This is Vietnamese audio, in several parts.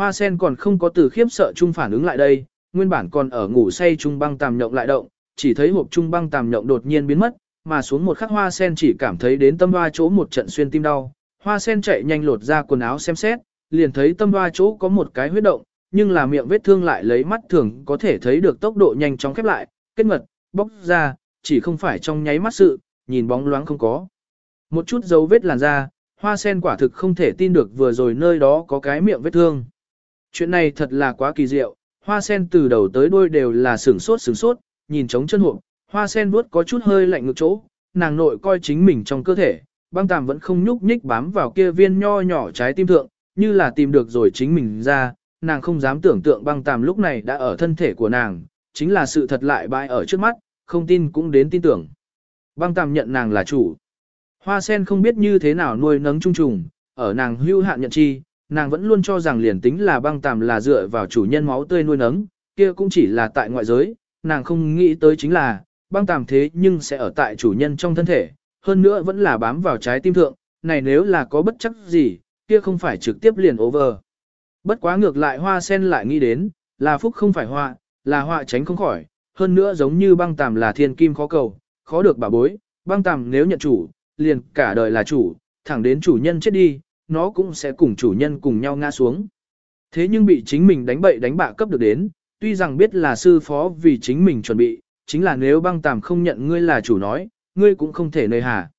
Hoa sen còn không có từ khiếp sợ chung phản ứng lại đây, nguyên bản còn ở ngủ say trung băng tàm nhộng lại động, chỉ thấy hộp trung băng tàm nhộng đột nhiên biến mất, mà xuống một khắc hoa sen chỉ cảm thấy đến tâm hoa chỗ một trận xuyên tim đau. Hoa sen chạy nhanh lột ra quần áo xem xét, liền thấy tâm hoa chỗ có một cái huyết động, nhưng là miệng vết thương lại lấy mắt thường có thể thấy được tốc độ nhanh chóng khép lại, kết mật, bóc ra, chỉ không phải trong nháy mắt sự, nhìn bóng loáng không có. Một chút dấu vết làn da, hoa sen quả thực không thể tin được vừa rồi nơi đó có cái miệng vết thương. Chuyện này thật là quá kỳ diệu, hoa sen từ đầu tới đuôi đều là sửng sốt sửng sốt, nhìn trống chân hộp, hoa sen vuốt có chút hơi lạnh ngược chỗ, nàng nội coi chính mình trong cơ thể, băng tàm vẫn không nhúc nhích bám vào kia viên nho nhỏ trái tim thượng, như là tìm được rồi chính mình ra, nàng không dám tưởng tượng băng tàm lúc này đã ở thân thể của nàng, chính là sự thật lại bại ở trước mắt, không tin cũng đến tin tưởng. Băng tàm nhận nàng là chủ. Hoa sen không biết như thế nào nuôi nấng trung trùng, ở nàng hưu hạn nhận chi, nàng vẫn luôn cho rằng liền tính là băng tàm là dựa vào chủ nhân máu tươi nuôi nấng, kia cũng chỉ là tại ngoại giới, nàng không nghĩ tới chính là, băng tàm thế nhưng sẽ ở tại chủ nhân trong thân thể, hơn nữa vẫn là bám vào trái tim thượng, này nếu là có bất chấp gì, kia không phải trực tiếp liền over. Bất quá ngược lại hoa sen lại nghĩ đến, là phúc không phải họa, là họa tránh không khỏi, hơn nữa giống như băng tàm là thiên kim khó cầu, khó được bà bối, băng tàm nếu nhận chủ, liền cả đời là chủ, thẳng đến chủ nhân chết đi, nó cũng sẽ cùng chủ nhân cùng nhau ngã xuống. Thế nhưng bị chính mình đánh bậy đánh bạ cấp được đến, tuy rằng biết là sư phó vì chính mình chuẩn bị, chính là nếu băng tàm không nhận ngươi là chủ nói, ngươi cũng không thể nơi hà.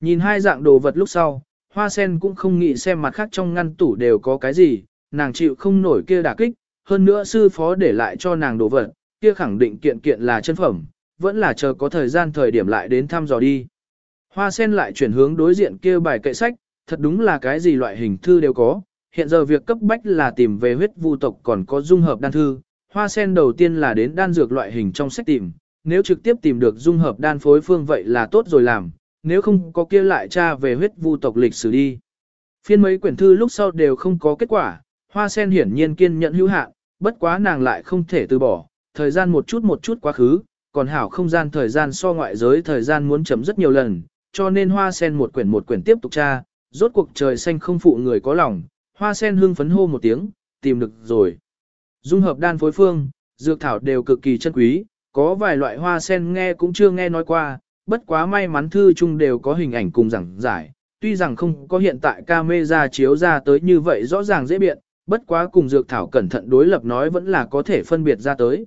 Nhìn hai dạng đồ vật lúc sau, hoa sen cũng không nghĩ xem mặt khác trong ngăn tủ đều có cái gì, nàng chịu không nổi kia đả kích, hơn nữa sư phó để lại cho nàng đồ vật, kia khẳng định kiện kiện là chân phẩm, vẫn là chờ có thời gian thời điểm lại đến thăm dò đi. Hoa sen lại chuyển hướng đối diện kia bài kệ sách, thật đúng là cái gì loại hình thư đều có, hiện giờ việc cấp bách là tìm về huyết vu tộc còn có dung hợp đan thư, hoa sen đầu tiên là đến đan dược loại hình trong sách tìm, nếu trực tiếp tìm được dung hợp đan phối phương vậy là tốt rồi làm, nếu không có kia lại tra về huyết vu tộc lịch sử đi. Phiên mấy quyển thư lúc sau đều không có kết quả, hoa sen hiển nhiên kiên nhận hữu hạn, bất quá nàng lại không thể từ bỏ, thời gian một chút một chút quá khứ, còn hảo không gian thời gian so ngoại giới thời gian muốn chấm rất nhiều lần, cho nên hoa sen một quyển một quyển tiếp tục tra, rốt cuộc trời xanh không phụ người có lòng, hoa sen hương phấn hô một tiếng, tìm được rồi. Dung hợp đan phối phương, dược thảo đều cực kỳ chân quý, có vài loại hoa sen nghe cũng chưa nghe nói qua, bất quá may mắn thư chung đều có hình ảnh cùng giảng giải, tuy rằng không có hiện tại camera chiếu ra tới như vậy rõ ràng dễ biện, bất quá cùng dược thảo cẩn thận đối lập nói vẫn là có thể phân biệt ra tới.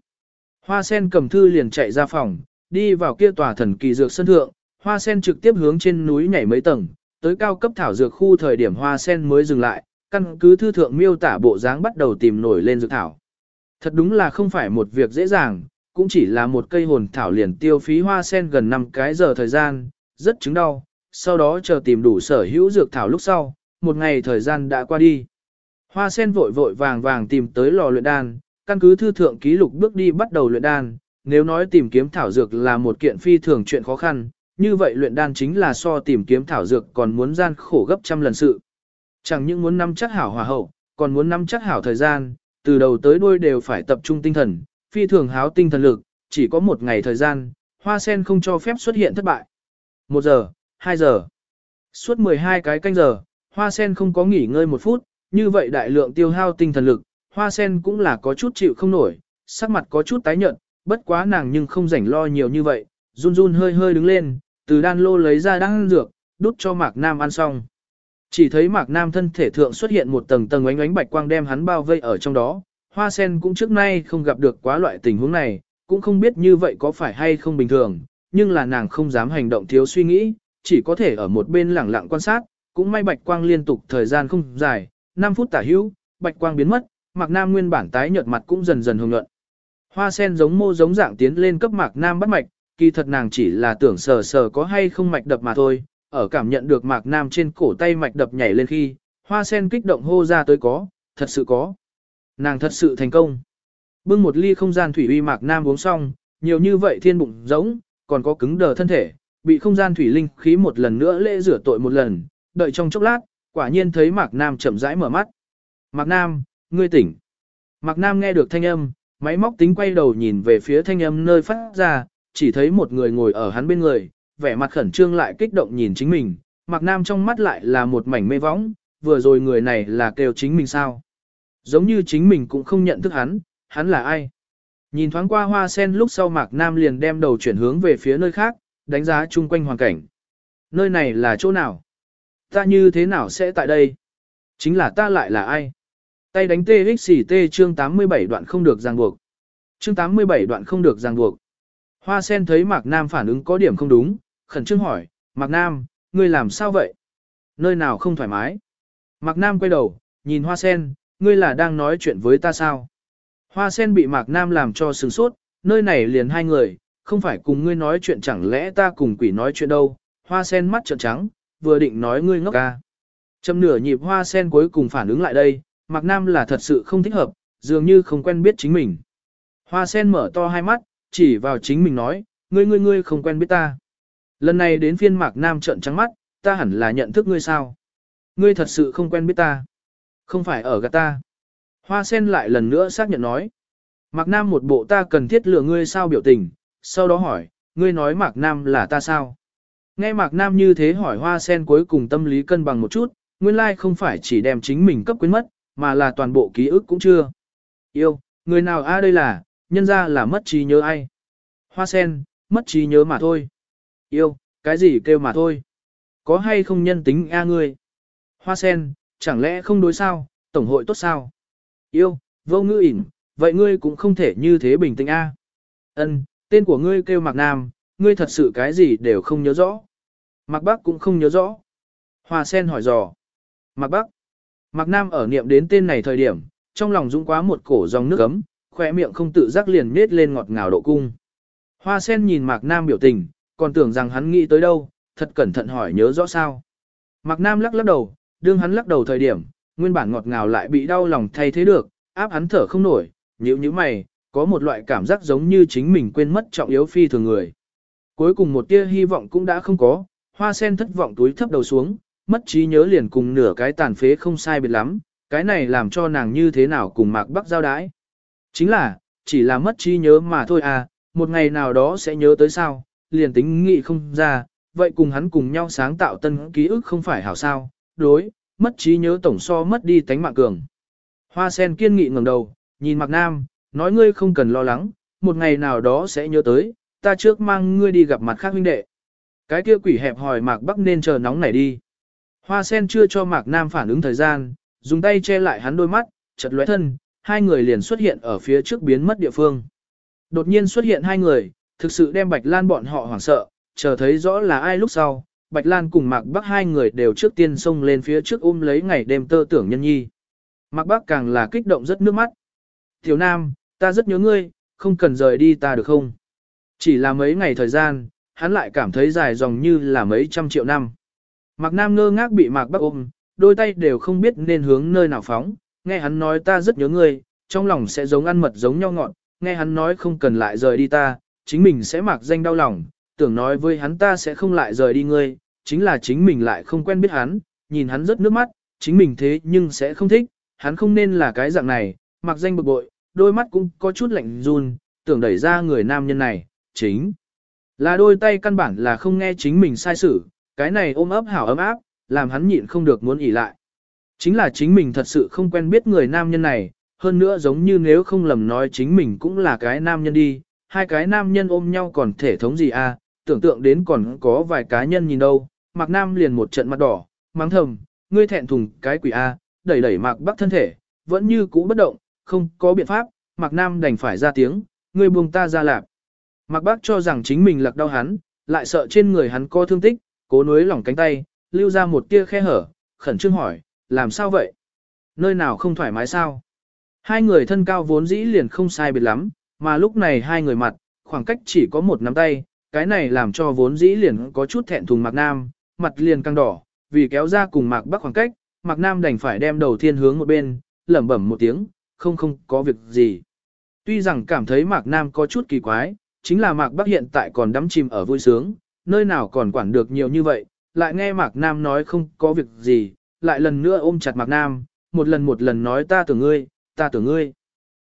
Hoa sen cầm thư liền chạy ra phòng, đi vào kia tòa thần kỳ dược sân thượng, hoa sen trực tiếp hướng trên núi nhảy mấy tầng, tới cao cấp thảo dược khu thời điểm hoa sen mới dừng lại, căn cứ thư thượng miêu tả bộ dáng bắt đầu tìm nổi lên dược thảo. Thật đúng là không phải một việc dễ dàng, cũng chỉ là một cây hồn thảo liền tiêu phí hoa sen gần 5 cái giờ thời gian, rất chứng đau, sau đó chờ tìm đủ sở hữu dược thảo lúc sau, một ngày thời gian đã qua đi. Hoa sen vội vội vàng vàng tìm tới lò luyện đan, căn cứ thư thượng ký lục bước đi bắt đầu luyện đan, nếu nói tìm kiếm thảo dược là một kiện phi thường chuyện khó khăn, như vậy luyện đan chính là so tìm kiếm thảo dược còn muốn gian khổ gấp trăm lần sự. Chẳng những muốn nắm chắc hảo hòa hậu, còn muốn nắm chắc hảo thời gian, từ đầu tới đuôi đều phải tập trung tinh thần, phi thường háo tinh thần lực, chỉ có một ngày thời gian, hoa sen không cho phép xuất hiện thất bại. Một giờ, hai giờ, suốt 12 cái canh giờ, hoa sen không có nghỉ ngơi một phút, như vậy đại lượng tiêu hao tinh thần lực, hoa sen cũng là có chút chịu không nổi, sắc mặt có chút tái nhợt, bất quá nàng nhưng không rảnh lo nhiều như vậy, run run hơi hơi đứng lên, từ đan lô lấy ra đan dược, đút cho Mạc Nam ăn xong. Chỉ thấy Mạc Nam thân thể thượng xuất hiện một tầng tầng ánh ánh bạch quang đem hắn bao vây ở trong đó, hoa sen cũng trước nay không gặp được quá loại tình huống này, cũng không biết như vậy có phải hay không bình thường, nhưng là nàng không dám hành động thiếu suy nghĩ, chỉ có thể ở một bên lẳng lặng quan sát, cũng may bạch quang liên tục thời gian không dài, 5 phút tả hữu, bạch quang biến mất, Mạc Nam nguyên bản tái nhợt mặt cũng dần dần hồng nhuận. Hoa sen giống mô giống dạng tiến lên cấp Mạc Nam bắt mạch, kỳ thật nàng chỉ là tưởng sờ sờ có hay không mạch đập mà thôi, ở cảm nhận được Mạc Nam trên cổ tay mạch đập nhảy lên khi, hoa sen kích động hô ra tới có, thật sự có. Nàng thật sự thành công. Bưng một ly không gian thủy uy Mạc Nam uống xong, nhiều như vậy thiên bụng giống, còn có cứng đờ thân thể, bị không gian thủy linh khí một lần nữa lễ rửa tội một lần, đợi trong chốc lát, quả nhiên thấy Mạc Nam chậm rãi mở mắt. Mạc Nam, ngươi tỉnh. Mạc Nam nghe được thanh âm, máy móc tính quay đầu nhìn về phía thanh âm nơi phát ra, chỉ thấy một người ngồi ở hắn bên người, vẻ mặt khẩn trương lại kích động nhìn chính mình, Mạc Nam trong mắt lại là một mảnh mê võng, vừa rồi người này là kêu chính mình sao. Giống như chính mình cũng không nhận thức hắn, hắn là ai. Nhìn thoáng qua hoa sen lúc sau Mạc Nam liền đem đầu chuyển hướng về phía nơi khác, đánh giá chung quanh hoàn cảnh. Nơi này là chỗ nào? Ta như thế nào sẽ tại đây? Chính là ta lại là ai? Tay đánh TXT chương 87 đoạn không được ràng buộc. Chương 87 đoạn không được ràng buộc. Hoa sen thấy Mạc Nam phản ứng có điểm không đúng, khẩn trương hỏi, Mạc Nam, ngươi làm sao vậy? Nơi nào không thoải mái? Mạc Nam quay đầu, nhìn Hoa sen, ngươi là đang nói chuyện với ta sao? Hoa sen bị Mạc Nam làm cho sừng sốt, nơi này liền hai người, không phải cùng ngươi nói chuyện chẳng lẽ ta cùng quỷ nói chuyện đâu? Hoa sen mắt trợn trắng, vừa định nói ngươi ngốc ca. Châm nửa nhịp hoa sen cuối cùng phản ứng lại đây, Mạc Nam là thật sự không thích hợp, dường như không quen biết chính mình. Hoa sen mở to hai mắt, chỉ vào chính mình nói, ngươi ngươi ngươi không quen biết ta. Lần này đến phiên Mạc Nam trợn trắng mắt, ta hẳn là nhận thức ngươi sao? Ngươi thật sự không quen biết ta. Không phải ở gạt ta. Hoa sen lại lần nữa xác nhận nói. Mạc Nam một bộ ta cần thiết lừa ngươi sao biểu tình, sau đó hỏi, ngươi nói Mạc Nam là ta sao? Nghe Mạc Nam như thế hỏi hoa sen cuối cùng tâm lý cân bằng một chút, nguyên lai không phải chỉ đem chính mình cấp quyến mất, mà là toàn bộ ký ức cũng chưa. Yêu, người nào a đây là, nhân ra là mất trí nhớ ai. Hoa sen, mất trí nhớ mà thôi. Yêu, cái gì kêu mà thôi. Có hay không nhân tính a ngươi? Hoa sen, chẳng lẽ không đối sao, tổng hội tốt sao? Yêu, vô ngữ ỉn, vậy ngươi cũng không thể như thế bình tĩnh a. Ân, tên của ngươi kêu Mạc Nam, ngươi thật sự cái gì đều không nhớ rõ. Mạc Bắc cũng không nhớ rõ. Hoa sen hỏi dò. Mạc Bắc. Mạc Nam ở niệm đến tên này thời điểm, trong lòng dũng quá một cổ dòng nước ấm, khỏe miệng không tự giác liền nết lên ngọt ngào độ cung. Hoa sen nhìn Mạc Nam biểu tình, còn tưởng rằng hắn nghĩ tới đâu, thật cẩn thận hỏi nhớ rõ sao. Mạc Nam lắc lắc đầu, đương hắn lắc đầu thời điểm, nguyên bản ngọt ngào lại bị đau lòng thay thế được, áp hắn thở không nổi, nhíu nhíu mày, có một loại cảm giác giống như chính mình quên mất trọng yếu phi thường người. Cuối cùng một tia hy vọng cũng đã không có, hoa sen thất vọng túi thấp đầu xuống, mất trí nhớ liền cùng nửa cái tàn phế không sai biệt lắm, cái này làm cho nàng như thế nào cùng Mạc Bắc giao đái. Chính là, chỉ là mất trí nhớ mà thôi à, một ngày nào đó sẽ nhớ tới sao, liền tính nghị không ra, vậy cùng hắn cùng nhau sáng tạo tân ký ức không phải hảo sao, đối, mất trí nhớ tổng so mất đi tánh mạng cường. Hoa sen kiên nghị ngẩng đầu, nhìn Mạc Nam, nói ngươi không cần lo lắng, một ngày nào đó sẽ nhớ tới, ta trước mang ngươi đi gặp mặt khác huynh đệ. Cái kia quỷ hẹp hỏi Mạc Bắc nên chờ nóng này đi. Hoa sen chưa cho Mạc Nam phản ứng thời gian, dùng tay che lại hắn đôi mắt, chật lóe thân, hai người liền xuất hiện ở phía trước biến mất địa phương. Đột nhiên xuất hiện hai người, thực sự đem Bạch Lan bọn họ hoảng sợ, chờ thấy rõ là ai lúc sau, Bạch Lan cùng Mạc Bắc hai người đều trước tiên xông lên phía trước ôm lấy ngày đêm tơ tưởng nhân nhi. Mạc Bắc càng là kích động rất nước mắt. Tiểu Nam, ta rất nhớ ngươi, không cần rời đi ta được không? Chỉ là mấy ngày thời gian, hắn lại cảm thấy dài dòng như là mấy trăm triệu năm. Mạc Nam ngơ ngác bị Mạc Bắc ôm, đôi tay đều không biết nên hướng nơi nào phóng, nghe hắn nói ta rất nhớ ngươi, trong lòng sẽ giống ăn mật giống nhau ngọn, nghe hắn nói không cần lại rời đi ta, chính mình sẽ mặc danh đau lòng, tưởng nói với hắn ta sẽ không lại rời đi ngươi, chính là chính mình lại không quen biết hắn, nhìn hắn rất nước mắt, chính mình thế nhưng sẽ không thích, hắn không nên là cái dạng này, mặc danh bực bội, đôi mắt cũng có chút lạnh run, tưởng đẩy ra người nam nhân này, chính là đôi tay căn bản là không nghe chính mình sai xử, cái này ôm ấp hảo ấm áp, làm hắn nhịn không được muốn ỉ lại. Chính là chính mình thật sự không quen biết người nam nhân này, hơn nữa giống như nếu không lầm nói chính mình cũng là cái nam nhân đi, hai cái nam nhân ôm nhau còn thể thống gì à, tưởng tượng đến còn có vài cá nhân nhìn đâu, Mạc Nam liền một trận mặt đỏ, mắng thầm, ngươi thẹn thùng cái quỷ a, đẩy đẩy Mạc Bắc thân thể, vẫn như cũ bất động, không có biện pháp, Mạc Nam đành phải ra tiếng, ngươi buông ta ra lạp. Mạc Bắc cho rằng chính mình lạc đau hắn, lại sợ trên người hắn có thương tích, cố nuối lỏng cánh tay, lưu ra một tia khe hở, khẩn trương hỏi, làm sao vậy? Nơi nào không thoải mái sao? Hai người thân cao vốn dĩ liền không sai biệt lắm, mà lúc này hai người mặt, khoảng cách chỉ có một nắm tay, cái này làm cho vốn dĩ liền có chút thẹn thùng Mạc Nam, mặt liền căng đỏ, vì kéo ra cùng Mạc Bắc khoảng cách, Mạc Nam đành phải đem đầu thiên hướng một bên, lẩm bẩm một tiếng, không không có việc gì. Tuy rằng cảm thấy Mạc Nam có chút kỳ quái, chính là Mạc Bắc hiện tại còn đắm chìm ở vui sướng, nơi nào còn quản được nhiều như vậy, lại nghe Mạc Nam nói không có việc gì, lại lần nữa ôm chặt Mạc Nam, một lần một lần nói ta tưởng ngươi, ta tưởng ngươi.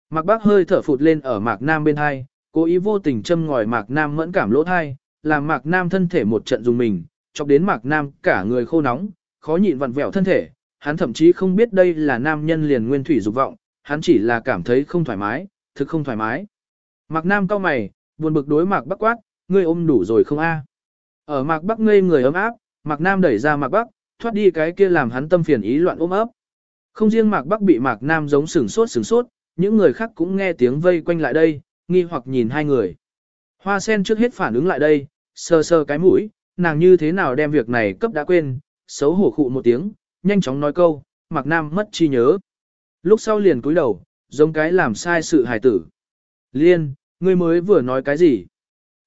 Mạc Bắc hơi thở phụt lên ở Mạc Nam bên hai, cố ý vô tình châm ngòi Mạc Nam mẫn cảm lỗ thai, làm Mạc Nam thân thể một trận dùng mình, chọc đến Mạc Nam cả người khô nóng, khó nhịn vặn vẹo thân thể, hắn thậm chí không biết đây là nam nhân liền nguyên thủy dục vọng, hắn chỉ là cảm thấy không thoải mái, thực không thoải mái. Mạc Nam cau mày, buồn bực đối Mạc Bắc quát, ngươi ôm đủ rồi không a? Ở Mạc Bắc ngây người ấm áp, Mạc Nam đẩy ra Mạc Bắc, thoát đi cái kia làm hắn tâm phiền ý loạn ôm ấp. Không riêng Mạc Bắc bị Mạc Nam giống sửng sốt sửng sốt, những người khác cũng nghe tiếng vây quanh lại đây, nghi hoặc nhìn hai người. Hoa sen trước hết phản ứng lại đây, sờ sờ cái mũi, nàng như thế nào đem việc này cấp đã quên, xấu hổ khụ một tiếng, nhanh chóng nói câu, Mạc Nam mất chi nhớ. Lúc sau liền cúi đầu, giống cái làm sai sự hài tử. Liên, ngươi mới vừa nói cái gì?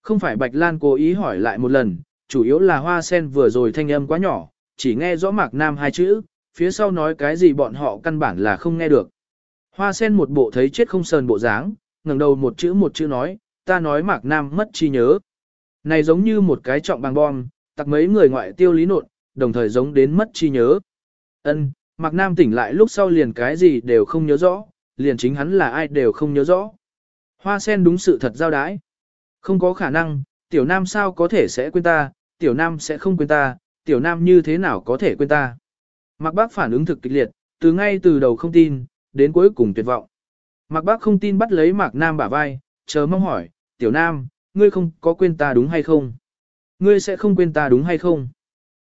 Không phải Bạch Lan cố ý hỏi lại một lần, chủ yếu là hoa sen vừa rồi thanh âm quá nhỏ, chỉ nghe rõ Mạc Nam hai chữ, phía sau nói cái gì bọn họ căn bản là không nghe được. Hoa sen một bộ thấy chết không sờn bộ dáng, ngẩng đầu một chữ một chữ nói, ta nói Mạc Nam mất chi nhớ. Này giống như một cái trọng bằng bom, tặc mấy người ngoại tiêu lý nột, đồng thời giống đến mất chi nhớ. Ân, Mạc Nam tỉnh lại lúc sau liền cái gì đều không nhớ rõ, liền chính hắn là ai đều không nhớ rõ. Hoa sen đúng sự thật giao đái. Không có khả năng, tiểu nam sao có thể sẽ quên ta, tiểu nam sẽ không quên ta, tiểu nam như thế nào có thể quên ta. Mạc Bác phản ứng thực kịch liệt, từ ngay từ đầu không tin, đến cuối cùng tuyệt vọng. Mạc Bác không tin bắt lấy Mạc Nam bả vai, chờ mong hỏi, tiểu nam, ngươi không có quên ta đúng hay không? Ngươi sẽ không quên ta đúng hay không?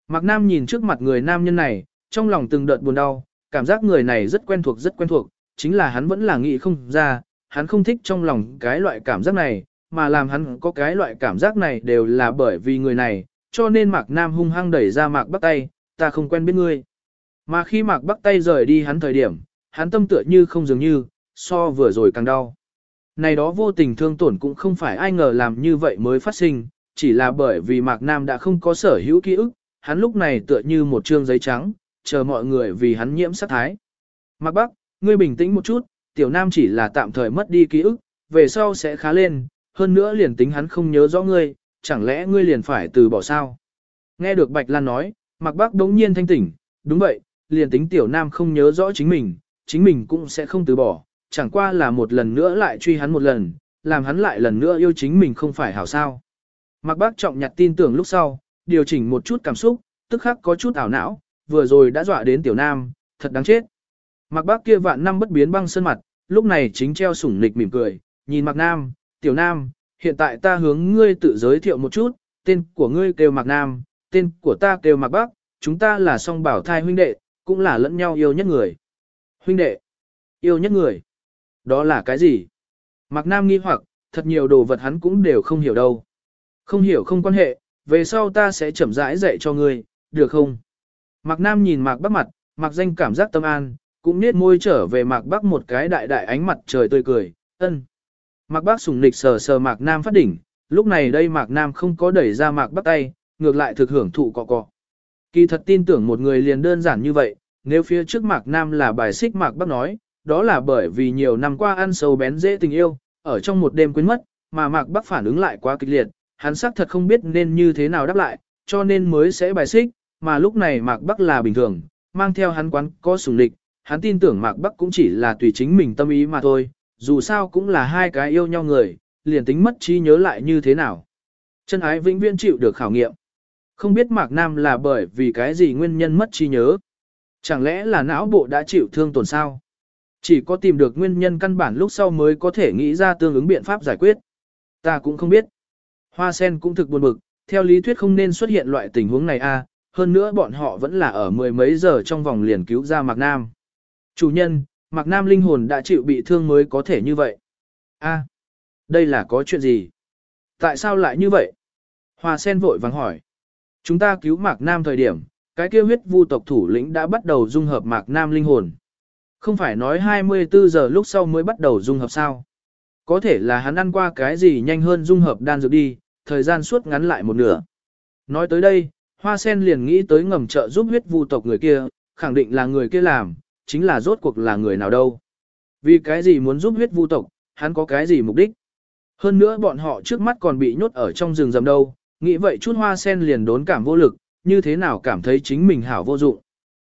Mạc Nam nhìn trước mặt người nam nhân này, trong lòng từng đợt buồn đau, cảm giác người này rất quen thuộc rất quen thuộc, chính là hắn vẫn là nghĩ không ra, hắn không thích trong lòng cái loại cảm giác này, mà làm hắn có cái loại cảm giác này đều là bởi vì người này, cho nên Mạc Nam hung hăng đẩy ra Mạc Bắc tay, ta không quen biết ngươi. Mà khi Mạc Bắc tay rời đi hắn thời điểm, hắn tâm tựa như không dường như, so vừa rồi càng đau. Này đó vô tình thương tổn cũng không phải ai ngờ làm như vậy mới phát sinh, chỉ là bởi vì Mạc Nam đã không có sở hữu ký ức, hắn lúc này tựa như một trương giấy trắng, chờ mọi người vì hắn nhiễm sát thái. Mạc Bắc, ngươi bình tĩnh một chút, tiểu nam chỉ là tạm thời mất đi ký ức, về sau sẽ khá lên, hơn nữa liền tính hắn không nhớ rõ ngươi, chẳng lẽ ngươi liền phải từ bỏ sao? Nghe được Bạch Lan nói, Mạc Bắc đống nhiên thanh tỉnh, đúng vậy, liền tính tiểu nam không nhớ rõ chính mình, chính mình cũng sẽ không từ bỏ, chẳng qua là một lần nữa lại truy hắn một lần, làm hắn lại lần nữa yêu chính mình không phải hảo sao. Mạc Bác trọng nhặt tin tưởng lúc sau, điều chỉnh một chút cảm xúc, tức khắc có chút ảo não, vừa rồi đã dọa đến tiểu nam, thật đáng chết. Mạc Bác kia vạn năm bất biến băng sơn mặt, lúc này chính treo sủng nịch mỉm cười, nhìn Mạc Nam, tiểu nam, hiện tại ta hướng ngươi tự giới thiệu một chút, tên của ngươi kêu Mạc Nam, tên của ta kêu Mạc Bắc, chúng ta là song bảo thai huynh đệ, cũng là lẫn nhau yêu nhất người. Huynh đệ, yêu nhất người. Đó là cái gì? Mạc Nam nghi hoặc, thật nhiều đồ vật hắn cũng đều không hiểu đâu. Không hiểu không quan hệ, về sau ta sẽ chậm rãi dạy cho ngươi, được không? Mạc Nam nhìn Mạc Bắc mặt, Mạc danh cảm giác tâm an, cũng nết môi trở về Mạc Bắc một cái đại đại ánh mặt trời tươi cười, ân. Mạc Bắc sùng nịch sờ sờ Mạc Nam phát đỉnh, lúc này đây Mạc Nam không có đẩy ra Mạc Bắc tay, ngược lại thực hưởng thụ cọ cọ. Kỳ thật tin tưởng một người liền đơn giản như vậy, nếu phía trước Mạc Nam là bài xích Mạc Bắc nói, đó là bởi vì nhiều năm qua ăn sâu bén dễ tình yêu, ở trong một đêm quên mất, mà Mạc Bắc phản ứng lại quá kịch liệt, hắn xác thật không biết nên như thế nào đáp lại, cho nên mới sẽ bài xích, mà lúc này Mạc Bắc là bình thường, mang theo hắn quán có sùng lịch, hắn tin tưởng Mạc Bắc cũng chỉ là tùy chính mình tâm ý mà thôi, dù sao cũng là hai cái yêu nhau người, liền tính mất trí nhớ lại như thế nào. Chân ái vĩnh viễn chịu được khảo nghiệm. Không biết Mạc Nam là bởi vì cái gì nguyên nhân mất trí nhớ. Chẳng lẽ là não bộ đã chịu thương tổn sao? Chỉ có tìm được nguyên nhân căn bản lúc sau mới có thể nghĩ ra tương ứng biện pháp giải quyết. Ta cũng không biết. Hoa sen cũng thực buồn bực, theo lý thuyết không nên xuất hiện loại tình huống này a. hơn nữa bọn họ vẫn là ở mười mấy giờ trong vòng liền cứu ra Mạc Nam. Chủ nhân, Mạc Nam linh hồn đã chịu bị thương mới có thể như vậy. A, đây là có chuyện gì? Tại sao lại như vậy? Hoa sen vội vàng hỏi. Chúng ta cứu Mạc Nam thời điểm, cái kia huyết vu tộc thủ lĩnh đã bắt đầu dung hợp Mạc Nam linh hồn. Không phải nói 24 giờ lúc sau mới bắt đầu dung hợp sao. Có thể là hắn ăn qua cái gì nhanh hơn dung hợp đan dược đi, thời gian suốt ngắn lại một nửa. Nói tới đây, Hoa Sen liền nghĩ tới ngầm trợ giúp huyết vu tộc người kia, khẳng định là người kia làm, chính là rốt cuộc là người nào đâu. Vì cái gì muốn giúp huyết vu tộc, hắn có cái gì mục đích. Hơn nữa bọn họ trước mắt còn bị nhốt ở trong rừng rầm đâu, nghĩ vậy chút Hoa Sen liền đốn cảm vô lực, như thế nào cảm thấy chính mình hảo vô dụng.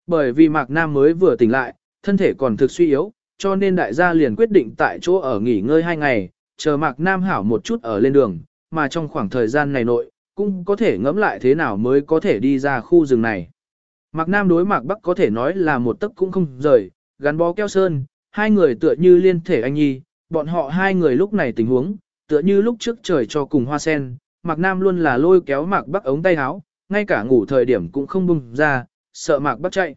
Bởi vì Mạc Nam mới vừa tỉnh lại, thân thể còn thực suy yếu, cho nên đại gia liền quyết định tại chỗ ở nghỉ ngơi hai ngày, chờ Mạc Nam hảo một chút ở lên đường, mà trong khoảng thời gian này nội, cũng có thể ngẫm lại thế nào mới có thể đi ra khu rừng này. Mạc Nam đối Mạc Bắc có thể nói là một tấc cũng không rời, gắn bó keo sơn, hai người tựa như liên thể anh nhi, bọn họ hai người lúc này tình huống, tựa như lúc trước trời cho cùng hoa sen, Mạc Nam luôn là lôi kéo Mạc Bắc ống tay áo, ngay cả ngủ thời điểm cũng không bung ra, sợ Mạc Bắc chạy.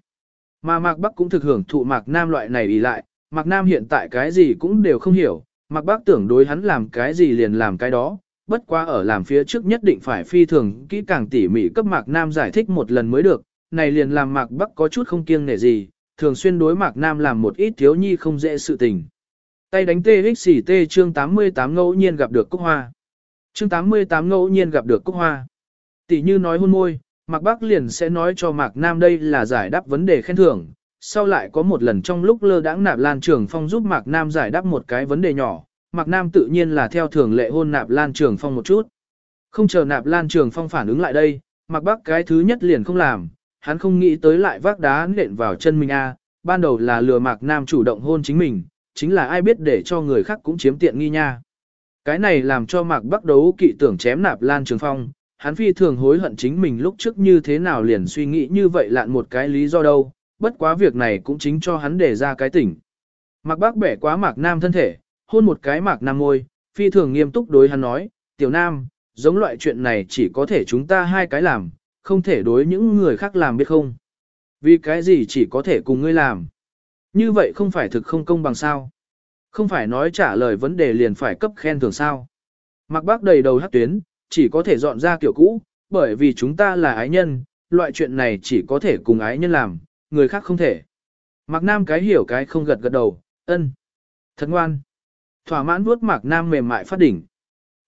Mà Mạc Bắc cũng thực hưởng thụ Mạc Nam loại này ý lại, Mạc Nam hiện tại cái gì cũng đều không hiểu, Mạc Bắc tưởng đối hắn làm cái gì liền làm cái đó, bất quá ở làm phía trước nhất định phải phi thường kỹ càng tỉ mỉ cấp Mạc Nam giải thích một lần mới được, này liền làm Mạc Bắc có chút không kiêng nể gì, thường xuyên đối Mạc Nam làm một ít thiếu nhi không dễ sự tình. Tay đánh TXT chương 88 ngẫu nhiên gặp được Cúc Hoa. Chương 88 ngẫu nhiên gặp được Cúc Hoa. Tỷ như nói hôn môi, Mạc Bắc liền sẽ nói cho Mạc Nam đây là giải đáp vấn đề khen thưởng. Sau lại có một lần trong lúc lơ đãng nạp Lan Trường Phong giúp Mạc Nam giải đáp một cái vấn đề nhỏ, Mạc Nam tự nhiên là theo thường lệ hôn nạp Lan Trường Phong một chút. Không chờ nạp Lan Trường Phong phản ứng lại đây, Mạc Bắc cái thứ nhất liền không làm, hắn không nghĩ tới lại vác đá nện vào chân mình a. ban đầu là lừa Mạc Nam chủ động hôn chính mình, chính là ai biết để cho người khác cũng chiếm tiện nghi nha. Cái này làm cho Mạc Bắc đấu kỵ tưởng chém nạp Lan Trường Phong, hắn phi thường hối hận chính mình lúc trước như thế nào liền suy nghĩ như vậy lạn một cái lý do đâu, bất quá việc này cũng chính cho hắn để ra cái tỉnh. Mạc Bắc bẻ quá Mạc Nam thân thể, hôn một cái Mạc Nam môi, phi thường nghiêm túc đối hắn nói, tiểu Nam, giống loại chuyện này chỉ có thể chúng ta hai cái làm, không thể đối những người khác làm biết không. Vì cái gì chỉ có thể cùng ngươi làm. Như vậy không phải thực không công bằng sao. Không phải nói trả lời vấn đề liền phải cấp khen thường sao. Mặc bác đầy đầu hát tuyến, chỉ có thể dọn ra kiểu cũ, bởi vì chúng ta là ái nhân, loại chuyện này chỉ có thể cùng ái nhân làm, người khác không thể. Mạc Nam cái hiểu cái không gật gật đầu, ân. Thật ngoan. Thỏa mãn vuốt Mạc Nam mềm mại phát đỉnh.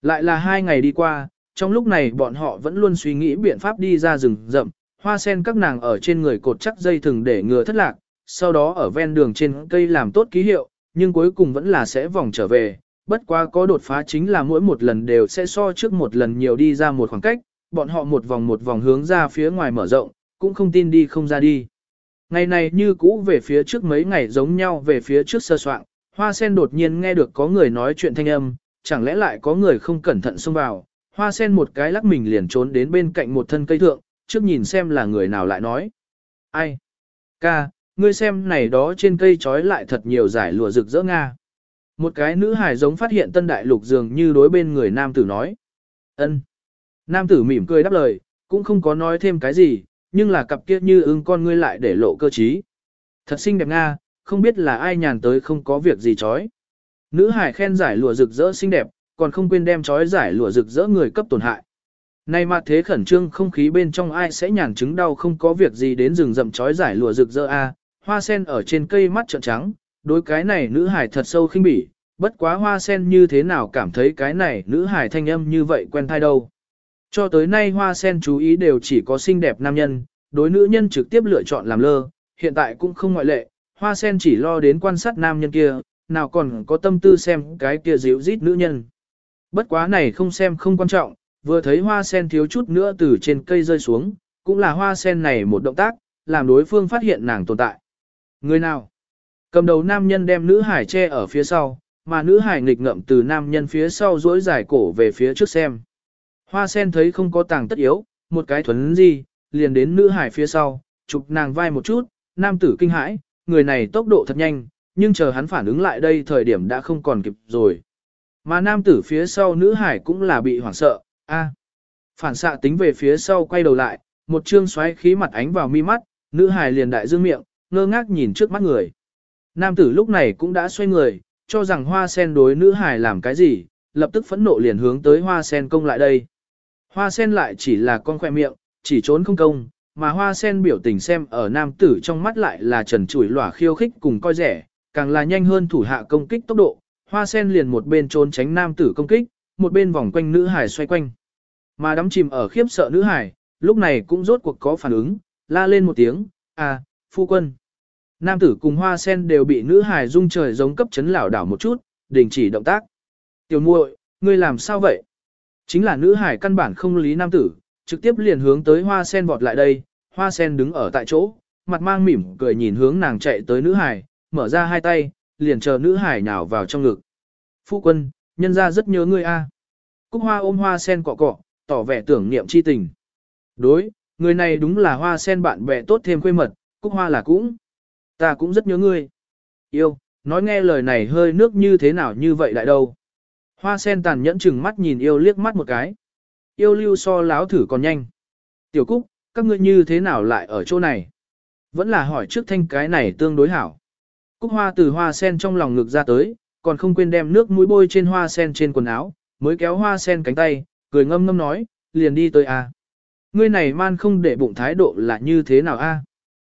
Lại là hai ngày đi qua, trong lúc này bọn họ vẫn luôn suy nghĩ biện pháp đi ra rừng rậm, hoa sen các nàng ở trên người cột chắc dây thừng để ngừa thất lạc, sau đó ở ven đường trên cây làm tốt ký hiệu, nhưng cuối cùng vẫn là sẽ vòng trở về, bất quá có đột phá chính là mỗi một lần đều sẽ so trước một lần nhiều đi ra một khoảng cách, bọn họ một vòng một vòng hướng ra phía ngoài mở rộng, cũng không tin đi không ra đi. Ngày này như cũ về phía trước mấy ngày giống nhau về phía trước sơ soạn, hoa sen đột nhiên nghe được có người nói chuyện thanh âm, chẳng lẽ lại có người không cẩn thận xông vào, hoa sen một cái lắc mình liền trốn đến bên cạnh một thân cây thượng, trước nhìn xem là người nào lại nói. Ai? Ca, ngươi xem này đó trên cây trói lại thật nhiều giải lụa rực rỡ Nga. Một cái nữ hài giống phát hiện tân đại lục dường như đối bên người nam tử nói. ân. Nam tử mỉm cười đáp lời, cũng không có nói thêm cái gì, nhưng là cặp kia như ưng con ngươi lại để lộ cơ trí. Thật xinh đẹp Nga, không biết là ai nhàn tới không có việc gì trói. Nữ hải khen giải lụa rực rỡ xinh đẹp, còn không quên đem trói giải lụa rực rỡ người cấp tổn hại. Nay mà thế khẩn trương không khí bên trong ai sẽ nhàn chứng đau không có việc gì đến rừng rậm trói giải lụa rực rỡ a hoa sen ở trên cây mắt trợn trắng, đối cái này nữ hải thật sâu khinh bỉ, bất quá hoa sen như thế nào cảm thấy cái này nữ hải thanh âm như vậy quen thai đâu. Cho tới nay hoa sen chú ý đều chỉ có xinh đẹp nam nhân, đối nữ nhân trực tiếp lựa chọn làm lơ, hiện tại cũng không ngoại lệ, hoa sen chỉ lo đến quan sát nam nhân kia, nào còn có tâm tư xem cái kia dịu rít nữ nhân. Bất quá này không xem không quan trọng, vừa thấy hoa sen thiếu chút nữa từ trên cây rơi xuống, cũng là hoa sen này một động tác, làm đối phương phát hiện nàng tồn tại. Người nào? Cầm đầu nam nhân đem nữ hải che ở phía sau, mà nữ hải nghịch ngậm từ nam nhân phía sau duỗi dài cổ về phía trước xem. Hoa sen thấy không có tàng tất yếu, một cái thuấn gì, liền đến nữ hải phía sau, chụp nàng vai một chút, nam tử kinh hãi, người này tốc độ thật nhanh, nhưng chờ hắn phản ứng lại đây thời điểm đã không còn kịp rồi. Mà nam tử phía sau nữ hải cũng là bị hoảng sợ, a Phản xạ tính về phía sau quay đầu lại, một trương xoáy khí mặt ánh vào mi mắt, nữ hải liền đại dương miệng, ngơ ngác nhìn trước mắt người. Nam tử lúc này cũng đã xoay người, cho rằng hoa sen đối nữ hải làm cái gì, lập tức phẫn nộ liền hướng tới hoa sen công lại đây. Hoa sen lại chỉ là con khoe miệng, chỉ trốn không công, mà hoa sen biểu tình xem ở nam tử trong mắt lại là trần chủi lỏa khiêu khích cùng coi rẻ, càng là nhanh hơn thủ hạ công kích tốc độ, hoa sen liền một bên trốn tránh nam tử công kích, một bên vòng quanh nữ hải xoay quanh. Mà đắm chìm ở khiếp sợ nữ hải, lúc này cũng rốt cuộc có phản ứng, la lên một tiếng, à, phu quân. Nam tử cùng hoa sen đều bị nữ Hải rung trời giống cấp chấn lảo đảo một chút, đình chỉ động tác. Tiểu muội, ngươi làm sao vậy? Chính là nữ hải căn bản không lý nam tử, trực tiếp liền hướng tới hoa sen vọt lại đây, hoa sen đứng ở tại chỗ, mặt mang mỉm cười nhìn hướng nàng chạy tới nữ hải, mở ra hai tay, liền chờ nữ hải nhào vào trong ngực. Phu quân, nhân ra rất nhớ ngươi a. Cúc hoa ôm hoa sen cọ cọ, tỏ vẻ tưởng niệm chi tình. Đối, người này đúng là hoa sen bạn bè tốt thêm quê mật, cúc hoa là cũng. Ta cũng rất nhớ ngươi. Yêu, nói nghe lời này hơi nước như thế nào như vậy lại đâu. Hoa sen tàn nhẫn chừng mắt nhìn yêu liếc mắt một cái. Yêu lưu so láo thử còn nhanh. Tiểu Cúc, các ngươi như thế nào lại ở chỗ này? Vẫn là hỏi trước thanh cái này tương đối hảo. Cúc hoa từ hoa sen trong lòng ngực ra tới, còn không quên đem nước mũi bôi trên hoa sen trên quần áo, mới kéo hoa sen cánh tay, cười ngâm ngâm nói, liền đi tới a. Ngươi này man không để bụng thái độ là như thế nào a?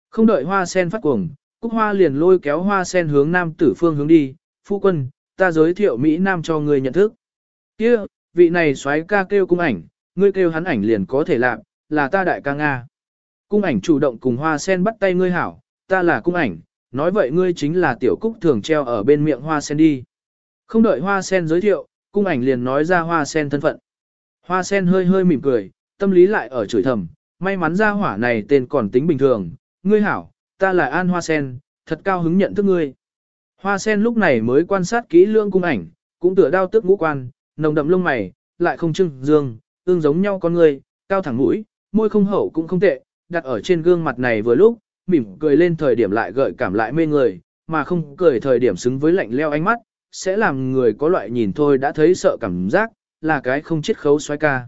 Không đợi hoa sen phát cuồng, cúc hoa liền lôi kéo hoa sen hướng nam tử phương hướng đi, phu quân, ta giới thiệu Mỹ Nam cho ngươi nhận thức. kia vị này xoáy ca kêu cung ảnh, ngươi kêu hắn ảnh liền có thể làm, là ta đại ca Nga. Cung ảnh chủ động cùng hoa sen bắt tay ngươi hảo, ta là cung ảnh, nói vậy ngươi chính là tiểu cúc thường treo ở bên miệng hoa sen đi. Không đợi hoa sen giới thiệu, cung ảnh liền nói ra hoa sen thân phận. Hoa sen hơi hơi mỉm cười, tâm lý lại ở chửi thầm, may mắn ra hỏa này tên còn tính bình thường, ngươi hảo, ta là An Hoa Sen, thật cao hứng nhận thức ngươi. Hoa Sen lúc này mới quan sát kỹ lương cung ảnh, cũng tựa đao tước ngũ quan, nồng đậm lông mày, lại không trưng dương, tương giống nhau con người, cao thẳng mũi, môi không hậu cũng không tệ, đặt ở trên gương mặt này vừa lúc, mỉm cười lên thời điểm lại gợi cảm lại mê người, mà không cười thời điểm xứng với lạnh leo ánh mắt, sẽ làm người có loại nhìn thôi đã thấy sợ cảm giác, là cái không chết khấu xoay ca.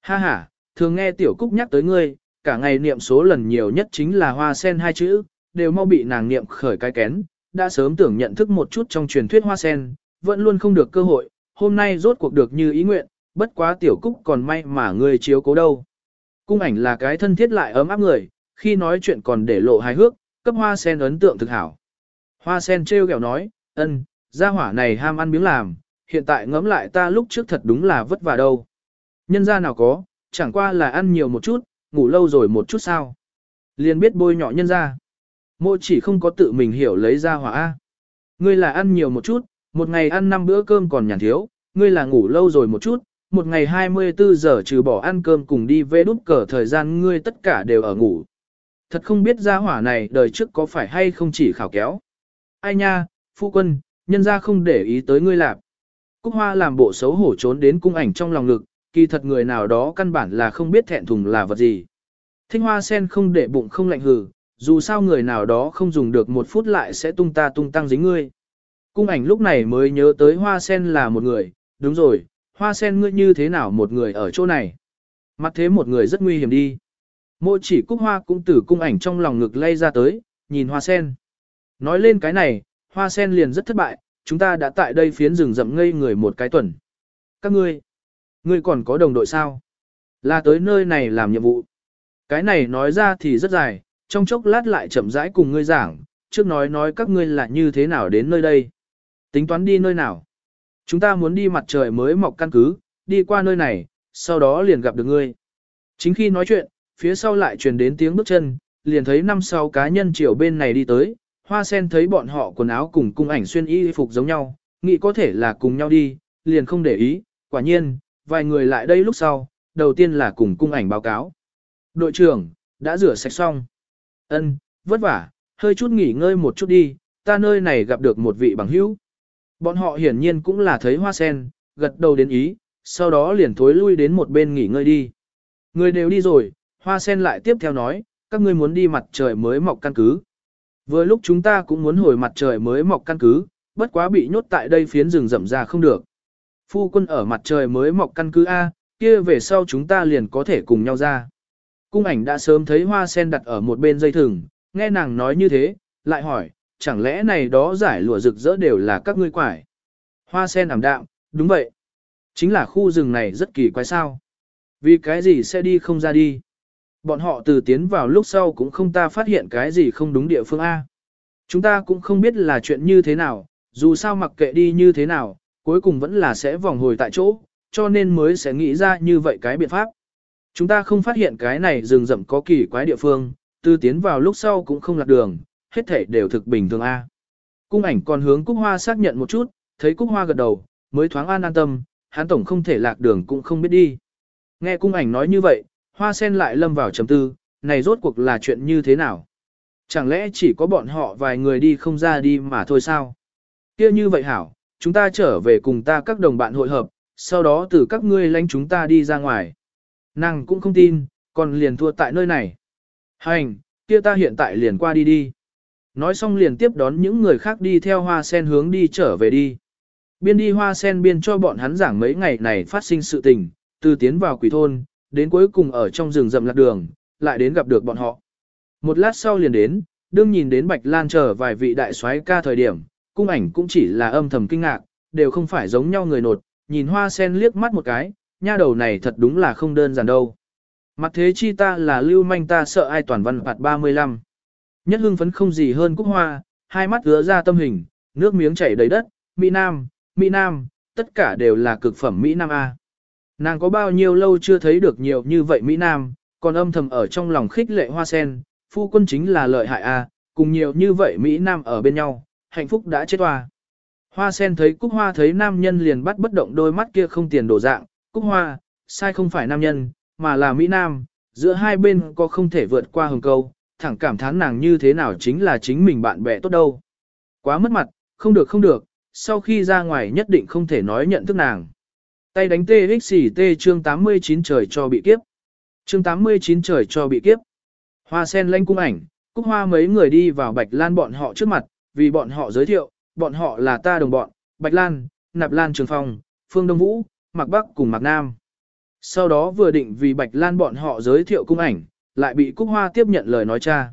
Ha ha, thường nghe tiểu cúc nhắc tới ngươi, cả ngày niệm số lần nhiều nhất chính là hoa sen hai chữ, đều mau bị nàng niệm khởi cái kén, đã sớm tưởng nhận thức một chút trong truyền thuyết hoa sen, vẫn luôn không được cơ hội, hôm nay rốt cuộc được như ý nguyện, bất quá tiểu cúc còn may mà ngươi chiếu cố đâu. Cung ảnh là cái thân thiết lại ấm áp người, khi nói chuyện còn để lộ hài hước, cấp hoa sen ấn tượng thực hảo. Hoa sen trêu ghẹo nói, ân, gia hỏa này ham ăn miếng làm, hiện tại ngẫm lại ta lúc trước thật đúng là vất vả đâu. Nhân gia nào có, chẳng qua là ăn nhiều một chút, ngủ lâu rồi một chút sao. Liền biết bôi nhọ nhân gia. Mộ chỉ không có tự mình hiểu lấy ra hỏa A. Ngươi là ăn nhiều một chút, một ngày ăn 5 bữa cơm còn nhàn thiếu, ngươi là ngủ lâu rồi một chút, một ngày 24 giờ trừ bỏ ăn cơm cùng đi về đút cờ thời gian ngươi tất cả đều ở ngủ. Thật không biết gia hỏa này đời trước có phải hay không chỉ khảo kéo. Ai nha, phu quân, nhân gia không để ý tới ngươi lạp. Cúc hoa làm bộ xấu hổ trốn đến cung ảnh trong lòng ngực, kỳ thật người nào đó căn bản là không biết thẹn thùng là vật gì. thinh hoa sen không để bụng không lạnh hừ, dù sao người nào đó không dùng được một phút lại sẽ tung ta tung tăng dính ngươi. Cung ảnh lúc này mới nhớ tới hoa sen là một người, đúng rồi, hoa sen ngươi như thế nào một người ở chỗ này. Mặt thế một người rất nguy hiểm đi. Mộ chỉ cúc hoa cũng từ cung ảnh trong lòng ngực lay ra tới, nhìn hoa sen. Nói lên cái này, hoa sen liền rất thất bại, chúng ta đã tại đây phiến rừng rậm ngây người một cái tuần. Các ngươi, ngươi còn có đồng đội sao? Là tới nơi này làm nhiệm vụ. Cái này nói ra thì rất dài, trong chốc lát lại chậm rãi cùng ngươi giảng, trước nói nói các ngươi là như thế nào đến nơi đây. Tính toán đi nơi nào. Chúng ta muốn đi mặt trời mới mọc căn cứ, đi qua nơi này, sau đó liền gặp được ngươi. Chính khi nói chuyện, phía sau lại truyền đến tiếng bước chân, liền thấy năm sáu cá nhân chiều bên này đi tới, hoa sen thấy bọn họ quần áo cùng cung ảnh xuyên y phục giống nhau, nghĩ có thể là cùng nhau đi, liền không để ý, quả nhiên, vài người lại đây lúc sau, đầu tiên là cùng cung ảnh báo cáo. Đội trưởng, đã rửa sạch xong. Ân, vất vả, hơi chút nghỉ ngơi một chút đi, ta nơi này gặp được một vị bằng hữu. Bọn họ hiển nhiên cũng là thấy hoa sen, gật đầu đến ý, sau đó liền thối lui đến một bên nghỉ ngơi đi. Người đều đi rồi, hoa sen lại tiếp theo nói, các ngươi muốn đi mặt trời mới mọc căn cứ. Vừa lúc chúng ta cũng muốn hồi mặt trời mới mọc căn cứ, bất quá bị nhốt tại đây phiến rừng rậm ra không được. Phu quân ở mặt trời mới mọc căn cứ A, kia về sau chúng ta liền có thể cùng nhau ra. Cung ảnh đã sớm thấy hoa sen đặt ở một bên dây thừng, nghe nàng nói như thế, lại hỏi, chẳng lẽ này đó giải lụa rực rỡ đều là các ngươi quải. Hoa sen ảm đạm, đúng vậy. Chính là khu rừng này rất kỳ quái sao. Vì cái gì sẽ đi không ra đi. Bọn họ từ tiến vào lúc sau cũng không ta phát hiện cái gì không đúng địa phương A. Chúng ta cũng không biết là chuyện như thế nào, dù sao mặc kệ đi như thế nào, cuối cùng vẫn là sẽ vòng hồi tại chỗ, cho nên mới sẽ nghĩ ra như vậy cái biện pháp. Chúng ta không phát hiện cái này rừng rậm có kỳ quái địa phương, từ tiến vào lúc sau cũng không lạc đường, hết thể đều thực bình thường A. Cung ảnh còn hướng Cúc Hoa xác nhận một chút, thấy Cúc Hoa gật đầu, mới thoáng an an tâm, hắn tổng không thể lạc đường cũng không biết đi. Nghe cung ảnh nói như vậy, Hoa sen lại lâm vào trầm tư, này rốt cuộc là chuyện như thế nào? Chẳng lẽ chỉ có bọn họ vài người đi không ra đi mà thôi sao? kia như vậy hảo, chúng ta trở về cùng ta các đồng bạn hội hợp, sau đó từ các ngươi lánh chúng ta đi ra ngoài. Nàng cũng không tin, còn liền thua tại nơi này. Hành, kia ta hiện tại liền qua đi đi. Nói xong liền tiếp đón những người khác đi theo hoa sen hướng đi trở về đi. Biên đi hoa sen biên cho bọn hắn giảng mấy ngày này phát sinh sự tình, từ tiến vào quỷ thôn, đến cuối cùng ở trong rừng rậm lạc đường, lại đến gặp được bọn họ. Một lát sau liền đến, đương nhìn đến Bạch Lan chờ vài vị đại soái ca thời điểm, cung ảnh cũng chỉ là âm thầm kinh ngạc, đều không phải giống nhau người nột, nhìn hoa sen liếc mắt một cái, nha đầu này thật đúng là không đơn giản đâu. Mặt thế chi ta là lưu manh ta sợ ai toàn văn phạt 35. Nhất hưng phấn không gì hơn cúc hoa, hai mắt ứa ra tâm hình, nước miếng chảy đầy đất, Mỹ Nam, Mỹ Nam, tất cả đều là cực phẩm Mỹ Nam A. Nàng có bao nhiêu lâu chưa thấy được nhiều như vậy Mỹ Nam, còn âm thầm ở trong lòng khích lệ hoa sen, phu quân chính là lợi hại A, cùng nhiều như vậy Mỹ Nam ở bên nhau, hạnh phúc đã chết hoa. Hoa sen thấy cúc hoa thấy nam nhân liền bắt bất động đôi mắt kia không tiền đổ dạng, cúc hoa, sai không phải nam nhân, mà là Mỹ Nam, giữa hai bên có không thể vượt qua hừng câu, thẳng cảm thán nàng như thế nào chính là chính mình bạn bè tốt đâu. Quá mất mặt, không được không được, sau khi ra ngoài nhất định không thể nói nhận thức nàng. Tay đánh TXT chương 89 trời cho bị kiếp. Chương 89 trời cho bị kiếp. Hoa sen lanh cung ảnh, cúc hoa mấy người đi vào Bạch Lan bọn họ trước mặt, vì bọn họ giới thiệu, bọn họ là ta đồng bọn, Bạch Lan, Nạp Lan Trường Phong, Phương Đông Vũ, Mạc Bắc cùng Mạc Nam. Sau đó vừa định vì Bạch Lan bọn họ giới thiệu cung ảnh, lại bị Cúc Hoa tiếp nhận lời nói cha.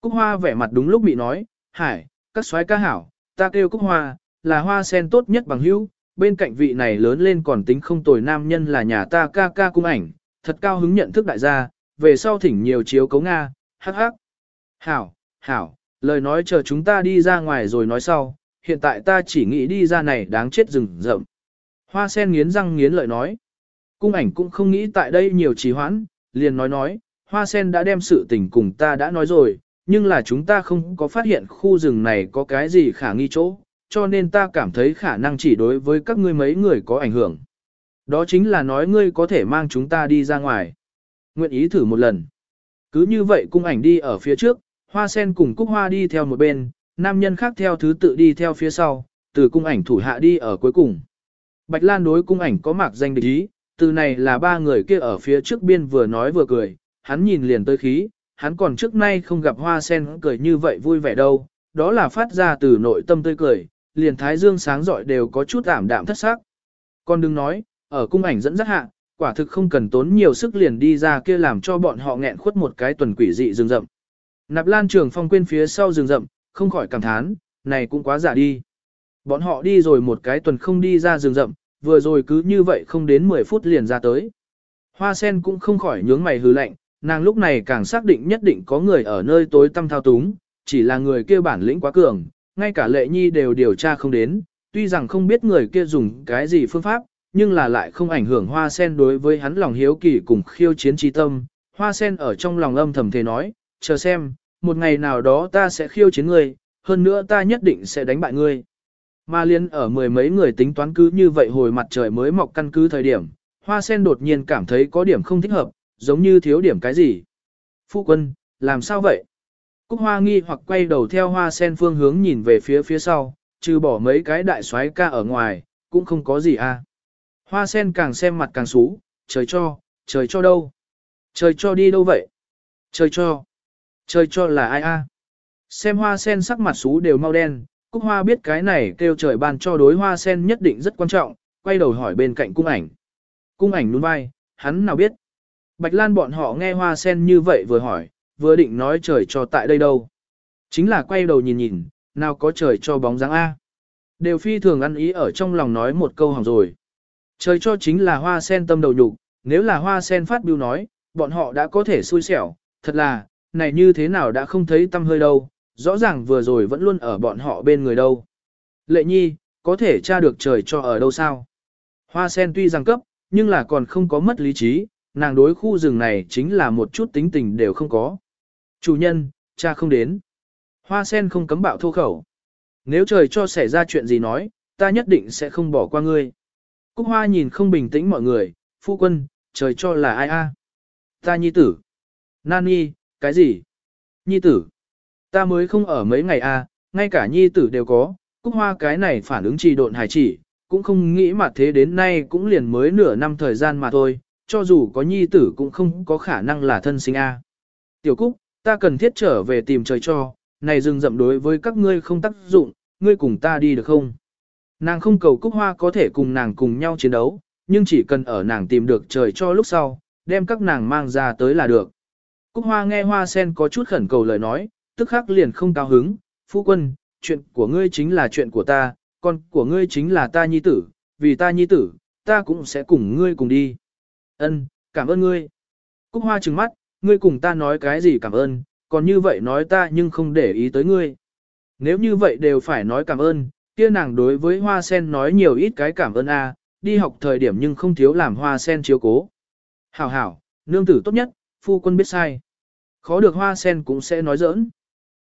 Cúc Hoa vẻ mặt đúng lúc bị nói, hải, các soái ca hảo, ta kêu Cúc Hoa, là hoa sen tốt nhất bằng hữu, bên cạnh vị này lớn lên còn tính không tồi nam nhân là nhà ta ca ca cung ảnh, thật cao hứng nhận thức đại gia, về sau thỉnh nhiều chiếu cấu Nga, hắc hắc. Hảo, hảo, lời nói chờ chúng ta đi ra ngoài rồi nói sau, hiện tại ta chỉ nghĩ đi ra này đáng chết rừng rậm. Hoa sen nghiến răng nghiến lợi nói. Cung ảnh cũng không nghĩ tại đây nhiều trì hoãn, liền nói nói, hoa sen đã đem sự tình cùng ta đã nói rồi, nhưng là chúng ta không có phát hiện khu rừng này có cái gì khả nghi chỗ, cho nên ta cảm thấy khả năng chỉ đối với các ngươi mấy người có ảnh hưởng. Đó chính là nói ngươi có thể mang chúng ta đi ra ngoài. Nguyện ý thử một lần. Cứ như vậy cung ảnh đi ở phía trước, hoa sen cùng cúc hoa đi theo một bên, nam nhân khác theo thứ tự đi theo phía sau, từ cung ảnh thủ hạ đi ở cuối cùng. Bạch Lan đối cung ảnh có mạc danh địch ý, từ này là ba người kia ở phía trước biên vừa nói vừa cười, hắn nhìn liền tới khí, hắn còn trước nay không gặp hoa sen cười như vậy vui vẻ đâu, đó là phát ra từ nội tâm tươi cười, liền thái dương sáng rọi đều có chút ảm đạm thất sắc. Con đừng nói, ở cung ảnh dẫn dắt hạ, quả thực không cần tốn nhiều sức liền đi ra kia làm cho bọn họ nghẹn khuất một cái tuần quỷ dị rừng rậm. Nạp Lan Trường Phong quên phía sau rừng rậm, không khỏi cảm thán, này cũng quá giả đi. Bọn họ đi rồi một cái tuần không đi ra rừng rậm, vừa rồi cứ như vậy không đến 10 phút liền ra tới. Hoa sen cũng không khỏi nhướng mày hứ lạnh, nàng lúc này càng xác định nhất định có người ở nơi tối tăm thao túng, chỉ là người kia bản lĩnh quá cường, ngay cả lệ nhi đều điều tra không đến, tuy rằng không biết người kia dùng cái gì phương pháp, nhưng là lại không ảnh hưởng hoa sen đối với hắn lòng hiếu kỳ cùng khiêu chiến trí tâm. Hoa sen ở trong lòng âm thầm thế nói, chờ xem, một ngày nào đó ta sẽ khiêu chiến ngươi, hơn nữa ta nhất định sẽ đánh bại ngươi. Mà liên ở mười mấy người tính toán cứ như vậy hồi mặt trời mới mọc căn cứ thời điểm, hoa sen đột nhiên cảm thấy có điểm không thích hợp, giống như thiếu điểm cái gì. Phu quân, làm sao vậy? Cúc hoa nghi hoặc quay đầu theo hoa sen phương hướng nhìn về phía phía sau, trừ bỏ mấy cái đại soái ca ở ngoài, cũng không có gì à. Hoa sen càng xem mặt càng xú, trời cho, trời cho đâu? Trời cho đi đâu vậy? Trời cho. Trời cho là ai a? Xem hoa sen sắc mặt xú đều mau đen, Cúc Hoa biết cái này kêu trời ban cho đối hoa sen nhất định rất quan trọng, quay đầu hỏi bên cạnh cung ảnh. Cung ảnh nhún vai, hắn nào biết. Bạch Lan bọn họ nghe hoa sen như vậy vừa hỏi, vừa định nói trời cho tại đây đâu. Chính là quay đầu nhìn nhìn, nào có trời cho bóng dáng A. Đều phi thường ăn ý ở trong lòng nói một câu hỏng rồi. Trời cho chính là hoa sen tâm đầu nhục, nếu là hoa sen phát biểu nói, bọn họ đã có thể xui xẻo, thật là, này như thế nào đã không thấy tâm hơi đâu, rõ ràng vừa rồi vẫn luôn ở bọn họ bên người đâu. Lệ nhi, có thể tra được trời cho ở đâu sao? Hoa sen tuy rằng cấp, nhưng là còn không có mất lý trí, nàng đối khu rừng này chính là một chút tính tình đều không có. Chủ nhân, cha không đến. Hoa sen không cấm bạo thô khẩu. Nếu trời cho xảy ra chuyện gì nói, ta nhất định sẽ không bỏ qua ngươi. Cúc hoa nhìn không bình tĩnh mọi người, phu quân, trời cho là ai a? Ta nhi tử. Nani, cái gì? Nhi tử. Ta mới không ở mấy ngày a, ngay cả nhi tử đều có, cúc hoa cái này phản ứng trì độn hài chỉ, cũng không nghĩ mà thế đến nay cũng liền mới nửa năm thời gian mà thôi, cho dù có nhi tử cũng không có khả năng là thân sinh a. Tiểu cúc, ta cần thiết trở về tìm trời cho, này rừng rậm đối với các ngươi không tác dụng, ngươi cùng ta đi được không? Nàng không cầu Cúc Hoa có thể cùng nàng cùng nhau chiến đấu, nhưng chỉ cần ở nàng tìm được trời cho lúc sau, đem các nàng mang ra tới là được. Cúc Hoa nghe Hoa Sen có chút khẩn cầu lời nói, tức khắc liền không cao hứng, phu quân, chuyện của ngươi chính là chuyện của ta, con của ngươi chính là ta nhi tử, vì ta nhi tử, ta cũng sẽ cùng ngươi cùng đi. Ân, cảm ơn ngươi. Cúc Hoa trừng mắt, ngươi cùng ta nói cái gì cảm ơn, còn như vậy nói ta nhưng không để ý tới ngươi. Nếu như vậy đều phải nói cảm ơn, kia nàng đối với Hoa Sen nói nhiều ít cái cảm ơn a, đi học thời điểm nhưng không thiếu làm Hoa Sen chiếu cố. Hảo hảo, nương tử tốt nhất, phu quân biết sai. Khó được Hoa Sen cũng sẽ nói giỡn.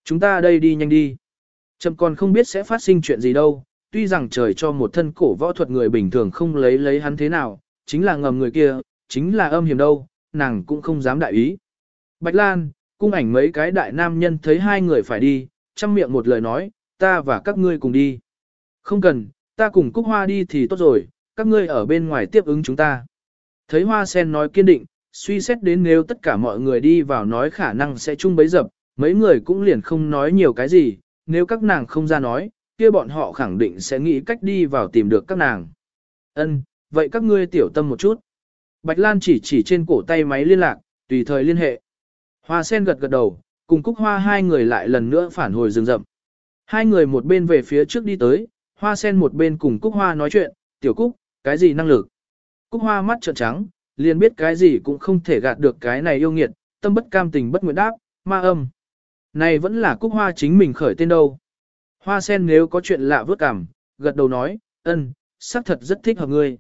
Chúng ta đây đi nhanh đi. Chậm còn không biết sẽ phát sinh chuyện gì đâu, tuy rằng trời cho một thân cổ võ thuật người bình thường không lấy lấy hắn thế nào, chính là ngầm người kia, chính là âm hiểm đâu, nàng cũng không dám đại ý. Bạch Lan, cung ảnh mấy cái đại nam nhân thấy hai người phải đi, chăm miệng một lời nói, ta và các ngươi cùng đi. Không cần, ta cùng Cúc Hoa đi thì tốt rồi, các ngươi ở bên ngoài tiếp ứng chúng ta. Thấy Hoa Sen nói kiên định, suy xét đến nếu tất cả mọi người đi vào nói khả năng sẽ chung bấy dập, mấy người cũng liền không nói nhiều cái gì, nếu các nàng không ra nói, kia bọn họ khẳng định sẽ nghĩ cách đi vào tìm được các nàng. Ân, vậy các ngươi tiểu tâm một chút. Bạch Lan chỉ chỉ trên cổ tay máy liên lạc, tùy thời liên hệ. Hoa sen gật gật đầu, cùng Cúc Hoa hai người lại lần nữa phản hồi rừng rậm. Hai người một bên về phía trước đi tới, Hoa sen một bên cùng Cúc Hoa nói chuyện, tiểu Cúc, cái gì năng lực? Cúc Hoa mắt trợn trắng, liền biết cái gì cũng không thể gạt được cái này yêu nghiệt, tâm bất cam tình bất nguyện đáp, ma âm. Này vẫn là Cúc Hoa chính mình khởi tên đâu. Hoa sen nếu có chuyện lạ vớt cảm, gật đầu nói, ân, xác thật rất thích hợp ngươi.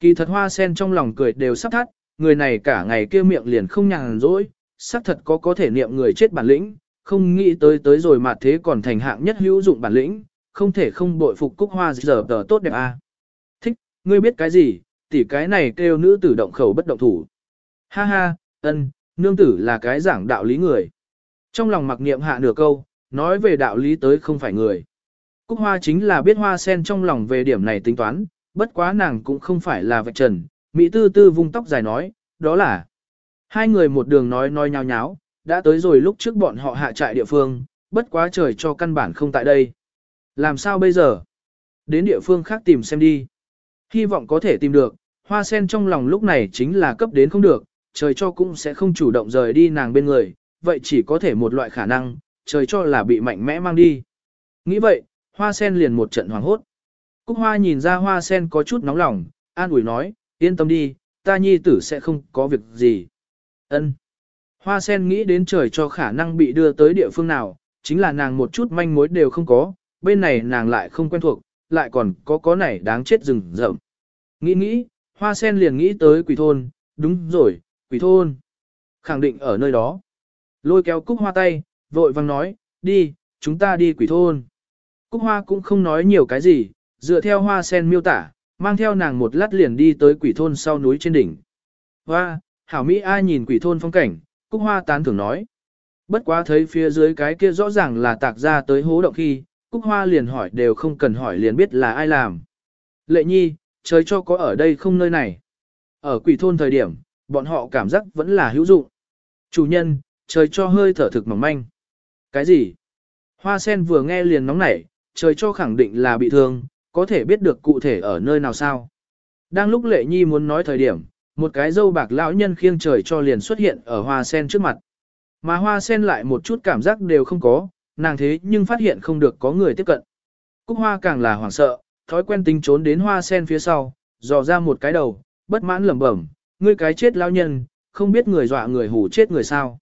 Kỳ thật hoa sen trong lòng cười đều sắp thắt, người này cả ngày kia miệng liền không nhàn rỗi, xác thật có có thể niệm người chết bản lĩnh, không nghĩ tới tới rồi mà thế còn thành hạng nhất hữu dụng bản lĩnh, không thể không bội phục cúc hoa giờ tờ tốt đẹp à. Thích, ngươi biết cái gì, tỷ cái này kêu nữ tử động khẩu bất động thủ. Ha ha, ân, nương tử là cái giảng đạo lý người. Trong lòng mặc niệm hạ nửa câu, nói về đạo lý tới không phải người. Cúc hoa chính là biết hoa sen trong lòng về điểm này tính toán, bất quá nàng cũng không phải là vạch trần, Mỹ tư tư vung tóc dài nói, đó là. Hai người một đường nói nói nháo nháo, đã tới rồi lúc trước bọn họ hạ trại địa phương, bất quá trời cho căn bản không tại đây. Làm sao bây giờ? Đến địa phương khác tìm xem đi. Hy vọng có thể tìm được, hoa sen trong lòng lúc này chính là cấp đến không được, trời cho cũng sẽ không chủ động rời đi nàng bên người, vậy chỉ có thể một loại khả năng, trời cho là bị mạnh mẽ mang đi. Nghĩ vậy, hoa sen liền một trận hoảng hốt. Cúc hoa nhìn ra hoa sen có chút nóng lòng, an ủi nói, yên tâm đi, ta nhi tử sẽ không có việc gì. Ân. Hoa sen nghĩ đến trời cho khả năng bị đưa tới địa phương nào, chính là nàng một chút manh mối đều không có, bên này nàng lại không quen thuộc, lại còn có có này đáng chết rừng rậm. Nghĩ nghĩ, hoa sen liền nghĩ tới quỷ thôn, đúng rồi, quỷ thôn. Khẳng định ở nơi đó. Lôi kéo cúc hoa tay, vội vang nói, đi, chúng ta đi quỷ thôn. Cúc hoa cũng không nói nhiều cái gì, dựa theo hoa sen miêu tả, mang theo nàng một lát liền đi tới quỷ thôn sau núi trên đỉnh. Hoa, hảo Mỹ ai nhìn quỷ thôn phong cảnh, Cúc Hoa tán thưởng nói. Bất quá thấy phía dưới cái kia rõ ràng là tạc ra tới hố động khi, Cúc Hoa liền hỏi đều không cần hỏi liền biết là ai làm. Lệ nhi, trời cho có ở đây không nơi này. Ở quỷ thôn thời điểm, bọn họ cảm giác vẫn là hữu dụng. Chủ nhân, trời cho hơi thở thực mỏng manh. Cái gì? Hoa sen vừa nghe liền nóng nảy, trời cho khẳng định là bị thương, có thể biết được cụ thể ở nơi nào sao. Đang lúc lệ nhi muốn nói thời điểm, một cái dâu bạc lão nhân khiêng trời cho liền xuất hiện ở hoa sen trước mặt. Mà hoa sen lại một chút cảm giác đều không có, nàng thế nhưng phát hiện không được có người tiếp cận. Cúc hoa càng là hoảng sợ, thói quen tính trốn đến hoa sen phía sau, dò ra một cái đầu, bất mãn lẩm bẩm, ngươi cái chết lão nhân, không biết người dọa người hù chết người sao.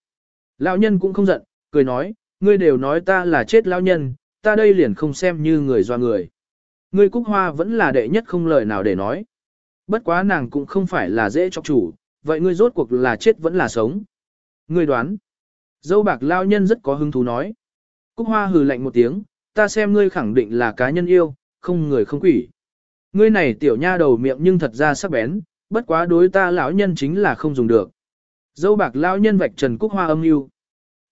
Lão nhân cũng không giận, cười nói, ngươi đều nói ta là chết lão nhân, ta đây liền không xem như người dọa người. Ngươi Cúc Hoa vẫn là đệ nhất không lời nào để nói. Bất quá nàng cũng không phải là dễ cho chủ, vậy ngươi rốt cuộc là chết vẫn là sống. Ngươi đoán. Dâu bạc lao nhân rất có hứng thú nói. Cúc Hoa hừ lạnh một tiếng, ta xem ngươi khẳng định là cá nhân yêu, không người không quỷ. Ngươi này tiểu nha đầu miệng nhưng thật ra sắc bén, bất quá đối ta lão nhân chính là không dùng được. Dâu bạc lao nhân vạch trần Cúc Hoa âm yêu.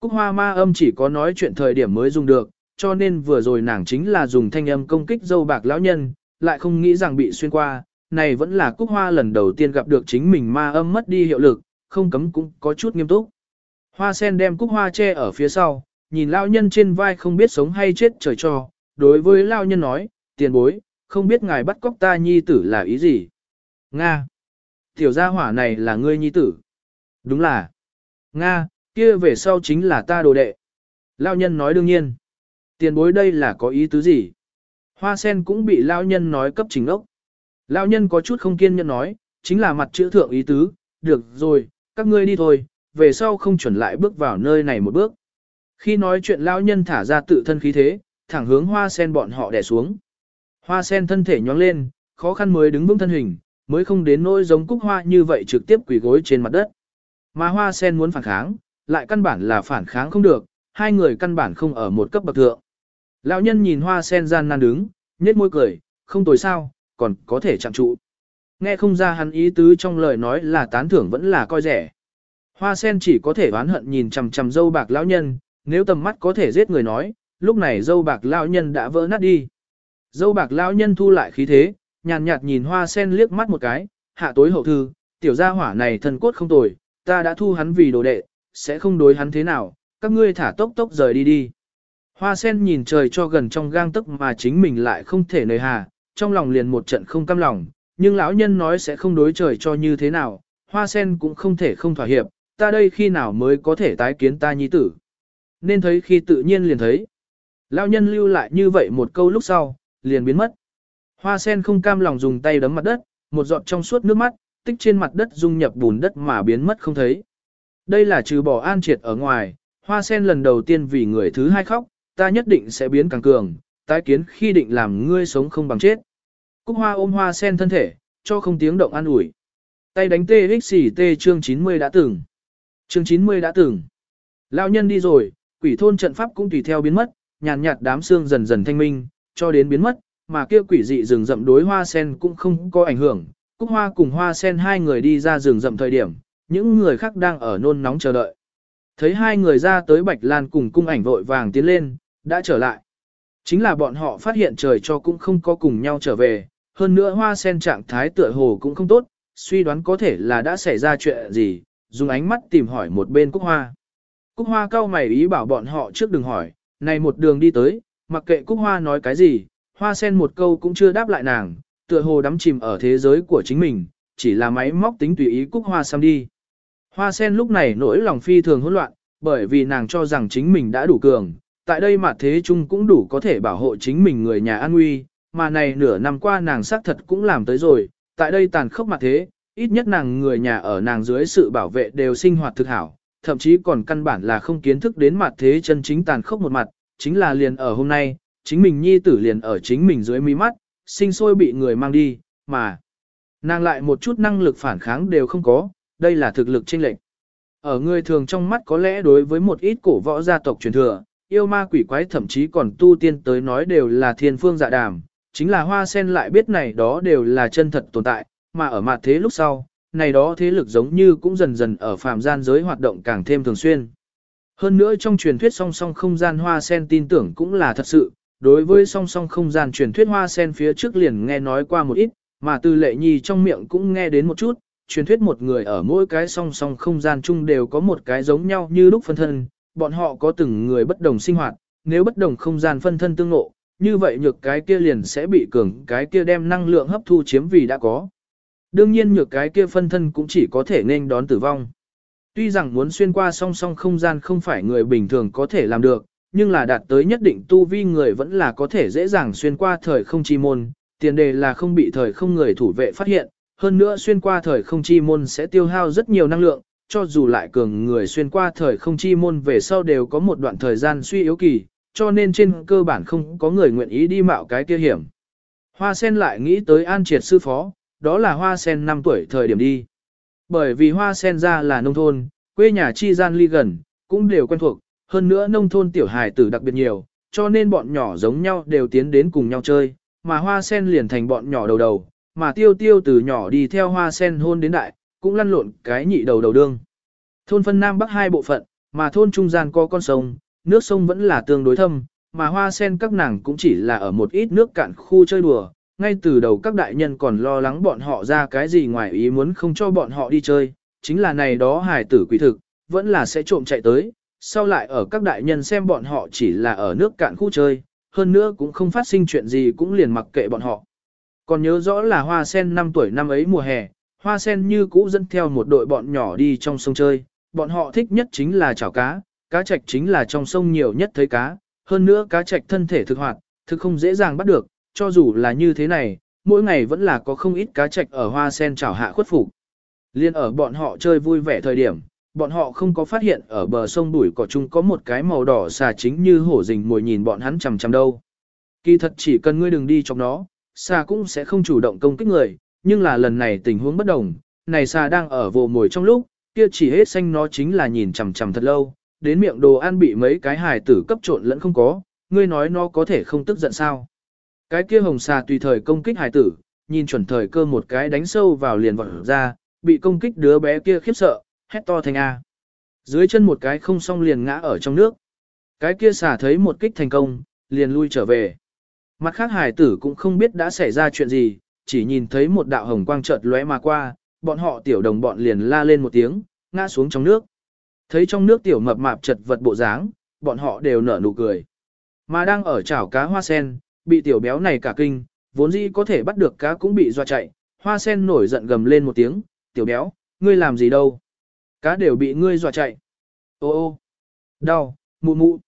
Cúc Hoa ma âm chỉ có nói chuyện thời điểm mới dùng được, cho nên vừa rồi nàng chính là dùng thanh âm công kích dâu bạc lão nhân, lại không nghĩ rằng bị xuyên qua, này vẫn là cúc hoa lần đầu tiên gặp được chính mình ma âm mất đi hiệu lực, không cấm cũng có chút nghiêm túc. Hoa sen đem cúc hoa che ở phía sau, nhìn lao nhân trên vai không biết sống hay chết trời cho, đối với lao nhân nói, tiền bối, không biết ngài bắt cóc ta nhi tử là ý gì. Nga. Tiểu gia hỏa này là ngươi nhi tử. Đúng là. Nga, kia về sau chính là ta đồ đệ. Lao nhân nói đương nhiên. Tiền bối đây là có ý tứ gì? Hoa sen cũng bị lao nhân nói cấp trình ốc. Lão nhân có chút không kiên nhẫn nói, chính là mặt chữ thượng ý tứ, được rồi, các ngươi đi thôi, về sau không chuẩn lại bước vào nơi này một bước. Khi nói chuyện lão nhân thả ra tự thân khí thế, thẳng hướng hoa sen bọn họ đè xuống. Hoa sen thân thể nhoáng lên, khó khăn mới đứng vững thân hình, mới không đến nỗi giống cúc hoa như vậy trực tiếp quỳ gối trên mặt đất. Mà hoa sen muốn phản kháng, lại căn bản là phản kháng không được, hai người căn bản không ở một cấp bậc thượng. Lão nhân nhìn hoa sen gian nan đứng, nhếch môi cười, không tồi sao, còn có thể chạm trụ. Nghe không ra hắn ý tứ trong lời nói là tán thưởng vẫn là coi rẻ. Hoa sen chỉ có thể oán hận nhìn chằm chằm dâu bạc lão nhân, nếu tầm mắt có thể giết người nói, lúc này dâu bạc lão nhân đã vỡ nát đi. Dâu bạc lão nhân thu lại khí thế, nhàn nhạt nhìn hoa sen liếc mắt một cái, hạ tối hậu thư, tiểu gia hỏa này thần cốt không tồi, ta đã thu hắn vì đồ đệ, sẽ không đối hắn thế nào, các ngươi thả tốc tốc rời đi đi. Hoa sen nhìn trời cho gần trong gang tức mà chính mình lại không thể nơi hà, trong lòng liền một trận không cam lòng, nhưng lão nhân nói sẽ không đối trời cho như thế nào, hoa sen cũng không thể không thỏa hiệp, ta đây khi nào mới có thể tái kiến ta nhi tử. Nên thấy khi tự nhiên liền thấy. Lão nhân lưu lại như vậy một câu lúc sau, liền biến mất. Hoa sen không cam lòng dùng tay đấm mặt đất, một giọt trong suốt nước mắt, tích trên mặt đất dung nhập bùn đất mà biến mất không thấy. Đây là trừ bỏ an triệt ở ngoài, hoa sen lần đầu tiên vì người thứ hai khóc, ta nhất định sẽ biến càng cường, tái kiến khi định làm ngươi sống không bằng chết. Cúc hoa ôm hoa sen thân thể, cho không tiếng động an ủi. Tay đánh tê xỉ tê chương 90 đã từng. Chương 90 đã từng. Lão nhân đi rồi, quỷ thôn trận pháp cũng tùy theo biến mất, nhàn nhạt đám xương dần dần thanh minh, cho đến biến mất, mà kia quỷ dị rừng rậm đối hoa sen cũng không có ảnh hưởng. Cúc hoa cùng hoa sen hai người đi ra rừng rậm thời điểm, những người khác đang ở nôn nóng chờ đợi. Thấy hai người ra tới Bạch Lan cùng cung ảnh vội vàng tiến lên, đã trở lại. Chính là bọn họ phát hiện trời cho cũng không có cùng nhau trở về, hơn nữa hoa sen trạng thái tựa hồ cũng không tốt, suy đoán có thể là đã xảy ra chuyện gì, dùng ánh mắt tìm hỏi một bên Cúc Hoa. Cúc Hoa cao mày ý bảo bọn họ trước đừng hỏi, này một đường đi tới, mặc kệ Cúc Hoa nói cái gì, hoa sen một câu cũng chưa đáp lại nàng, tựa hồ đắm chìm ở thế giới của chính mình, chỉ là máy móc tính tùy ý Cúc Hoa xăm đi. Hoa sen lúc này nỗi lòng phi thường hỗn loạn, bởi vì nàng cho rằng chính mình đã đủ cường, tại đây mà thế chung cũng đủ có thể bảo hộ chính mình người nhà an nguy, mà này nửa năm qua nàng xác thật cũng làm tới rồi, tại đây tàn khốc mặt thế, ít nhất nàng người nhà ở nàng dưới sự bảo vệ đều sinh hoạt thực hảo, thậm chí còn căn bản là không kiến thức đến mặt thế chân chính tàn khốc một mặt, chính là liền ở hôm nay, chính mình nhi tử liền ở chính mình dưới mí mắt, sinh sôi bị người mang đi, mà nàng lại một chút năng lực phản kháng đều không có, đây là thực lực chênh lệch. Ở người thường trong mắt có lẽ đối với một ít cổ võ gia tộc truyền thừa, yêu ma quỷ quái thậm chí còn tu tiên tới nói đều là thiên phương dạ đàm, chính là hoa sen lại biết này đó đều là chân thật tồn tại, mà ở mặt thế lúc sau, này đó thế lực giống như cũng dần dần ở phàm gian giới hoạt động càng thêm thường xuyên. Hơn nữa trong truyền thuyết song song không gian hoa sen tin tưởng cũng là thật sự, đối với song song không gian truyền thuyết hoa sen phía trước liền nghe nói qua một ít, mà từ lệ nhi trong miệng cũng nghe đến một chút, truyền thuyết một người ở mỗi cái song song không gian chung đều có một cái giống nhau như lúc phân thân, bọn họ có từng người bất đồng sinh hoạt, nếu bất đồng không gian phân thân tương ngộ, như vậy nhược cái kia liền sẽ bị cường cái kia đem năng lượng hấp thu chiếm vì đã có. Đương nhiên nhược cái kia phân thân cũng chỉ có thể nên đón tử vong. Tuy rằng muốn xuyên qua song song không gian không phải người bình thường có thể làm được, nhưng là đạt tới nhất định tu vi người vẫn là có thể dễ dàng xuyên qua thời không chi môn, tiền đề là không bị thời không người thủ vệ phát hiện, hơn nữa xuyên qua thời không chi môn sẽ tiêu hao rất nhiều năng lượng, cho dù lại cường người xuyên qua thời không chi môn về sau đều có một đoạn thời gian suy yếu kỳ, cho nên trên cơ bản không có người nguyện ý đi mạo cái kia hiểm. Hoa sen lại nghĩ tới an triệt sư phó, đó là hoa sen 5 tuổi thời điểm đi. Bởi vì hoa sen ra là nông thôn, quê nhà chi gian ly gần, cũng đều quen thuộc, hơn nữa nông thôn tiểu hài tử đặc biệt nhiều, cho nên bọn nhỏ giống nhau đều tiến đến cùng nhau chơi, mà hoa sen liền thành bọn nhỏ đầu đầu, mà tiêu tiêu từ nhỏ đi theo hoa sen hôn đến đại, cũng lăn lộn cái nhị đầu đầu đương. Thôn phân Nam Bắc hai bộ phận, mà thôn trung gian có con sông, nước sông vẫn là tương đối thâm, mà hoa sen các nàng cũng chỉ là ở một ít nước cạn khu chơi đùa. Ngay từ đầu các đại nhân còn lo lắng bọn họ ra cái gì ngoài ý muốn không cho bọn họ đi chơi, chính là này đó hài tử quỷ thực, vẫn là sẽ trộm chạy tới, sau lại ở các đại nhân xem bọn họ chỉ là ở nước cạn khu chơi, hơn nữa cũng không phát sinh chuyện gì cũng liền mặc kệ bọn họ. Còn nhớ rõ là hoa sen 5 tuổi năm ấy mùa hè, hoa sen như cũ dẫn theo một đội bọn nhỏ đi trong sông chơi, bọn họ thích nhất chính là chảo cá, cá trạch chính là trong sông nhiều nhất thấy cá, hơn nữa cá trạch thân thể thực hoạt, thực không dễ dàng bắt được, cho dù là như thế này, mỗi ngày vẫn là có không ít cá trạch ở hoa sen chảo hạ khuất phục. Liên ở bọn họ chơi vui vẻ thời điểm, bọn họ không có phát hiện ở bờ sông bụi cỏ chung có một cái màu đỏ xà chính như hổ rình mồi nhìn bọn hắn chằm chằm đâu. Kỳ thật chỉ cần ngươi đừng đi trong nó, xà cũng sẽ không chủ động công kích người, nhưng là lần này tình huống bất đồng, này xà đang ở vồ mồi trong lúc, kia chỉ hết xanh nó chính là nhìn chằm chằm thật lâu, đến miệng đồ ăn bị mấy cái hài tử cấp trộn lẫn không có, ngươi nói nó có thể không tức giận sao. Cái kia hồng xà tùy thời công kích hài tử, nhìn chuẩn thời cơ một cái đánh sâu vào liền vọt ra, bị công kích đứa bé kia khiếp sợ, hét to thành A. Dưới chân một cái không xong liền ngã ở trong nước. Cái kia xà thấy một kích thành công, liền lui trở về. Mặt khác hải tử cũng không biết đã xảy ra chuyện gì, chỉ nhìn thấy một đạo hồng quang chợt lóe mà qua, bọn họ tiểu đồng bọn liền la lên một tiếng, ngã xuống trong nước. Thấy trong nước tiểu mập mạp chật vật bộ dáng, bọn họ đều nở nụ cười. Mà đang ở chảo cá hoa sen, bị tiểu béo này cả kinh, vốn dĩ có thể bắt được cá cũng bị dọa chạy, hoa sen nổi giận gầm lên một tiếng, tiểu béo, ngươi làm gì đâu? Cá đều bị ngươi dọa chạy. Ô ô, đau, mụ mụ.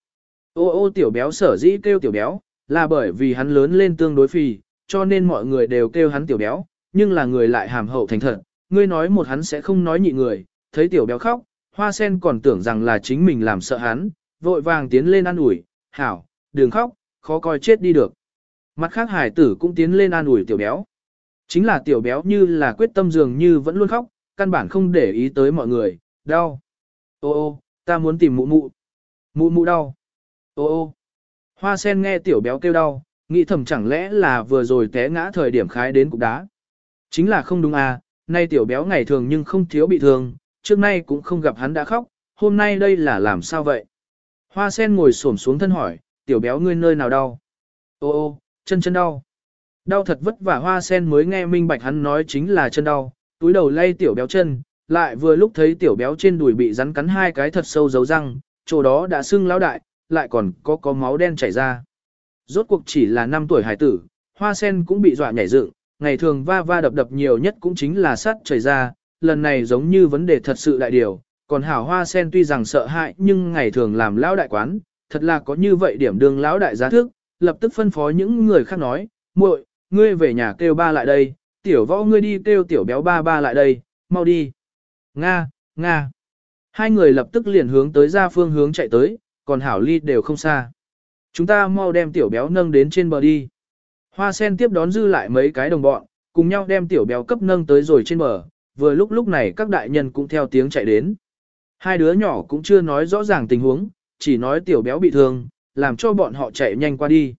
Ô ô tiểu béo sở dĩ kêu tiểu béo, là bởi vì hắn lớn lên tương đối phì, cho nên mọi người đều kêu hắn tiểu béo, nhưng là người lại hàm hậu thành thật. Ngươi nói một hắn sẽ không nói nhị người, thấy tiểu béo khóc, hoa sen còn tưởng rằng là chính mình làm sợ hắn, vội vàng tiến lên an ủi, hảo, đừng khóc, khó coi chết đi được. Mặt khác hải tử cũng tiến lên an ủi tiểu béo. Chính là tiểu béo như là quyết tâm dường như vẫn luôn khóc, căn bản không để ý tới mọi người, đau. Ô ô, ta muốn tìm mụ mụ. Mụ mụ đau. Ô ô. Hoa sen nghe tiểu béo kêu đau, nghĩ thầm chẳng lẽ là vừa rồi té ngã thời điểm khái đến cục đá. Chính là không đúng à, nay tiểu béo ngày thường nhưng không thiếu bị thương, trước nay cũng không gặp hắn đã khóc, hôm nay đây là làm sao vậy? Hoa sen ngồi xổm xuống thân hỏi, tiểu béo ngươi nơi nào đau? Ô ô, chân chân đau. Đau thật vất vả hoa sen mới nghe minh bạch hắn nói chính là chân đau, túi đầu lay tiểu béo chân, lại vừa lúc thấy tiểu béo trên đùi bị rắn cắn hai cái thật sâu dấu răng, chỗ đó đã sưng lão đại, lại còn có có máu đen chảy ra. Rốt cuộc chỉ là 5 tuổi hải tử, hoa sen cũng bị dọa nhảy dựng, ngày thường va va đập đập nhiều nhất cũng chính là sắt chảy ra, lần này giống như vấn đề thật sự đại điều, còn hảo hoa sen tuy rằng sợ hãi nhưng ngày thường làm lão đại quán, thật là có như vậy điểm đường lão đại giá thức, lập tức phân phó những người khác nói, muội, ngươi về nhà kêu ba lại đây, tiểu võ ngươi đi kêu tiểu béo ba ba lại đây, mau đi. Nga, Nga. Hai người lập tức liền hướng tới ra phương hướng chạy tới, còn hảo ly đều không xa. Chúng ta mau đem tiểu béo nâng đến trên bờ đi. Hoa sen tiếp đón dư lại mấy cái đồng bọn, cùng nhau đem tiểu béo cấp nâng tới rồi trên bờ, vừa lúc lúc này các đại nhân cũng theo tiếng chạy đến. Hai đứa nhỏ cũng chưa nói rõ ràng tình huống, chỉ nói tiểu béo bị thương, làm cho bọn họ chạy nhanh qua đi.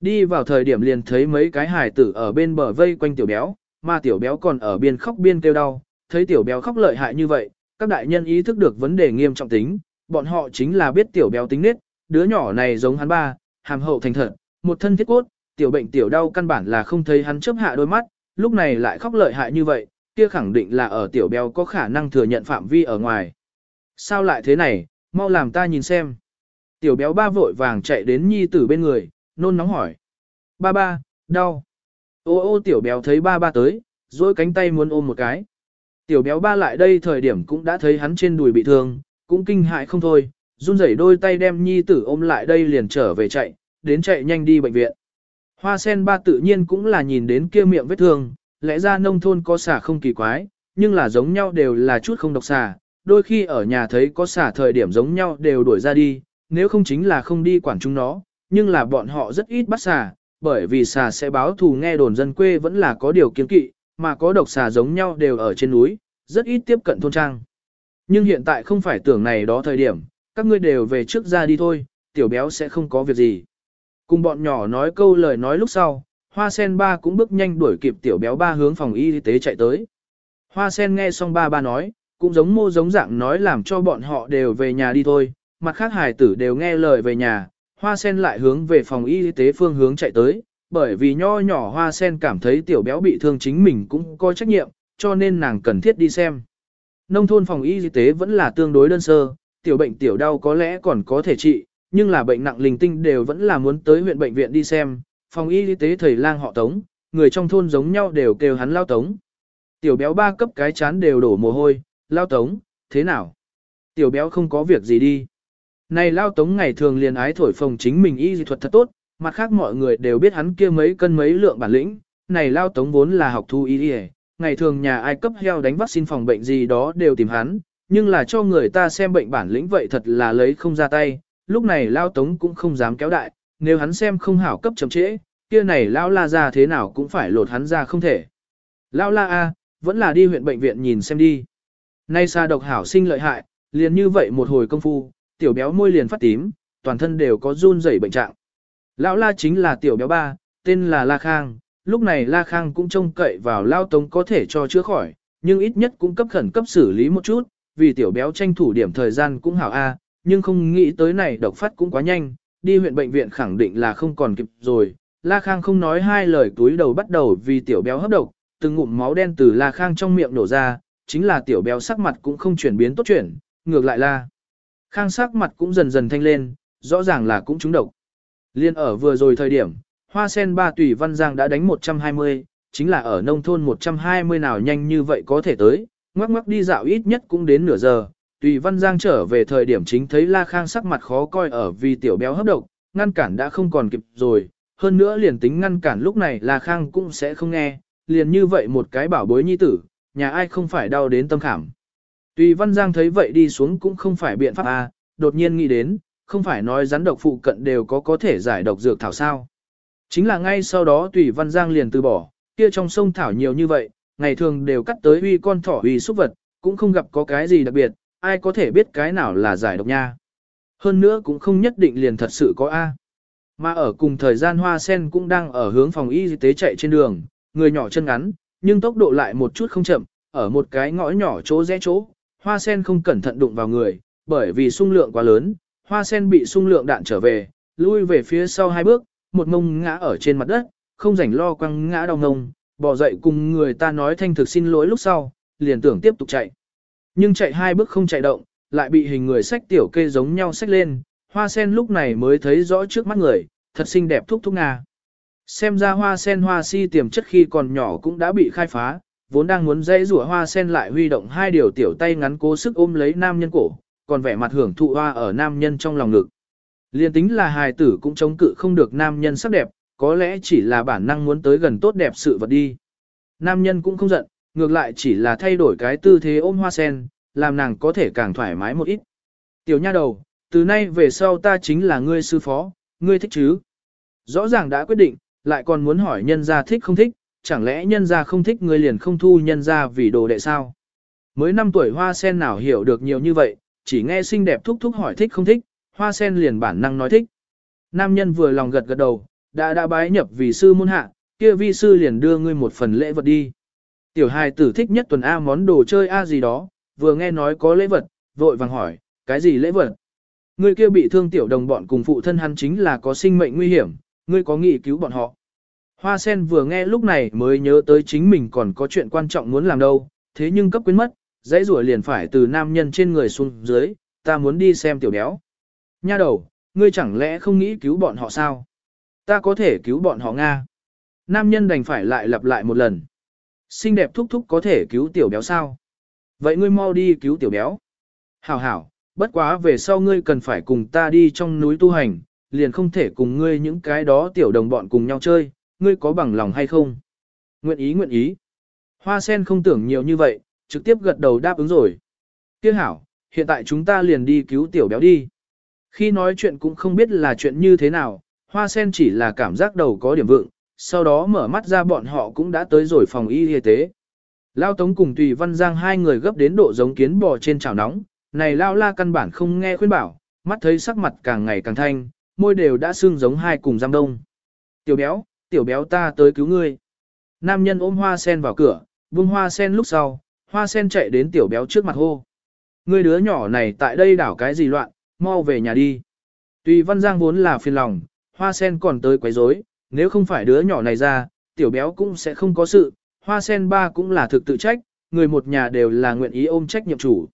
Đi vào thời điểm liền thấy mấy cái hải tử ở bên bờ vây quanh tiểu béo, mà tiểu béo còn ở biên khóc biên kêu đau, thấy tiểu béo khóc lợi hại như vậy, các đại nhân ý thức được vấn đề nghiêm trọng tính, bọn họ chính là biết tiểu béo tính nết, đứa nhỏ này giống hắn ba, hàm hậu thành thật, một thân thiết cốt, tiểu bệnh tiểu đau căn bản là không thấy hắn chớp hạ đôi mắt, lúc này lại khóc lợi hại như vậy, kia khẳng định là ở tiểu béo có khả năng thừa nhận phạm vi ở ngoài. Sao lại thế này, mau làm ta nhìn xem. Tiểu béo ba vội vàng chạy đến nhi tử bên người, nôn nóng hỏi. Ba ba, đau. Ô ô tiểu béo thấy ba ba tới, dối cánh tay muốn ôm một cái. Tiểu béo ba lại đây thời điểm cũng đã thấy hắn trên đùi bị thương, cũng kinh hại không thôi, run rẩy đôi tay đem nhi tử ôm lại đây liền trở về chạy, đến chạy nhanh đi bệnh viện. Hoa sen ba tự nhiên cũng là nhìn đến kia miệng vết thương, lẽ ra nông thôn có xả không kỳ quái, nhưng là giống nhau đều là chút không độc xả, đôi khi ở nhà thấy có xả thời điểm giống nhau đều đuổi ra đi, nếu không chính là không đi quản chúng nó, nhưng là bọn họ rất ít bắt xả, bởi vì xà sẽ báo thù nghe đồn dân quê vẫn là có điều kiêng kỵ, mà có độc xà giống nhau đều ở trên núi, rất ít tiếp cận thôn trang. Nhưng hiện tại không phải tưởng này đó thời điểm, các ngươi đều về trước ra đi thôi, tiểu béo sẽ không có việc gì. Cùng bọn nhỏ nói câu lời nói lúc sau, hoa sen ba cũng bước nhanh đuổi kịp tiểu béo ba hướng phòng y tế chạy tới. Hoa sen nghe xong ba ba nói, cũng giống mô giống dạng nói làm cho bọn họ đều về nhà đi thôi, mặt khác hài tử đều nghe lời về nhà, hoa sen lại hướng về phòng y tế phương hướng chạy tới, bởi vì nho nhỏ hoa sen cảm thấy tiểu béo bị thương chính mình cũng có trách nhiệm, cho nên nàng cần thiết đi xem. Nông thôn phòng y tế vẫn là tương đối đơn sơ, tiểu bệnh tiểu đau có lẽ còn có thể trị, nhưng là bệnh nặng linh tinh đều vẫn là muốn tới huyện bệnh viện đi xem, phòng y tế thầy lang họ tống, người trong thôn giống nhau đều kêu hắn lao tống. Tiểu béo ba cấp cái chán đều đổ mồ hôi, lao tống, thế nào? Tiểu béo không có việc gì đi. Này lao tống ngày thường liền ái thổi phồng chính mình y dị thuật thật tốt, mặt khác mọi người đều biết hắn kia mấy cân mấy lượng bản lĩnh. Này lao tống vốn là học thu y y ngày thường nhà ai cấp heo đánh vaccine phòng bệnh gì đó đều tìm hắn, nhưng là cho người ta xem bệnh bản lĩnh vậy thật là lấy không ra tay, lúc này lao tống cũng không dám kéo đại, nếu hắn xem không hảo cấp chậm trễ, kia này lão la ra thế nào cũng phải lột hắn ra không thể. Lão la a, vẫn là đi huyện bệnh viện nhìn xem đi. Nay xa độc hảo sinh lợi hại, liền như vậy một hồi công phu, tiểu béo môi liền phát tím, toàn thân đều có run rẩy bệnh trạng. Lão la chính là tiểu béo ba, tên là La Khang, lúc này La Khang cũng trông cậy vào Lao Tống có thể cho chữa khỏi, nhưng ít nhất cũng cấp khẩn cấp xử lý một chút, vì tiểu béo tranh thủ điểm thời gian cũng hảo a, nhưng không nghĩ tới này độc phát cũng quá nhanh, đi huyện bệnh viện khẳng định là không còn kịp rồi. La Khang không nói hai lời túi đầu bắt đầu vì tiểu béo hấp độc, từng ngụm máu đen từ La Khang trong miệng nổ ra, chính là tiểu béo sắc mặt cũng không chuyển biến tốt chuyển, ngược lại La. Khang sắc mặt cũng dần dần thanh lên, rõ ràng là cũng trúng độc. Liên ở vừa rồi thời điểm, hoa sen ba tùy văn giang đã đánh 120, chính là ở nông thôn 120 nào nhanh như vậy có thể tới, ngoắc ngoắc đi dạo ít nhất cũng đến nửa giờ. Tùy văn giang trở về thời điểm chính thấy La Khang sắc mặt khó coi ở vì tiểu béo hấp độc, ngăn cản đã không còn kịp rồi, hơn nữa liền tính ngăn cản lúc này La Khang cũng sẽ không nghe, liền như vậy một cái bảo bối nhi tử, nhà ai không phải đau đến tâm khảm. Tùy Văn Giang thấy vậy đi xuống cũng không phải biện pháp à, đột nhiên nghĩ đến, không phải nói rắn độc phụ cận đều có có thể giải độc dược thảo sao. Chính là ngay sau đó Tùy Văn Giang liền từ bỏ, kia trong sông thảo nhiều như vậy, ngày thường đều cắt tới uy con thỏ uy xúc vật, cũng không gặp có cái gì đặc biệt, ai có thể biết cái nào là giải độc nha. Hơn nữa cũng không nhất định liền thật sự có A. Mà ở cùng thời gian hoa sen cũng đang ở hướng phòng y tế chạy trên đường, người nhỏ chân ngắn, nhưng tốc độ lại một chút không chậm, ở một cái ngõ nhỏ chỗ rẽ chỗ, hoa sen không cẩn thận đụng vào người, bởi vì sung lượng quá lớn, hoa sen bị sung lượng đạn trở về, lui về phía sau hai bước, một ngông ngã ở trên mặt đất, không rảnh lo quăng ngã đau ngông, bỏ dậy cùng người ta nói thanh thực xin lỗi lúc sau, liền tưởng tiếp tục chạy. Nhưng chạy hai bước không chạy động, lại bị hình người sách tiểu kê giống nhau sách lên, hoa sen lúc này mới thấy rõ trước mắt người, thật xinh đẹp thúc thúc nga. Xem ra hoa sen hoa si tiềm chất khi còn nhỏ cũng đã bị khai phá, vốn đang muốn dây rủa hoa sen lại huy động hai điều tiểu tay ngắn cố sức ôm lấy nam nhân cổ, còn vẻ mặt hưởng thụ hoa ở nam nhân trong lòng ngực. Liên tính là hài tử cũng chống cự không được nam nhân sắc đẹp, có lẽ chỉ là bản năng muốn tới gần tốt đẹp sự vật đi. Nam nhân cũng không giận, ngược lại chỉ là thay đổi cái tư thế ôm hoa sen, làm nàng có thể càng thoải mái một ít. Tiểu nha đầu, từ nay về sau ta chính là ngươi sư phó, ngươi thích chứ? Rõ ràng đã quyết định, lại còn muốn hỏi nhân gia thích không thích, chẳng lẽ nhân gia không thích ngươi liền không thu nhân gia vì đồ đệ sao? Mới 5 tuổi hoa sen nào hiểu được nhiều như vậy, chỉ nghe xinh đẹp thúc thúc hỏi thích không thích, hoa sen liền bản năng nói thích. Nam nhân vừa lòng gật gật đầu, đã đã bái nhập vì sư môn hạ, kia vi sư liền đưa ngươi một phần lễ vật đi. Tiểu hài tử thích nhất tuần A món đồ chơi A gì đó, vừa nghe nói có lễ vật, vội vàng hỏi, cái gì lễ vật? Ngươi kia bị thương tiểu đồng bọn cùng phụ thân hắn chính là có sinh mệnh nguy hiểm, ngươi có nghĩ cứu bọn họ. Hoa sen vừa nghe lúc này mới nhớ tới chính mình còn có chuyện quan trọng muốn làm đâu, thế nhưng cấp quyến mất, dãy rủa liền phải từ nam nhân trên người xuống dưới, ta muốn đi xem tiểu béo. Nha đầu, ngươi chẳng lẽ không nghĩ cứu bọn họ sao? Ta có thể cứu bọn họ Nga. Nam nhân đành phải lại lặp lại một lần. Xinh đẹp thúc thúc có thể cứu tiểu béo sao? Vậy ngươi mau đi cứu tiểu béo. Hảo hảo, bất quá về sau ngươi cần phải cùng ta đi trong núi tu hành, liền không thể cùng ngươi những cái đó tiểu đồng bọn cùng nhau chơi, ngươi có bằng lòng hay không? Nguyện ý nguyện ý. Hoa sen không tưởng nhiều như vậy, trực tiếp gật đầu đáp ứng rồi. Tiếc hảo, hiện tại chúng ta liền đi cứu tiểu béo đi. Khi nói chuyện cũng không biết là chuyện như thế nào, hoa sen chỉ là cảm giác đầu có điểm vượng, sau đó mở mắt ra bọn họ cũng đã tới rồi phòng y y tế. Lao Tống cùng Tùy Văn Giang hai người gấp đến độ giống kiến bò trên chảo nóng, này Lao La căn bản không nghe khuyên bảo, mắt thấy sắc mặt càng ngày càng thanh, môi đều đã sưng giống hai cùng giam đông. Tiểu béo, tiểu béo ta tới cứu ngươi. Nam nhân ôm hoa sen vào cửa, vung hoa sen lúc sau, hoa sen chạy đến tiểu béo trước mặt hô. Ngươi đứa nhỏ này tại đây đảo cái gì loạn, mau về nhà đi. Tùy Văn Giang vốn là phiền lòng, hoa sen còn tới quấy rối, nếu không phải đứa nhỏ này ra, tiểu béo cũng sẽ không có sự, hoa sen ba cũng là thực tự trách, người một nhà đều là nguyện ý ôm trách nhiệm chủ.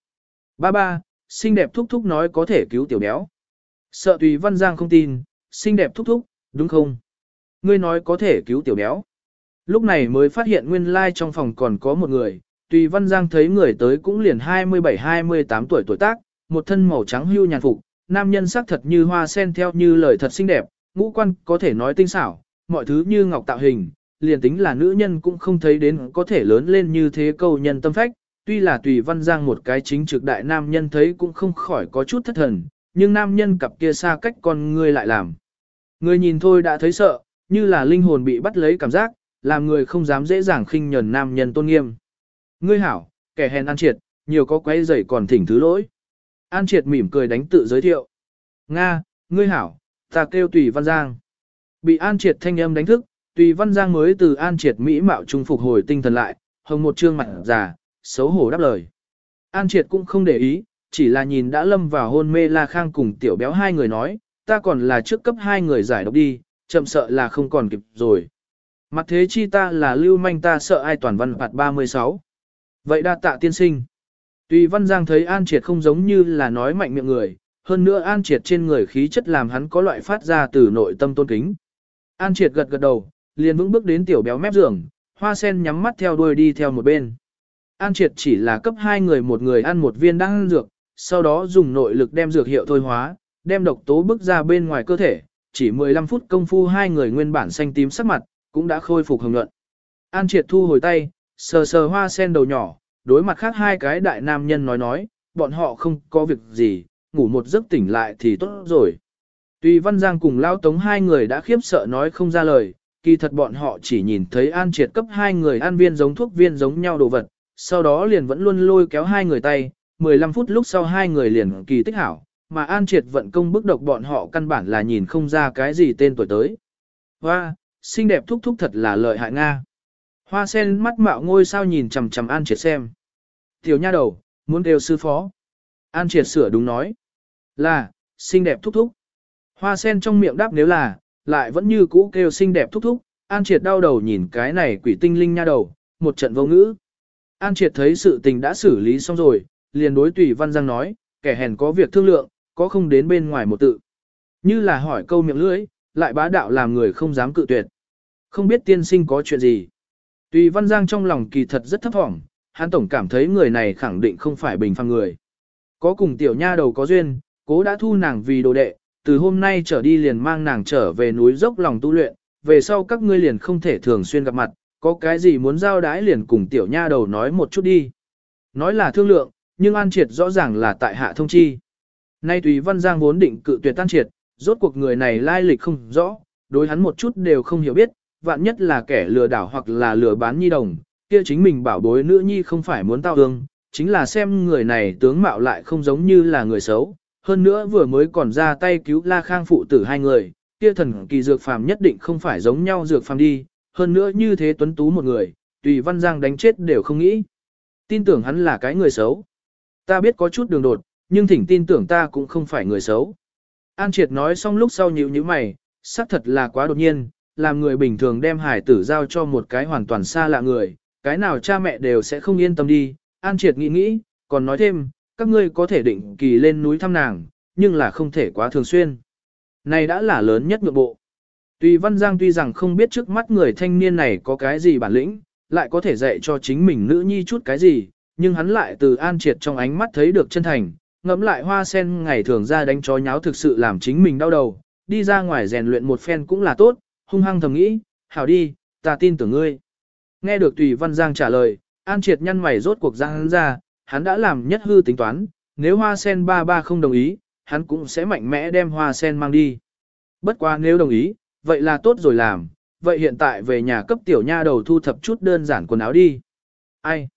Ba ba, xinh đẹp thúc thúc nói có thể cứu tiểu béo. Sợ tùy văn giang không tin, xinh đẹp thúc thúc, đúng không? Ngươi nói có thể cứu tiểu béo. Lúc này mới phát hiện nguyên lai like trong phòng còn có một người, tùy văn giang thấy người tới cũng liền 27-28 tuổi tuổi tác, một thân màu trắng hưu nhàn phục, nam nhân sắc thật như hoa sen theo như lời thật xinh đẹp, ngũ quan có thể nói tinh xảo, mọi thứ như ngọc tạo hình, liền tính là nữ nhân cũng không thấy đến có thể lớn lên như thế câu nhân tâm phách, tuy là tùy văn giang một cái chính trực đại nam nhân thấy cũng không khỏi có chút thất thần, nhưng nam nhân cặp kia xa cách con người lại làm. Người nhìn thôi đã thấy sợ, như là linh hồn bị bắt lấy cảm giác, làm người không dám dễ dàng khinh nhẫn nam nhân tôn nghiêm. Ngươi hảo, kẻ hèn ăn triệt, nhiều có quấy rầy còn thỉnh thứ lỗi. An triệt mỉm cười đánh tự giới thiệu. Nga, ngươi hảo, ta kêu tùy văn giang. Bị an triệt thanh âm đánh thức, tùy văn giang mới từ an triệt mỹ mạo trung phục hồi tinh thần lại, hồng một trương mặt già, xấu hổ đáp lời. An triệt cũng không để ý, chỉ là nhìn đã lâm vào hôn mê la khang cùng tiểu béo hai người nói, ta còn là trước cấp hai người giải độc đi, chậm sợ là không còn kịp rồi. Mặt thế chi ta là lưu manh ta sợ ai toàn văn phạt 36. Vậy đa tạ tiên sinh. Tùy văn giang thấy an triệt không giống như là nói mạnh miệng người, hơn nữa an triệt trên người khí chất làm hắn có loại phát ra từ nội tâm tôn kính. An triệt gật gật đầu, liền vững bước đến tiểu béo mép giường, hoa sen nhắm mắt theo đuôi đi theo một bên. An triệt chỉ là cấp hai người một người ăn một viên đan dược, sau đó dùng nội lực đem dược hiệu thôi hóa, đem độc tố bức ra bên ngoài cơ thể, chỉ 15 phút công phu hai người nguyên bản xanh tím sắc mặt, cũng đã khôi phục hồng nhuận. An triệt thu hồi tay, sờ sờ hoa sen đầu nhỏ, đối mặt khác hai cái đại nam nhân nói nói, bọn họ không có việc gì, ngủ một giấc tỉnh lại thì tốt rồi. Tuy Văn Giang cùng Lao Tống hai người đã khiếp sợ nói không ra lời, kỳ thật bọn họ chỉ nhìn thấy An Triệt cấp hai người ăn viên giống thuốc viên giống nhau đồ vật, sau đó liền vẫn luôn lôi kéo hai người tay, 15 phút lúc sau hai người liền kỳ tích hảo, mà An Triệt vận công bức độc bọn họ căn bản là nhìn không ra cái gì tên tuổi tới. Hoa, xinh đẹp thúc thúc thật là lợi hại Nga. Hoa sen mắt mạo ngôi sao nhìn chằm chằm An Triệt xem. Tiểu nha đầu, muốn đều sư phó. An Triệt sửa đúng nói. Là, xinh đẹp thúc thúc. Hoa sen trong miệng đáp nếu là, lại vẫn như cũ kêu xinh đẹp thúc thúc. An Triệt đau đầu nhìn cái này quỷ tinh linh nha đầu, một trận vô ngữ. An Triệt thấy sự tình đã xử lý xong rồi, liền đối tùy văn giang nói, kẻ hèn có việc thương lượng, có không đến bên ngoài một tự. Như là hỏi câu miệng lưỡi, lại bá đạo làm người không dám cự tuyệt. Không biết tiên sinh có chuyện gì. Tùy văn giang trong lòng kỳ thật rất thấp thỏm, hắn tổng cảm thấy người này khẳng định không phải bình phàm người. Có cùng tiểu nha đầu có duyên, cố đã thu nàng vì đồ đệ, từ hôm nay trở đi liền mang nàng trở về núi dốc lòng tu luyện, về sau các ngươi liền không thể thường xuyên gặp mặt, có cái gì muốn giao đái liền cùng tiểu nha đầu nói một chút đi. Nói là thương lượng, nhưng An Triệt rõ ràng là tại hạ thông chi. Nay Tùy Văn Giang vốn định cự tuyệt An Triệt, rốt cuộc người này lai lịch không rõ, đối hắn một chút đều không hiểu biết, vạn nhất là kẻ lừa đảo hoặc là lừa bán nhi đồng, kia chính mình bảo bối nữ nhi không phải muốn tao ương, chính là xem người này tướng mạo lại không giống như là người xấu, hơn nữa vừa mới còn ra tay cứu La Khang phụ tử hai người, kia thần kỳ dược phàm nhất định không phải giống nhau dược phàm đi, hơn nữa như thế tuấn tú một người, tùy văn giang đánh chết đều không nghĩ. Tin tưởng hắn là cái người xấu. Ta biết có chút đường đột, nhưng thỉnh tin tưởng ta cũng không phải người xấu. An Triệt nói xong lúc sau nhíu nhíu mày, xác thật là quá đột nhiên, làm người bình thường đem hải tử giao cho một cái hoàn toàn xa lạ người, cái nào cha mẹ đều sẽ không yên tâm đi. An Triệt nghĩ nghĩ, còn nói thêm, các ngươi có thể định kỳ lên núi thăm nàng, nhưng là không thể quá thường xuyên. Này đã là lớn nhất ngược bộ. Tùy Văn Giang tuy rằng không biết trước mắt người thanh niên này có cái gì bản lĩnh, lại có thể dạy cho chính mình nữ nhi chút cái gì, nhưng hắn lại từ an triệt trong ánh mắt thấy được chân thành, ngẫm lại hoa sen ngày thường ra đánh chó nháo thực sự làm chính mình đau đầu, đi ra ngoài rèn luyện một phen cũng là tốt, hung hăng thầm nghĩ, hảo đi, ta tin tưởng ngươi. Nghe được Tùy Văn Giang trả lời, an triệt nhăn mày rốt cuộc ra hắn ra, hắn đã làm nhất hư tính toán, nếu hoa sen ba ba không đồng ý, hắn cũng sẽ mạnh mẽ đem hoa sen mang đi. Bất quá nếu đồng ý, vậy là tốt rồi làm, vậy hiện tại về nhà cấp tiểu nha đầu thu thập chút đơn giản quần áo đi. Ai?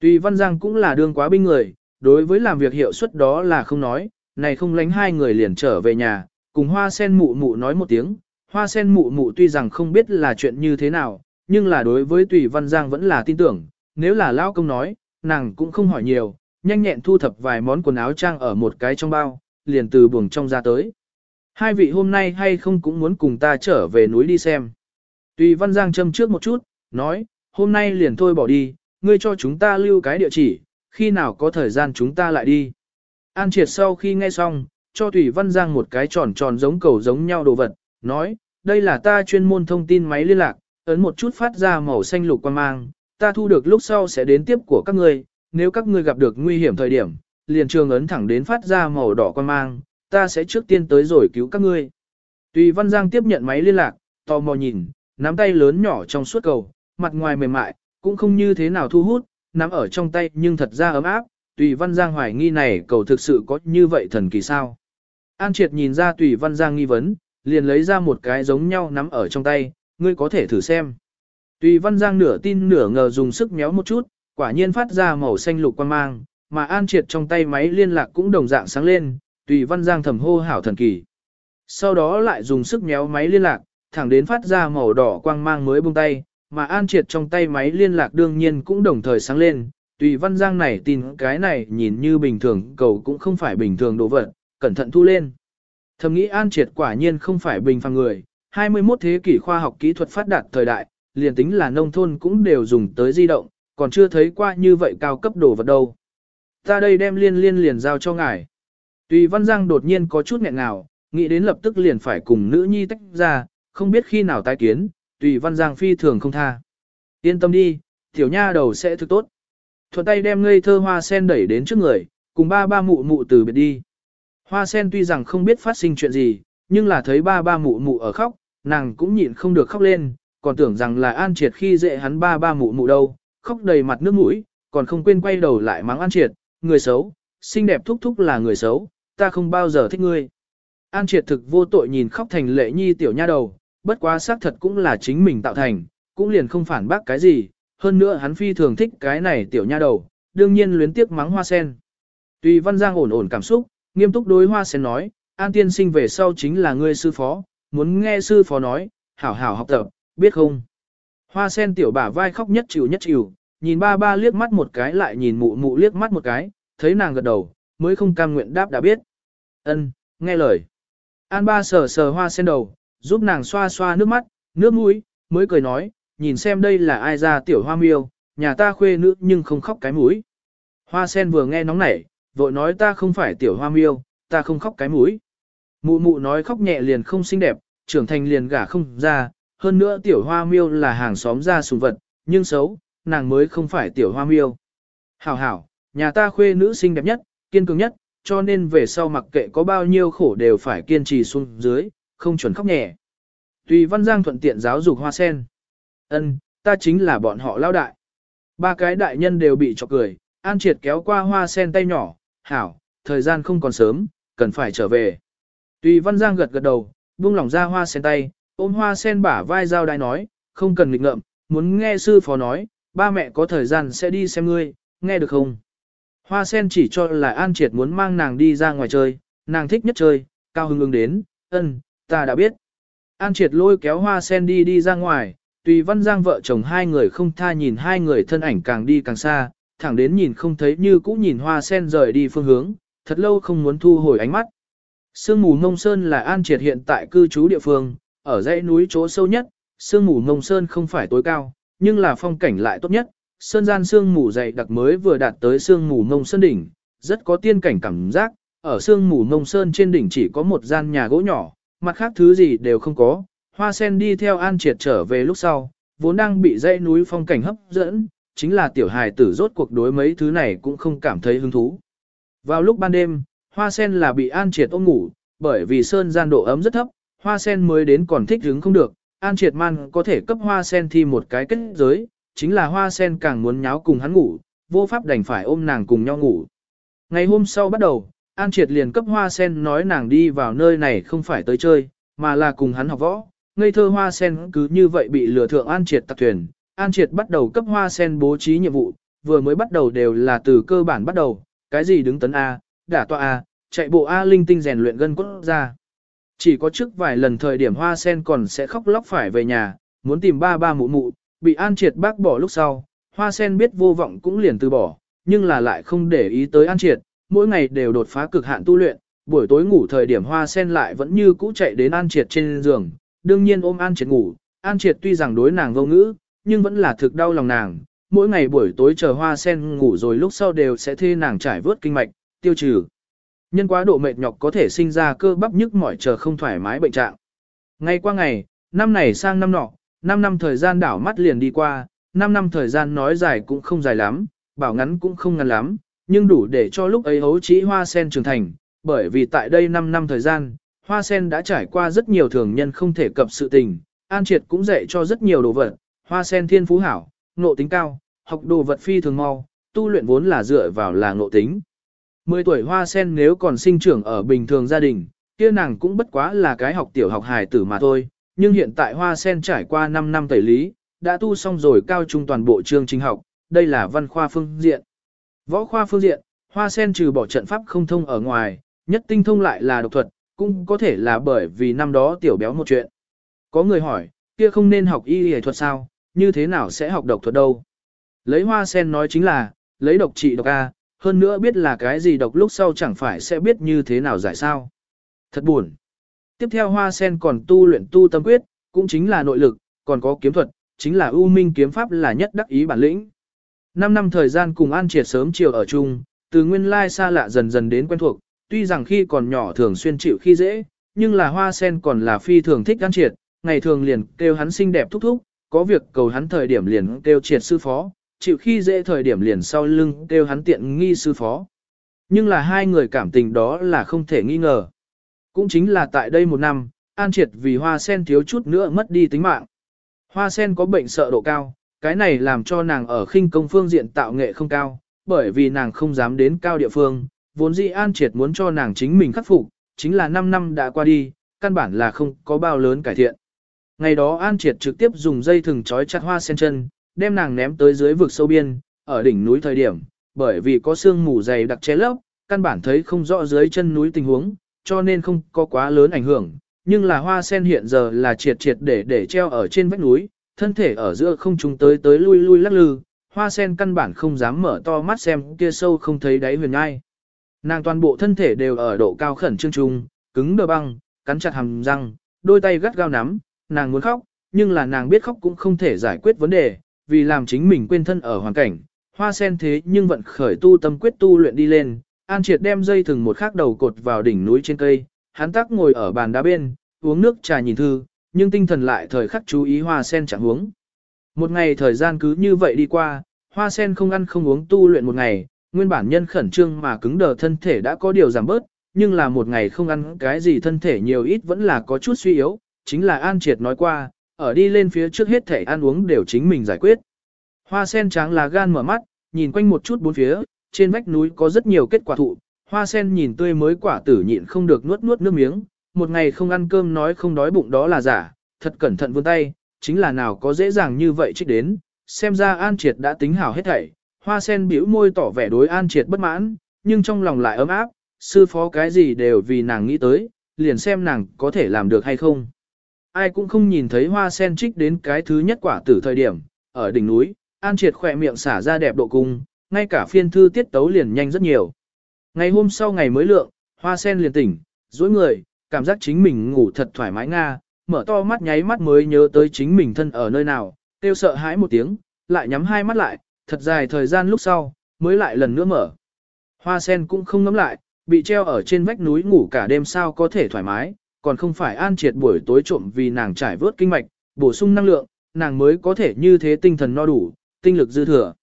Tùy Văn Giang cũng là đương quá binh người, đối với làm việc hiệu suất đó là không nói, này không lánh hai người liền trở về nhà, cùng hoa sen mụ mụ nói một tiếng, hoa sen mụ mụ tuy rằng không biết là chuyện như thế nào, nhưng là đối với Tùy Văn Giang vẫn là tin tưởng, nếu là Lao Công nói, nàng cũng không hỏi nhiều, nhanh nhẹn thu thập vài món quần áo trang ở một cái trong bao, liền từ buồng trong ra tới. Hai vị hôm nay hay không cũng muốn cùng ta trở về núi đi xem. Tùy Văn Giang châm trước một chút, nói, hôm nay liền thôi bỏ đi, ngươi cho chúng ta lưu cái địa chỉ, khi nào có thời gian chúng ta lại đi. An Triệt sau khi nghe xong, cho Tùy Văn Giang một cái tròn tròn giống cầu giống nhau đồ vật, nói, đây là ta chuyên môn thông tin máy liên lạc, ấn một chút phát ra màu xanh lục quan mang, ta thu được lúc sau sẽ đến tiếp của các ngươi, nếu các ngươi gặp được nguy hiểm thời điểm, liền trường ấn thẳng đến phát ra màu đỏ quan mang, ta sẽ trước tiên tới rồi cứu các ngươi. Tùy Văn Giang tiếp nhận máy liên lạc, tò mò nhìn, nắm tay lớn nhỏ trong suốt cầu, mặt ngoài mềm mại, cũng không như thế nào thu hút, nắm ở trong tay nhưng thật ra ấm áp, Tùy Văn Giang hoài nghi này cầu thực sự có như vậy thần kỳ sao. An Triệt nhìn ra Tùy Văn Giang nghi vấn, liền lấy ra một cái giống nhau nắm ở trong tay, ngươi có thể thử xem. Tùy Văn Giang nửa tin nửa ngờ dùng sức méo một chút, quả nhiên phát ra màu xanh lục quang mang, mà An Triệt trong tay máy liên lạc cũng đồng dạng sáng lên, Tùy Văn Giang thầm hô hảo thần kỳ. Sau đó lại dùng sức méo máy liên lạc, thẳng đến phát ra màu đỏ quang mang mới buông tay, mà An Triệt trong tay máy liên lạc đương nhiên cũng đồng thời sáng lên. Tùy Văn Giang này tin cái này nhìn như bình thường cầu cũng không phải bình thường đồ vật, cẩn thận thu lên. Thầm nghĩ An Triệt quả nhiên không phải bình phàm người, 21 thế kỷ khoa học kỹ thuật phát đạt thời đại, liền tính là nông thôn cũng đều dùng tới di động, còn chưa thấy qua như vậy cao cấp đồ vật đâu. Ta đây đem liên liên liền giao cho ngài. Tùy Văn Giang đột nhiên có chút nghẹn ngào, nghĩ đến lập tức liền phải cùng nữ nhi tách ra, không biết khi nào tái kiến, Tùy Văn Giang phi thường không tha. Yên tâm đi, tiểu nha đầu sẽ thực tốt. Thuận tay đem ngây thơ hoa sen đẩy đến trước người, cùng ba ba mụ mụ từ biệt đi. Hoa sen tuy rằng không biết phát sinh chuyện gì, nhưng là thấy ba ba mụ mụ ở khóc, nàng cũng nhịn không được khóc lên, còn tưởng rằng là An Triệt khi dễ hắn ba ba mụ mụ đâu, khóc đầy mặt nước mũi, còn không quên quay đầu lại mắng An Triệt, người xấu, xinh đẹp thúc thúc là người xấu, ta không bao giờ thích ngươi. An Triệt thực vô tội nhìn khóc thành lệ nhi tiểu nha đầu, bất quá xác thật cũng là chính mình tạo thành, cũng liền không phản bác cái gì, hơn nữa hắn phi thường thích cái này tiểu nha đầu, đương nhiên luyến tiếc mắng hoa sen. Tùy Văn Giang ổn ổn cảm xúc, nghiêm túc đối hoa sen nói, An tiên sinh về sau chính là ngươi sư phó, muốn nghe sư phó nói, hảo hảo học tập, biết không? Hoa sen tiểu bả vai khóc nhất chịu nhất chịu, nhìn ba ba liếc mắt một cái lại nhìn mụ mụ liếc mắt một cái, thấy nàng gật đầu, mới không cam nguyện đáp đã biết. Ân, nghe lời. An ba sờ sờ hoa sen đầu, giúp nàng xoa xoa nước mắt, nước mũi, mới cười nói, nhìn xem đây là ai ra tiểu hoa miêu, nhà ta khuê nữ nhưng không khóc cái mũi. Hoa sen vừa nghe nóng nảy, vội nói ta không phải tiểu hoa miêu, ta không khóc cái mũi. Mụ mụ nói khóc nhẹ liền không xinh đẹp, trưởng thành liền gả không ra, hơn nữa tiểu hoa miêu là hàng xóm ra sùng vật, nhưng xấu, nàng mới không phải tiểu hoa miêu. Hảo hảo, nhà ta khuê nữ xinh đẹp nhất, kiên cường nhất, cho nên về sau mặc kệ có bao nhiêu khổ đều phải kiên trì xuống dưới, không chuẩn khóc nhẹ. Tùy Văn Giang thuận tiện giáo dục hoa sen. Ân, ta chính là bọn họ lao đại. Ba cái đại nhân đều bị chọc cười, An Triệt kéo qua hoa sen tay nhỏ, hảo, thời gian không còn sớm, cần phải trở về. Tùy Văn Giang gật gật đầu, buông lỏng ra hoa sen tay, ôm hoa sen bả vai giao đai nói, không cần nghịch ngợm, muốn nghe sư phó nói, ba mẹ có thời gian sẽ đi xem ngươi, nghe được không? Hoa sen chỉ cho là An Triệt muốn mang nàng đi ra ngoài chơi, nàng thích nhất chơi, cao hưng ứng đến, ân, ta đã biết. An Triệt lôi kéo hoa sen đi đi ra ngoài, tùy văn giang vợ chồng hai người không tha nhìn hai người thân ảnh càng đi càng xa, thẳng đến nhìn không thấy như cũ nhìn hoa sen rời đi phương hướng, thật lâu không muốn thu hồi ánh mắt. Sương mù Mông Sơn là An Triệt hiện tại cư trú địa phương, ở dãy núi chỗ sâu nhất, sương mù ngông Sơn không phải tối cao, nhưng là phong cảnh lại tốt nhất. Sơn gian sương mù dày đặc mới vừa đạt tới sương mù ngông Sơn đỉnh, rất có tiên cảnh cảm giác. Ở sương mù ngông Sơn trên đỉnh chỉ có một gian nhà gỗ nhỏ, mặt khác thứ gì đều không có. Hoa sen đi theo An Triệt trở về lúc sau, vốn đang bị dãy núi phong cảnh hấp dẫn, chính là tiểu hài tử rốt cuộc đối mấy thứ này cũng không cảm thấy hứng thú. Vào lúc ban đêm, hoa sen là bị An Triệt ôm ngủ, bởi vì sơn gian độ ấm rất thấp, hoa sen mới đến còn thích hứng không được. An Triệt Man có thể cấp hoa sen thi một cái kết giới, chính là hoa sen càng muốn nháo cùng hắn ngủ, vô pháp đành phải ôm nàng cùng nhau ngủ. Ngày hôm sau bắt đầu, An Triệt liền cấp hoa sen nói nàng đi vào nơi này không phải tới chơi, mà là cùng hắn học võ. Ngây thơ hoa sen cứ như vậy bị lừa thượng An Triệt tặc thuyền. An Triệt bắt đầu cấp hoa sen bố trí nhiệm vụ, vừa mới bắt đầu đều là từ cơ bản bắt đầu, cái gì đứng tấn A, đả tọa A, chạy bộ A linh tinh rèn luyện gân cốt ra. Chỉ có trước vài lần thời điểm hoa sen còn sẽ khóc lóc phải về nhà, muốn tìm ba ba mụ mụ, bị an triệt bác bỏ lúc sau, hoa sen biết vô vọng cũng liền từ bỏ, nhưng là lại không để ý tới an triệt, mỗi ngày đều đột phá cực hạn tu luyện, buổi tối ngủ thời điểm hoa sen lại vẫn như cũ chạy đến an triệt trên giường, đương nhiên ôm an triệt ngủ, an triệt tuy rằng đối nàng vô ngữ, nhưng vẫn là thực đau lòng nàng, mỗi ngày buổi tối chờ hoa sen ngủ rồi lúc sau đều sẽ thê nàng trải vớt kinh mạch, tiêu trừ. Nhân quá độ mệt nhọc có thể sinh ra cơ bắp nhức mỏi chờ không thoải mái bệnh trạng. Ngày qua ngày, năm này sang năm nọ, 5 năm thời gian đảo mắt liền đi qua, 5 năm thời gian nói dài cũng không dài lắm, bảo ngắn cũng không ngắn lắm, nhưng đủ để cho lúc ấy hấu chỉ hoa sen trưởng thành, bởi vì tại đây 5 năm thời gian, hoa sen đã trải qua rất nhiều thường nhân không thể cập sự tình, An Triệt cũng dạy cho rất nhiều đồ vật, hoa sen thiên phú hảo, nộ tính cao, học đồ vật phi thường mau, tu luyện vốn là dựa vào là nộ tính. 10 tuổi hoa sen nếu còn sinh trưởng ở bình thường gia đình, kia nàng cũng bất quá là cái học tiểu học hài tử mà thôi, nhưng hiện tại hoa sen trải qua 5 năm tẩy lý, đã tu xong rồi cao trung toàn bộ chương trình học, đây là văn khoa phương diện. Võ khoa phương diện, hoa sen trừ bỏ trận pháp không thông ở ngoài, nhất tinh thông lại là độc thuật, cũng có thể là bởi vì năm đó tiểu béo một chuyện. Có người hỏi, kia không nên học y y thuật sao, như thế nào sẽ học độc thuật đâu? Lấy hoa sen nói chính là, lấy độc trị độc A, hơn nữa biết là cái gì độc lúc sau chẳng phải sẽ biết như thế nào giải sao. Thật buồn. Tiếp theo hoa sen còn tu luyện tu tâm quyết, cũng chính là nội lực, còn có kiếm thuật, chính là ưu minh kiếm pháp là nhất đắc ý bản lĩnh. Năm năm thời gian cùng An Triệt sớm chiều ở chung, từ nguyên lai xa lạ dần dần đến quen thuộc, tuy rằng khi còn nhỏ thường xuyên chịu khi dễ, nhưng là hoa sen còn là phi thường thích An Triệt, ngày thường liền kêu hắn xinh đẹp thúc thúc, có việc cầu hắn thời điểm liền kêu Triệt sư phó, chịu khi dễ thời điểm liền sau lưng kêu hắn tiện nghi sư phó. Nhưng là hai người cảm tình đó là không thể nghi ngờ. Cũng chính là tại đây một năm, An Triệt vì hoa sen thiếu chút nữa mất đi tính mạng. Hoa sen có bệnh sợ độ cao, cái này làm cho nàng ở khinh công phương diện tạo nghệ không cao, bởi vì nàng không dám đến cao địa phương, vốn dĩ An Triệt muốn cho nàng chính mình khắc phục, chính là 5 năm đã qua đi, căn bản là không có bao lớn cải thiện. Ngày đó An Triệt trực tiếp dùng dây thừng trói chặt hoa sen chân, đem nàng ném tới dưới vực sâu biên, ở đỉnh núi thời điểm, bởi vì có sương mù dày đặc che lấp, căn bản thấy không rõ dưới chân núi tình huống, cho nên không có quá lớn ảnh hưởng, nhưng là hoa sen hiện giờ là triệt triệt để để treo ở trên vách núi, thân thể ở giữa không trung tới tới lui lui lắc lư, hoa sen căn bản không dám mở to mắt xem kia sâu không thấy đáy huyền ngai. Nàng toàn bộ thân thể đều ở độ cao khẩn trương trung, cứng đờ băng, cắn chặt hàm răng, đôi tay gắt gao nắm, nàng muốn khóc, nhưng là nàng biết khóc cũng không thể giải quyết vấn đề, vì làm chính mình quên thân ở hoàn cảnh, hoa sen thế nhưng vận khởi tu tâm quyết tu luyện đi lên, An Triệt đem dây thừng một khắc đầu cột vào đỉnh núi trên cây, hắn tắc ngồi ở bàn đá bên, uống nước trà nhìn thư, nhưng tinh thần lại thời khắc chú ý hoa sen chẳng uống. Một ngày thời gian cứ như vậy đi qua, hoa sen không ăn không uống tu luyện một ngày, nguyên bản nhân khẩn trương mà cứng đờ thân thể đã có điều giảm bớt, nhưng là một ngày không ăn cái gì thân thể nhiều ít vẫn là có chút suy yếu, chính là An Triệt nói qua, ở đi lên phía trước hết thể ăn uống đều chính mình giải quyết. Hoa sen trắng là gan mở mắt, nhìn quanh một chút bốn phía, trên vách núi có rất nhiều kết quả thụ, hoa sen nhìn tươi mới quả tử nhịn không được nuốt nuốt nước miếng, một ngày không ăn cơm nói không đói bụng đó là giả, thật cẩn thận vươn tay, chính là nào có dễ dàng như vậy trích đến, xem ra An Triệt đã tính hảo hết thảy, hoa sen bĩu môi tỏ vẻ đối An Triệt bất mãn, nhưng trong lòng lại ấm áp, sư phó cái gì đều vì nàng nghĩ tới, liền xem nàng có thể làm được hay không. Ai cũng không nhìn thấy hoa sen trích đến cái thứ nhất quả tử thời điểm, ở đỉnh núi, An Triệt khỏe miệng xả ra đẹp độ cung, ngay cả phiên thư tiết tấu liền nhanh rất nhiều. Ngày hôm sau ngày mới lượng, hoa sen liền tỉnh, dối người, cảm giác chính mình ngủ thật thoải mái nga, mở to mắt nháy mắt mới nhớ tới chính mình thân ở nơi nào, tiêu sợ hãi một tiếng, lại nhắm hai mắt lại, thật dài thời gian lúc sau, mới lại lần nữa mở. Hoa sen cũng không ngắm lại, bị treo ở trên vách núi ngủ cả đêm sao có thể thoải mái, còn không phải an triệt buổi tối trộm vì nàng trải vớt kinh mạch, bổ sung năng lượng, nàng mới có thể như thế tinh thần no đủ, tinh lực dư thừa.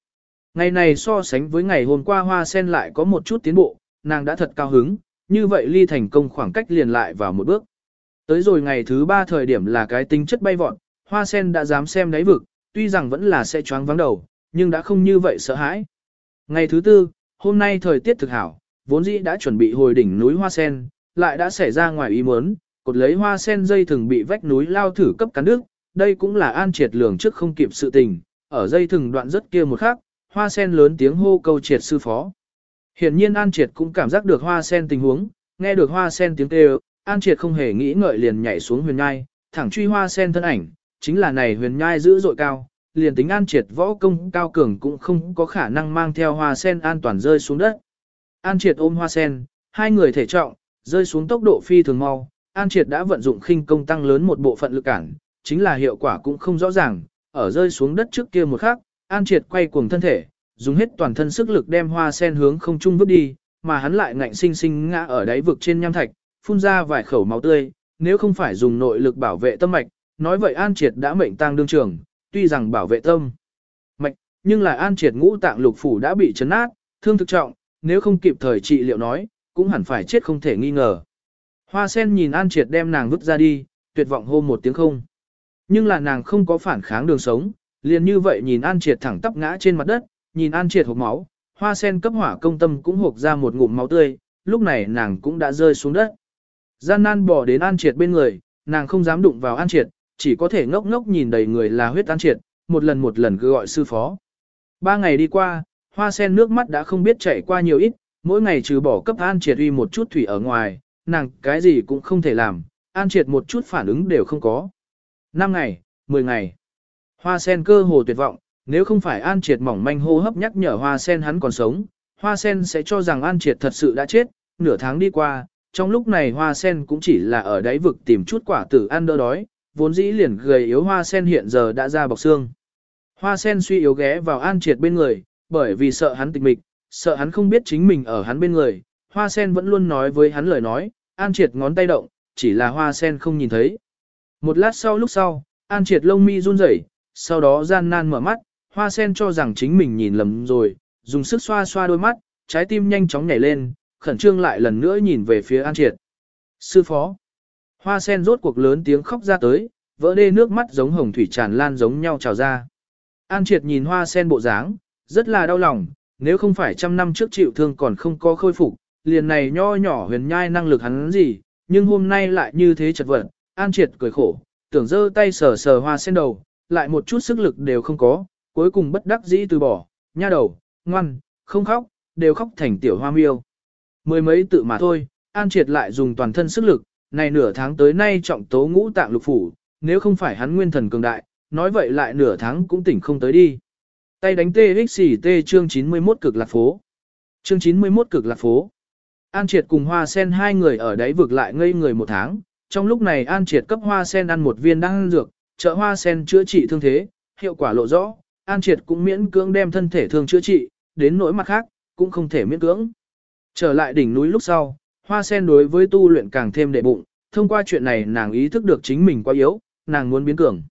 Ngày này so sánh với ngày hôm qua hoa sen lại có một chút tiến bộ, nàng đã thật cao hứng, như vậy ly thành công khoảng cách liền lại vào một bước. Tới rồi ngày thứ ba thời điểm là cái tính chất bay vọt, hoa sen đã dám xem đáy vực, tuy rằng vẫn là sẽ choáng vắng đầu, nhưng đã không như vậy sợ hãi. Ngày thứ tư, hôm nay thời tiết thực hảo, vốn dĩ đã chuẩn bị hồi đỉnh núi hoa sen, lại đã xảy ra ngoài ý muốn, cột lấy hoa sen dây thường bị vách núi lao thử cấp cắn nước, đây cũng là an triệt lường trước không kịp sự tình, ở dây thừng đoạn rất kia một khắc, hoa sen lớn tiếng hô câu triệt sư phó. Hiển nhiên An Triệt cũng cảm giác được hoa sen tình huống, nghe được hoa sen tiếng kêu, An Triệt không hề nghĩ ngợi liền nhảy xuống huyền nhai, thẳng truy hoa sen thân ảnh, chính là này huyền nhai dữ dội cao, liền tính An Triệt võ công cao cường cũng không có khả năng mang theo hoa sen an toàn rơi xuống đất. An Triệt ôm hoa sen, hai người thể trọng, rơi xuống tốc độ phi thường mau, An Triệt đã vận dụng khinh công tăng lớn một bộ phận lực cản, chính là hiệu quả cũng không rõ ràng, ở rơi xuống đất trước kia một khắc, An Triệt quay cuồng thân thể, dùng hết toàn thân sức lực đem hoa sen hướng không trung vứt đi, mà hắn lại ngạnh sinh sinh ngã ở đáy vực trên nham thạch, phun ra vài khẩu máu tươi, nếu không phải dùng nội lực bảo vệ tâm mạch, nói vậy An Triệt đã mệnh tang đương trường, tuy rằng bảo vệ tâm mạch, nhưng là An Triệt ngũ tạng lục phủ đã bị chấn nát, thương thực trọng, nếu không kịp thời trị liệu nói, cũng hẳn phải chết không thể nghi ngờ. Hoa sen nhìn An Triệt đem nàng vứt ra đi, tuyệt vọng hô một tiếng không. Nhưng là nàng không có phản kháng đường sống, liền như vậy nhìn An Triệt thẳng tắp ngã trên mặt đất, nhìn An Triệt hộp máu, hoa sen cấp hỏa công tâm cũng hộp ra một ngụm máu tươi, lúc này nàng cũng đã rơi xuống đất. Gian nan bỏ đến An Triệt bên người, nàng không dám đụng vào An Triệt, chỉ có thể ngốc ngốc nhìn đầy người là huyết An Triệt, một lần một lần cứ gọi sư phó. Ba ngày đi qua, hoa sen nước mắt đã không biết chảy qua nhiều ít, mỗi ngày trừ bỏ cấp An Triệt uy một chút thủy ở ngoài, nàng cái gì cũng không thể làm, An Triệt một chút phản ứng đều không có. Năm ngày, mười ngày, hoa sen cơ hồ tuyệt vọng, nếu không phải An Triệt mỏng manh hô hấp nhắc nhở hoa sen hắn còn sống, hoa sen sẽ cho rằng An Triệt thật sự đã chết, nửa tháng đi qua, trong lúc này hoa sen cũng chỉ là ở đáy vực tìm chút quả tử ăn đỡ đói, vốn dĩ liền gầy yếu hoa sen hiện giờ đã ra bọc xương. Hoa sen suy yếu ghé vào An Triệt bên người, bởi vì sợ hắn tịch mịch, sợ hắn không biết chính mình ở hắn bên người, hoa sen vẫn luôn nói với hắn lời nói, An Triệt ngón tay động, chỉ là hoa sen không nhìn thấy. Một lát sau lúc sau, An Triệt lông mi run rẩy, sau đó gian nan mở mắt, hoa sen cho rằng chính mình nhìn lầm rồi, dùng sức xoa xoa đôi mắt, trái tim nhanh chóng nhảy lên, khẩn trương lại lần nữa nhìn về phía An Triệt. Sư phó. Hoa sen rốt cuộc lớn tiếng khóc ra tới, vỡ đê nước mắt giống hồng thủy tràn lan giống nhau trào ra. An Triệt nhìn hoa sen bộ dáng, rất là đau lòng, nếu không phải trăm năm trước chịu thương còn không có khôi phục, liền này nho nhỏ huyền nhai năng lực hắn gì, nhưng hôm nay lại như thế chật vật, An Triệt cười khổ, tưởng giơ tay sờ sờ hoa sen đầu, lại một chút sức lực đều không có, cuối cùng bất đắc dĩ từ bỏ, nha đầu, ngoan, không khóc, đều khóc thành tiểu hoa miêu. Mười mấy tự mà thôi, An Triệt lại dùng toàn thân sức lực, này nửa tháng tới nay trọng tố ngũ tạng lục phủ, nếu không phải hắn nguyên thần cường đại, nói vậy lại nửa tháng cũng tỉnh không tới đi. Tay đánh TXT chương 91 cực lạc phố. Chương 91 cực lạc phố. An Triệt cùng Hoa Sen hai người ở đấy vực lại ngây người một tháng, trong lúc này An Triệt cấp Hoa Sen ăn một viên đan dược, trợ Hoa Sen chữa trị thương thế, hiệu quả lộ rõ, An Triệt cũng miễn cưỡng đem thân thể thương chữa trị, đến nỗi mặt khác, cũng không thể miễn cưỡng. Trở lại đỉnh núi lúc sau, Hoa Sen đối với tu luyện càng thêm đệ bụng, thông qua chuyện này nàng ý thức được chính mình quá yếu, nàng muốn biến cường.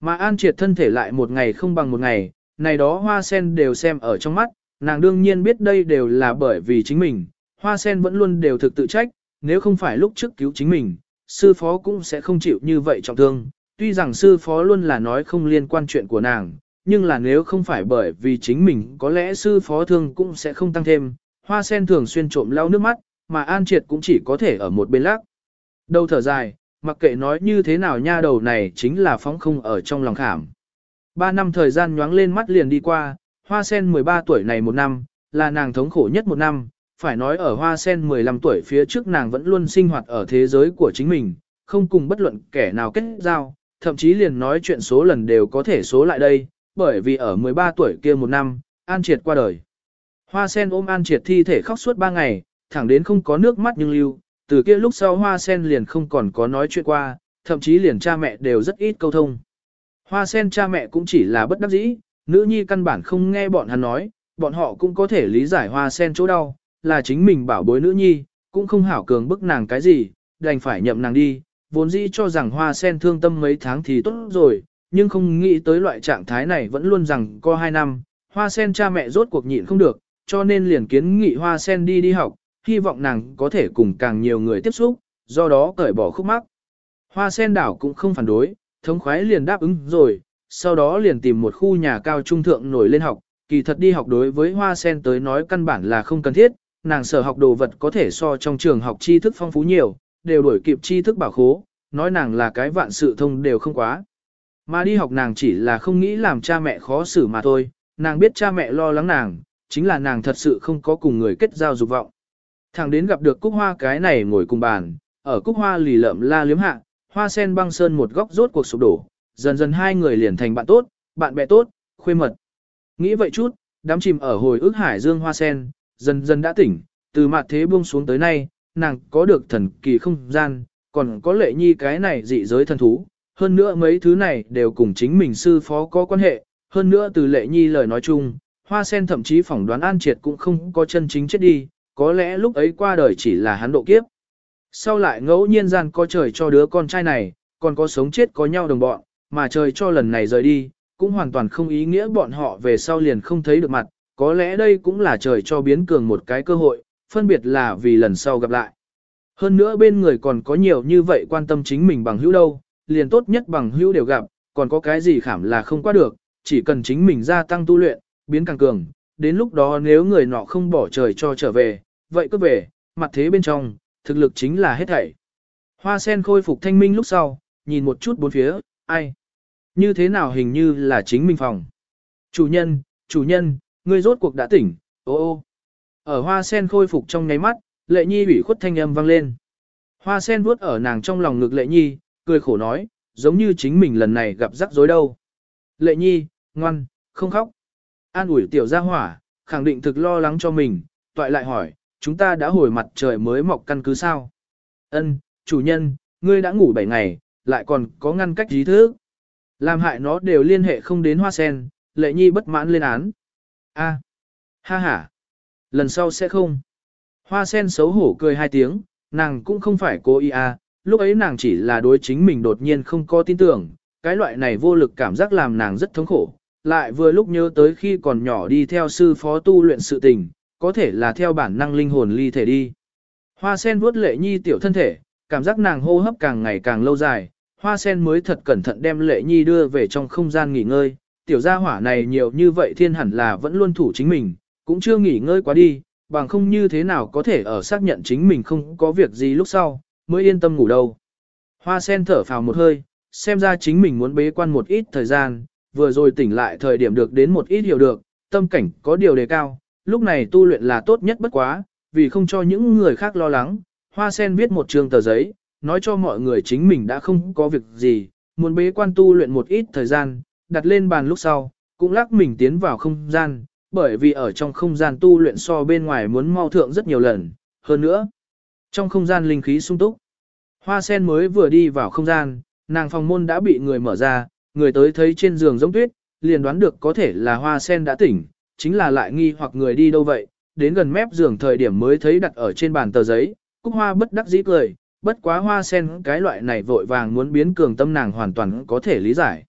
Mà An Triệt thân thể lại một ngày không bằng một ngày, này đó Hoa Sen đều xem ở trong mắt, nàng đương nhiên biết đây đều là bởi vì chính mình, Hoa Sen vẫn luôn đều thực tự trách, nếu không phải lúc trước cứu chính mình, sư phó cũng sẽ không chịu như vậy trọng thương. Tuy rằng sư phó luôn là nói không liên quan chuyện của nàng, nhưng là nếu không phải bởi vì chính mình có lẽ sư phó thương cũng sẽ không tăng thêm, hoa sen thường xuyên trộm lau nước mắt, mà An Triệt cũng chỉ có thể ở một bên lắc. Đầu thở dài, mặc kệ nói như thế nào nha đầu này chính là phóng không ở trong lòng khảm. Ba năm thời gian nhoáng lên mắt liền đi qua, hoa sen 13 tuổi này một năm, là nàng thống khổ nhất một năm, phải nói ở hoa sen 15 tuổi phía trước nàng vẫn luôn sinh hoạt ở thế giới của chính mình, không cùng bất luận kẻ nào kết giao, thậm chí liền nói chuyện số lần đều có thể số lại đây, bởi vì ở 13 tuổi kia một năm, An Triệt qua đời. Hoa sen ôm An Triệt thi thể khóc suốt 3 ngày, thẳng đến không có nước mắt nhưng lưu, từ kia lúc sau Hoa sen liền không còn có nói chuyện qua, thậm chí liền cha mẹ đều rất ít câu thông. Hoa sen cha mẹ cũng chỉ là bất đắc dĩ, nữ nhi căn bản không nghe bọn hắn nói, bọn họ cũng có thể lý giải hoa sen chỗ đau, là chính mình bảo bối nữ nhi, cũng không hảo cường bức nàng cái gì, đành phải nhậm nàng đi, vốn dĩ cho rằng hoa sen thương tâm mấy tháng thì tốt rồi, nhưng không nghĩ tới loại trạng thái này vẫn luôn rằng có 2 năm, hoa sen cha mẹ rốt cuộc nhịn không được, cho nên liền kiến nghị hoa sen đi đi học, hy vọng nàng có thể cùng càng nhiều người tiếp xúc, do đó cởi bỏ khúc mắc. Hoa sen đảo cũng không phản đối, thống khoái liền đáp ứng rồi, sau đó liền tìm một khu nhà cao trung thượng nổi lên học, kỳ thật đi học đối với hoa sen tới nói căn bản là không cần thiết, nàng sở học đồ vật có thể so trong trường học tri thức phong phú nhiều, đều đổi kịp tri thức bảo khố, nói nàng là cái vạn sự thông đều không quá. Mà đi học nàng chỉ là không nghĩ làm cha mẹ khó xử mà thôi, nàng biết cha mẹ lo lắng nàng, chính là nàng thật sự không có cùng người kết giao dục vọng. Thằng đến gặp được Cúc Hoa cái này ngồi cùng bàn, ở Cúc Hoa lì lợm la liếm hạ, Hoa sen băng sơn một góc rốt cuộc sụp đổ, dần dần hai người liền thành bạn tốt, bạn bè tốt, khuê mật. Nghĩ vậy chút, đám chìm ở hồi ức hải dương Hoa sen, dần dần đã tỉnh, từ mặt thế buông xuống tới nay, nàng có được thần kỳ không gian, còn có lệ nhi cái này dị giới thần thú, hơn nữa mấy thứ này đều cùng chính mình sư phó có quan hệ, hơn nữa từ lệ nhi lời nói chung, hoa sen thậm chí phỏng đoán an triệt cũng không có chân chính chết đi, có lẽ lúc ấy qua đời chỉ là hắn độ kiếp. Sau lại ngẫu nhiên gian có trời cho đứa con trai này, còn có sống chết có nhau đồng bọn, mà trời cho lần này rời đi, cũng hoàn toàn không ý nghĩa bọn họ về sau liền không thấy được mặt, có lẽ đây cũng là trời cho biến cường một cái cơ hội, phân biệt là vì lần sau gặp lại. Hơn nữa bên người còn có nhiều như vậy quan tâm chính mình bằng hữu đâu, liền tốt nhất bằng hữu đều gặp, còn có cái gì khảm là không qua được, chỉ cần chính mình gia tăng tu luyện, biến càng cường, đến lúc đó nếu người nọ không bỏ trời cho trở về, vậy cứ về, mặt thế bên trong, thực lực chính là hết thảy. Hoa sen khôi phục thanh minh lúc sau, nhìn một chút bốn phía, ai? Như thế nào hình như là chính mình phòng. Chủ nhân, chủ nhân, ngươi rốt cuộc đã tỉnh, ô ô. Ở hoa sen khôi phục trong nháy mắt, lệ nhi ủy khuất thanh âm vang lên. Hoa sen vuốt ở nàng trong lòng ngực lệ nhi, cười khổ nói, giống như chính mình lần này gặp rắc rối đâu. Lệ nhi, ngoan, không khóc. An ủi tiểu gia hỏa, khẳng định thực lo lắng cho mình, toại lại hỏi, chúng ta đã hồi mặt trời mới mọc căn cứ sao? Ân, chủ nhân, ngươi đã ngủ 7 ngày, lại còn có ngăn cách trí thức. Làm hại nó đều liên hệ không đến hoa sen, lệ nhi bất mãn lên án. A, ha ha, lần sau sẽ không. Hoa sen xấu hổ cười hai tiếng, nàng cũng không phải cố ý à, lúc ấy nàng chỉ là đối chính mình đột nhiên không có tin tưởng, cái loại này vô lực cảm giác làm nàng rất thống khổ, lại vừa lúc nhớ tới khi còn nhỏ đi theo sư phó tu luyện sự tình, có thể là theo bản năng linh hồn ly thể đi. Hoa sen vuốt lệ nhi tiểu thân thể, cảm giác nàng hô hấp càng ngày càng lâu dài, hoa sen mới thật cẩn thận đem lệ nhi đưa về trong không gian nghỉ ngơi, tiểu gia hỏa này nhiều như vậy thiên hẳn là vẫn luôn thủ chính mình, cũng chưa nghỉ ngơi quá đi, bằng không như thế nào có thể ở xác nhận chính mình không có việc gì lúc sau, mới yên tâm ngủ đâu. Hoa sen thở phào một hơi, xem ra chính mình muốn bế quan một ít thời gian, vừa rồi tỉnh lại thời điểm được đến một ít hiểu được, tâm cảnh có điều đề cao, lúc này tu luyện là tốt nhất bất quá, vì không cho những người khác lo lắng, hoa sen viết một trường tờ giấy, nói cho mọi người chính mình đã không có việc gì, muốn bế quan tu luyện một ít thời gian, đặt lên bàn lúc sau, cũng lắc mình tiến vào không gian, bởi vì ở trong không gian tu luyện so bên ngoài muốn mau thượng rất nhiều lần, hơn nữa, trong không gian linh khí sung túc. Hoa sen mới vừa đi vào không gian, nàng phòng môn đã bị người mở ra, người tới thấy trên giường giống tuyết, liền đoán được có thể là hoa sen đã tỉnh, chính là lại nghi hoặc người đi đâu vậy, đến gần mép giường thời điểm mới thấy đặt ở trên bàn tờ giấy, cúc hoa bất đắc dĩ cười, bất quá hoa sen cái loại này vội vàng muốn biến cường tâm nàng hoàn toàn có thể lý giải.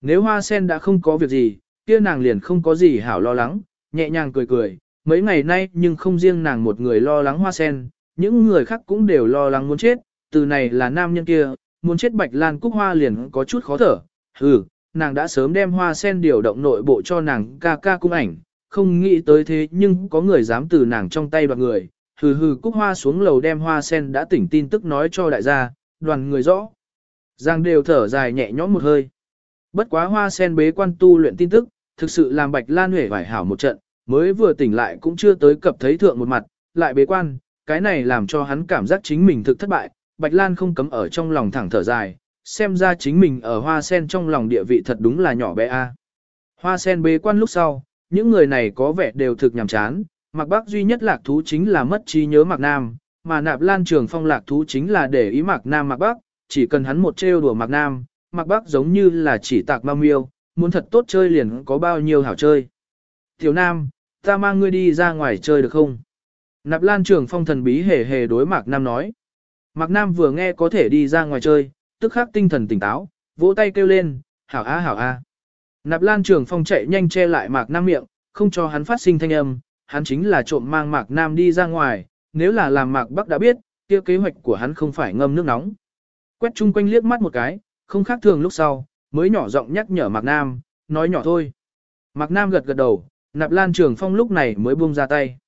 Nếu hoa sen đã không có việc gì, kia nàng liền không có gì hảo lo lắng, nhẹ nhàng cười cười, mấy ngày nay nhưng không riêng nàng một người lo lắng hoa sen, những người khác cũng đều lo lắng muốn chết, từ này là nam nhân kia, muốn chết bạch lan cúc hoa liền có chút khó thở, hừ, nàng đã sớm đem hoa sen điều động nội bộ cho nàng ca ca cung ảnh, không nghĩ tới thế nhưng có người dám từ nàng trong tay đoạt người, hừ hừ cúc hoa xuống lầu đem hoa sen đã tỉnh tin tức nói cho đại gia, đoàn người rõ. Giang đều thở dài nhẹ nhõm một hơi. Bất quá hoa sen bế quan tu luyện tin tức, thực sự làm Bạch Lan Huệ vải hảo một trận, mới vừa tỉnh lại cũng chưa tới cập thấy thượng một mặt, lại bế quan, cái này làm cho hắn cảm giác chính mình thực thất bại, Bạch Lan không cấm ở trong lòng thẳng thở dài, xem ra chính mình ở hoa sen trong lòng địa vị thật đúng là nhỏ bé a. Hoa sen bế quan lúc sau, những người này có vẻ đều thực nhàm chán, Mạc Bắc duy nhất lạc thú chính là mất trí nhớ Mạc Nam, mà nạp lan trường phong lạc thú chính là để ý Mạc Nam Mạc Bắc, chỉ cần hắn một trêu đùa Mạc Nam, Mạc Bắc giống như là chỉ tạc ma miêu, muốn thật tốt chơi liền có bao nhiêu hảo chơi. Tiểu Nam, ta mang ngươi đi ra ngoài chơi được không? Nạp Lan Trường Phong thần bí hề hề đối Mạc Nam nói. Mạc Nam vừa nghe có thể đi ra ngoài chơi, tức khắc tinh thần tỉnh táo, vỗ tay kêu lên, hảo a hảo a. Nạp Lan Trường Phong chạy nhanh che lại Mạc Nam miệng, không cho hắn phát sinh thanh âm, hắn chính là trộm mang Mạc Nam đi ra ngoài, nếu là làm Mạc Bắc đã biết, kia kế hoạch của hắn không phải ngâm nước nóng. Quét chung quanh liếc mắt một cái, không khác thường lúc sau, mới nhỏ giọng nhắc nhở Mạc Nam, nói nhỏ thôi. Mạc Nam gật gật đầu, nạp lan trường phong lúc này mới buông ra tay.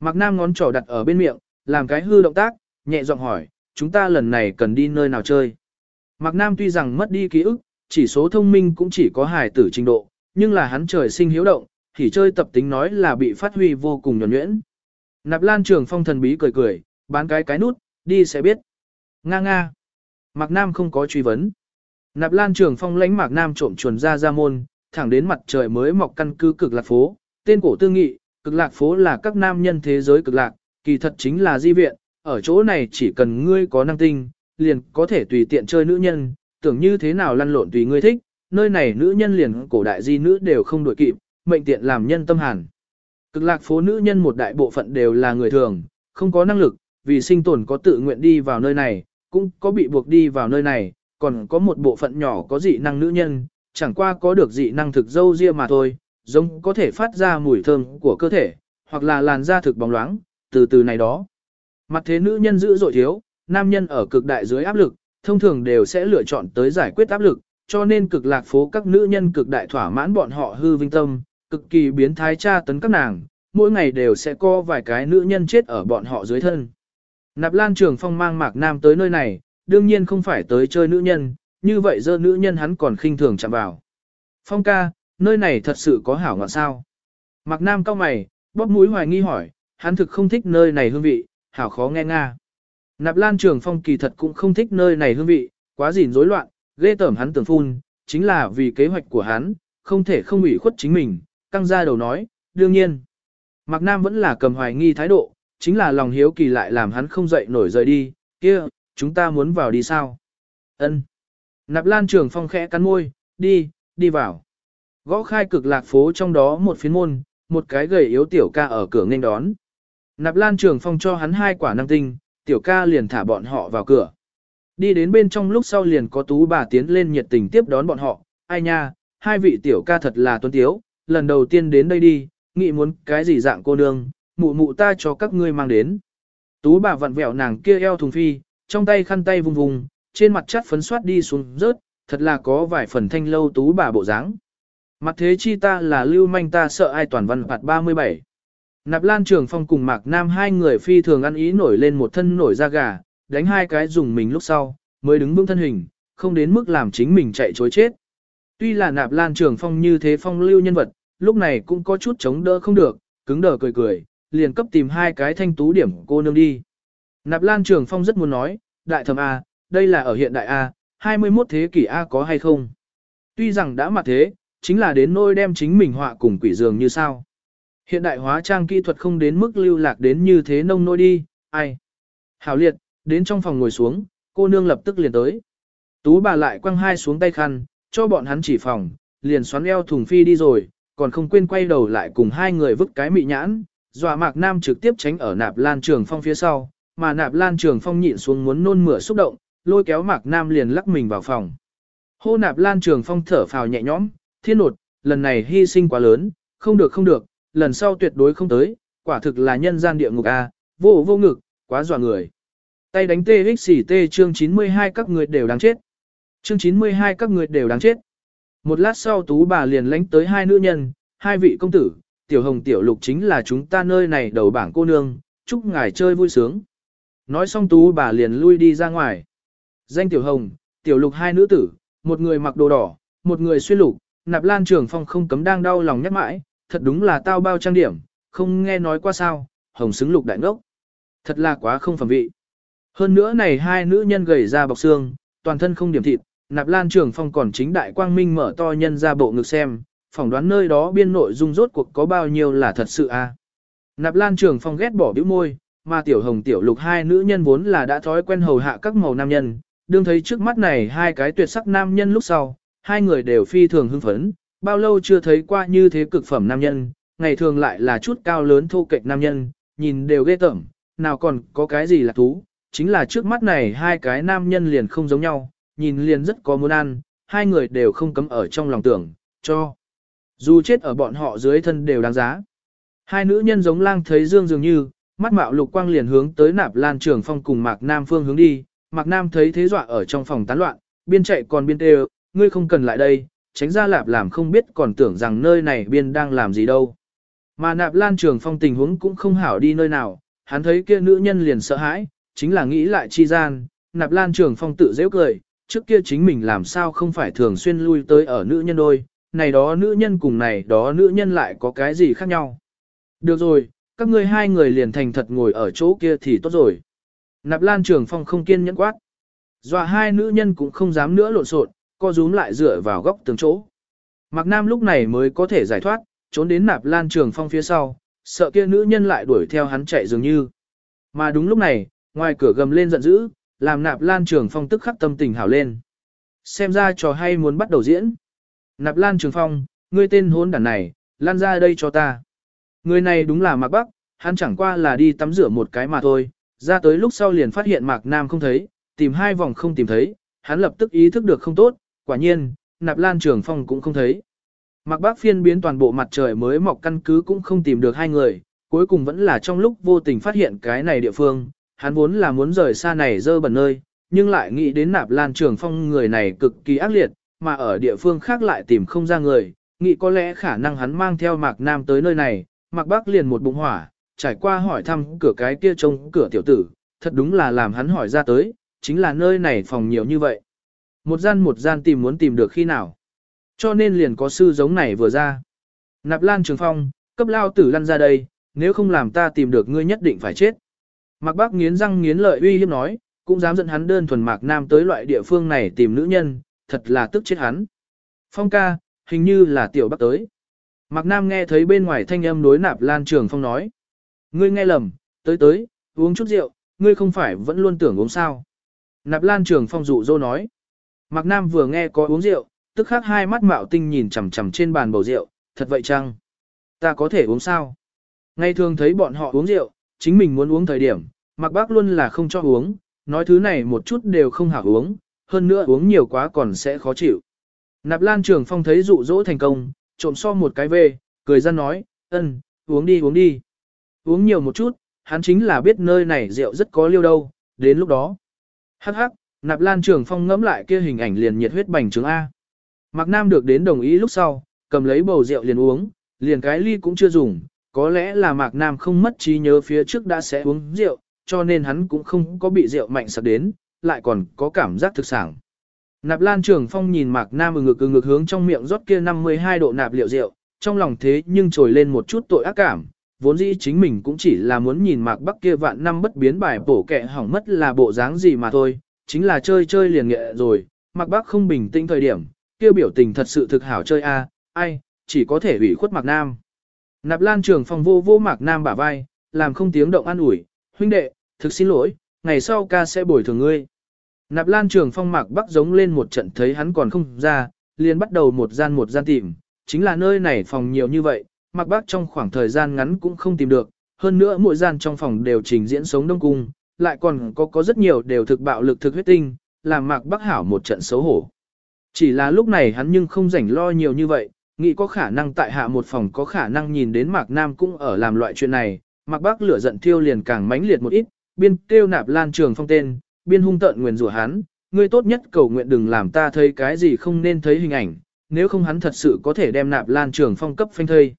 Mạc Nam ngón trỏ đặt ở bên miệng, làm cái hư động tác, nhẹ giọng hỏi, chúng ta lần này cần đi nơi nào chơi. Mạc Nam tuy rằng mất đi ký ức, chỉ số thông minh cũng chỉ có hài tử trình độ, nhưng là hắn trời sinh hiếu động, thì chơi tập tính nói là bị phát huy vô cùng nhuẩn nhuyễn. Nạp lan trường phong thần bí cười cười, bán cái cái nút, đi sẽ biết. Nga nga. Mạc Nam không có truy vấn. Nạp Lan Trường Phong lãnh Mạc Nam trộm chuồn ra ra môn, thẳng đến mặt trời mới mọc căn cứ cực lạc phố, tên cổ tư nghị, cực lạc phố là các nam nhân thế giới cực lạc, kỳ thật chính là di viện, ở chỗ này chỉ cần ngươi có năng tinh, liền có thể tùy tiện chơi nữ nhân, tưởng như thế nào lăn lộn tùy ngươi thích, nơi này nữ nhân liền cổ đại di nữ đều không đổi kịp, mệnh tiện làm nhân tâm hàn. Cực lạc phố nữ nhân một đại bộ phận đều là người thường, không có năng lực, vì sinh tồn có tự nguyện đi vào nơi này, cũng có bị buộc đi vào nơi này, còn có một bộ phận nhỏ có dị năng nữ nhân, chẳng qua có được dị năng thực dâu ria mà thôi, giống có thể phát ra mùi thơm của cơ thể, hoặc là làn da thực bóng loáng, từ từ này đó. Mặt thế nữ nhân dữ dội thiếu, nam nhân ở cực đại dưới áp lực, thông thường đều sẽ lựa chọn tới giải quyết áp lực, cho nên cực lạc phố các nữ nhân cực đại thỏa mãn bọn họ hư vinh tâm, cực kỳ biến thái tra tấn các nàng, mỗi ngày đều sẽ có vài cái nữ nhân chết ở bọn họ dưới thân. Nạp Lan Trường Phong mang Mạc Nam tới nơi này, đương nhiên không phải tới chơi nữ nhân, như vậy dơ nữ nhân hắn còn khinh thường chạm vào. Phong ca, nơi này thật sự có hảo ngọt sao? Mạc Nam cao mày, bóp mũi hoài nghi hỏi, hắn thực không thích nơi này hương vị, hảo khó nghe nga. Nạp Lan Trường Phong kỳ thật cũng không thích nơi này hương vị, quá gìn rối loạn, ghê tởm hắn tưởng phun, chính là vì kế hoạch của hắn, không thể không ủy khuất chính mình, căng ra đầu nói, đương nhiên. Mạc Nam vẫn là cầm hoài nghi thái độ, chính là lòng hiếu kỳ lại làm hắn không dậy nổi rời đi, kia, chúng ta muốn vào đi sao? Ân. Nạp Lan Trường Phong khẽ cắn môi, đi, đi vào. Gõ khai cực lạc phố trong đó một phiến môn, một cái gầy yếu tiểu ca ở cửa nghênh đón. Nạp Lan Trường Phong cho hắn hai quả năng tinh, tiểu ca liền thả bọn họ vào cửa. Đi đến bên trong lúc sau liền có tú bà tiến lên nhiệt tình tiếp đón bọn họ, ai nha, hai vị tiểu ca thật là tuấn tiếu, lần đầu tiên đến đây đi, nghĩ muốn cái gì dạng cô nương, mụ mụ ta cho các ngươi mang đến. Tú bà vặn vẹo nàng kia eo thùng phi, trong tay khăn tay vung vùng, trên mặt chất phấn soát đi xuống rớt, thật là có vài phần thanh lâu tú bà bộ dáng. Mặt thế chi ta là lưu manh ta sợ ai toàn văn phạt 37. Nạp Lan Trường Phong cùng Mạc Nam hai người phi thường ăn ý nổi lên một thân nổi da gà, đánh hai cái dùng mình lúc sau, mới đứng vững thân hình, không đến mức làm chính mình chạy chối chết. Tuy là Nạp Lan Trường Phong như thế phong lưu nhân vật, lúc này cũng có chút chống đỡ không được, cứng đờ cười cười, liền cấp tìm hai cái thanh tú điểm cô nương đi. Nạp Lan Trường Phong rất muốn nói, đại thẩm A, đây là ở hiện đại A, 21 thế kỷ A có hay không? Tuy rằng đã mặt thế, chính là đến nôi đem chính mình họa cùng quỷ dường như sao. Hiện đại hóa trang kỹ thuật không đến mức lưu lạc đến như thế nông nôi đi, ai. Hảo liệt, đến trong phòng ngồi xuống, cô nương lập tức liền tới. Tú bà lại quăng hai xuống tay khăn, cho bọn hắn chỉ phòng, liền xoắn eo thùng phi đi rồi, còn không quên quay đầu lại cùng hai người vứt cái mị nhãn, dọa mạc nam trực tiếp tránh ở nạp lan trường phong phía sau, mà nạp lan trường phong nhịn xuống muốn nôn mửa xúc động, lôi kéo mạc nam liền lắc mình vào phòng. Hô nạp lan trường phong thở phào nhẹ nhõm, thiên nột, lần này hy sinh quá lớn, không được không được, lần sau tuyệt đối không tới, quả thực là nhân gian địa ngục A, vô vô ngực, quá dọa người. Tay đánh TXT chương 92 các người đều đáng chết. Chương 92 các người đều đáng chết. Một lát sau tú bà liền lánh tới hai nữ nhân, hai vị công tử, tiểu hồng tiểu lục chính là chúng ta nơi này đầu bảng cô nương, chúc ngài chơi vui sướng. Nói xong tú bà liền lui đi ra ngoài. Danh tiểu hồng, tiểu lục hai nữ tử, một người mặc đồ đỏ, một người xuyên lục, nạp lan trường phong không cấm đang đau lòng nhắc mãi, thật đúng là tao bao trang điểm, không nghe nói qua sao, hồng xứng lục đại ngốc. Thật là quá không phẩm vị. Hơn nữa này hai nữ nhân gầy ra bọc xương, toàn thân không điểm thịt, nạp lan trường phong còn chính đại quang minh mở to nhân ra bộ ngực xem, phỏng đoán nơi đó biên nội dung rốt cuộc có bao nhiêu là thật sự a à? Nạp lan trường phong ghét bỏ bĩu môi, mà tiểu hồng tiểu lục hai nữ nhân vốn là đã thói quen hầu hạ các màu nam nhân, đương thấy trước mắt này hai cái tuyệt sắc nam nhân lúc sau, hai người đều phi thường hưng phấn, bao lâu chưa thấy qua như thế cực phẩm nam nhân, ngày thường lại là chút cao lớn thô kệch nam nhân, nhìn đều ghê tởm, nào còn có cái gì là thú, chính là trước mắt này hai cái nam nhân liền không giống nhau, nhìn liền rất có muốn ăn, hai người đều không cấm ở trong lòng tưởng, cho. Dù chết ở bọn họ dưới thân đều đáng giá. Hai nữ nhân giống lang thấy dương dường như, mắt mạo lục quang liền hướng tới nạp lan trường phong cùng mạc nam phương hướng đi, mạc nam thấy thế dọa ở trong phòng tán loạn, biên chạy còn biên tê ngươi không cần lại đây, tránh ra lạp làm không biết còn tưởng rằng nơi này biên đang làm gì đâu. Mà nạp lan trường phong tình huống cũng không hảo đi nơi nào, hắn thấy kia nữ nhân liền sợ hãi, chính là nghĩ lại chi gian, nạp lan trường phong tự dễ cười, trước kia chính mình làm sao không phải thường xuyên lui tới ở nữ nhân đôi, này đó nữ nhân cùng này đó nữ nhân lại có cái gì khác nhau. Được rồi, các ngươi hai người liền thành thật ngồi ở chỗ kia thì tốt rồi. Nạp lan trường phong không kiên nhẫn quát. Dọa hai nữ nhân cũng không dám nữa lộn xộn, co rúm lại dựa vào góc tường chỗ. Mạc Nam lúc này mới có thể giải thoát, trốn đến nạp lan trường phong phía sau, sợ kia nữ nhân lại đuổi theo hắn chạy dường như. Mà đúng lúc này, ngoài cửa gầm lên giận dữ, làm nạp lan trường phong tức khắc tâm tình hảo lên. Xem ra trò hay muốn bắt đầu diễn. Nạp lan trường phong, ngươi tên hốn đàn này, lan ra đây cho ta. Người này đúng là Mạc Bắc, hắn chẳng qua là đi tắm rửa một cái mà thôi, ra tới lúc sau liền phát hiện Mạc Nam không thấy, tìm hai vòng không tìm thấy, hắn lập tức ý thức được không tốt, quả nhiên, nạp lan trường phong cũng không thấy. Mạc Bắc phiên biến toàn bộ mặt trời mới mọc căn cứ cũng không tìm được hai người, cuối cùng vẫn là trong lúc vô tình phát hiện cái này địa phương, hắn vốn là muốn rời xa này dơ bẩn nơi, nhưng lại nghĩ đến nạp lan trường phong người này cực kỳ ác liệt, mà ở địa phương khác lại tìm không ra người, nghĩ có lẽ khả năng hắn mang theo Mạc Nam tới nơi này, Mạc Bác liền một bụng hỏa, trải qua hỏi thăm cửa cái kia trông cửa tiểu tử, thật đúng là làm hắn hỏi ra tới, chính là nơi này phòng nhiều như vậy. Một gian một gian tìm muốn tìm được khi nào. Cho nên liền có sư giống này vừa ra. Nạp Lan Trường Phong, cấp lao tử lăn ra đây, nếu không làm ta tìm được ngươi nhất định phải chết. Mạc Bác nghiến răng nghiến lợi uy hiếp nói, cũng dám dẫn hắn đơn thuần Mạc Nam tới loại địa phương này tìm nữ nhân, thật là tức chết hắn. Phong ca, hình như là tiểu Bắc tới. Mạc Nam nghe thấy bên ngoài thanh âm đối Nạp Lan Trường Phong nói. Ngươi nghe lầm, tới tới, uống chút rượu, ngươi không phải vẫn luôn tưởng uống sao. Nạp Lan Trường Phong dụ dỗ nói. Mạc Nam vừa nghe có uống rượu, tức khắc hai mắt mạo tinh nhìn chằm chằm trên bàn bầu rượu, thật vậy chăng? Ta có thể uống sao? Ngày thường thấy bọn họ uống rượu, chính mình muốn uống thời điểm, Mạc Bác luôn là không cho uống, nói thứ này một chút đều không hảo uống, hơn nữa uống nhiều quá còn sẽ khó chịu. Nạp Lan Trường Phong thấy dụ dỗ thành công, trộm so một cái về, cười ra nói, ân, uống đi uống đi. Uống nhiều một chút, hắn chính là biết nơi này rượu rất có liêu đâu, đến lúc đó. Hắc hắc, Nạp Lan Trường Phong ngẫm lại kia hình ảnh liền nhiệt huyết bành trướng A. Mạc Nam được đến đồng ý lúc sau, cầm lấy bầu rượu liền uống, liền cái ly cũng chưa dùng, có lẽ là Mạc Nam không mất trí nhớ phía trước đã sẽ uống rượu, cho nên hắn cũng không có bị rượu mạnh sặc đến, lại còn có cảm giác thực sản. Nạp Lan Trường Phong nhìn Mạc Nam ừ ngực ừ ngực hướng trong miệng rót kia 52 độ nạp liệu rượu, trong lòng thế nhưng trồi lên một chút tội ác cảm, vốn dĩ chính mình cũng chỉ là muốn nhìn Mạc Bắc kia vạn năm bất biến bài bổ kẹ hỏng mất là bộ dáng gì mà thôi, chính là chơi chơi liền nghệ rồi, Mạc Bắc không bình tĩnh thời điểm, kia biểu tình thật sự thực hảo chơi a, ai, chỉ có thể ủy khuất Mạc Nam. Nạp Lan Trường Phong vô vô Mạc Nam bả vai, làm không tiếng động an ủi, huynh đệ, thực xin lỗi, ngày sau ca sẽ bồi thường ngươi. Nạp Lan Trường Phong Mạc Bắc giống lên một trận thấy hắn còn không ra, liền bắt đầu một gian một gian tìm, chính là nơi này phòng nhiều như vậy, Mạc Bắc trong khoảng thời gian ngắn cũng không tìm được, hơn nữa mỗi gian trong phòng đều trình diễn sống đông cung, lại còn có có rất nhiều đều thực bạo lực thực huyết tinh, làm Mạc Bắc hảo một trận xấu hổ. Chỉ là lúc này hắn nhưng không rảnh lo nhiều như vậy, nghĩ có khả năng tại hạ một phòng có khả năng nhìn đến Mạc Nam cũng ở làm loại chuyện này, Mạc Bắc lửa giận thiêu liền càng mãnh liệt một ít, biên kêu nạp lan trường phong tên, biên hung tợn nguyền rủa hắn, ngươi tốt nhất cầu nguyện đừng làm ta thấy cái gì không nên thấy hình ảnh, nếu không hắn thật sự có thể đem nạp lan trường phong cấp phanh thây.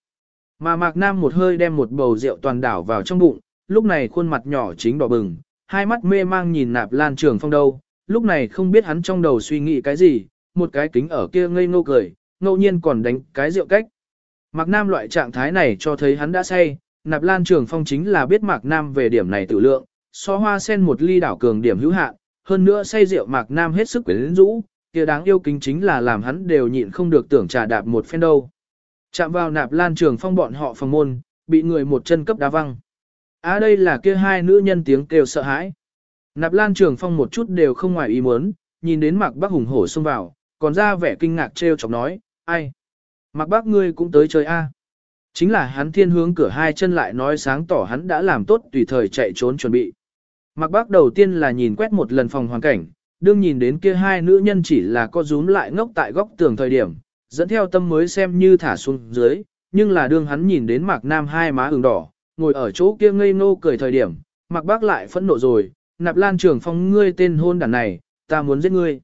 Mà Mạc Nam một hơi đem một bầu rượu toàn đảo vào trong bụng, lúc này khuôn mặt nhỏ chính đỏ bừng, hai mắt mê mang nhìn nạp lan trường phong đâu, lúc này không biết hắn trong đầu suy nghĩ cái gì, một cái kính ở kia ngây ngô cười, ngẫu nhiên còn đánh cái rượu cách. Mạc Nam loại trạng thái này cho thấy hắn đã say, nạp lan trường phong chính là biết Mạc Nam về điểm này tự lượng, so hoa sen một ly đảo cường điểm hữu hạn, hơn nữa say rượu Mạc Nam hết sức quyến rũ, kia đáng yêu kính chính là làm hắn đều nhịn không được tưởng trà đạp một phen đâu. Chạm vào nạp lan trường phong bọn họ phòng môn, bị người một chân cấp đá văng. À đây là kia hai nữ nhân tiếng kêu sợ hãi. Nạp lan trường phong một chút đều không ngoài ý muốn, nhìn đến Mạc Bắc hùng hổ xông vào, còn ra vẻ kinh ngạc trêu chọc nói, ai? Mạc Bắc ngươi cũng tới chơi a? Chính là hắn thiên hướng cửa hai chân lại nói sáng tỏ hắn đã làm tốt tùy thời chạy trốn chuẩn bị. Mạc bác đầu tiên là nhìn quét một lần phòng hoàn cảnh, đương nhìn đến kia hai nữ nhân chỉ là có rúm lại ngốc tại góc tường thời điểm, dẫn theo tâm mới xem như thả xuống dưới, nhưng là đương hắn nhìn đến Mạc Nam hai má ửng đỏ, ngồi ở chỗ kia ngây ngô cười thời điểm, Mạc bác lại phẫn nộ rồi, nạp lan trường phong ngươi tên hôn đàn này, ta muốn giết ngươi.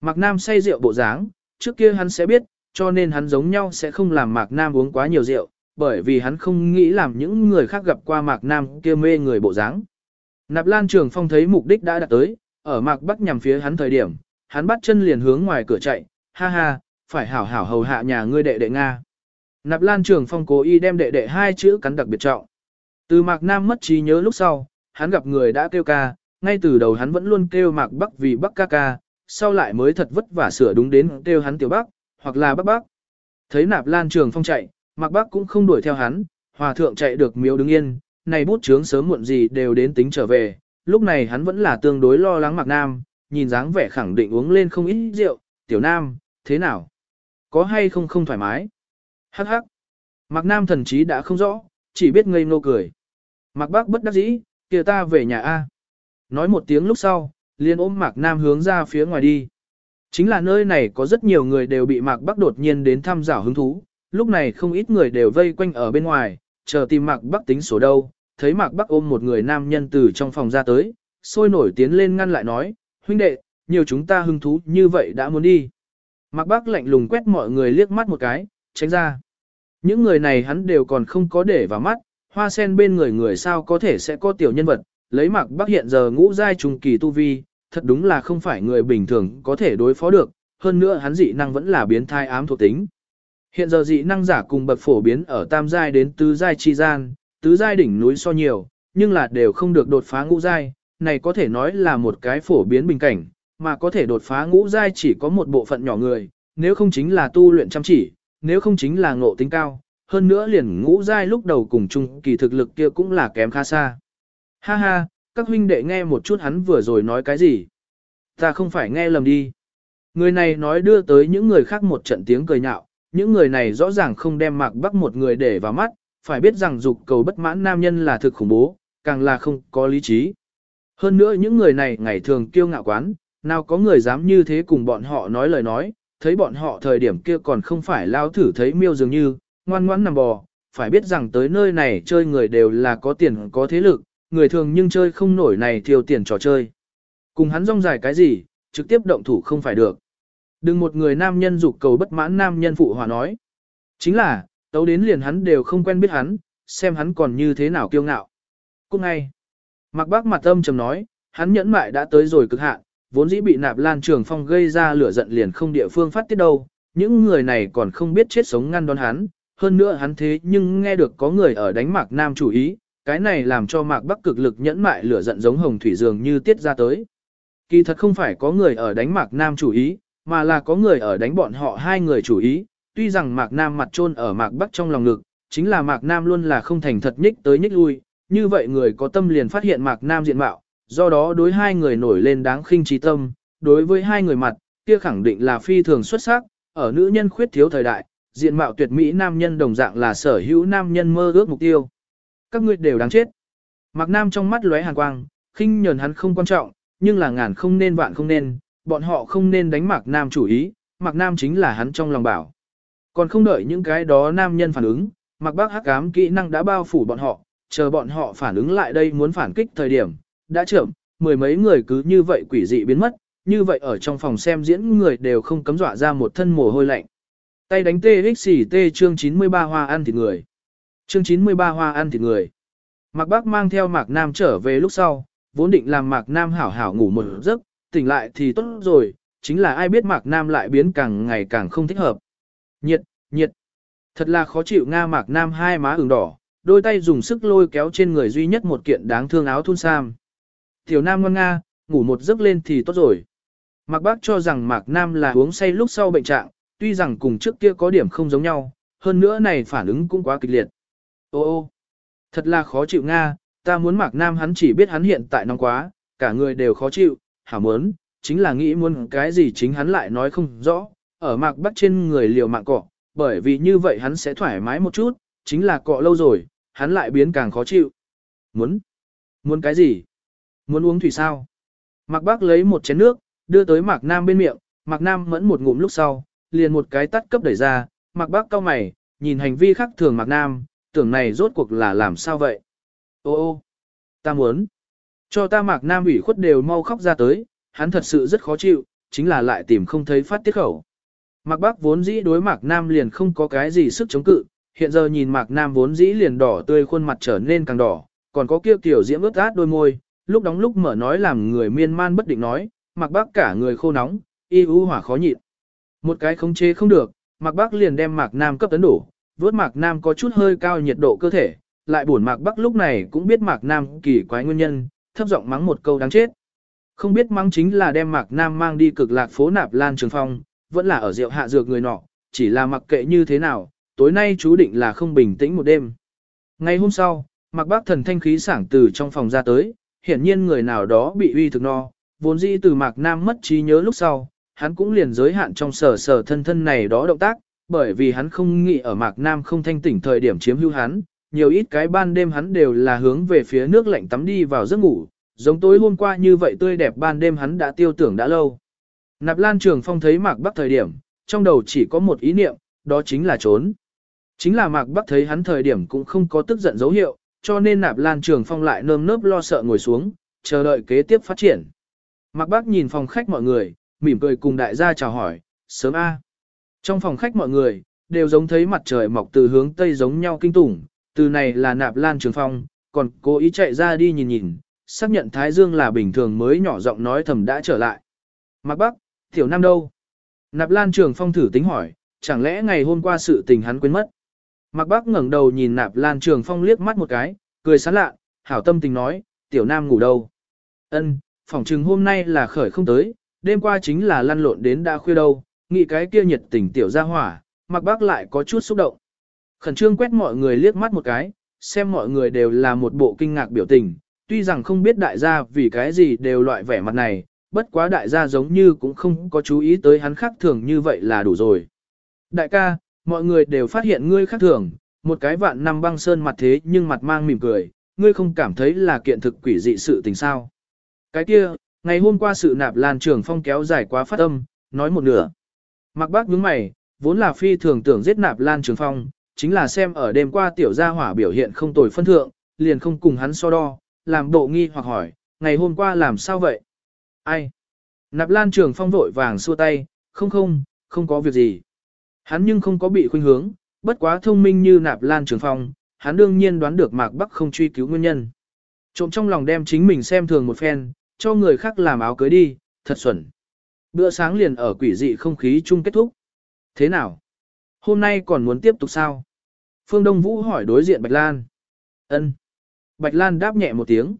Mạc Nam say rượu bộ dáng, trước kia hắn sẽ biết, cho nên hắn giống nhau sẽ không làm Mạc Nam uống quá nhiều rượu, bởi vì hắn không nghĩ làm những người khác gặp qua Mạc Nam kia mê người bộ dáng. Nạp Lan Trường Phong thấy mục đích đã đạt tới, ở Mạc Bắc nhằm phía hắn thời điểm, hắn bắt chân liền hướng ngoài cửa chạy, ha ha, phải hảo hảo hầu hạ nhà ngươi đệ đệ Nga. Nạp Lan Trường Phong cố ý đem đệ đệ hai chữ cắn đặc biệt trọng. Từ Mạc Nam mất trí nhớ lúc sau, hắn gặp người đã kêu ca, ngay từ đầu hắn vẫn luôn kêu Mạc Bắc vì Bắc ca ca, sau lại mới thật vất vả sửa đúng đến kêu hắn tiểu Bắc, hoặc là Bắc Bắc. Thấy Nạp Lan Trường Phong chạy, Mạc Bắc cũng không đuổi theo hắn, hòa thượng chạy được miếu đứng yên, này bút chướng sớm muộn gì đều đến tính trở về, lúc này hắn vẫn là tương đối lo lắng Mạc Nam, nhìn dáng vẻ khẳng định uống lên không ít rượu, tiểu Nam, thế nào? Có hay không không thoải mái? Hắc hắc. Mạc Nam thần chí đã không rõ, chỉ biết ngây ngô cười. Mạc Bắc bất đắc dĩ, kia ta về nhà A. Nói một tiếng lúc sau, liền ôm Mạc Nam hướng ra phía ngoài đi. Chính là nơi này có rất nhiều người đều bị Mạc Bắc đột nhiên đến thăm dò hứng thú, lúc này không ít người đều vây quanh ở bên ngoài, chờ tìm Mạc Bắc tính sổ đâu, thấy Mạc Bắc ôm một người nam nhân từ trong phòng ra tới, sôi nổi tiến lên ngăn lại nói, huynh đệ, nhiều chúng ta hứng thú như vậy đã muốn đi. Mạc Bắc lạnh lùng quét mọi người liếc mắt một cái, tránh ra. Những người này hắn đều còn không có để vào mắt, hoa sen bên người người sao có thể sẽ có tiểu nhân vật, lấy Mạc Bắc hiện giờ ngũ giai trùng kỳ tu vi, thật đúng là không phải người bình thường có thể đối phó được, hơn nữa hắn dị năng vẫn là biến thai ám thuộc tính. Hiện giờ dị năng giả cùng bậc phổ biến ở tam giai đến tứ giai chi gian, tứ giai đỉnh núi so nhiều, nhưng là đều không được đột phá ngũ giai, này có thể nói là một cái phổ biến bình cảnh, mà có thể đột phá ngũ giai chỉ có một bộ phận nhỏ người, nếu không chính là tu luyện chăm chỉ, nếu không chính là ngộ tính cao, hơn nữa liền ngũ giai lúc đầu cùng chung kỳ thực lực kia cũng là kém khá xa. Ha ha, các huynh đệ nghe một chút hắn vừa rồi nói cái gì. Ta không phải nghe lầm đi. Người này nói đưa tới những người khác một trận tiếng cười nhạo, những người này rõ ràng không đem mạc bắc một người để vào mắt, phải biết rằng dục cầu bất mãn nam nhân là thực khủng bố, càng là không có lý trí. Hơn nữa những người này ngày thường kiêu ngạo quán, nào có người dám như thế cùng bọn họ nói lời nói, thấy bọn họ thời điểm kia còn không phải lao thử thấy miêu dường như, ngoan ngoãn nằm bò, phải biết rằng tới nơi này chơi người đều là có tiền có thế lực, người thường nhưng chơi không nổi này thiêu tiền trò chơi. Cùng hắn rong dài cái gì, trực tiếp động thủ không phải được. Đừng một người nam nhân dục cầu bất mãn nam nhân phụ hòa nói. Chính là, tấu đến liền hắn đều không quen biết hắn, xem hắn còn như thế nào kiêu ngạo. Cũng ngay, mặc bác mặt âm trầm nói, hắn nhẫn mại đã tới rồi cực hạn, vốn dĩ bị nạp lan trường phong gây ra lửa giận liền không địa phương phát tiết đâu, những người này còn không biết chết sống ngăn đón hắn, hơn nữa hắn thế nhưng nghe được có người ở đánh mạc nam chủ ý, cái này làm cho mạc bắc cực lực nhẫn mại lửa giận giống hồng thủy dường như tiết ra tới. Kỳ thật không phải có người ở đánh mạc nam chủ ý, mà là có người ở đánh bọn họ hai người chủ ý, tuy rằng mạc nam mặt trôn ở mạc bắc trong lòng ngực, chính là mạc nam luôn là không thành thật nhích tới nhích lui, như vậy người có tâm liền phát hiện mạc nam diện mạo, do đó đối hai người nổi lên đáng khinh trí tâm, đối với hai người mặt, kia khẳng định là phi thường xuất sắc, ở nữ nhân khuyết thiếu thời đại, diện mạo tuyệt mỹ nam nhân đồng dạng là sở hữu nam nhân mơ ước mục tiêu. Các ngươi đều đáng chết. Mạc Nam trong mắt lóe hàn quang, khinh nhờn hắn không quan trọng, nhưng là ngàn không nên vạn không nên, bọn họ không nên đánh Mạc Nam chủ ý, Mạc Nam chính là hắn trong lòng bảo. Còn không đợi những cái đó nam nhân phản ứng, Mạc Bác hắc ám kỹ năng đã bao phủ bọn họ, chờ bọn họ phản ứng lại đây muốn phản kích thời điểm, đã chậm, mười mấy người cứ như vậy quỷ dị biến mất, như vậy ở trong phòng xem diễn người đều không cấm dọa ra một thân mồ hôi lạnh. Tay đánh TXT chương 93 hoa ăn thịt người. Chương 93 hoa ăn thịt người. Mạc Bác mang theo Mạc Nam trở về lúc sau, vốn định làm Mạc Nam hảo hảo ngủ một giấc, tỉnh lại thì tốt rồi, chính là ai biết Mạc Nam lại biến càng ngày càng không thích hợp. Nhiệt, nhiệt. Thật là khó chịu Nga Mạc Nam hai má ửng đỏ, đôi tay dùng sức lôi kéo trên người duy nhất một kiện đáng thương áo thun sam. Tiểu Nam ngon Nga, ngủ một giấc lên thì tốt rồi. Mạc Bác cho rằng Mạc Nam là uống say lúc sau bệnh trạng, tuy rằng cùng trước kia có điểm không giống nhau, hơn nữa này phản ứng cũng quá kịch liệt. Ô ô, thật là khó chịu Nga, ta muốn Mạc Nam hắn chỉ biết hắn hiện tại nóng quá, cả người đều khó chịu, hả muốn, chính là nghĩ muốn cái gì chính hắn lại nói không rõ, ở Mạc Bắc trên người liều mạng cọ, bởi vì như vậy hắn sẽ thoải mái một chút, chính là cọ lâu rồi, hắn lại biến càng khó chịu. Muốn, muốn cái gì? Muốn uống thủy sao? Mạc Bắc lấy một chén nước, đưa tới Mạc Nam bên miệng, Mạc Nam mẫn một ngụm lúc sau, liền một cái tắt cấp đẩy ra, Mạc Bắc cau mày, nhìn hành vi khác thường Mạc Nam, tưởng này rốt cuộc là làm sao vậy? Ô ô, ta muốn, cho ta Mạc Nam ủy khuất đều mau khóc ra tới, hắn thật sự rất khó chịu, chính là lại tìm không thấy phát tiết khẩu. Mạc Bắc vốn dĩ đối Mạc Nam liền không có cái gì sức chống cự, hiện giờ nhìn Mạc Nam vốn dĩ liền đỏ tươi khuôn mặt trở nên càng đỏ, còn có kia kiểu diễm ướt át đôi môi, lúc đóng lúc mở nói làm người miên man bất định nói, Mạc Bắc cả người khô nóng, y u hỏa khó nhịn. Một cái khống chế không được, Mạc Bắc liền đem Mạc Nam cấp tấn đổ, vớt Mạc Nam có chút hơi cao nhiệt độ cơ thể, lại buồn Mạc Bắc lúc này cũng biết Mạc Nam kỳ quái nguyên nhân, thấp giọng mắng một câu đáng chết. Không biết mắng chính là đem Mạc Nam mang đi cực lạc phố nạp lan trường phong, vẫn là ở rượu hạ dược người nọ, chỉ là mặc kệ như thế nào, tối nay chú định là không bình tĩnh một đêm. Ngày hôm sau, mặc bác thần thanh khí sảng từ trong phòng ra tới, hiển nhiên người nào đó bị uy thực no, vốn dĩ từ Mạc Nam mất trí nhớ lúc sau, hắn cũng liền giới hạn trong sở sở thân thân này đó động tác, bởi vì hắn không nghĩ ở Mạc Nam không thanh tỉnh thời điểm chiếm hữu hắn, nhiều ít cái ban đêm hắn đều là hướng về phía nước lạnh tắm đi vào giấc ngủ, giống tối hôm qua như vậy tươi đẹp ban đêm hắn đã tiêu tưởng đã lâu. Nạp Lan Trường Phong thấy Mạc Bắc thời điểm, trong đầu chỉ có một ý niệm, đó chính là trốn. Chính là Mạc Bắc thấy hắn thời điểm cũng không có tức giận dấu hiệu, cho nên Nạp Lan Trường Phong lại nơm nớp lo sợ ngồi xuống, chờ đợi kế tiếp phát triển. Mạc Bắc nhìn phòng khách mọi người, mỉm cười cùng đại gia chào hỏi, sớm a. Trong phòng khách mọi người, đều giống thấy mặt trời mọc từ hướng tây giống nhau kinh tủng, từ này là Nạp Lan Trường Phong, còn cố ý chạy ra đi nhìn nhìn, xác nhận Thái Dương là bình thường mới nhỏ giọng nói thầm đã trở lại. Mạc Bắc, Tiểu Nam đâu? Nạp Lan Trường Phong thử tính hỏi, chẳng lẽ ngày hôm qua sự tình hắn quên mất? Mạc Bác ngẩng đầu nhìn Nạp Lan Trường Phong liếc mắt một cái, cười sán lạ, hảo tâm tình nói, Tiểu Nam ngủ đâu? Ân, phỏng chừng hôm nay là khởi không tới, đêm qua chính là lăn lộn đến đã khuya đâu, nghĩ cái kia nhiệt tình Tiểu ra hỏa, Mạc Bác lại có chút xúc động. Khẩn trương quét mọi người liếc mắt một cái, xem mọi người đều là một bộ kinh ngạc biểu tình, tuy rằng không biết đại gia vì cái gì đều loại vẻ mặt này, bất quá đại gia giống như cũng không có chú ý tới hắn khác thường như vậy là đủ rồi. Đại ca, mọi người đều phát hiện ngươi khác thường, một cái vạn năm băng sơn mặt thế nhưng mặt mang mỉm cười, ngươi không cảm thấy là kiện thực quỷ dị sự tình sao. Cái kia, ngày hôm qua sự nạp lan trường phong kéo dài quá phát âm, nói một nửa. Mặc bác nhướng mày, vốn là phi thường tưởng giết nạp lan trường phong, chính là xem ở đêm qua tiểu gia hỏa biểu hiện không tồi phân thượng, liền không cùng hắn so đo, làm bộ nghi hoặc hỏi, ngày hôm qua làm sao vậy? Ai? Nạp Lan Trường Phong vội vàng xua tay, không không, không có việc gì. Hắn nhưng không có bị khuynh hướng, bất quá thông minh như Nạp Lan Trường Phong, hắn đương nhiên đoán được Mạc Bắc không truy cứu nguyên nhân. Trộm trong lòng đem chính mình xem thường một phen, cho người khác làm áo cưới đi, thật xuẩn. Bữa sáng liền ở quỷ dị không khí chung kết thúc. Thế nào? Hôm nay còn muốn tiếp tục sao? Phương Đông Vũ hỏi đối diện Bạch Lan. Ân. Bạch Lan đáp nhẹ một tiếng.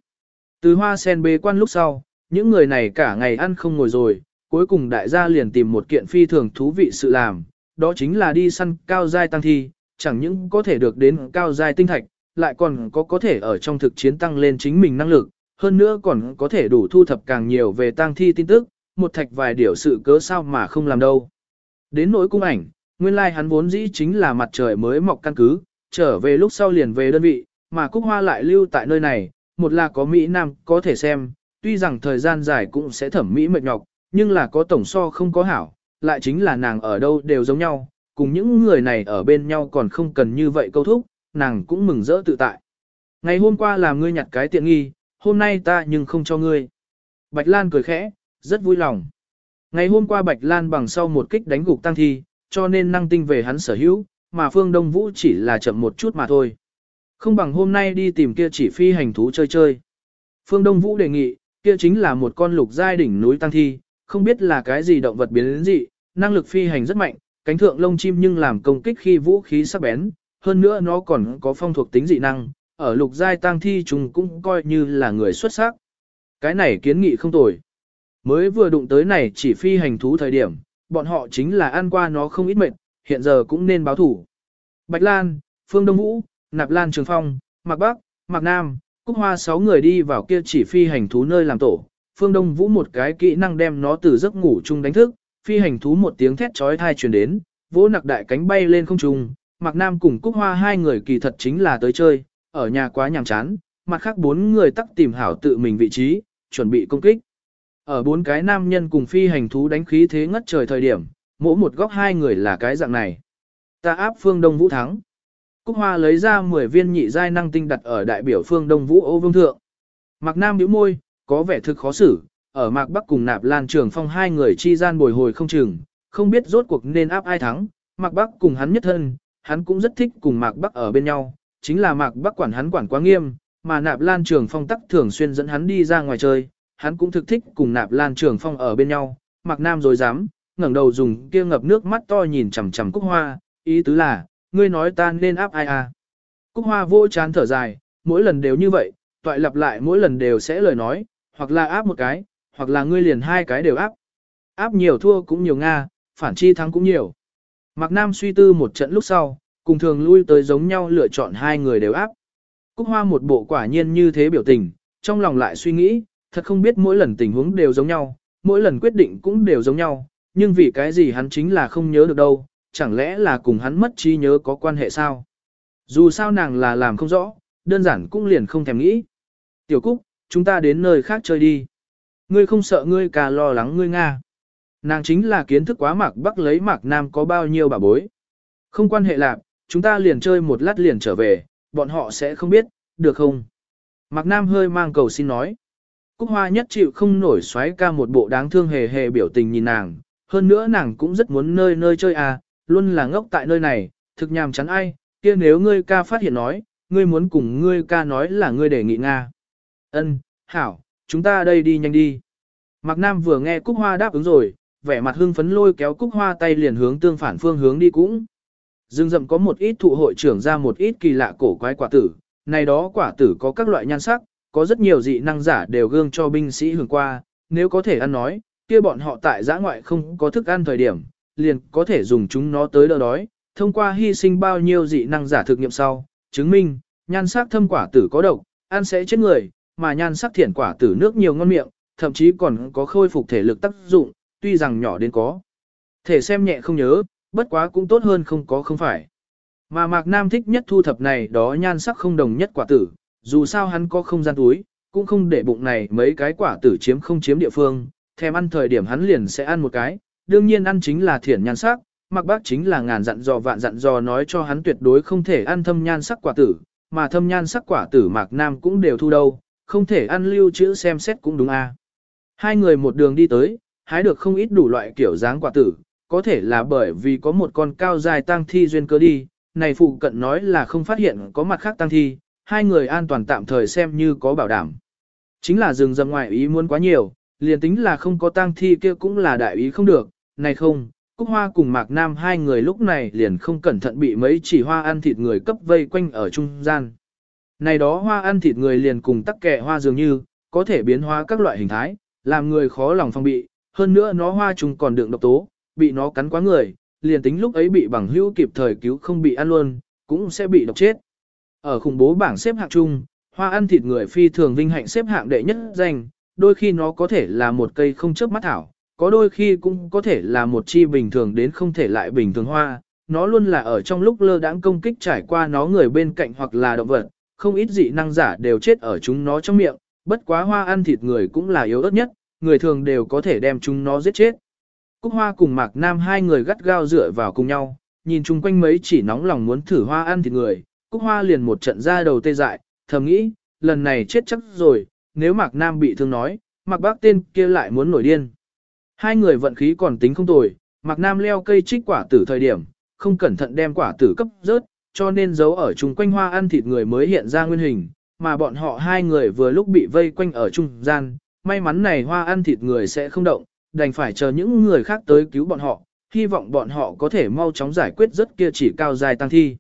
Từ hoa sen bế quan lúc sau, những người này cả ngày ăn không ngồi rồi, cuối cùng đại gia liền tìm một kiện phi thường thú vị sự làm, đó chính là đi săn cao giai tăng thi, chẳng những có thể được đến cao giai tinh thạch, lại còn có có thể ở trong thực chiến tăng lên chính mình năng lực, hơn nữa còn có thể đủ thu thập càng nhiều về tăng thi tin tức, một thạch vài điều sự cớ sao mà không làm đâu. Đến nỗi cung ảnh, nguyên lai like hắn vốn dĩ chính là mặt trời mới mọc căn cứ, trở về lúc sau liền về đơn vị, mà Cúc Hoa lại lưu tại nơi này, một là có Mỹ Nam có thể xem, tuy rằng thời gian dài cũng sẽ thẩm mỹ mệt nhọc, nhưng là có tổng so không có hảo, lại chính là nàng ở đâu đều giống nhau, cùng những người này ở bên nhau còn không cần như vậy câu thúc, nàng cũng mừng rỡ tự tại. Ngày hôm qua làm ngươi nhặt cái tiện nghi, hôm nay ta nhưng không cho ngươi. Bạch Lan cười khẽ, rất vui lòng. Ngày hôm qua Bạch Lan bằng sau một kích đánh gục tăng thi, cho nên năng tinh về hắn sở hữu, mà Phương Đông Vũ chỉ là chậm một chút mà thôi. Không bằng hôm nay đi tìm kia chỉ phi hành thú chơi chơi. Phương Đông Vũ đề nghị, kia chính là một con lục giai đỉnh núi tăng thi, không biết là cái gì động vật biến đến dị, năng lực phi hành rất mạnh, cánh thượng lông chim nhưng làm công kích khi vũ khí sắc bén, hơn nữa nó còn có phong thuộc tính dị năng, ở lục giai tăng thi chúng cũng coi như là người xuất sắc. Cái này kiến nghị không tồi. Mới vừa đụng tới này chỉ phi hành thú thời điểm, bọn họ chính là ăn qua nó không ít mệt, hiện giờ cũng nên báo thủ. Bạch Lan, Phương Đông Vũ, Nạp Lan Trường Phong, Mạc Bắc, Mạc Nam, Cúc Hoa sáu người đi vào kia chỉ phi hành thú nơi làm tổ. Phương Đông Vũ một cái kỹ năng đem nó từ giấc ngủ chung đánh thức, phi hành thú một tiếng thét chói tai truyền đến, vỗ nặc đại cánh bay lên không trung. Mạc Nam cùng Cúc Hoa hai người kỳ thật chính là tới chơi, ở nhà quá nhàm chán, mặt khác bốn người tắc tìm hảo tự mình vị trí, chuẩn bị công kích. Ở bốn cái nam nhân cùng phi hành thú đánh khí thế ngất trời thời điểm, mỗi một góc hai người là cái dạng này. Ta áp phương Đông Vũ thắng. Cúc Hoa lấy ra 10 viên nhị giai năng tinh đặt ở đại biểu phương Đông Vũ Ô Vương Thượng. Mạc Nam nhíu môi, có vẻ thực khó xử, ở Mạc Bắc cùng Nạp Lan Trường Phong hai người chi gian bồi hồi không chừng, không biết rốt cuộc nên áp ai thắng. Mạc Bắc cùng hắn nhất thân, hắn cũng rất thích cùng Mạc Bắc ở bên nhau, chính là Mạc Bắc quản hắn quản quá nghiêm, mà Nạp Lan Trường Phong tắc thường xuyên dẫn hắn đi ra ngoài chơi, hắn cũng thực thích cùng Nạp Lan Trường Phong ở bên nhau. Mạc Nam rồi dám, ngẩng đầu dùng kia ngập nước mắt to nhìn chằm chằm Cúc Hoa, ý tứ là, ngươi nói ta nên áp ai à. Cúc hoa vô chán thở dài, mỗi lần đều như vậy, toại lặp lại mỗi lần đều sẽ lời nói, hoặc là áp một cái, hoặc là ngươi liền hai cái đều áp. Áp nhiều thua cũng nhiều Nga, phản chi thắng cũng nhiều. Mạc Nam suy tư một trận lúc sau, cùng thường lui tới giống nhau lựa chọn hai người đều áp. Cúc hoa một bộ quả nhiên như thế biểu tình, trong lòng lại suy nghĩ, thật không biết mỗi lần tình huống đều giống nhau, mỗi lần quyết định cũng đều giống nhau, nhưng vì cái gì hắn chính là không nhớ được đâu, chẳng lẽ là cùng hắn mất trí nhớ có quan hệ sao? Dù sao nàng là làm không rõ, đơn giản cũng liền không thèm nghĩ. Tiểu Cúc, chúng ta đến nơi khác chơi đi. Ngươi không sợ ngươi cả lo lắng ngươi Nga. Nàng chính là kiến thức quá mạc bắc lấy mạc nam có bao nhiêu bà bối. Không quan hệ lạc, chúng ta liền chơi một lát liền trở về, bọn họ sẽ không biết, được không? Mạc nam hơi mang cầu xin nói. Cúc hoa nhất chịu không nổi xoáy ca một bộ đáng thương hề hề biểu tình nhìn nàng, hơn nữa nàng cũng rất muốn nơi nơi chơi à, luôn là ngốc tại nơi này, thực nhàm chán ai, kia nếu ngươi ca phát hiện nói, ngươi muốn cùng ngươi ca nói là ngươi đề nghị Nga. Ân, hảo, chúng ta đây đi nhanh đi. Mạc Nam vừa nghe Cúc Hoa đáp ứng rồi, vẻ mặt hưng phấn lôi kéo Cúc Hoa tay liền hướng tương phản phương hướng đi cũng. Dương rậm có một ít thụ hội trưởng ra một ít kỳ lạ cổ quái quả tử, này đó quả tử có các loại nhan sắc, có rất nhiều dị năng giả đều gương cho binh sĩ hưởng qua, nếu có thể ăn nói, kia bọn họ tại giã ngoại không có thức ăn thời điểm, liền có thể dùng chúng nó tới đỡ đói, thông qua hy sinh bao nhiêu dị năng giả thực nghiệm sau, chứng minh, nhan sắc thâm quả tử có độc, ăn sẽ chết người, mà nhan sắc thiển quả tử nước nhiều ngon miệng, thậm chí còn có khôi phục thể lực tác dụng, tuy rằng nhỏ đến có. Thể xem nhẹ không nhớ, bất quá cũng tốt hơn không có không phải. Mà Mạc Nam thích nhất thu thập này đó nhan sắc không đồng nhất quả tử, dù sao hắn có không gian túi, cũng không để bụng này mấy cái quả tử chiếm không chiếm địa phương, thèm ăn thời điểm hắn liền sẽ ăn một cái, đương nhiên ăn chính là thiển nhan sắc, mặc Bác chính là ngàn dặn dò vạn dặn dò nói cho hắn tuyệt đối không thể ăn thâm nhan sắc quả tử, mà thâm nhan sắc quả tử Mạc Nam cũng đều thu đâu, không thể ăn lưu trữ xem xét cũng đúng a. Hai người một đường đi tới, hái được không ít đủ loại kiểu dáng quả tử, có thể là bởi vì có một con cao dài tang thi duyên cơ đi, này phụ cận nói là không phát hiện có mặt khác tang thi, hai người an toàn tạm thời xem như có bảo đảm. Chính là rừng rậm ngoại ý muốn quá nhiều, liền tính là không có tang thi kia cũng là đại ý không được, này không, Cúc Hoa cùng Mạc Nam hai người lúc này liền không cẩn thận bị mấy chỉ hoa ăn thịt người cấp vây quanh ở trung gian. Này đó hoa ăn thịt người liền cùng tắc kẹ hoa dường như, có thể biến hóa các loại hình thái, làm người khó lòng phong bị, hơn nữa nó hoa trùng còn đựng độc tố, bị nó cắn quá người, liền tính lúc ấy bị bằng hữu kịp thời cứu không bị ăn luôn, cũng sẽ bị độc chết. Ở khủng bố bảng xếp hạng chung, hoa ăn thịt người phi thường vinh hạnh xếp hạng đệ nhất danh, đôi khi nó có thể là một cây không chớp mắt thảo, có đôi khi cũng có thể là một chi bình thường đến không thể lại bình thường hoa. Nó luôn là ở trong lúc lơ đãng công kích trải qua nó người bên cạnh hoặc là động vật, không ít dị năng giả đều chết ở chúng nó trong miệng, bất quá hoa ăn thịt người cũng là yếu ớt nhất, người thường đều có thể đem chúng nó giết chết. Cúc Hoa cùng Mạc Nam hai người gắt gao dựa vào cùng nhau, nhìn chung quanh mấy chỉ nóng lòng muốn thử hoa ăn thịt người, Cúc Hoa liền một trận ra đầu tê dại, thầm nghĩ, lần này chết chắc rồi, nếu Mạc Nam bị thương nói, Mạc Bác tên kia lại muốn nổi điên. Hai người vận khí còn tính không tồi, Mạc Nam leo cây trích quả tử thời điểm, không cẩn thận đem quả tử cấp rớt, cho nên giấu ở chung quanh hoa ăn thịt người mới hiện ra nguyên hình, mà bọn họ hai người vừa lúc bị vây quanh ở trung gian, may mắn này hoa ăn thịt người sẽ không động, đành phải chờ những người khác tới cứu bọn họ, hy vọng bọn họ có thể mau chóng giải quyết rất kia chỉ cao dài tăng thi.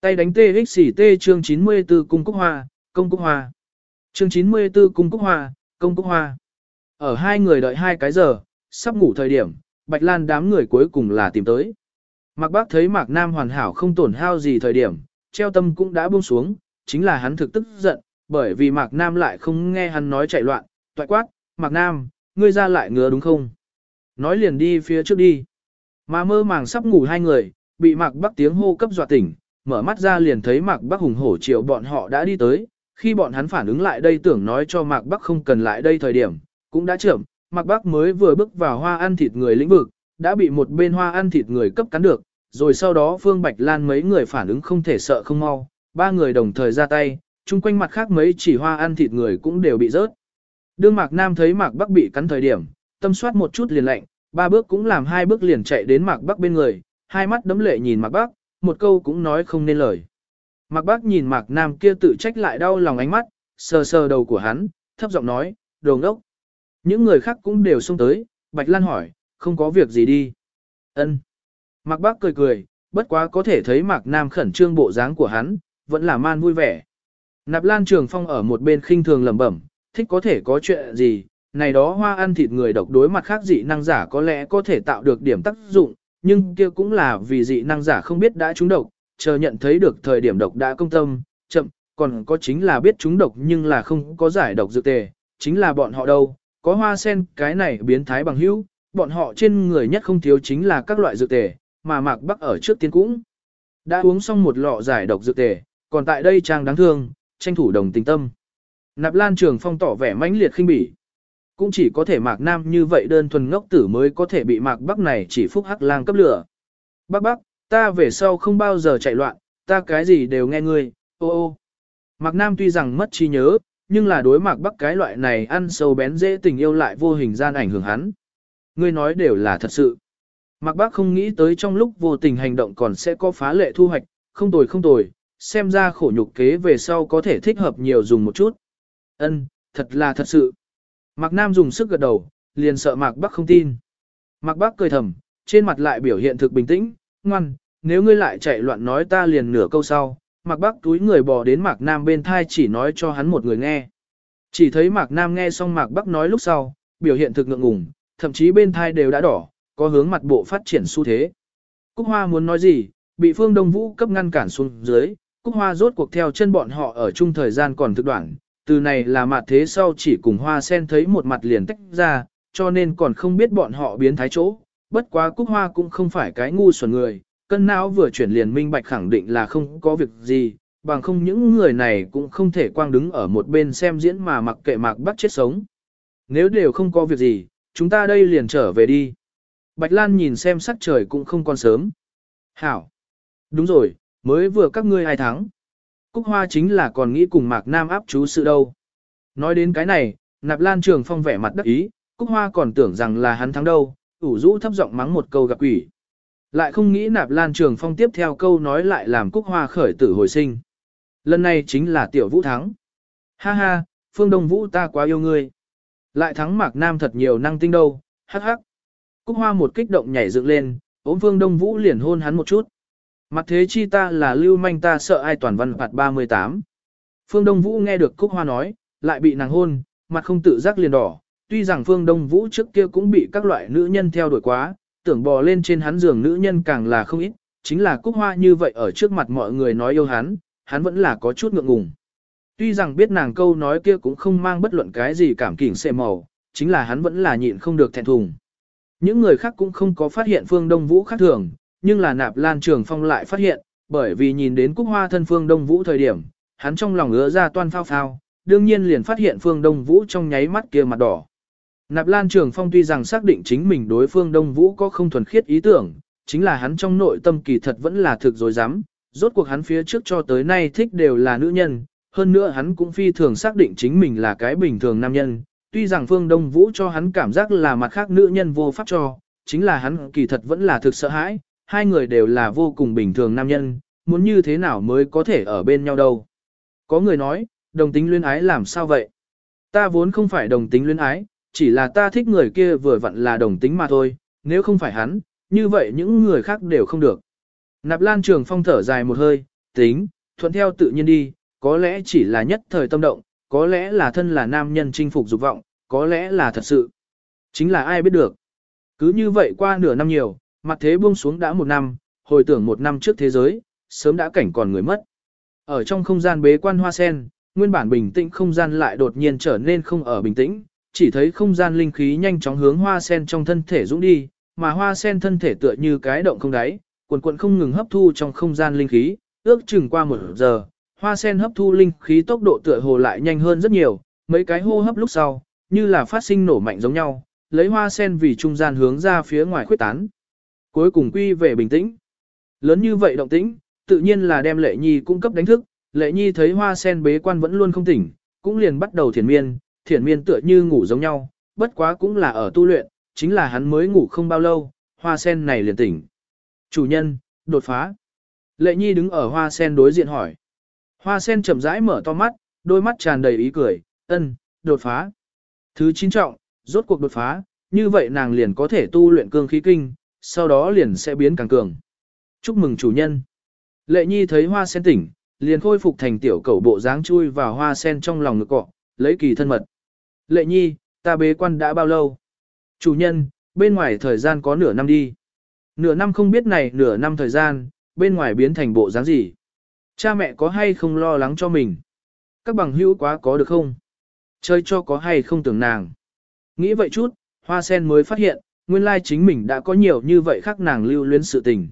Tay đánh TXT chương 94 cung cúc hoa, công cúc hoa. Chương 94 cung cúc hoa, công cúc hoa. Ở hai người đợi hai cái giờ, sắp ngủ thời điểm, Bạch Lan đám người cuối cùng là tìm tới. Mạc Bác thấy Mạc Nam hoàn hảo không tổn hao gì thời điểm, treo tâm cũng đã buông xuống, chính là hắn thực tức giận, bởi vì Mạc Nam lại không nghe hắn nói chạy loạn, toại quát, Mạc Nam, ngươi ra lại ngứa đúng không? Nói liền đi phía trước đi. Mà mơ màng sắp ngủ hai người, bị Mạc Bắc tiếng hô cấp dọa tỉnh, mở mắt ra liền thấy Mạc Bắc hùng hổ chiều bọn họ đã đi tới, khi bọn hắn phản ứng lại đây tưởng nói cho Mạc Bắc không cần lại đây thời điểm, cũng đã chậm, Mạc Bắc mới vừa bước vào hoa ăn thịt người lĩnh vực, đã bị một bên hoa ăn thịt người cấp cắn được, rồi sau đó Phương Bạch Lan mấy người phản ứng không thể sợ không mau, ba người đồng thời ra tay, chung quanh mặt khác mấy chỉ hoa ăn thịt người cũng đều bị rớt. Đương Mạc Nam thấy Mạc Bắc bị cắn thời điểm, tâm soát một chút liền lạnh, ba bước cũng làm hai bước liền chạy đến Mạc Bắc bên người, hai mắt đấm lệ nhìn Mạc Bắc, một câu cũng nói không nên lời. Mạc Bắc nhìn Mạc Nam kia tự trách lại đau lòng ánh mắt, sờ sờ đầu của hắn, thấp giọng nói, đồ ngốc. Những người khác cũng đều xông tới, Bạch Lan hỏi, không có việc gì đi. Ân. Mạc Bắc cười cười, bất quá có thể thấy Mạc Nam khẩn trương bộ dáng của hắn, vẫn là man vui vẻ. Nạp Lan Trường Phong ở một bên khinh thường lẩm bẩm, thích có thể có chuyện gì, này đó hoa ăn thịt người độc đối mặt khác dị năng giả có lẽ có thể tạo được điểm tác dụng, nhưng kia cũng là vì dị năng giả không biết đã trúng độc, chờ nhận thấy được thời điểm độc đã công tâm, chậm, còn có chính là biết trúng độc nhưng là không có giải độc dược tề, chính là bọn họ đâu, có hoa sen cái này biến thái bằng hữu, bọn họ trên người nhất không thiếu chính là các loại dược tề, mà Mạc Bắc ở trước tiên cũng đã uống xong một lọ giải độc dược tề, còn tại đây trang đáng thương, tranh thủ đồng tình tâm. Nạp Lan Trường Phong tỏ vẻ mãnh liệt khinh bỉ. Cũng chỉ có thể Mạc Nam như vậy đơn thuần ngốc tử mới có thể bị Mạc Bắc này chỉ phúc hắc lang cấp lửa. Bắc Bắc, ta về sau không bao giờ chạy loạn, ta cái gì đều nghe ngươi, ô ô. Mạc Nam tuy rằng mất trí nhớ, nhưng là đối mặt Bắc cái loại này ăn sâu bén dễ tình yêu lại vô hình gian ảnh hưởng hắn. Ngươi nói đều là thật sự. Mạc Bắc không nghĩ tới trong lúc vô tình hành động còn sẽ có phá lệ thu hoạch, không tồi không tồi, xem ra khổ nhục kế về sau có thể thích hợp nhiều dùng một chút. Ân, thật là thật sự. Mạc Nam dùng sức gật đầu, liền sợ Mạc Bắc không tin. Mạc Bắc cười thầm, trên mặt lại biểu hiện thực bình tĩnh, ngoan, nếu ngươi lại chạy loạn nói ta liền nửa câu sau. Mạc Bắc túi người bò đến Mạc Nam bên thai chỉ nói cho hắn một người nghe. Chỉ thấy Mạc Nam nghe xong Mạc Bắc nói lúc sau, biểu hiện thực ngượng ngùng, thậm chí bên thai đều đã đỏ, có hướng mặt bộ phát triển xu thế. Cúc Hoa muốn nói gì, bị Phương Đông Vũ cấp ngăn cản xuống dưới, Cúc Hoa rốt cuộc theo chân bọn họ ở chung thời gian còn thực đoạn, từ này là mặt thế sau chỉ cùng Hoa sen thấy một mặt liền tách ra, cho nên còn không biết bọn họ biến thái chỗ. Bất quá Cúc Hoa cũng không phải cái ngu xuẩn người, cân não vừa chuyển liền minh bạch khẳng định là không có việc gì, bằng không những người này cũng không thể quang đứng ở một bên xem diễn mà mặc kệ mạc bắt chết sống. Nếu đều không có việc gì, chúng ta đây liền trở về đi. Bạch Lan nhìn xem sắc trời cũng không còn sớm. Hảo. Đúng rồi, mới vừa các ngươi ai thắng. Cúc Hoa chính là còn nghĩ cùng Mạc Nam áp chú sự đâu. Nói đến cái này, Nạp Lan Trường Phong vẻ mặt đắc ý, Cúc Hoa còn tưởng rằng là hắn thắng đâu, ủ rũ thấp giọng mắng một câu gặp quỷ. Lại không nghĩ Nạp Lan Trường Phong tiếp theo câu nói lại làm Cúc Hoa khởi tử hồi sinh. Lần này chính là tiểu vũ thắng. Ha ha, Phương Đông Vũ ta quá yêu ngươi. Lại thắng Mạc Nam thật nhiều năng tinh đâu, hắc hắc. Cúc Hoa một kích động nhảy dựng lên, ốm Phương Đông Vũ liền hôn hắn một chút. Mặt thế chi ta là lưu manh ta sợ ai toàn văn phạt 38. Phương Đông Vũ nghe được Cúc Hoa nói, lại bị nàng hôn, mặt không tự giác liền đỏ. Tuy rằng Phương Đông Vũ trước kia cũng bị các loại nữ nhân theo đuổi quá, tưởng bò lên trên hắn giường nữ nhân càng là không ít, chính là Cúc Hoa như vậy ở trước mặt mọi người nói yêu hắn, hắn vẫn là có chút ngượng ngùng. Tuy rằng biết nàng câu nói kia cũng không mang bất luận cái gì cảm kỉnh xệ màu, chính là hắn vẫn là nhịn không được thẹn thùng. Những người khác cũng không có phát hiện Phương Đông Vũ khác thường, nhưng là nạp lan trường phong lại phát hiện, bởi vì nhìn đến cúc hoa thân Phương Đông Vũ thời điểm, hắn trong lòng ứa ra toan phao phao, đương nhiên liền phát hiện Phương Đông Vũ trong nháy mắt kia mặt đỏ. Nạp Lan Trường Phong tuy rằng xác định chính mình đối Phương Đông Vũ có không thuần khiết ý tưởng, chính là hắn trong nội tâm kỳ thật vẫn là thực dối dám, rốt cuộc hắn phía trước cho tới nay thích đều là nữ nhân, hơn nữa hắn cũng phi thường xác định chính mình là cái bình thường nam nhân, tuy rằng Phương Đông Vũ cho hắn cảm giác là mặt khác nữ nhân vô pháp cho, chính là hắn kỳ thật vẫn là thực sợ hãi, hai người đều là vô cùng bình thường nam nhân, muốn như thế nào mới có thể ở bên nhau đâu. Có người nói, đồng tính luyến ái làm sao vậy? Ta vốn không phải đồng tính luyến ái, chỉ là ta thích người kia vừa vặn là đồng tính mà thôi, nếu không phải hắn, như vậy những người khác đều không được. Nạp Lan Trường Phong thở dài một hơi, tính, thuận theo tự nhiên đi, có lẽ chỉ là nhất thời tâm động, có lẽ là thân là nam nhân chinh phục dục vọng, có lẽ là thật sự. Chính là ai biết được. Cứ như vậy qua nửa năm nhiều, mặt thế buông xuống đã một năm, hồi tưởng một năm trước thế giới, sớm đã cảnh còn người mất. Ở trong không gian bế quan hoa sen, nguyên bản bình tĩnh không gian lại đột nhiên trở nên không ở bình tĩnh, chỉ thấy không gian linh khí nhanh chóng hướng hoa sen trong thân thể dũng đi, mà hoa sen thân thể tựa như cái động không đáy, quần quần không ngừng hấp thu trong không gian linh khí, ước chừng qua một giờ, hoa sen hấp thu linh khí tốc độ tựa hồ lại nhanh hơn rất nhiều, mấy cái hô hấp lúc sau, như là phát sinh nổ mạnh giống nhau, lấy hoa sen vì trung gian hướng ra phía ngoài khuyết tán. Cuối cùng quy về bình tĩnh. Lớn như vậy động tĩnh, tự nhiên là đem lệ nhi cung cấp đánh thức, lệ nhi thấy hoa sen bế quan vẫn luôn không tỉnh, cũng liền bắt đầu thiền miên, Thiển miên tựa như ngủ giống nhau, bất quá cũng là ở tu luyện, chính là hắn mới ngủ không bao lâu, hoa sen này liền tỉnh. Chủ nhân, đột phá. Lệ nhi đứng ở hoa sen đối diện hỏi. Hoa sen chậm rãi mở to mắt, đôi mắt tràn đầy ý cười, ân, đột phá. Thứ chín trọng, rốt cuộc đột phá, như vậy nàng liền có thể tu luyện cương khí kinh, sau đó liền sẽ biến càng cường. Chúc mừng chủ nhân. Lệ nhi thấy hoa sen tỉnh, liền khôi phục thành tiểu cẩu bộ dáng chui vào hoa sen trong lòng ngực cọ, lấy kỳ thân mật. Lệ nhi, ta bế quan đã bao lâu? Chủ nhân, bên ngoài thời gian có nửa năm đi. Nửa năm không biết này nửa năm thời gian, bên ngoài biến thành bộ dáng gì? Cha mẹ có hay không lo lắng cho mình? Các bằng hữu quá có được không? Chơi cho có hay không tưởng nàng? Nghĩ vậy chút, hoa sen mới phát hiện, nguyên lai chính mình đã có nhiều như vậy khác nàng lưu luyến sự tình.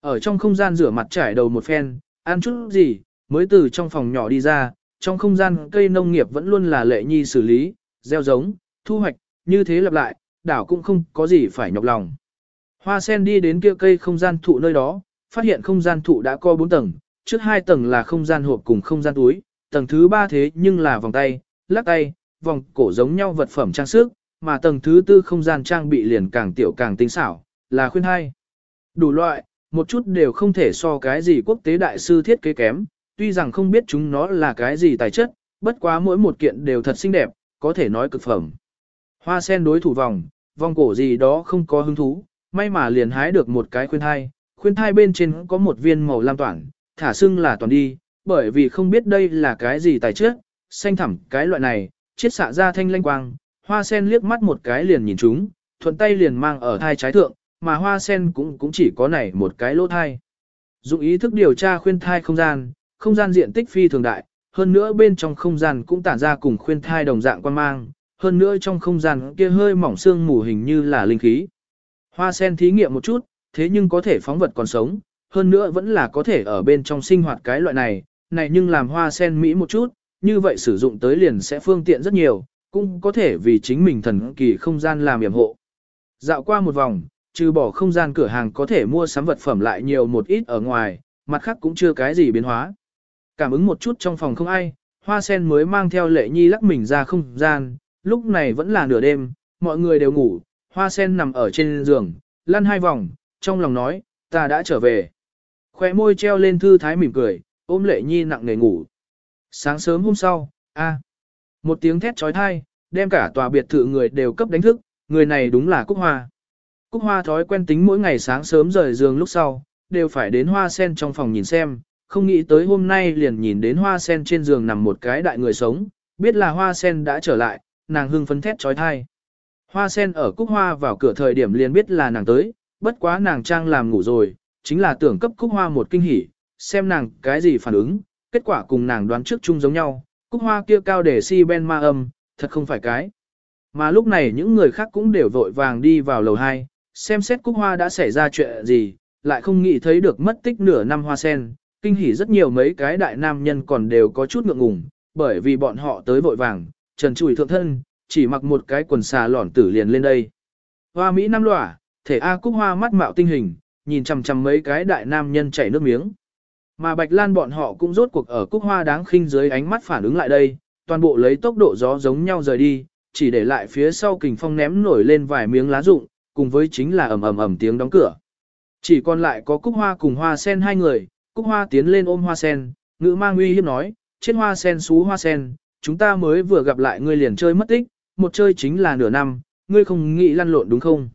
Ở trong không gian rửa mặt trải đầu một phen, ăn chút gì, mới từ trong phòng nhỏ đi ra, trong không gian cây nông nghiệp vẫn luôn là lệ nhi xử lý, gieo giống, thu hoạch, như thế lặp lại, đảo cũng không có gì phải nhọc lòng. Hoa sen đi đến kia cây không gian thụ nơi đó, phát hiện không gian thụ đã co 4 tầng, trước hai tầng là không gian hộp cùng không gian túi, tầng thứ ba thế nhưng là vòng tay, lắc tay, vòng cổ giống nhau vật phẩm trang sức, mà tầng thứ tư không gian trang bị liền càng tiểu càng tinh xảo, là khuyên hai. Đủ loại, một chút đều không thể so cái gì quốc tế đại sư thiết kế kém, tuy rằng không biết chúng nó là cái gì tài chất, bất quá mỗi một kiện đều thật xinh đẹp, có thể nói cực phẩm. Hoa sen đối thủ vòng, vòng cổ gì đó không có hứng thú, may mà liền hái được một cái khuyên thai, khuyên thai bên trên có một viên màu lam toàn, thả xưng là toàn đi, bởi vì không biết đây là cái gì tài chất, xanh thẳm cái loại này, chiết xạ ra thanh lanh quang, hoa sen liếc mắt một cái liền nhìn chúng, thuận tay liền mang ở thai trái thượng, mà hoa sen cũng cũng chỉ có này một cái lỗ thai. Dụng ý thức điều tra khuyên thai không gian, không gian diện tích phi thường đại, hơn nữa bên trong không gian cũng tản ra cùng khuyên thai đồng dạng quan mang, hơn nữa trong không gian kia hơi mỏng xương mù hình như là linh khí. Hoa sen thí nghiệm một chút, thế nhưng có thể phóng vật còn sống, hơn nữa vẫn là có thể ở bên trong sinh hoạt cái loại này, này nhưng làm hoa sen mỹ một chút, như vậy sử dụng tới liền sẽ phương tiện rất nhiều, cũng có thể vì chính mình thần kỳ không gian làm yểm hộ. Dạo qua một vòng, trừ bỏ không gian cửa hàng có thể mua sắm vật phẩm lại nhiều một ít ở ngoài, mặt khác cũng chưa cái gì biến hóa. Cảm ứng một chút trong phòng không ai, hoa sen mới mang theo lệ nhi lắc mình ra không gian, lúc này vẫn là nửa đêm, mọi người đều ngủ, hoa sen nằm ở trên giường, lăn hai vòng, trong lòng nói, ta đã trở về. Khóe môi treo lên thư thái mỉm cười, ôm lệ nhi nặng nề ngủ. Sáng sớm hôm sau, a, một tiếng thét trói thai, đem cả tòa biệt thự người đều cấp đánh thức, người này đúng là Cúc Hoa. Cúc Hoa thói quen tính mỗi ngày sáng sớm rời giường lúc sau, đều phải đến hoa sen trong phòng nhìn xem, không nghĩ tới hôm nay liền nhìn đến hoa sen trên giường nằm một cái đại người sống, biết là hoa sen đã trở lại, nàng hưng phấn thét trói thai. Hoa sen ở Cúc Hoa vào cửa thời điểm liền biết là nàng tới, bất quá nàng trang làm ngủ rồi, chính là tưởng cấp Cúc Hoa một kinh hỉ, xem nàng cái gì phản ứng, kết quả cùng nàng đoán trước chung giống nhau, Cúc Hoa kia cao để si ben ma âm, thật không phải cái. Mà lúc này những người khác cũng đều vội vàng đi vào lầu 2, xem xét Cúc Hoa đã xảy ra chuyện gì, lại không nghĩ thấy được mất tích nửa năm hoa sen, kinh hỉ rất nhiều mấy cái đại nam nhân còn đều có chút ngượng ngùng, bởi vì bọn họ tới vội vàng, trần trùi thượng thân, chỉ mặc một cái quần xà lỏn tử liền lên đây. Hoa Mỹ năm lỏa, thể A Cúc Hoa mắt mạo tinh hình, nhìn chằm chằm mấy cái đại nam nhân chảy nước miếng. Mà Bạch Lan bọn họ cũng rốt cuộc ở Cúc Hoa đáng khinh dưới ánh mắt phản ứng lại đây, toàn bộ lấy tốc độ gió giống nhau rời đi, chỉ để lại phía sau kình phong ném nổi lên vài miếng lá rụng, cùng với chính là ầm ầm ầm tiếng đóng cửa. Chỉ còn lại có Cúc Hoa cùng Hoa Sen hai người, Cúc Hoa tiến lên ôm Hoa Sen, ngữ mang uy hiếp nói, trên Hoa Sen xú Hoa Sen, chúng ta mới vừa gặp lại ngươi liền chơi mất tích, một chơi chính là nửa năm, ngươi không nghĩ lăn lộn đúng không?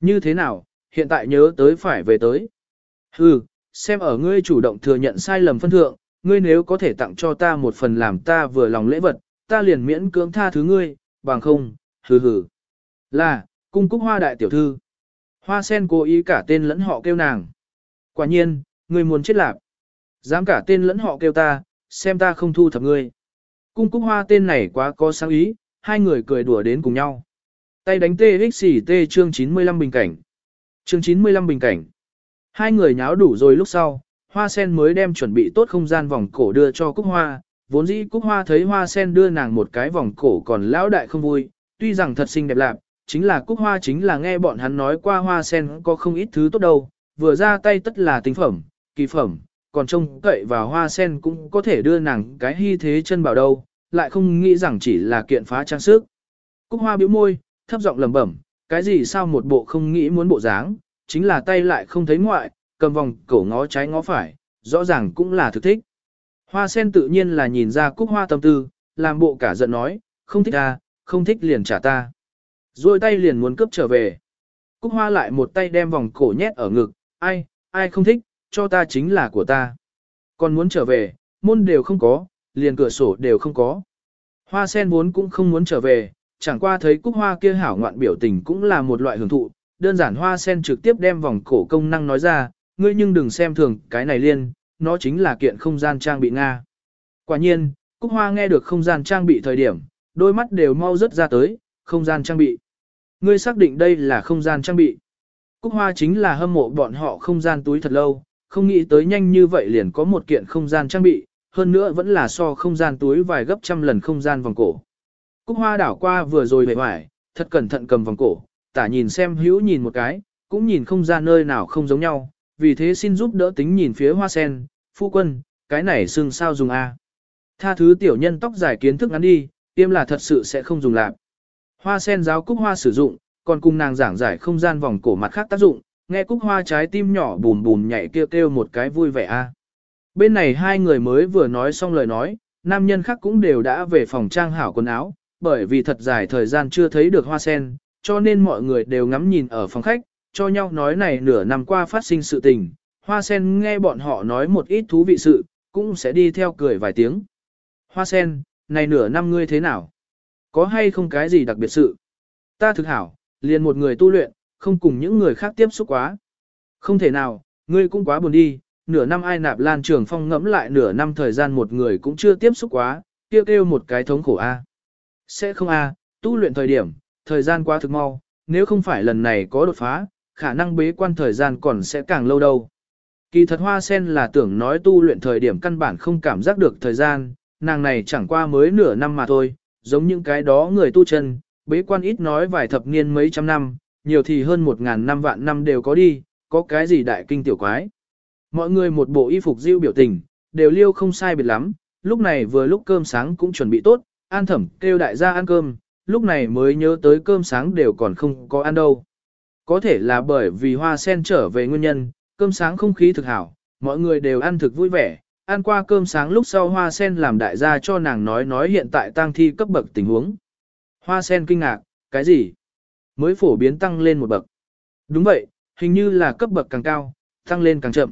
Như thế nào, hiện tại nhớ tới phải về tới. Hừ, xem ở ngươi chủ động thừa nhận sai lầm phân thượng, ngươi nếu có thể tặng cho ta một phần làm ta vừa lòng lễ vật, ta liền miễn cưỡng tha thứ ngươi, bằng không, hừ hừ. Là, cung cúc hoa đại tiểu thư. Hoa sen cố ý cả tên lẫn họ kêu nàng. Quả nhiên, ngươi muốn chết lạc. Dám cả tên lẫn họ kêu ta, xem ta không thu thập ngươi. Cung cúc hoa tên này quá có sáng ý, hai người cười đùa đến cùng nhau. Tay đánh TXT chương 95 bình cảnh. Chương 95 bình cảnh. Hai người nháo đủ rồi lúc sau, hoa sen mới đem chuẩn bị tốt không gian vòng cổ đưa cho cúc hoa. Vốn dĩ cúc hoa thấy hoa sen đưa nàng một cái vòng cổ còn lão đại không vui, tuy rằng thật xinh đẹp lạc, chính là cúc hoa chính là nghe bọn hắn nói qua hoa sen có không ít thứ tốt đâu, vừa ra tay tất là tinh phẩm, kỳ phẩm, còn trông cậy vào hoa sen cũng có thể đưa nàng cái hy thế chân bảo đâu, lại không nghĩ rằng chỉ là kiện phá trang sức. Cúc hoa bĩu môi, thấp giọng lẩm bẩm, cái gì sao một bộ không nghĩ muốn bộ dáng, chính là tay lại không thấy ngoại, cầm vòng cổ ngó trái ngó phải, rõ ràng cũng là thực thích. Hoa sen tự nhiên là nhìn ra cúc hoa tâm tư, làm bộ cả giận nói, không thích ta, không thích liền trả ta. Rồi tay liền muốn cướp trở về. Cúc hoa lại một tay đem vòng cổ nhét ở ngực, ai, ai không thích, cho ta chính là của ta. Còn muốn trở về, môn đều không có, liền cửa sổ đều không có. Hoa sen vốn cũng không muốn trở về, chẳng qua thấy cúc hoa kia hảo ngoạn biểu tình cũng là một loại hưởng thụ, đơn giản hoa sen trực tiếp đem vòng cổ công năng nói ra, ngươi nhưng đừng xem thường cái này liên, nó chính là kiện không gian trang bị Nga. Quả nhiên, cúc hoa nghe được không gian trang bị thời điểm, đôi mắt đều mau rớt ra tới, không gian trang bị. Ngươi xác định đây là không gian trang bị. Cúc hoa chính là hâm mộ bọn họ không gian túi thật lâu, không nghĩ tới nhanh như vậy liền có một kiện không gian trang bị, hơn nữa vẫn là so không gian túi vài gấp trăm lần không gian vòng cổ. Cúc hoa đảo qua vừa rồi vẻ hoài, thật cẩn thận cầm vòng cổ, tả nhìn xem hữu nhìn một cái, cũng nhìn không ra nơi nào không giống nhau, vì thế xin giúp đỡ tính nhìn phía hoa sen, phu quân, cái này xương sao dùng a? Tha thứ tiểu nhân tóc dài kiến thức ngắn đi, tiêm là thật sự sẽ không dùng lạc. Hoa sen giáo cúc hoa sử dụng, còn cùng nàng giảng giải không gian vòng cổ mặt khác tác dụng, nghe cúc hoa trái tim nhỏ bùm bùm nhảy kêu kêu một cái vui vẻ a. Bên này hai người mới vừa nói xong lời nói, nam nhân khác cũng đều đã về phòng trang hảo quần áo, bởi vì thật dài thời gian chưa thấy được hoa sen, cho nên mọi người đều ngắm nhìn ở phòng khách, cho nhau nói này nửa năm qua phát sinh sự tình. Hoa sen nghe bọn họ nói một ít thú vị sự, cũng sẽ đi theo cười vài tiếng. Hoa sen, này nửa năm ngươi thế nào? Có hay không cái gì đặc biệt sự? Ta thực hảo, liền một người tu luyện, không cùng những người khác tiếp xúc quá. Không thể nào, ngươi cũng quá buồn đi, nửa năm ai nạp lan trường phong ngẫm lại nửa năm thời gian một người cũng chưa tiếp xúc quá, kêu kêu một cái thống khổ a. Sẽ không a, tu luyện thời điểm, thời gian quá thực mau, nếu không phải lần này có đột phá, khả năng bế quan thời gian còn sẽ càng lâu đâu. Kỳ thật hoa sen là tưởng nói tu luyện thời điểm căn bản không cảm giác được thời gian, nàng này chẳng qua mới nửa năm mà thôi, giống những cái đó người tu chân, bế quan ít nói vài thập niên mấy trăm năm, nhiều thì hơn một ngàn năm vạn năm đều có đi, có cái gì đại kinh tiểu quái. Mọi người một bộ y phục diêu biểu tình, đều liêu không sai biệt lắm, lúc này vừa lúc cơm sáng cũng chuẩn bị tốt, an thẩm kêu đại gia ăn cơm, lúc này mới nhớ tới cơm sáng đều còn không có ăn đâu. Có thể là bởi vì hoa sen trở về nguyên nhân, cơm sáng không khí thực hảo, mọi người đều ăn thực vui vẻ, ăn qua cơm sáng lúc sau hoa sen làm đại gia cho nàng nói nói hiện tại tang thi cấp bậc tình huống. Hoa sen kinh ngạc, cái gì? Mới phổ biến tăng lên một bậc. Đúng vậy, hình như là cấp bậc càng cao, tăng lên càng chậm.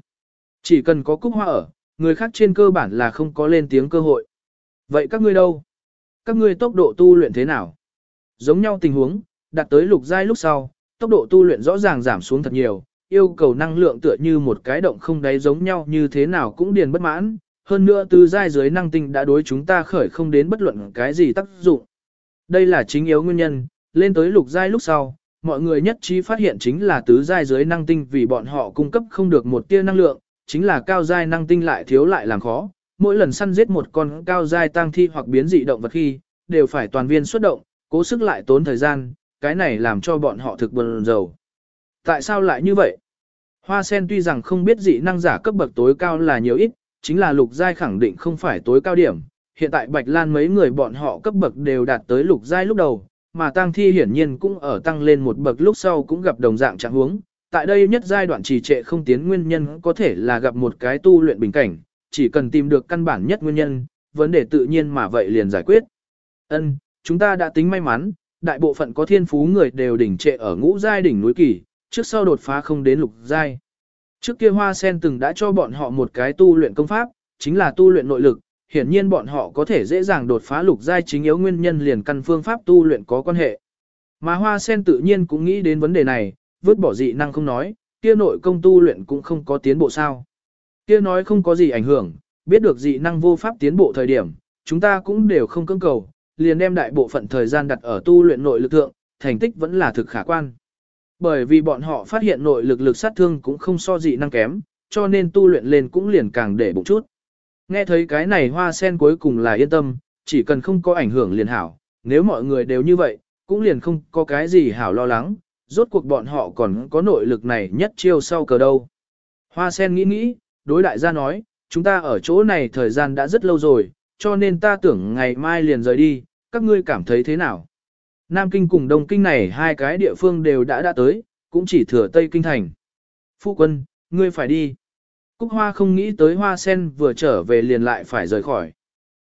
Chỉ cần có cúc hoa ở, người khác trên cơ bản là không có lên tiếng cơ hội. Vậy các ngươi đâu? Các ngươi tốc độ tu luyện thế nào? Giống nhau tình huống, đạt tới lục giai lúc sau, tốc độ tu luyện rõ ràng giảm xuống thật nhiều, yêu cầu năng lượng tựa như một cái động không đáy giống nhau như thế nào cũng điền bất mãn, hơn nữa từ giai dưới năng tinh đã đối chúng ta khởi không đến bất luận cái gì tác dụng. Đây là chính yếu nguyên nhân, lên tới lục giai lúc sau, mọi người nhất trí phát hiện chính là tứ giai dưới năng tinh vì bọn họ cung cấp không được một tia năng lượng, chính là cao giai năng tinh lại thiếu lại làm khó. Mỗi lần săn giết một con cao giai tăng thi hoặc biến dị động vật khi, đều phải toàn viên xuất động, cố sức lại tốn thời gian, cái này làm cho bọn họ thực buồn rầu. Tại sao lại như vậy? Hoa sen tuy rằng không biết dị năng giả cấp bậc tối cao là nhiều ít, chính là lục giai khẳng định không phải tối cao điểm. Hiện tại Bạch Lan mấy người bọn họ cấp bậc đều đạt tới lục giai lúc đầu, mà tang thi hiển nhiên cũng ở tăng lên một bậc lúc sau cũng gặp đồng dạng trạng huống. Tại đây nhất giai đoạn trì trệ không tiến nguyên nhân có thể là gặp một cái tu luyện bình cảnh, chỉ cần tìm được căn bản nhất nguyên nhân, vấn đề tự nhiên mà vậy liền giải quyết. Ân, chúng ta đã tính may mắn, đại bộ phận có thiên phú người đều đỉnh trệ ở ngũ giai đỉnh núi kỳ, trước sau đột phá không đến lục giai. Trước kia Hoa Sen từng đã cho bọn họ một cái tu luyện công pháp, chính là tu luyện nội lực, hiển nhiên bọn họ có thể dễ dàng đột phá lục giai chính yếu nguyên nhân liền căn phương pháp tu luyện có quan hệ. Mà Hoa Sen tự nhiên cũng nghĩ đến vấn đề này, vứt bỏ dị năng không nói, kia nội công tu luyện cũng không có tiến bộ sao. Kia nói không có gì ảnh hưởng, biết được dị năng vô pháp tiến bộ thời điểm, chúng ta cũng đều không cưỡng cầu, liền đem đại bộ phận thời gian đặt ở tu luyện nội lực thượng, thành tích vẫn là thực khả quan. Bởi vì bọn họ phát hiện nội lực lực sát thương cũng không so dị năng kém, cho nên tu luyện lên cũng liền càng để bụng chút. Nghe thấy cái này hoa sen cuối cùng là yên tâm, chỉ cần không có ảnh hưởng liền hảo, nếu mọi người đều như vậy, cũng liền không có cái gì hảo lo lắng, rốt cuộc bọn họ còn có nội lực này nhất chiêu sau cờ đâu. Hoa sen nghĩ nghĩ, đối đại gia nói, chúng ta ở chỗ này thời gian đã rất lâu rồi, cho nên ta tưởng ngày mai liền rời đi, các ngươi cảm thấy thế nào? Nam Kinh cùng Đông Kinh này hai cái địa phương đều đã đã tới, cũng chỉ thừa Tây Kinh thành. Phu quân, ngươi phải đi. Cúc Hoa không nghĩ tới Hoa Sen vừa trở về liền lại phải rời khỏi.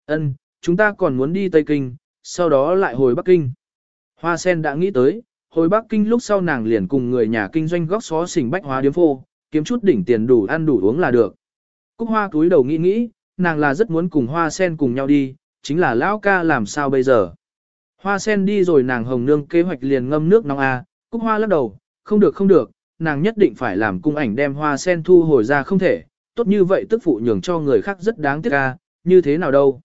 Ân, chúng ta còn muốn đi Tây Kinh, sau đó lại hồi Bắc Kinh. Hoa Sen đã nghĩ tới, hồi Bắc Kinh lúc sau nàng liền cùng người nhà kinh doanh góc xó xỉnh bách hóa điếm phô, kiếm chút đỉnh tiền đủ ăn đủ uống là được. Cúc Hoa túi đầu nghĩ nghĩ, nàng là rất muốn cùng Hoa Sen cùng nhau đi, chính là lão ca làm sao bây giờ. Hoa sen đi rồi nàng hồng nương kế hoạch liền ngâm nước nóng A, cúc hoa lắc đầu, không được không được, nàng nhất định phải làm cung ảnh đem hoa sen thu hồi ra không thể, tốt như vậy tức phụ nhường cho người khác rất đáng tiếc ca, như thế nào đâu.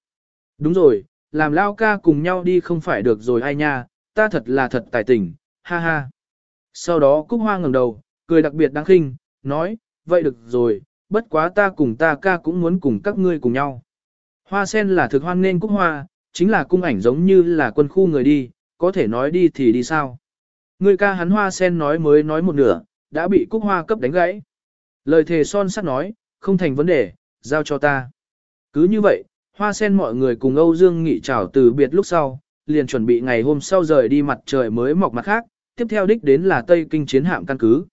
Đúng rồi, làm lao ca cùng nhau đi không phải được rồi ai nha, ta thật là thật tài tình, ha ha. Sau đó cúc hoa ngẩng đầu, cười đặc biệt đáng khinh, nói, vậy được rồi, bất quá ta cùng ta ca cũng muốn cùng các ngươi cùng nhau. Hoa sen là thực hoan nên cúc hoa, chính là cung ảnh giống như là quân khu người đi, có thể nói đi thì đi sao. Người ca hắn hoa sen nói mới nói một nửa, đã bị cúc hoa cấp đánh gãy. Lời thề son sắt nói, không thành vấn đề, giao cho ta. Cứ như vậy, hoa sen mọi người cùng Âu Dương Nghị chào từ biệt lúc sau, liền chuẩn bị ngày hôm sau rời đi mặt trời mới mọc mặt khác, tiếp theo đích đến là Tây Kinh chiến hạm căn cứ.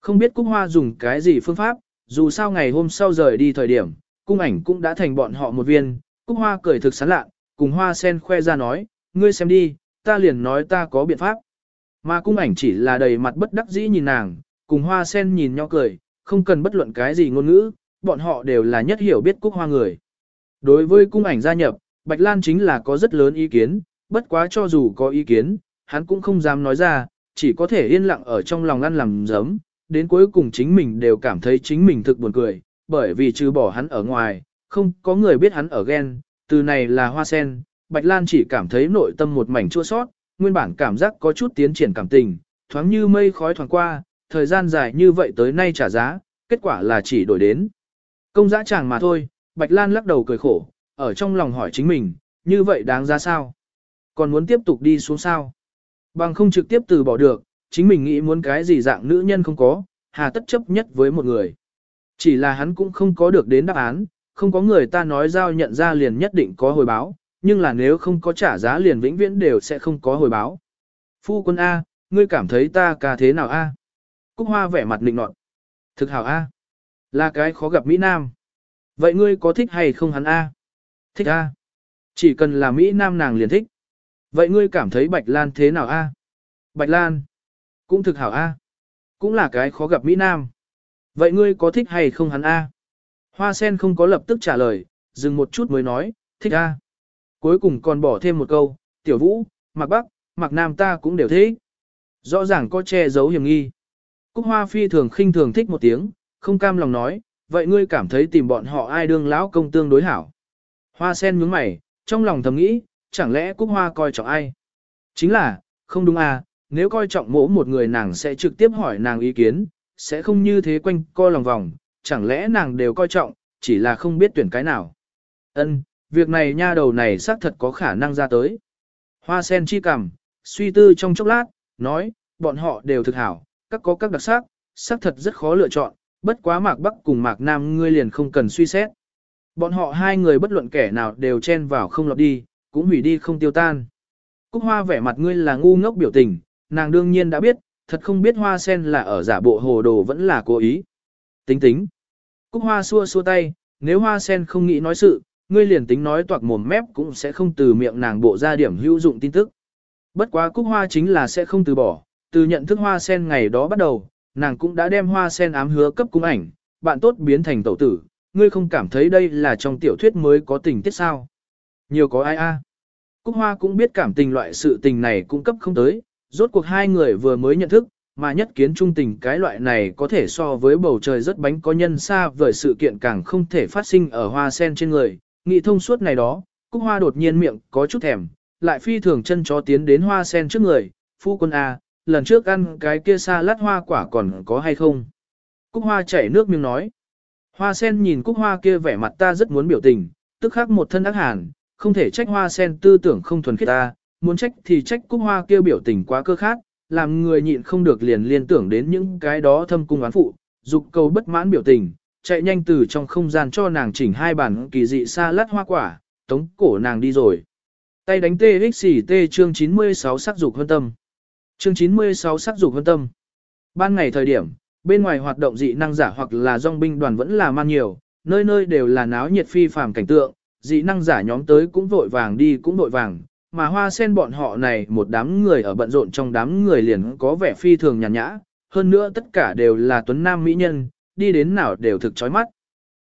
Không biết Cúc Hoa dùng cái gì phương pháp, dù sao ngày hôm sau rời đi thời điểm, cung ảnh cũng đã thành bọn họ một viên, Cúc Hoa cười thực sán lạ, cùng Hoa sen khoe ra nói, ngươi xem đi, ta liền nói ta có biện pháp. Mà cung ảnh chỉ là đầy mặt bất đắc dĩ nhìn nàng, cùng Hoa sen nhìn nhau cười, không cần bất luận cái gì ngôn ngữ, bọn họ đều là nhất hiểu biết Cúc Hoa người. Đối với cung ảnh gia nhập, Bạch Lan chính là có rất lớn ý kiến, bất quá cho dù có ý kiến, hắn cũng không dám nói ra, chỉ có thể yên lặng ở trong lòng ăn làm giấm, đến cuối cùng chính mình đều cảm thấy chính mình thực buồn cười, bởi vì trừ bỏ hắn ở ngoài, không có người biết hắn ở ghen, từ này là hoa sen, Bạch Lan chỉ cảm thấy nội tâm một mảnh chua sót, nguyên bản cảm giác có chút tiến triển cảm tình, thoáng như mây khói thoáng qua, thời gian dài như vậy tới nay trả giá, kết quả là chỉ đổi đến. Công dã chàng mà thôi, Bạch Lan lắc đầu cười khổ, ở trong lòng hỏi chính mình, như vậy đáng giá sao? Còn muốn tiếp tục đi xuống sao? Bằng không trực tiếp từ bỏ được, chính mình nghĩ muốn cái gì dạng nữ nhân không có, hà tất chấp nhất với một người. Chỉ là hắn cũng không có được đến đáp án, không có người ta nói giao nhận ra liền nhất định có hồi báo, nhưng là nếu không có trả giá liền vĩnh viễn đều sẽ không có hồi báo. Phu quân A, ngươi cảm thấy ta ca thế nào A? Cúc hoa vẻ mặt nịnh nọt. Thực hảo A. Là cái khó gặp Mỹ Nam. Vậy ngươi có thích hay không hắn A? Thích A. Chỉ cần là Mỹ Nam nàng liền thích. Vậy ngươi cảm thấy Bạch Lan thế nào A? Bạch Lan. Cũng thực hảo A. Cũng là cái khó gặp Mỹ Nam. Vậy ngươi có thích hay không hắn A? Hoa sen không có lập tức trả lời, dừng một chút mới nói, thích A. Cuối cùng còn bỏ thêm một câu, tiểu vũ, mặc bắc, mặc nam ta cũng đều thích. Rõ ràng có che giấu hiểm nghi. Cúc hoa phi thường khinh thường thích một tiếng, không cam lòng nói, vậy ngươi cảm thấy tìm bọn họ ai đương lão công tương đối hảo. Hoa sen nhướng mày, trong lòng thầm nghĩ, chẳng lẽ Cúc hoa coi trọng ai? Chính là, không đúng à, nếu coi trọng mỗ một người nàng sẽ trực tiếp hỏi nàng ý kiến, sẽ không như thế quanh co lòng vòng, chẳng lẽ nàng đều coi trọng, chỉ là không biết tuyển cái nào. Ân, việc này nha đầu này xác thật có khả năng ra tới. Hoa sen chi cằm, suy tư trong chốc lát, nói, bọn họ đều thực hảo, các có các đặc sắc, sắc thật rất khó lựa chọn, bất quá mạc bắc cùng mạc nam ngươi liền không cần suy xét. Bọn họ hai người bất luận kẻ nào đều chen vào không lọt đi, cũng hủy đi không tiêu tan. Cúc hoa vẻ mặt ngươi là ngu ngốc biểu tình, nàng đương nhiên đã biết, thật không biết hoa sen là ở giả bộ hồ đồ vẫn là cố ý. Tính tính. Cúc hoa xua xua tay, nếu hoa sen không nghĩ nói sự, ngươi liền tính nói toạc mồm mép cũng sẽ không từ miệng nàng bộ ra điểm hữu dụng tin tức. Bất quá cúc hoa chính là sẽ không từ bỏ, từ nhận thức hoa sen ngày đó bắt đầu, nàng cũng đã đem hoa sen ám hứa cấp cung ảnh, bạn tốt biến thành tẩu tử, ngươi không cảm thấy đây là trong tiểu thuyết mới có tình tiết sao. Nhiều có ai a. Cúc hoa cũng biết cảm tình loại sự tình này cũng cấp không tới, rốt cuộc hai người vừa mới nhận thức, mà nhất kiến trung tình cái loại này có thể so với bầu trời rất bánh có nhân xa vời sự kiện càng không thể phát sinh ở hoa sen trên người. Nghị thông suốt này đó, Cúc Hoa đột nhiên miệng có chút thèm, lại phi thường chân chó tiến đến hoa sen trước người, phu quân A, lần trước ăn cái kia xa lát hoa quả còn có hay không? Cúc Hoa chảy nước miếng nói. Hoa sen nhìn Cúc Hoa kia vẻ mặt ta rất muốn biểu tình, tức khắc một thân ác hàn, không thể trách Hoa sen tư tưởng không thuần khiết ta, muốn trách thì trách Cúc Hoa kia biểu tình quá cơ khát, làm người nhịn không được liền liên tưởng đến những cái đó thâm cung oán phụ, dục cầu bất mãn biểu tình, chạy nhanh từ trong không gian cho nàng chỉnh hai bản kỳ dị xa lát hoa quả, tống cổ nàng đi rồi. Tay đánh TXT chương 96 sắc dục hơn tâm. Chương 96 sắc dục hơn tâm. Ban ngày thời điểm, bên ngoài hoạt động dị năng giả hoặc là dòng binh đoàn vẫn là man nhiều, nơi nơi đều là náo nhiệt phi phàm cảnh tượng, dị năng giả nhóm tới cũng vội vàng đi cũng vội vàng, mà hoa sen bọn họ này một đám người ở bận rộn trong đám người liền có vẻ phi thường nhàn nhã, hơn nữa tất cả đều là tuấn nam mỹ nhân, đi đến nào đều thực chói mắt.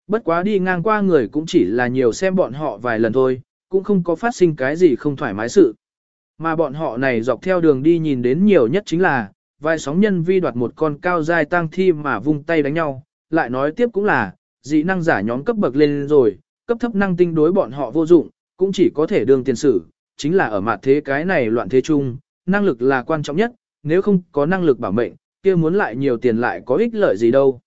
Bất quá đi ngang qua người cũng chỉ là nhiều xem bọn họ vài lần thôi, cũng không có phát sinh cái gì không thoải mái sự. Mà bọn họ này dọc theo đường đi nhìn đến nhiều nhất chính là, vài sóng nhân vi đoạt một con cao dài tang thi mà vung tay đánh nhau, lại nói tiếp cũng là, dị năng giả nhóm cấp bậc lên rồi, cấp thấp năng tinh đối bọn họ vô dụng, cũng chỉ có thể đường tiền sử, chính là ở mặt thế cái này loạn thế chung, năng lực là quan trọng nhất, nếu không có năng lực bảo mệnh, kia muốn lại nhiều tiền lại có ích lợi gì đâu.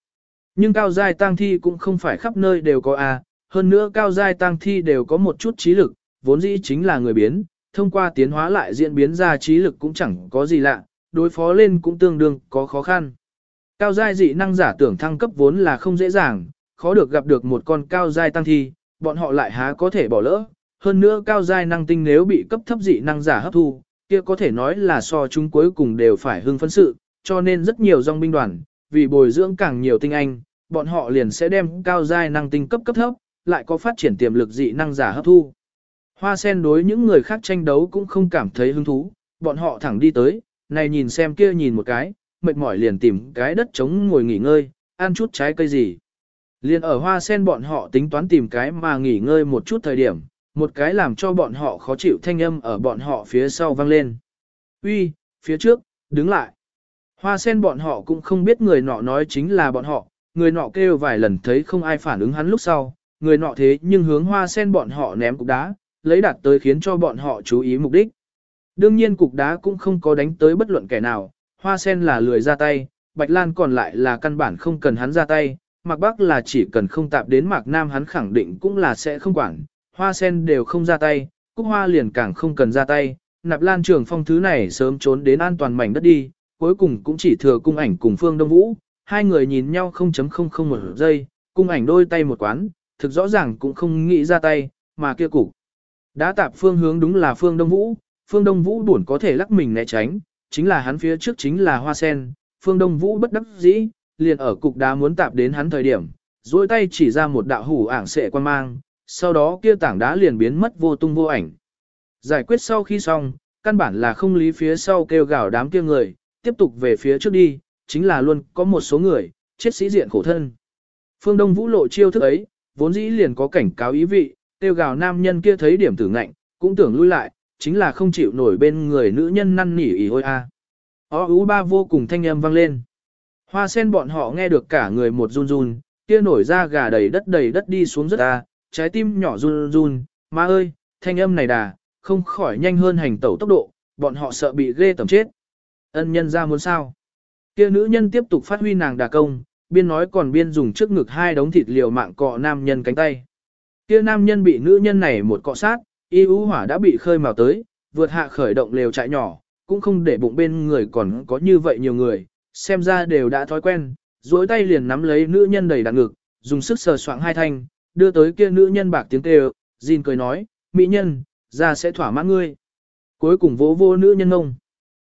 Nhưng cao giai tang thi cũng không phải khắp nơi đều có a, hơn nữa cao giai tang thi đều có một chút trí lực, vốn dĩ chính là người biến, thông qua tiến hóa lại diễn biến ra trí lực cũng chẳng có gì lạ, đối phó lên cũng tương đương có khó khăn. Cao giai dị năng giả tưởng thăng cấp vốn là không dễ dàng, khó được gặp được một con cao giai tăng thi, bọn họ lại há có thể bỏ lỡ. Hơn nữa cao giai năng tinh nếu bị cấp thấp dị năng giả hấp thu, kia có thể nói là so chúng cuối cùng đều phải hưng phấn sự, cho nên rất nhiều dòng binh đoàn, vì bồi dưỡng càng nhiều tinh anh, bọn họ liền sẽ đem cao giai năng tinh cấp cấp thấp, lại có phát triển tiềm lực dị năng giả hấp thu. Hoa sen đối những người khác tranh đấu cũng không cảm thấy hứng thú, bọn họ thẳng đi tới, này nhìn xem kia nhìn một cái, mệt mỏi liền tìm cái đất trống ngồi nghỉ ngơi, ăn chút trái cây gì. Liền ở hoa sen bọn họ tính toán tìm cái mà nghỉ ngơi một chút thời điểm, một cái làm cho bọn họ khó chịu thanh âm ở bọn họ phía sau vang lên. Uy, phía trước, đứng lại. Hoa sen bọn họ cũng không biết người nọ nói chính là bọn họ, người nọ kêu vài lần thấy không ai phản ứng hắn lúc sau, người nọ thế nhưng hướng hoa sen bọn họ ném cục đá, lấy đạt tới khiến cho bọn họ chú ý mục đích. Đương nhiên cục đá cũng không có đánh tới bất luận kẻ nào, hoa sen là lười ra tay, bạch lan còn lại là căn bản không cần hắn ra tay, mạc bắc là chỉ cần không tạp đến mạc nam hắn khẳng định cũng là sẽ không quản, hoa sen đều không ra tay, cúc hoa liền càng không cần ra tay, nạp lan trường phong thứ này sớm trốn đến an toàn mảnh đất đi, cuối cùng cũng chỉ thừa cung ảnh cùng phương đông vũ, hai người nhìn nhau 0.00 một giây, cung ảnh đôi tay một quán, thực rõ ràng cũng không nghĩ ra tay, mà kia cục. Đã tạp phương hướng đúng là phương đông vũ, phương đông vũ buồn có thể lắc mình né tránh, chính là hắn phía trước chính là hoa sen, phương đông vũ bất đắc dĩ, liền ở cục đá muốn tạp đến hắn thời điểm, duỗi tay chỉ ra một đạo hủ ảng sệ quan mang, sau đó kia tảng đá liền biến mất vô tung vô ảnh. Giải quyết sau khi xong, căn bản là không lý phía sau kêu gào đám kia người, tiếp tục về phía trước đi, chính là luôn có một số người, chết sĩ diện khổ thân. Phương Đông Vũ lộ chiêu thức ấy, vốn dĩ liền có cảnh cáo ý vị, tiêu gào nam nhân kia thấy điểm tử ngạnh, cũng tưởng lui lại, chính là không chịu nổi bên người nữ nhân năn nỉ ý ôi a. Ó ú ba vô cùng thanh âm vang lên. Hoa sen bọn họ nghe được cả người một run run, kia nổi ra gà đầy đất đầy đất đi xuống rất ta trái tim nhỏ run run, má ơi, thanh âm này đà, không khỏi nhanh hơn hành tẩu tốc độ, bọn họ sợ bị ghê tầm chết. Ân nhân ra muốn sao? Kia nữ nhân tiếp tục phát huy nàng đà công, biên nói còn biên dùng trước ngực hai đống thịt liều mạng cọ nam nhân cánh tay. Kia nam nhân bị nữ nhân này một cọ sát, y ú hỏa đã bị khơi mào tới, vượt hạ khởi động lều trại nhỏ, cũng không để bụng bên người còn có như vậy nhiều người, xem ra đều đã thói quen, duỗi tay liền nắm lấy nữ nhân đầy đặn ngực, dùng sức sờ soạng hai thanh, đưa tới kia nữ nhân bạc tiếng kêu, Jin cười nói, mỹ nhân, ra sẽ thỏa mãn ngươi. Cuối cùng vỗ vô nữ nhân ngông.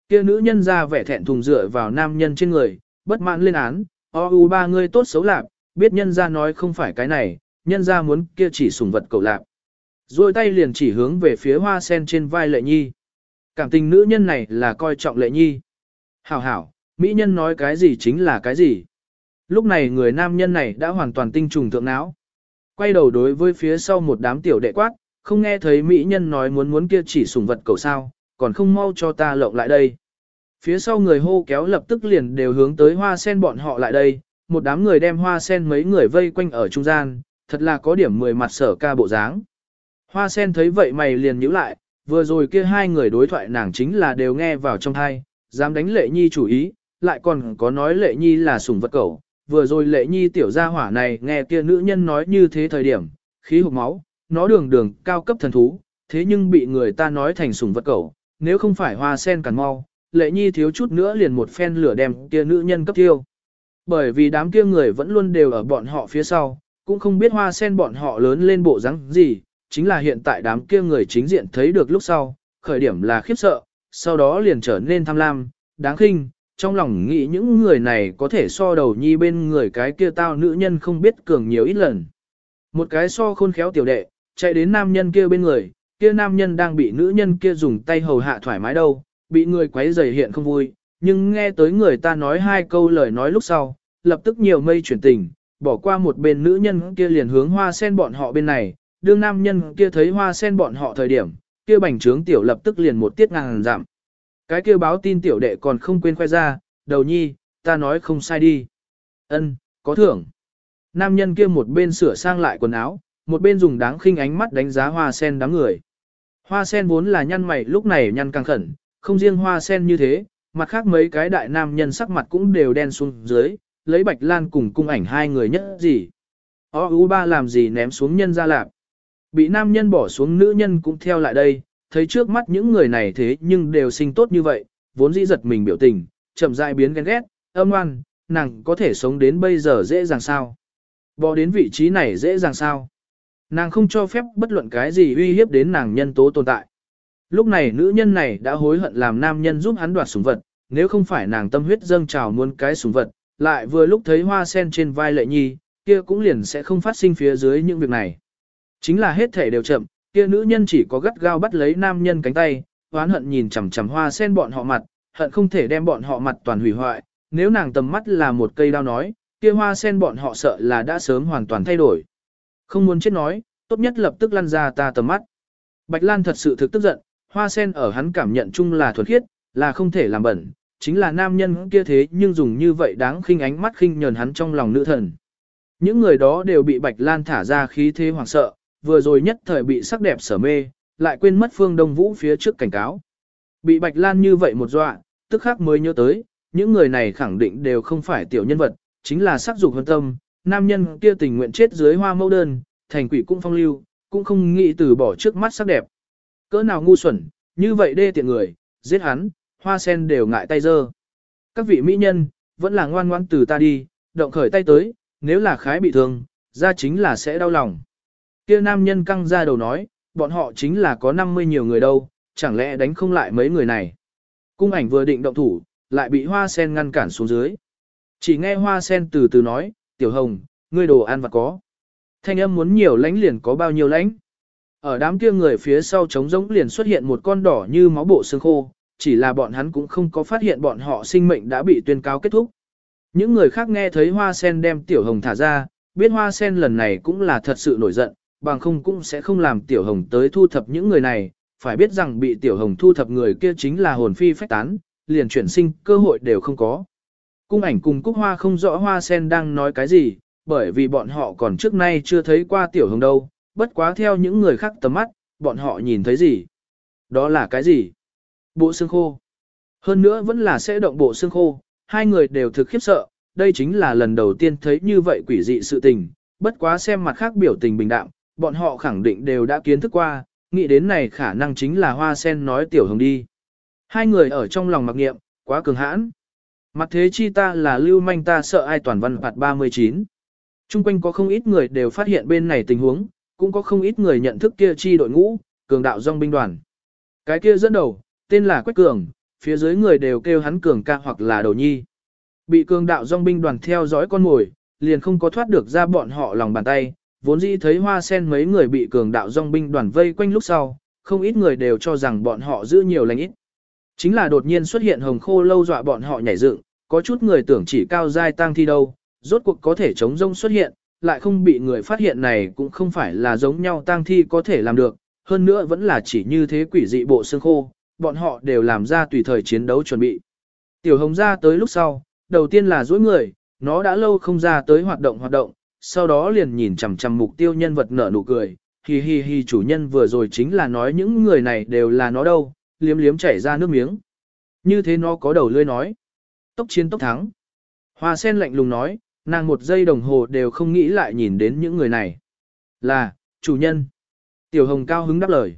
Kia nữ nhân ra vẻ thẹn thùng dựa vào nam nhân trên người, bất mãn lên án, o u ba ngươi tốt xấu lạc, biết nhân ra nói không phải cái này, nhân ra muốn kia chỉ sùng vật cầu lạc. Rồi tay liền chỉ hướng về phía hoa sen trên vai lệ nhi. Cảm tình nữ nhân này là coi trọng lệ nhi. Hảo hảo, mỹ nhân nói cái gì chính là cái gì. Lúc này người nam nhân này đã hoàn toàn tinh trùng thượng não. Quay đầu đối với phía sau một đám tiểu đệ quát, không nghe thấy mỹ nhân nói muốn muốn kia chỉ sùng vật cầu sao, còn không mau cho ta lộng lại đây. Phía sau người hô kéo lập tức liền đều hướng tới hoa sen bọn họ lại đây, một đám người đem hoa sen mấy người vây quanh ở trung gian, thật là có điểm mười mặt sở ca bộ dáng. Hoa sen thấy vậy mày liền nhíu lại, vừa rồi kia hai người đối thoại nàng chính là đều nghe vào trong thai, dám đánh lệ nhi chủ ý, lại còn có nói lệ nhi là sủng vật cẩu. Vừa rồi lệ nhi tiểu gia hỏa này nghe kia nữ nhân nói như thế thời điểm, khí hụt máu, nó đường đường cao cấp thần thú, thế nhưng bị người ta nói thành sủng vật cẩu, nếu không phải hoa sen cắn mau, lệ nhi thiếu chút nữa liền một phen lửa đem kia nữ nhân cấp tiêu. Bởi vì đám kia người vẫn luôn đều ở bọn họ phía sau, cũng không biết hoa sen bọn họ lớn lên bộ rắn gì, chính là hiện tại đám kia người chính diện thấy được lúc sau, khởi điểm là khiếp sợ, sau đó liền trở nên tham lam, đáng khinh, trong lòng nghĩ những người này có thể so đầu nhi bên người cái kia tao nữ nhân không biết cường nhiều ít lần. Một cái so khôn khéo tiểu đệ, chạy đến nam nhân kia bên người, kia nam nhân đang bị nữ nhân kia dùng tay hầu hạ thoải mái đâu, bị người quấy rầy hiện không vui, nhưng nghe tới người ta nói hai câu lời nói lúc sau, lập tức nhiều mây chuyển tình, bỏ qua một bên nữ nhân kia liền hướng hoa sen bọn họ bên này, đương nam nhân kia thấy hoa sen bọn họ thời điểm, kia bành trướng tiểu lập tức liền một tiết ngàn giảm. Cái kia báo tin tiểu đệ còn không quên khoe ra, đầu nhi, ta nói không sai đi. Ân, có thưởng. Nam nhân kia một bên sửa sang lại quần áo, một bên dùng đáng khinh ánh mắt đánh giá hoa sen đám người. Hoa sen vốn là nhăn mày lúc này nhăn căng khẩn, không riêng hoa sen như thế, mặt khác mấy cái đại nam nhân sắc mặt cũng đều đen xuống dưới, lấy Bạch Lan cùng cung ảnh hai người nhất gì. O U ba làm gì ném xuống nhân ra lạp. Bị nam nhân bỏ xuống nữ nhân cũng theo lại đây, thấy trước mắt những người này thế nhưng đều sinh tốt như vậy, vốn dĩ giật mình biểu tình, chậm rãi biến ghen ghét, âm ngoan, nàng có thể sống đến bây giờ dễ dàng sao. Bỏ đến vị trí này dễ dàng sao. Nàng không cho phép bất luận cái gì uy hiếp đến nàng nhân tố tồn tại. Lúc này nữ nhân này đã hối hận làm nam nhân giúp hắn đoạt súng vật, nếu không phải nàng tâm huyết dâng trào muốn cái súng vật, lại vừa lúc thấy hoa sen trên vai lệ nhi, kia cũng liền sẽ không phát sinh phía dưới những việc này. Chính là hết thể đều chậm, kia nữ nhân chỉ có gắt gao bắt lấy nam nhân cánh tay, oán hận nhìn chằm chằm hoa sen bọn họ mặt, hận không thể đem bọn họ mặt toàn hủy hoại, nếu nàng tầm mắt là một cây đao nói, kia hoa sen bọn họ sợ là đã sớm hoàn toàn thay đổi. Không muốn chết nói, tốt nhất lập tức lăn ra ta tầm mắt. Bạch Lan thật sự thực tức giận, hoa sen ở hắn cảm nhận chung là thuần khiết, là không thể làm bẩn, chính là nam nhân kia thế nhưng dùng như vậy đáng khinh ánh mắt khinh nhờn hắn trong lòng nữ thần. Những người đó đều bị Bạch Lan thả ra khí thế hoảng sợ, vừa rồi nhất thời bị sắc đẹp sở mê, lại quên mất phương Đông Vũ phía trước cảnh cáo. Bị Bạch Lan như vậy một dọa, tức khắc mới nhớ tới, những người này khẳng định đều không phải tiểu nhân vật, chính là sắc dục hơn tâm, nam nhân kia tình nguyện chết dưới hoa mẫu đơn, thành quỷ cũng phong lưu, cũng không nghĩ từ bỏ trước mắt sắc đẹp. Cỡ nào ngu xuẩn, như vậy đê tiện người, giết hắn, hoa sen đều ngại tay dơ. Các vị mỹ nhân, vẫn là ngoan ngoan từ ta đi, động khởi tay tới, nếu là khái bị thương, ra chính là sẽ đau lòng. Kia nam nhân căng ra đầu nói, bọn họ chính là có 50 nhiều người đâu, chẳng lẽ đánh không lại mấy người này. Cung ảnh vừa định động thủ, lại bị hoa sen ngăn cản xuống dưới. Chỉ nghe hoa sen từ từ nói, tiểu hồng, ngươi đồ ăn vặt có. Thanh âm muốn nhiều lánh liền có bao nhiêu lánh. Ở đám kia người phía sau trống rỗng liền xuất hiện một con đỏ như máu bộ xương khô, chỉ là bọn hắn cũng không có phát hiện bọn họ sinh mệnh đã bị tuyên cáo kết thúc. Những người khác nghe thấy hoa sen đem tiểu hồng thả ra, biết hoa sen lần này cũng là thật sự nổi giận, bằng không cũng sẽ không làm tiểu hồng tới thu thập những người này, phải biết rằng bị tiểu hồng thu thập người kia chính là hồn phi phách tán, liền chuyển sinh, cơ hội đều không có. Cung ảnh cùng cúc hoa không rõ hoa sen đang nói cái gì, bởi vì bọn họ còn trước nay chưa thấy qua tiểu hồng đâu, bất quá theo những người khác tầm mắt, bọn họ nhìn thấy gì. Đó là cái gì? Bộ xương khô. Hơn nữa vẫn là sẽ động bộ xương khô, hai người đều thực khiếp sợ, đây chính là lần đầu tiên thấy như vậy quỷ dị sự tình, bất quá xem mặt khác biểu tình bình đạm, bọn họ khẳng định đều đã kiến thức qua, nghĩ đến này khả năng chính là hoa sen nói tiểu hồng đi. Hai người ở trong lòng mặc nghiệm, quá cường hãn. Mặt thế chi ta là lưu manh ta sợ ai toàn văn phạt 39. Trung quanh có không ít người đều phát hiện bên này tình huống, cũng có không ít người nhận thức kia chi đội ngũ, cường đạo dòng binh đoàn. Cái kia dẫn đầu, tên là Quách Cường, phía dưới người đều kêu hắn Cường ca hoặc là đầu nhi. Bị cường đạo dòng binh đoàn theo dõi con mồi, liền không có thoát được ra bọn họ lòng bàn tay, vốn dĩ thấy hoa sen mấy người bị cường đạo dòng binh đoàn vây quanh lúc sau, không ít người đều cho rằng bọn họ giữ nhiều lành ít. Chính là đột nhiên xuất hiện hồng khô lâu dọa bọn họ nhảy dựng, có chút người tưởng chỉ cao giai tăng thi đâu, rốt cuộc có thể chống rông xuất hiện, lại không bị người phát hiện này cũng không phải là giống nhau tăng thi có thể làm được, hơn nữa vẫn là chỉ như thế quỷ dị bộ xương khô, bọn họ đều làm ra tùy thời chiến đấu chuẩn bị. Tiểu hồng ra tới lúc sau, đầu tiên là dối người, nó đã lâu không ra tới hoạt động hoạt động, sau đó liền nhìn chằm chằm mục tiêu nhân vật nở nụ cười, hi hi hi chủ nhân vừa rồi chính là nói những người này đều là nó đâu, liếm liếm chảy ra nước miếng. Như thế nó có đầu lươi nói. Tốc chiến tốc thắng. Hoa sen lạnh lùng nói, nàng một giây đồng hồ đều không nghĩ lại nhìn đến những người này. Là, chủ nhân. Tiểu hồng cao hứng đáp lời.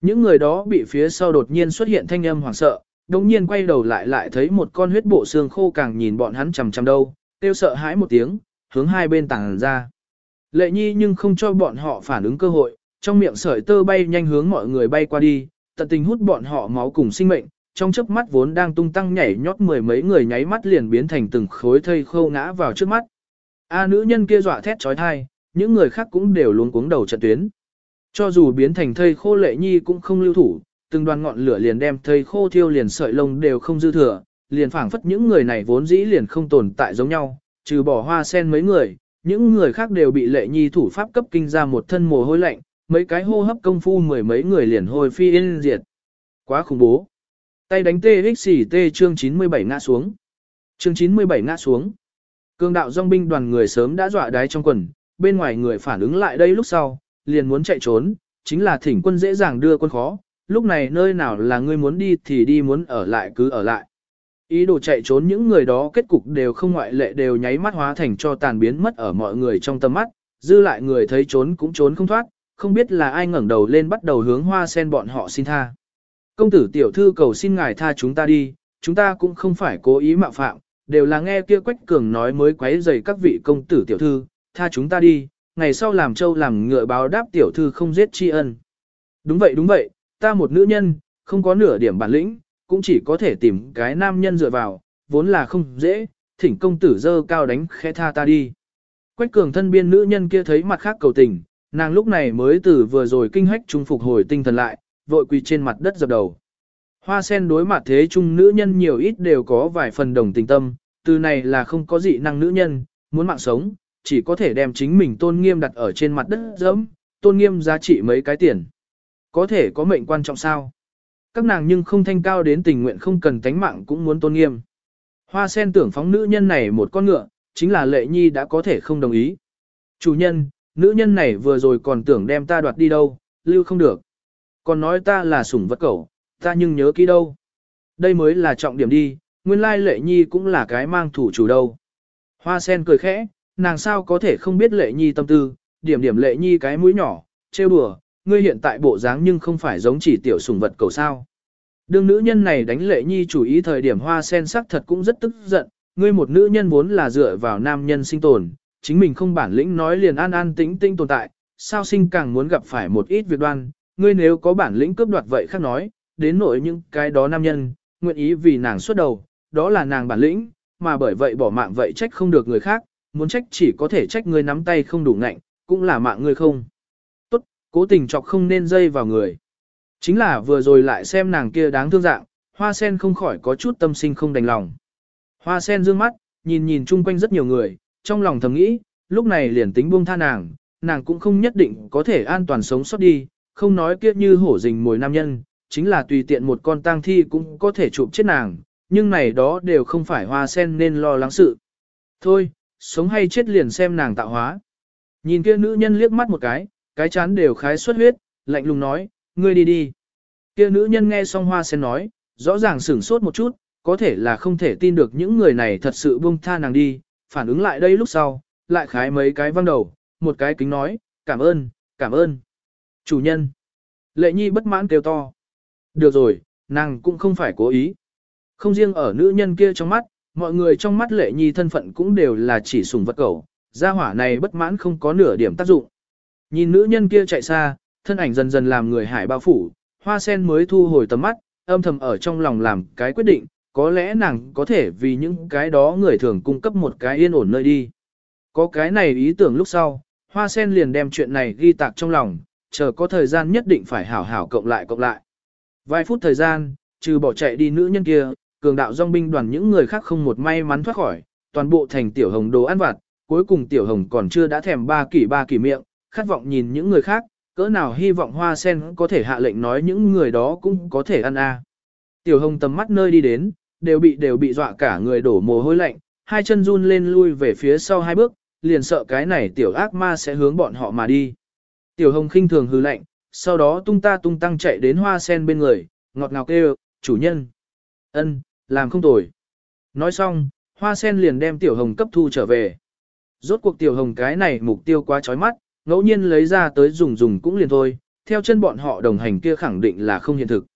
Những người đó bị phía sau đột nhiên xuất hiện thanh âm hoảng sợ, đồng nhiên quay đầu lại lại thấy một con huyết bộ xương khô càng nhìn bọn hắn chằm chằm đâu, tiêu sợ hãi một tiếng, hướng hai bên tàng ra. Lệ nhi nhưng không cho bọn họ phản ứng cơ hội, trong miệng sợi tơ bay nhanh hướng mọi người bay qua đi, tận tình hút bọn họ máu cùng sinh mệnh, trong chớp mắt vốn đang tung tăng nhảy nhót mười mấy người nháy mắt liền biến thành từng khối thây khô ngã vào trước mắt. A nữ nhân kia dọa thét trói thai, những người khác cũng đều luống cuống đầu trận tuyến. Cho dù biến thành thây khô lệ nhi cũng không lưu thủ, từng đoàn ngọn lửa liền đem thây khô thiêu liền sợi lông đều không dư thừa, liền phảng phất những người này vốn dĩ liền không tồn tại giống nhau, trừ bỏ hoa sen mấy người, những người khác đều bị lệ nhi thủ pháp cấp kinh ra một thân mồ hôi lạnh, mấy cái hô hấp công phu mười mấy người liền hồi phi yên diệt. Quá khủng bố. Tay đánh TXT chương 97 ngã xuống. Chương 97 ngã xuống. Cương đạo dòng binh đoàn người sớm đã dọa đái trong quần, bên ngoài người phản ứng lại đây lúc sau, liền muốn chạy trốn, chính là thỉnh quân dễ dàng đưa quân khó, lúc này nơi nào là ngươi muốn đi thì đi muốn ở lại cứ ở lại. Ý đồ chạy trốn những người đó kết cục đều không ngoại lệ đều nháy mắt hóa thành cho tàn biến mất ở mọi người trong tầm mắt, dư lại người thấy trốn cũng trốn không thoát, không biết là ai ngẩng đầu lên bắt đầu hướng hoa sen bọn họ xin tha. Công tử tiểu thư cầu xin ngài tha chúng ta đi, chúng ta cũng không phải cố ý mạo phạm, đều là nghe kia quách cường nói mới quấy rầy các vị công tử tiểu thư, tha chúng ta đi, ngày sau làm châu làm ngựa báo đáp tiểu thư không giết tri ân. Đúng vậy đúng vậy, ta một nữ nhân, không có nửa điểm bản lĩnh, cũng chỉ có thể tìm cái nam nhân dựa vào, vốn là không dễ, thỉnh công tử dơ cao đánh khẽ tha ta đi. Quách cường thân biên nữ nhân kia thấy mặt khác cầu tình, nàng lúc này mới từ vừa rồi kinh hách trung phục hồi tinh thần lại, vội quỳ trên mặt đất dập đầu. Hoa sen đối mặt thế trung nữ nhân nhiều ít đều có vài phần đồng tình tâm, từ này là không có dị năng nữ nhân, muốn mạng sống, chỉ có thể đem chính mình tôn nghiêm đặt ở trên mặt đất dẫm, tôn nghiêm giá trị mấy cái tiền. Có thể có mệnh quan trọng sao? Các nàng nhưng không thanh cao đến tình nguyện không cần tánh mạng cũng muốn tôn nghiêm. Hoa sen tưởng phóng nữ nhân này một con ngựa, chính là lệ nhi đã có thể không đồng ý. Chủ nhân, nữ nhân này vừa rồi còn tưởng đem ta đoạt đi đâu, lưu không được. Còn nói ta là sủng vật cẩu, ta nhưng nhớ kỹ đâu. Đây mới là trọng điểm đi, nguyên lai lệ nhi cũng là cái mang thủ chủ đâu. Hoa sen cười khẽ, nàng sao có thể không biết lệ nhi tâm tư, điểm điểm lệ nhi cái mũi nhỏ, trêu đùa, ngươi hiện tại bộ dáng nhưng không phải giống chỉ tiểu sủng vật cầu sao. Đương nữ nhân này đánh lệ nhi chủ ý thời điểm hoa sen sắc thật cũng rất tức giận, ngươi một nữ nhân vốn là dựa vào nam nhân sinh tồn, chính mình không bản lĩnh nói liền an an tĩnh tĩnh tồn tại, sao sinh càng muốn gặp phải một ít việc đoan, ngươi nếu có bản lĩnh cướp đoạt vậy khác nói, đến nỗi những cái đó nam nhân, nguyện ý vì nàng xuất đầu, đó là nàng bản lĩnh, mà bởi vậy bỏ mạng vậy trách không được người khác, muốn trách chỉ có thể trách ngươi nắm tay không đủ ngạnh, cũng là mạng ngươi không. Tốt, cố tình chọc không nên dây vào người. Chính là vừa rồi lại xem nàng kia đáng thương dạng, hoa sen không khỏi có chút tâm sinh không đành lòng. Hoa sen dương mắt, nhìn nhìn chung quanh rất nhiều người, trong lòng thầm nghĩ, lúc này liền tính buông tha nàng, nàng cũng không nhất định có thể an toàn sống sót đi, không nói kiếp như hổ rình mồi nam nhân, chính là tùy tiện một con tang thi cũng có thể chụp chết nàng, nhưng này đó đều không phải hoa sen nên lo lắng sự. Thôi, sống hay chết liền xem nàng tạo hóa. Nhìn kia nữ nhân liếc mắt một cái, cái chán đều khái xuất huyết, lạnh lùng nói, ngươi đi đi. Kia nữ nhân nghe xong hoa sen nói, rõ ràng sửng sốt một chút, có thể là không thể tin được những người này thật sự buông tha nàng đi, phản ứng lại đây lúc sau, lại khái mấy cái văng đầu, một cái kính nói, cảm ơn, cảm ơn. Chủ nhân. Lệ nhi bất mãn kêu to. Được rồi, nàng cũng không phải cố ý. Không riêng ở nữ nhân kia trong mắt, mọi người trong mắt lệ nhi thân phận cũng đều là chỉ sùng vật cầu, gia hỏa này bất mãn không có nửa điểm tác dụng. Nhìn nữ nhân kia chạy xa, thân ảnh dần dần làm người hải bao phủ, hoa sen mới thu hồi tầm mắt, âm thầm ở trong lòng làm cái quyết định, có lẽ nàng có thể vì những cái đó người thường cung cấp một cái yên ổn nơi đi. Có cái này ý tưởng lúc sau, hoa sen liền đem chuyện này ghi tạc trong lòng, chờ có thời gian nhất định phải hảo hảo cộng lại cộng lại. Vài phút thời gian, trừ bỏ chạy đi nữ nhân kia, cường đạo dòng binh đoàn những người khác không một may mắn thoát khỏi, toàn bộ thành tiểu hồng đồ ăn vặt, cuối cùng tiểu hồng còn chưa đã thèm ba kỷ ba kỷ miệng, khát vọng nhìn những người khác, cỡ nào hy vọng hoa sen có thể hạ lệnh nói những người đó cũng có thể ăn a. Tiểu hồng tầm mắt nơi đi đến, đều bị đều bị dọa cả người đổ mồ hôi lạnh, hai chân run lên lui về phía sau hai bước, liền sợ cái này tiểu ác ma sẽ hướng bọn họ mà đi. Tiểu hồng khinh thường hư lạnh, sau đó tung ta tung tăng chạy đến hoa sen bên người, ngọt ngào kêu, chủ nhân. ân, làm không tồi. Nói xong, hoa sen liền đem tiểu hồng cấp thu trở về. Rốt cuộc tiểu hồng cái này mục tiêu quá chói mắt, ngẫu nhiên lấy ra tới dùng dùng cũng liền thôi, theo chân bọn họ đồng hành kia khẳng định là không hiện thực.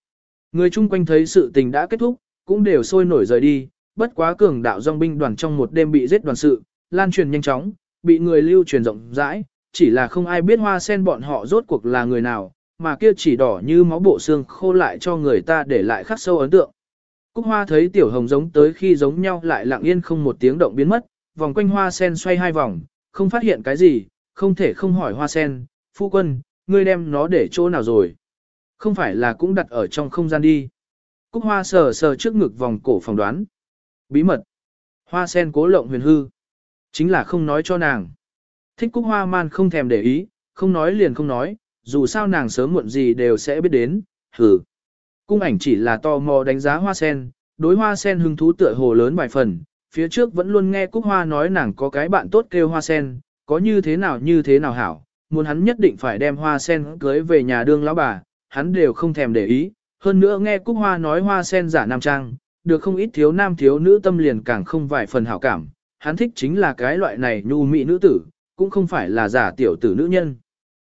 Người chung quanh thấy sự tình đã kết thúc, cũng đều sôi nổi rời đi, bất quá cường đạo dòng binh đoàn trong một đêm bị giết đoàn sự, lan truyền nhanh chóng, bị người lưu truyền rộng rãi, chỉ là không ai biết hoa sen bọn họ rốt cuộc là người nào, mà kia chỉ đỏ như máu bộ xương khô lại cho người ta để lại khắc sâu ấn tượng. Cúc hoa thấy tiểu hồng giống tới khi giống nhau lại lặng yên không một tiếng động biến mất, vòng quanh hoa sen xoay hai vòng, không phát hiện cái gì, không thể không hỏi hoa sen, phu quân, ngươi đem nó để chỗ nào rồi? Không phải là cũng đặt ở trong không gian đi. Cúc hoa sờ sờ trước ngực vòng cổ phòng đoán. Bí mật. Hoa sen cố lộng huyền hư. Chính là không nói cho nàng. Thích cúc hoa man không thèm để ý, không nói liền không nói, dù sao nàng sớm muộn gì đều sẽ biết đến, hừ. Cung ảnh chỉ là tò mò đánh giá hoa sen, đối hoa sen hứng thú tựa hồ lớn vài phần, phía trước vẫn luôn nghe cúc hoa nói nàng có cái bạn tốt kêu hoa sen, có như thế nào như thế nào hảo, muốn hắn nhất định phải đem hoa sen cưới về nhà đương lão bà, hắn đều không thèm để ý, hơn nữa nghe cúc hoa nói hoa sen giả nam trang, được không ít thiếu nam thiếu nữ tâm liền càng không vài phần hảo cảm, hắn thích chính là cái loại này nhu mỹ nữ tử, cũng không phải là giả tiểu tử nữ nhân.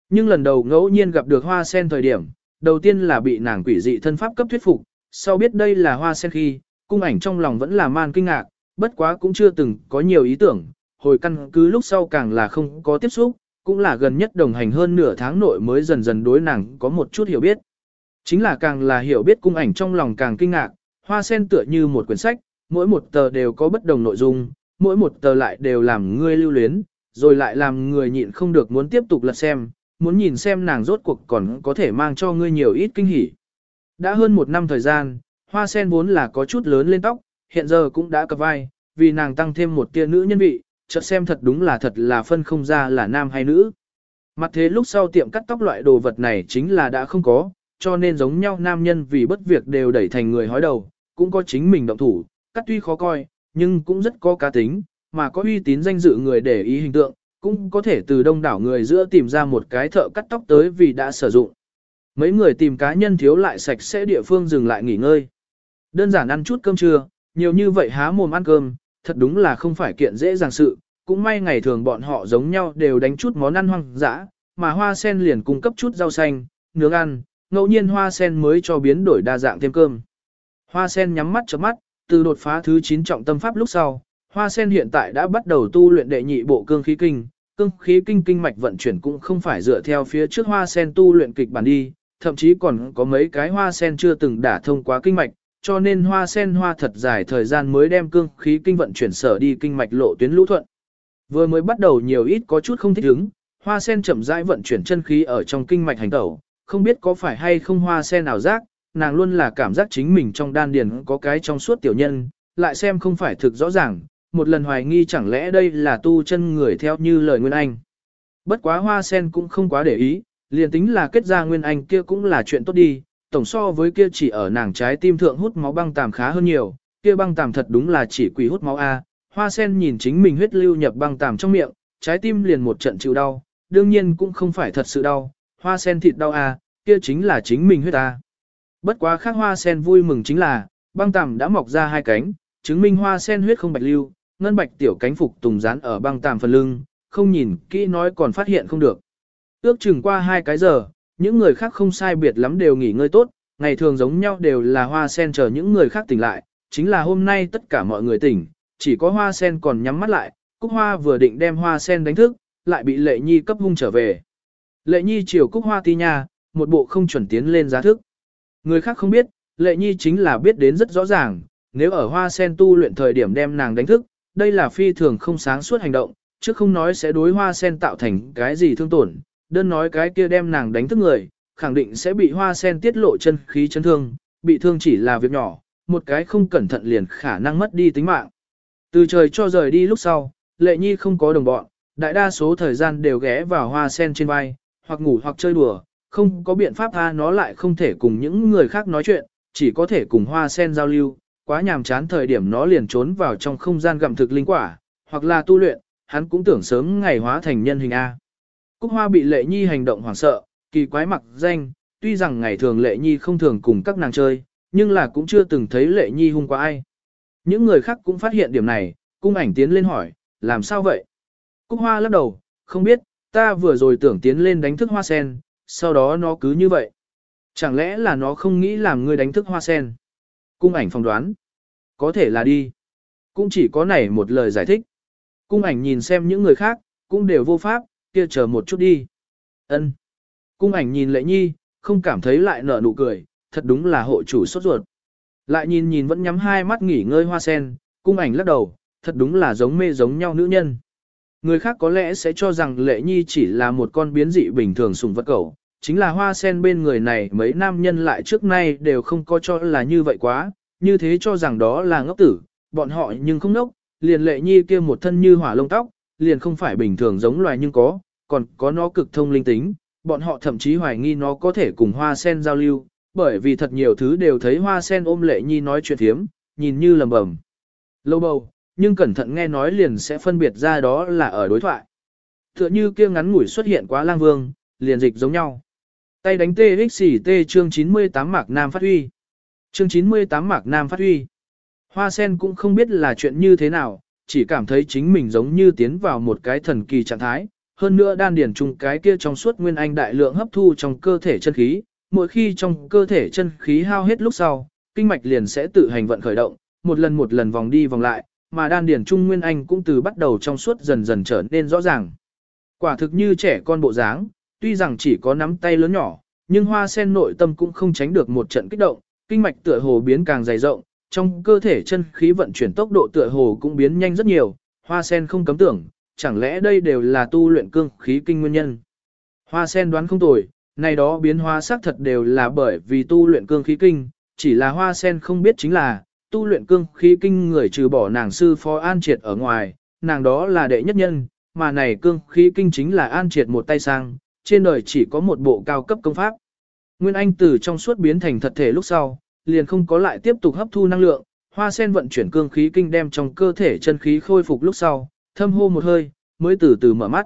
Nhưng lần đầu ngẫu nhiên gặp được hoa sen thời điểm, đầu tiên là bị nàng quỷ dị thân pháp cấp thuyết phục, sau biết đây là hoa sen khi, cung ảnh trong lòng vẫn là man kinh ngạc, bất quá cũng chưa từng có nhiều ý tưởng, hồi căn cứ lúc sau càng là không có tiếp xúc, cũng là gần nhất đồng hành hơn nửa tháng nội mới dần dần đối nàng có một chút hiểu biết. Chính là càng là hiểu biết cung ảnh trong lòng càng kinh ngạc, hoa sen tựa như một quyển sách, mỗi một tờ đều có bất đồng nội dung, mỗi một tờ lại đều làm ngươi lưu luyến, rồi lại làm người nhịn không được muốn tiếp tục lật xem, muốn nhìn xem nàng rốt cuộc còn có thể mang cho ngươi nhiều ít kinh hỉ. Đã hơn một năm thời gian, hoa sen vốn là có chút lớn lên tóc, hiện giờ cũng đã cập vai, vì nàng tăng thêm một tia nữ nhân vị, chợt xem thật đúng là thật là phân không ra là nam hay nữ. Mặt thế lúc sau tiệm cắt tóc loại đồ vật này chính là đã không có, cho nên giống nhau nam nhân vì bất việc đều đẩy thành người hói đầu, cũng có chính mình động thủ, cắt tuy khó coi, nhưng cũng rất có cá tính, mà có uy tín danh dự người để ý hình tượng, cũng có thể từ đông đảo người giữa tìm ra một cái thợ cắt tóc tới vì đã sử dụng. Mấy người tìm cá nhân thiếu lại sạch sẽ địa phương dừng lại nghỉ ngơi. Đơn giản ăn chút cơm trưa, nhiều như vậy há mồm ăn cơm, thật đúng là không phải kiện dễ dàng sự, cũng may ngày thường bọn họ giống nhau đều đánh chút món ăn hoang dã, mà hoa sen liền cung cấp chút rau xanh, nướng ăn, ngẫu nhiên hoa sen mới cho biến đổi đa dạng thêm cơm. Hoa sen nhắm mắt chớp mắt, từ đột phá thứ 9 trọng tâm pháp lúc sau, hoa sen hiện tại đã bắt đầu tu luyện đệ nhị bộ cương khí kinh, cương khí kinh kinh mạch vận chuyển cũng không phải dựa theo phía trước hoa sen tu luyện kịch bản đi, thậm chí còn có mấy cái hoa sen chưa từng đả thông qua kinh mạch, cho nên hoa sen hoa thật dài thời gian mới đem cương khí kinh vận chuyển sở đi kinh mạch lộ tuyến lũ thuận. Vừa mới bắt đầu nhiều ít có chút không thích ứng, hoa sen chậm rãi vận chuyển chân khí ở trong kinh mạch hành tẩu, không biết có phải hay không hoa sen nào giác, nàng luôn là cảm giác chính mình trong đan điền có cái trong suốt tiểu nhân, lại xem không phải thực rõ ràng, một lần hoài nghi chẳng lẽ đây là tu chân người theo như lời Nguyên Anh. Bất quá hoa sen cũng không quá để ý, liền tính là kết ra Nguyên Anh kia cũng là chuyện tốt đi, tổng so với kia chỉ ở nàng trái tim thượng hút máu băng tàm khá hơn nhiều, kia băng tàm thật đúng là chỉ quỷ hút máu A, hoa sen nhìn chính mình huyết lưu nhập băng tàm trong miệng, trái tim liền một trận chịu đau, đương nhiên cũng không phải thật sự đau, hoa sen thịt đau A, kia chính là chính mình huyết A. Bất quá khác hoa sen vui mừng chính là, băng tàm đã mọc ra hai cánh, chứng minh hoa sen huyết không bạch lưu, ngân bạch tiểu cánh phục tùng dán ở băng tàm phần lưng, không nhìn kỹ nói còn phát hiện không được. Ước chừng qua hai cái giờ, những người khác không sai biệt lắm đều nghỉ ngơi tốt, ngày thường giống nhau đều là hoa sen chờ những người khác tỉnh lại, chính là hôm nay tất cả mọi người tỉnh, chỉ có hoa sen còn nhắm mắt lại, cúc hoa vừa định đem hoa sen đánh thức, lại bị lệ nhi cấp hung trở về. Lệ nhi chiều cúc hoa ti nha, một bộ không chuẩn tiến lên giá thức. Người khác không biết, lệ nhi chính là biết đến rất rõ ràng, nếu ở hoa sen tu luyện thời điểm đem nàng đánh thức, đây là phi thường không sáng suốt hành động, chứ không nói sẽ đối hoa sen tạo thành cái gì thương tổn, đơn nói cái kia đem nàng đánh thức người, khẳng định sẽ bị hoa sen tiết lộ chân khí chấn thương, bị thương chỉ là việc nhỏ, một cái không cẩn thận liền khả năng mất đi tính mạng. Từ trời cho rời đi lúc sau, lệ nhi không có đồng bọn, đại đa số thời gian đều ghé vào hoa sen trên vai, hoặc ngủ hoặc chơi đùa, không có biện pháp tha nó lại không thể cùng những người khác nói chuyện, chỉ có thể cùng hoa sen giao lưu, quá nhàm chán thời điểm nó liền trốn vào trong không gian gặm thực linh quả, hoặc là tu luyện, hắn cũng tưởng sớm ngày hóa thành nhân hình A. Cúc hoa bị lệ nhi hành động hoảng sợ, kỳ quái mặc danh, tuy rằng ngày thường lệ nhi không thường cùng các nàng chơi, nhưng là cũng chưa từng thấy lệ nhi hung qua ai. Những người khác cũng phát hiện điểm này, cung ảnh tiến lên hỏi, làm sao vậy? Cúc hoa lắc đầu, không biết, ta vừa rồi tưởng tiến lên đánh thức hoa sen, sau đó nó cứ như vậy. Chẳng lẽ là nó không nghĩ làm ngươi đánh thức hoa sen? Cung ảnh phong đoán. Có thể là đi. Cũng chỉ có này một lời giải thích. Cung ảnh nhìn xem những người khác, cũng đều vô pháp, kia chờ một chút đi. Ân. Cung ảnh nhìn lệ nhi, không cảm thấy lại nở nụ cười, thật đúng là hộ chủ sốt ruột. Lại nhìn nhìn vẫn nhắm hai mắt nghỉ ngơi hoa sen, cung ảnh lắc đầu, thật đúng là giống mê giống nhau nữ nhân. Người khác có lẽ sẽ cho rằng lệ nhi chỉ là một con biến dị bình thường sùng vật cẩu, chính là hoa sen bên người này mấy nam nhân lại trước nay đều không có cho là như vậy quá, như thế cho rằng đó là ngốc tử, bọn họ nhưng không ngốc, liền lệ nhi kia một thân như hỏa lông tóc, liền không phải bình thường giống loài nhưng có, còn có nó cực thông linh tính, bọn họ thậm chí hoài nghi nó có thể cùng hoa sen giao lưu, bởi vì thật nhiều thứ đều thấy hoa sen ôm lệ nhi nói chuyện thiếm, nhìn như lầm bầm. Lâu bầu, nhưng cẩn thận nghe nói liền sẽ phân biệt ra đó là ở đối thoại. Tựa như kia ngắn ngủi xuất hiện quá lang vương, liền dịch giống nhau. Tay đánh TXT chương 98 mạc nam phát huy. Chương 98 mạc nam phát huy. Hoa sen cũng không biết là chuyện như thế nào, chỉ cảm thấy chính mình giống như tiến vào một cái thần kỳ trạng thái, hơn nữa đan điển chung cái kia trong suốt nguyên anh đại lượng hấp thu trong cơ thể chân khí, mỗi khi trong cơ thể chân khí hao hết lúc sau, kinh mạch liền sẽ tự hành vận khởi động, một lần một lần vòng đi vòng lại, mà đan điển trung nguyên anh cũng từ bắt đầu trong suốt dần dần trở nên rõ ràng. Quả thực như trẻ con bộ dáng, tuy rằng chỉ có nắm tay lớn nhỏ, nhưng hoa sen nội tâm cũng không tránh được một trận kích động, kinh mạch tựa hồ biến càng dày rộng, trong cơ thể chân khí vận chuyển tốc độ tựa hồ cũng biến nhanh rất nhiều, hoa sen không cấm tưởng, chẳng lẽ đây đều là tu luyện cương khí kinh nguyên nhân. Hoa sen đoán không tồi, này đó biến hóa xác thật đều là bởi vì tu luyện cương khí kinh, chỉ là hoa sen không biết chính là, tu luyện cương khí kinh người trừ bỏ nàng sư phó an triệt ở ngoài, nàng đó là đệ nhất nhân, mà này cương khí kinh chính là an triệt một tay sang, trên đời chỉ có một bộ cao cấp công pháp. Nguyên Anh từ trong suốt biến thành thật thể lúc sau, liền không có lại tiếp tục hấp thu năng lượng, hoa sen vận chuyển cương khí kinh đem trong cơ thể chân khí khôi phục lúc sau, thâm hô một hơi, mới từ từ mở mắt.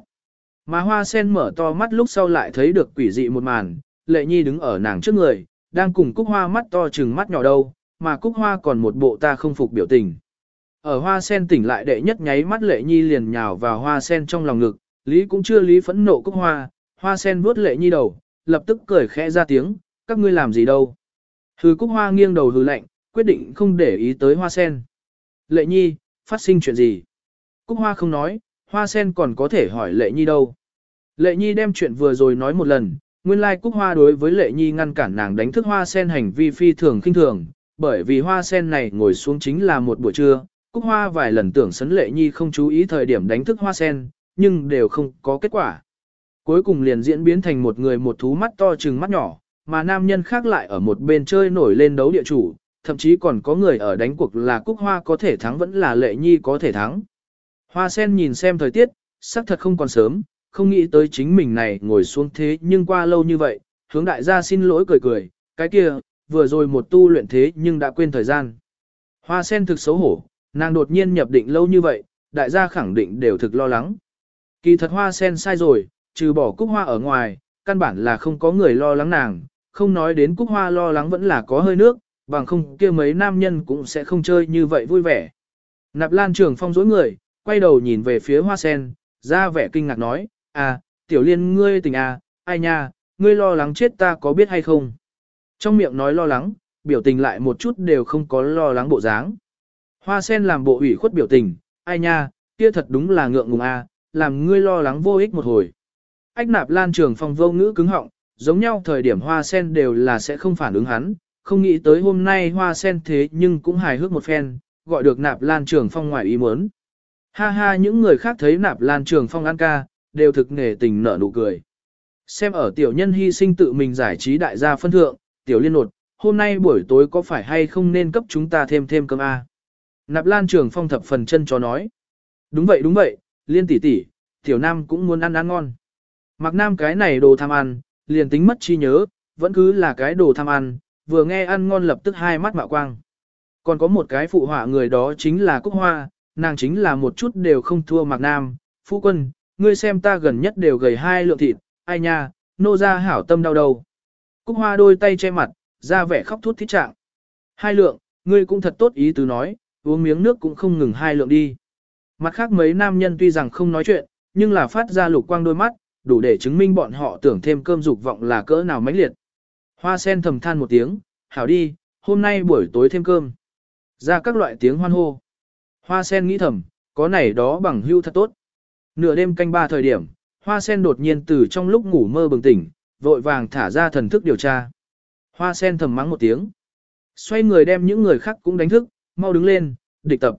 Mà hoa sen mở to mắt lúc sau lại thấy được quỷ dị một màn, lệ nhi đứng ở nàng trước người, đang cùng cúc hoa mắt to chừng mắt nhỏ đâu, mà cúc hoa còn một bộ ta không phục biểu tình. Ở hoa sen tỉnh lại đệ nhất nháy mắt lệ nhi liền nhào vào hoa sen trong lòng ngực, lý cũng chưa lý phẫn nộ cúc hoa, hoa sen vuốt lệ nhi đầu, lập tức cười khẽ ra tiếng, các ngươi làm gì đâu. Hứ cúc hoa nghiêng đầu hứ lạnh, quyết định không để ý tới hoa sen. Lệ nhi, phát sinh chuyện gì? Cúc hoa không nói, hoa sen còn có thể hỏi lệ nhi đâu. Lệ nhi đem chuyện vừa rồi nói một lần, nguyên lai cúc hoa đối với lệ nhi ngăn cản nàng đánh thức hoa sen hành vi phi thường khinh thường, bởi vì hoa sen này ngồi xuống chính là một buổi trưa, cúc hoa vài lần tưởng sấn lệ nhi không chú ý thời điểm đánh thức hoa sen, nhưng đều không có kết quả. Cuối cùng liền diễn biến thành một người một thú mắt to trừng mắt nhỏ, mà nam nhân khác lại ở một bên chơi nổi lên đấu địa chủ, thậm chí còn có người ở đánh cuộc là cúc hoa có thể thắng vẫn là lệ nhi có thể thắng. Hoa sen nhìn xem thời tiết, sắc thật không còn sớm, không nghĩ tới chính mình này ngồi xuống thế nhưng qua lâu như vậy, hướng đại gia xin lỗi cười cười, cái kia, vừa rồi một tu luyện thế nhưng đã quên thời gian. Hoa sen thực xấu hổ, nàng đột nhiên nhập định lâu như vậy, đại gia khẳng định đều thực lo lắng. Kỳ thật hoa sen sai rồi, trừ bỏ cúc hoa ở ngoài, căn bản là không có người lo lắng nàng, không nói đến cúc hoa lo lắng vẫn là có hơi nước, bằng không kia mấy nam nhân cũng sẽ không chơi như vậy vui vẻ. Nạp lan trường phong dối người, quay đầu nhìn về phía hoa sen, ra vẻ kinh ngạc nói, à, tiểu liên ngươi tình à, ai nha, ngươi lo lắng chết ta có biết hay không? Trong miệng nói lo lắng, biểu tình lại một chút đều không có lo lắng bộ dáng. Hoa sen làm bộ ủy khuất biểu tình, ai nha, kia thật đúng là ngượng ngùng a, à, làm ngươi lo lắng vô ích một hồi. Ách nạp lan trường phong vô ngữ cứng họng, giống nhau thời điểm hoa sen đều là sẽ không phản ứng hắn, không nghĩ tới hôm nay hoa sen thế nhưng cũng hài hước một phen, gọi được nạp lan trường phong ngoài ý muốn. Ha ha những người khác thấy nạp lan trường phong ăn ca, đều thực nghề tình nở nụ cười. Xem ở tiểu nhân hy sinh tự mình giải trí đại gia phân thượng, tiểu liên nột, hôm nay buổi tối có phải hay không nên cấp chúng ta thêm thêm cơm A. Nạp lan trường phong thập phần chân cho nói. Đúng vậy đúng vậy, liên tỷ tỷ, tiểu nam cũng muốn ăn ăn ngon. Mặc nam cái này đồ tham ăn, liền tính mất chi nhớ, vẫn cứ là cái đồ tham ăn, vừa nghe ăn ngon lập tức hai mắt mạo quang. Còn có một cái phụ họa người đó chính là Cúc Hoa, nàng chính là một chút đều không thua Mạc Nam. Phu quân, ngươi xem ta gần nhất đều gầy hai lượng thịt, ai nha, nô ra hảo tâm đau đầu. Cúc Hoa đôi tay che mặt, ra vẻ khóc thút thít trạng. Hai lượng, ngươi cũng thật tốt ý tứ nói, uống miếng nước cũng không ngừng hai lượng đi. Mặt khác mấy nam nhân tuy rằng không nói chuyện, nhưng là phát ra lục quang đôi mắt, đủ để chứng minh bọn họ tưởng thêm cơm dục vọng là cỡ nào mãnh liệt. Hoa sen thầm than một tiếng, hảo đi, hôm nay buổi tối thêm cơm. Ra các loại tiếng hoan hô. Hoa sen nghĩ thầm, có này đó bằng hưu thật tốt. Nửa đêm canh ba thời điểm, hoa sen đột nhiên từ trong lúc ngủ mơ bừng tỉnh, vội vàng thả ra thần thức điều tra. Hoa sen thầm mắng một tiếng. Xoay người đem những người khác cũng đánh thức, mau đứng lên, địch tập.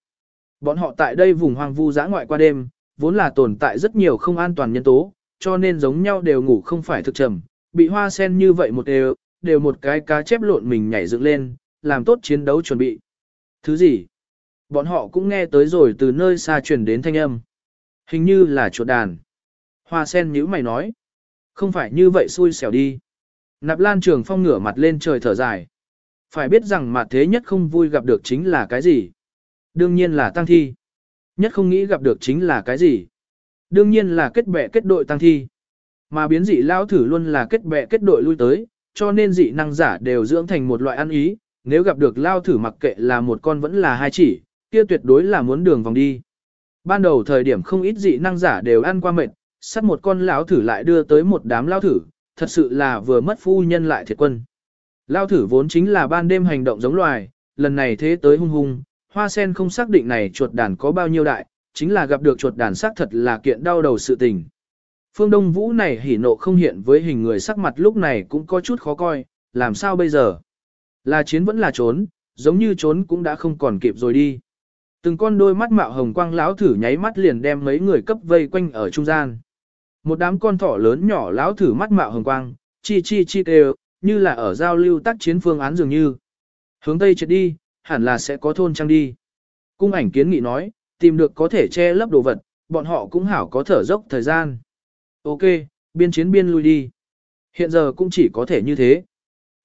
Bọn họ tại đây vùng hoang vu giã ngoại qua đêm, vốn là tồn tại rất nhiều không an toàn nhân tố, cho nên giống nhau đều ngủ không phải thực trầm, bị hoa sen như vậy một đều, đều một cái cá chép lộn mình nhảy dựng lên, làm tốt chiến đấu chuẩn bị. Thứ gì? Bọn họ cũng nghe tới rồi từ nơi xa truyền đến thanh âm. Hình như là chuột đàn. Hoa sen nhíu mày nói. Không phải như vậy xui xẻo đi. Nạp lan trường phong ngửa mặt lên trời thở dài. Phải biết rằng mặt thế nhất không vui gặp được chính là cái gì? Đương nhiên là tăng thi. Nhất không nghĩ gặp được chính là cái gì? Đương nhiên là kết bè kết đội tăng thi. Mà biến dị lao thử luôn là kết bè kết đội lui tới, cho nên dị năng giả đều dưỡng thành một loại ăn ý, nếu gặp được lao thử mặc kệ là một con vẫn là hai chỉ, kia tuyệt đối là muốn đường vòng đi. Ban đầu thời điểm không ít dị năng giả đều ăn qua mệt, sắt một con lão thử lại đưa tới một đám lao thử, thật sự là vừa mất phu nhân lại thiệt quân. Lao thử vốn chính là ban đêm hành động giống loài, lần này thế tới hung hung, hoa sen không xác định này chuột đàn có bao nhiêu đại, chính là gặp được chuột đàn xác thật là kiện đau đầu sự tình. Phương Đông Vũ này hỉ nộ không hiện với hình người sắc mặt lúc này cũng có chút khó coi, làm sao bây giờ? Là chiến vẫn là trốn, giống như trốn cũng đã không còn kịp rồi đi. Từng con đôi mắt mạo hồng quang lão thử nháy mắt liền đem mấy người cấp vây quanh ở trung gian. Một đám con thỏ lớn nhỏ lão thử mắt mạo hồng quang, chi chi chi đều, như là ở giao lưu tác chiến phương án dường như. Hướng Tây chết đi, hẳn là sẽ có thôn trang đi. Cung ảnh kiến nghị nói, tìm được có thể che lấp đồ vật, bọn họ cũng hảo có thở dốc thời gian. Ok, biên chiến biên lui đi. Hiện giờ cũng chỉ có thể như thế.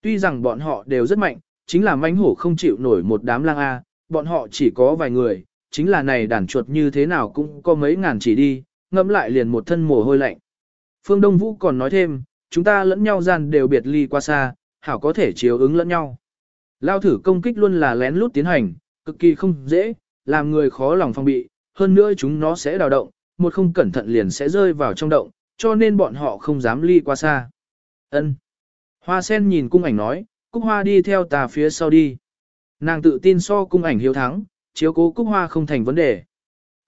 Tuy rằng bọn họ đều rất mạnh, chính là manh hổ không chịu nổi một đám lang A, bọn họ chỉ có vài người, chính là này đàn chuột như thế nào cũng có mấy ngàn chỉ đi, ngẫm lại liền một thân mồ hôi lạnh. Phương Đông Vũ còn nói thêm, chúng ta lẫn nhau gian đều biệt ly qua xa, hảo có thể chiếu ứng lẫn nhau. Lao thử công kích luôn là lén lút tiến hành, cực kỳ không dễ, làm người khó lòng phòng bị, hơn nữa chúng nó sẽ đào động, một không cẩn thận liền sẽ rơi vào trong động, cho nên bọn họ không dám ly qua xa. Ân. Hoa sen nhìn cung ảnh nói, Cúc Hoa đi theo ta phía sau đi. Nàng tự tin so cung ảnh hiếu thắng, chiếu cố Cúc Hoa không thành vấn đề.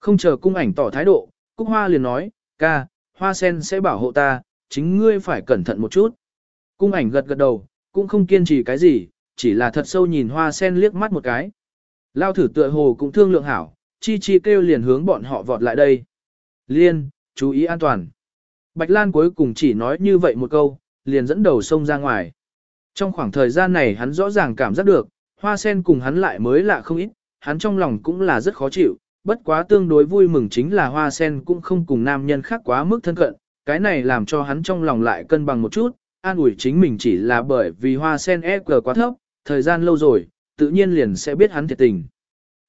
Không chờ cung ảnh tỏ thái độ, Cúc Hoa liền nói, ca, Hoa sen sẽ bảo hộ ta, chính ngươi phải cẩn thận một chút. Cung ảnh gật gật đầu, cũng không kiên trì cái gì, chỉ là thật sâu nhìn Hoa sen liếc mắt một cái. Lao thử tựa hồ cũng thương lượng hảo, chi chi kêu liền hướng bọn họ vọt lại đây. Liên, chú ý an toàn. Bạch Lan cuối cùng chỉ nói như vậy một câu, liền dẫn đầu sông ra ngoài. Trong khoảng thời gian này hắn rõ ràng cảm giác được, hoa sen cùng hắn lại mới lạ không ít, hắn trong lòng cũng là rất khó chịu, bất quá tương đối vui mừng chính là hoa sen cũng không cùng nam nhân khác quá mức thân cận, cái này làm cho hắn trong lòng lại cân bằng một chút, an ủi chính mình chỉ là bởi vì hoa sen EQ quá thấp, thời gian lâu rồi, tự nhiên liền sẽ biết hắn thiệt tình.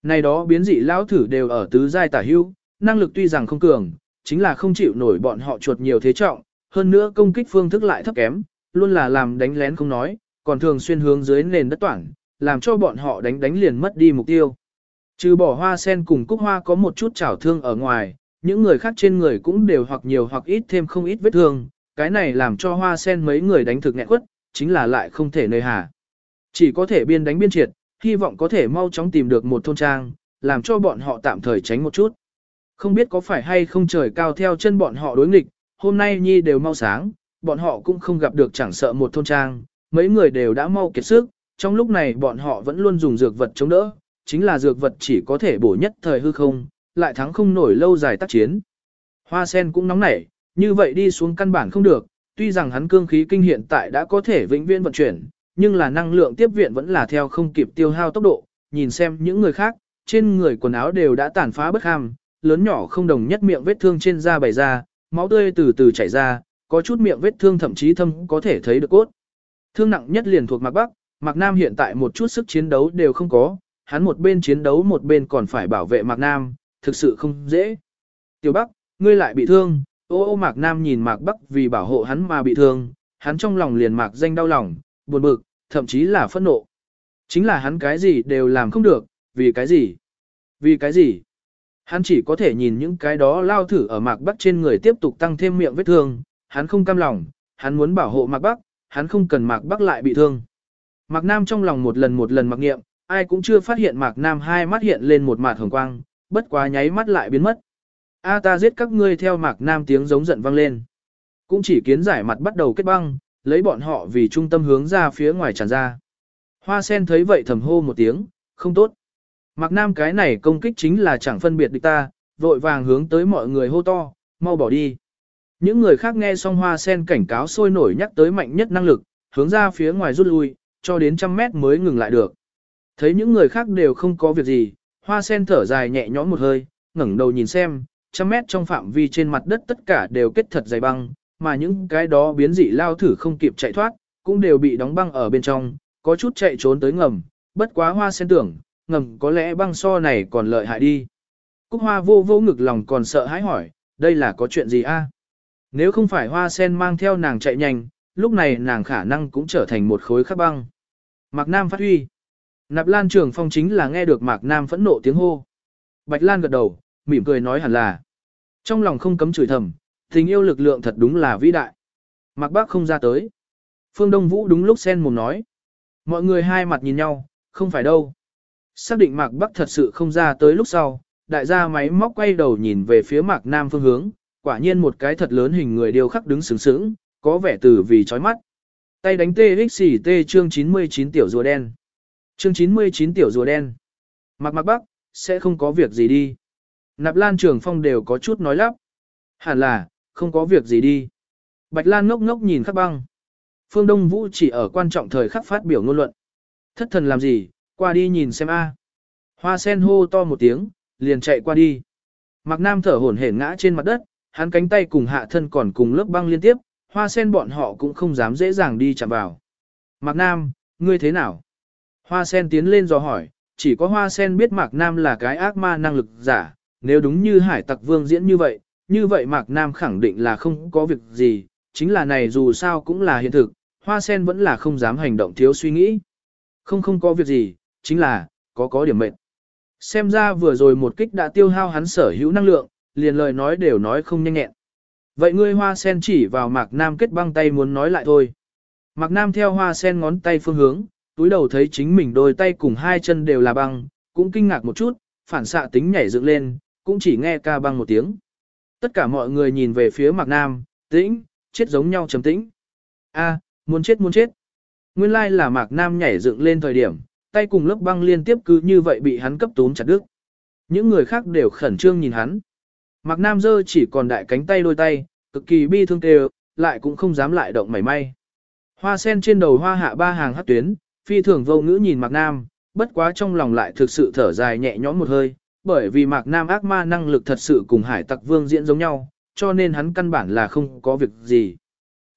Này đó biến dị lão thử đều ở tứ giai tả hưu, năng lực tuy rằng không cường, chính là không chịu nổi bọn họ chuột nhiều thế trọng, hơn nữa công kích phương thức lại thấp kém, luôn là làm đánh lén không nói, còn thường xuyên hướng dưới nền đất toảng, làm cho bọn họ đánh đánh liền mất đi mục tiêu. Trừ bỏ hoa sen cùng cúc hoa có một chút chảo thương ở ngoài, những người khác trên người cũng đều hoặc nhiều hoặc ít thêm không ít vết thương, cái này làm cho hoa sen mấy người đánh thực nghẹn quất, chính là lại không thể nơi hà. Chỉ có thể biên đánh biên triệt, hy vọng có thể mau chóng tìm được một thôn trang, làm cho bọn họ tạm thời tránh một chút. Không biết có phải hay không trời cao theo chân bọn họ đối nghịch, hôm nay nhi đều mau sáng, bọn họ cũng không gặp được chẳng sợ một thôn trang, mấy người đều đã mau kiệt sức, trong lúc này bọn họ vẫn luôn dùng dược vật chống đỡ, chính là dược vật chỉ có thể bổ nhất thời hư không, lại thắng không nổi lâu dài tác chiến. Hoa sen cũng nóng nảy, như vậy đi xuống căn bản không được, tuy rằng hắn cương khí kinh hiện tại đã có thể vĩnh viễn vận chuyển, nhưng là năng lượng tiếp viện vẫn là theo không kịp tiêu hao tốc độ, nhìn xem những người khác, trên người quần áo đều đã tàn phá bất ham, lớn nhỏ không đồng nhất miệng vết thương trên da bày ra, máu tươi từ từ chảy ra, có chút miệng vết thương thậm chí thâm có thể thấy được cốt. Thương nặng nhất liền thuộc Mạc Bắc, Mạc Nam hiện tại một chút sức chiến đấu đều không có, hắn một bên chiến đấu một bên còn phải bảo vệ Mạc Nam, thực sự không dễ. Tiểu Bắc, ngươi lại bị thương, ô ô Mạc Nam nhìn Mạc Bắc vì bảo hộ hắn mà bị thương, hắn trong lòng liền Mạc danh đau lòng, buồn bực, thậm chí là phẫn nộ. Chính là hắn cái gì đều làm không được, vì cái gì? Vì cái gì? Hắn chỉ có thể nhìn những cái đó lao thử ở Mạc Bắc trên người tiếp tục tăng thêm miệng vết thương, hắn không cam lòng, hắn muốn bảo hộ Mạc Bắc, hắn không cần Mạc Bắc lại bị thương. Mạc Nam trong lòng một lần một lần mặc nghiệm, ai cũng chưa phát hiện Mạc Nam hai mắt hiện lên một mạt hồng quang, bất quá nháy mắt lại biến mất. A ta giết các ngươi theo Mạc Nam tiếng giống giận vang lên. Cũng chỉ kiến giải mặt bắt đầu kết băng, lấy bọn họ vì trung tâm hướng ra phía ngoài tràn ra. Hoa sen thấy vậy thầm hô một tiếng, không tốt. Mạc Nam cái này công kích chính là chẳng phân biệt địch ta, vội vàng hướng tới mọi người hô to, mau bỏ đi. Những người khác nghe xong hoa sen cảnh cáo sôi nổi nhắc tới mạnh nhất năng lực, hướng ra phía ngoài rút lui, cho đến trăm mét mới ngừng lại được. Thấy những người khác đều không có việc gì, hoa sen thở dài nhẹ nhõm một hơi, ngẩng đầu nhìn xem, trăm mét trong phạm vi trên mặt đất tất cả đều kết thật dày băng, mà những cái đó biến dị lao thử không kịp chạy thoát, cũng đều bị đóng băng ở bên trong, có chút chạy trốn tới ngầm, bất quá hoa sen tưởng, ngầm có lẽ băng so này còn lợi hại đi. Cúc hoa vô vô ngực lòng còn sợ hãi hỏi, đây là có chuyện gì a? Nếu không phải hoa sen mang theo nàng chạy nhanh, lúc này nàng khả năng cũng trở thành một khối khắc băng. Mạc Nam phát huy. Nạp Lan Trường Phong chính là nghe được Mạc Nam phẫn nộ tiếng hô. Bạch Lan gật đầu, mỉm cười nói hẳn là. Trong lòng không cấm chửi thầm, tình yêu lực lượng thật đúng là vĩ đại. Mạc Bác không ra tới. Phương Đông Vũ đúng lúc sen mồm nói. Mọi người hai mặt nhìn nhau, không phải đâu. Xác định Mạc Bắc thật sự không ra tới lúc sau, đại gia máy móc quay đầu nhìn về phía Mạc Nam phương hướng, quả nhiên một cái thật lớn hình người điêu khắc đứng sướng sướng, có vẻ từ vì chói mắt. Tay đánh TXT chương 99 tiểu rùa đen. Chương 99 tiểu rùa đen. Mạc Mạc Bắc, sẽ không có việc gì đi. Nạp Lan Trường Phong đều có chút nói lắp. Hẳn là, không có việc gì đi. Bạch Lan ngốc ngốc nhìn khắc băng. Phương Đông Vũ chỉ ở quan trọng thời khắc phát biểu ngôn luận. Thất thần làm gì, qua đi nhìn xem a. Hoa sen hô to một tiếng, liền chạy qua đi. Mạc Nam thở hổn hển ngã trên mặt đất, hắn cánh tay cùng hạ thân còn cùng lớp băng liên tiếp, hoa sen bọn họ cũng không dám dễ dàng đi chạm vào. Mạc Nam, ngươi thế nào? Hoa sen tiến lên dò hỏi, chỉ có hoa sen biết Mạc Nam là cái ác ma năng lực giả, nếu đúng như hải tặc vương diễn như vậy, như vậy Mạc Nam khẳng định là không có việc gì, chính là này dù sao cũng là hiện thực, hoa sen vẫn là không dám hành động thiếu suy nghĩ. Không không có việc gì, chính là, có có điểm mệt. Xem ra vừa rồi một kích đã tiêu hao hắn sở hữu năng lượng, liền lời nói đều nói không nhanh nhẹn. Vậy ngươi hoa sen chỉ vào Mạc Nam kết băng tay muốn nói lại thôi. Mạc Nam theo hoa sen ngón tay phương hướng, túi đầu thấy chính mình đôi tay cùng hai chân đều là băng, cũng kinh ngạc một chút, phản xạ tính nhảy dựng lên, cũng chỉ nghe ca băng một tiếng. Tất cả mọi người nhìn về phía Mạc Nam, tĩnh, chết giống nhau trầm tĩnh. A, muốn chết muốn chết. Nguyên lai là Mạc Nam nhảy dựng lên thời điểm, tay cùng lớp băng liên tiếp cứ như vậy bị hắn cấp tốn chặt đứt. Những người khác đều khẩn trương nhìn hắn. Mạc Nam dơ chỉ còn đại cánh tay đôi tay, cực kỳ bi thương tê lại cũng không dám lại động mảy may. Hoa sen trên đầu hoa hạ ba hàng hát tuyến, phi thường vô ngữ nhìn Mạc Nam, bất quá trong lòng lại thực sự thở dài nhẹ nhõm một hơi, bởi vì Mạc Nam ác ma năng lực thật sự cùng hải tặc vương diễn giống nhau, cho nên hắn căn bản là không có việc gì.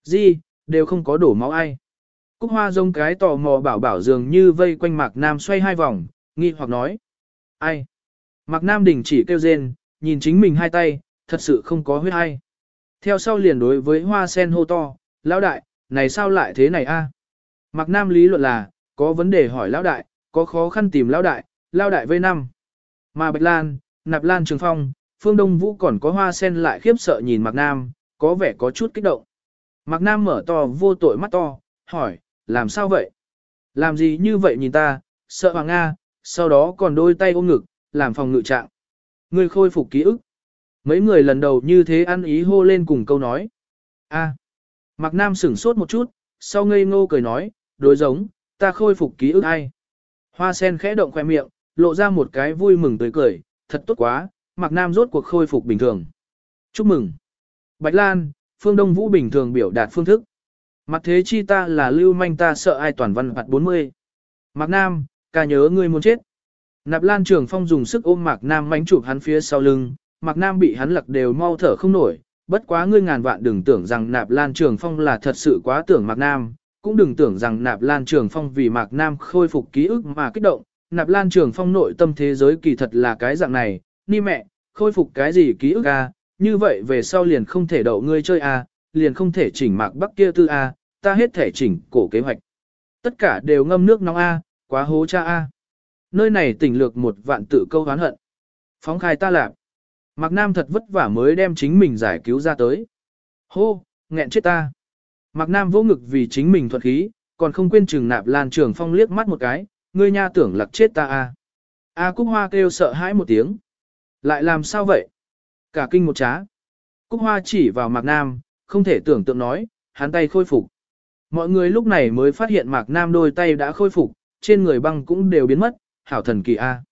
Gì, đều không có đổ máu ai. Cúc hoa giống cái tò mò bảo bảo dường như vây quanh Mạc Nam xoay hai vòng, nghi hoặc nói. Ai? Mạc Nam đình chỉ kêu rên, nhìn chính mình hai tay, thật sự không có huyết hay. Theo sau liền đối với hoa sen hô to, lão đại, này sao lại thế này a? Mạc Nam lý luận là, có vấn đề hỏi lão đại, có khó khăn tìm lão đại, lão đại vây năm. Mà Bạch Lan, Nạp Lan Trường Phong, Phương Đông Vũ còn có hoa sen lại khiếp sợ nhìn Mạc Nam, có vẻ có chút kích động. Mạc Nam mở to vô tội mắt to, hỏi, làm sao vậy? Làm gì như vậy nhìn ta, sợ Hoàng Nga, sau đó còn đôi tay ôm ngực, làm phòng ngự trạng. Người khôi phục ký ức. Mấy người lần đầu như thế ăn ý hô lên cùng câu nói. A. Mạc Nam sửng sốt một chút, sau ngây ngô cười nói, đối giống, ta khôi phục ký ức ai. Hoa sen khẽ động khoe miệng, lộ ra một cái vui mừng tươi cười, thật tốt quá, Mạc Nam rốt cuộc khôi phục bình thường. Chúc mừng. Bạch Lan, Phương Đông Vũ bình thường biểu đạt phương thức. Mặt thế chi ta là lưu manh ta sợ ai toàn văn hoạt 40. Mạc Nam, ca nhớ ngươi muốn chết. Nạp Lan Trường Phong dùng sức ôm Mạc Nam mánh chụp hắn phía sau lưng, Mạc Nam bị hắn lặc đều mau thở không nổi, bất quá ngươi ngàn vạn đừng tưởng rằng Nạp Lan Trường Phong là thật sự quá tưởng Mạc Nam, cũng đừng tưởng rằng Nạp Lan Trường Phong vì Mạc Nam khôi phục ký ức mà kích động, Nạp Lan Trường Phong nội tâm thế giới kỳ thật là cái dạng này, ni mẹ, khôi phục cái gì ký ức a, như vậy về sau liền không thể đậu ngươi chơi a, liền không thể chỉnh Mạc Bắc kia tư a, ta hết thể chỉnh cổ kế hoạch. Tất cả đều ngâm nước nóng a, quá hố cha a. Nơi này tỉnh lược một vạn tự câu hán hận. Phóng khai ta lạc. Mạc Nam thật vất vả mới đem chính mình giải cứu ra tới. Hô, nghẹn chết ta. Mạc Nam vô ngực vì chính mình thuận khí, còn không quên chừng nạp lan trường phong liếc mắt một cái, ngươi nha tưởng lặc chết ta a. A Cúc Hoa kêu sợ hãi một tiếng. Lại làm sao vậy? Cả kinh một trá. Cúc Hoa chỉ vào Mạc Nam, không thể tưởng tượng nói, hắn tay khôi phục. Mọi người lúc này mới phát hiện Mạc Nam đôi tay đã khôi phục, trên người băng cũng đều biến mất, hảo thần kỳ A.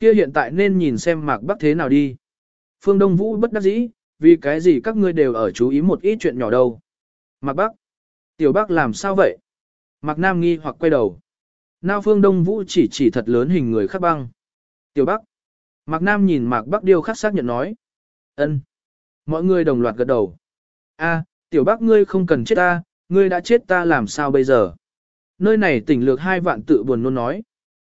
Kia hiện tại nên nhìn xem Mạc Bắc thế nào đi. Phương Đông Vũ bất đắc dĩ, vì cái gì các ngươi đều ở chú ý một ít chuyện nhỏ đâu. Mạc Bắc. Tiểu Bắc làm sao vậy? Mạc Nam nghi hoặc quay đầu. Nao Phương Đông Vũ chỉ chỉ thật lớn hình người khắc băng. Tiểu Bắc. Mạc Nam nhìn Mạc Bắc điêu khắc xác nhận nói. ân. Mọi người đồng loạt gật đầu. A, Tiểu Bắc ngươi không cần chết ta, ngươi đã chết ta làm sao bây giờ? Nơi này tỉnh lược hai vạn tự buồn nôn nói.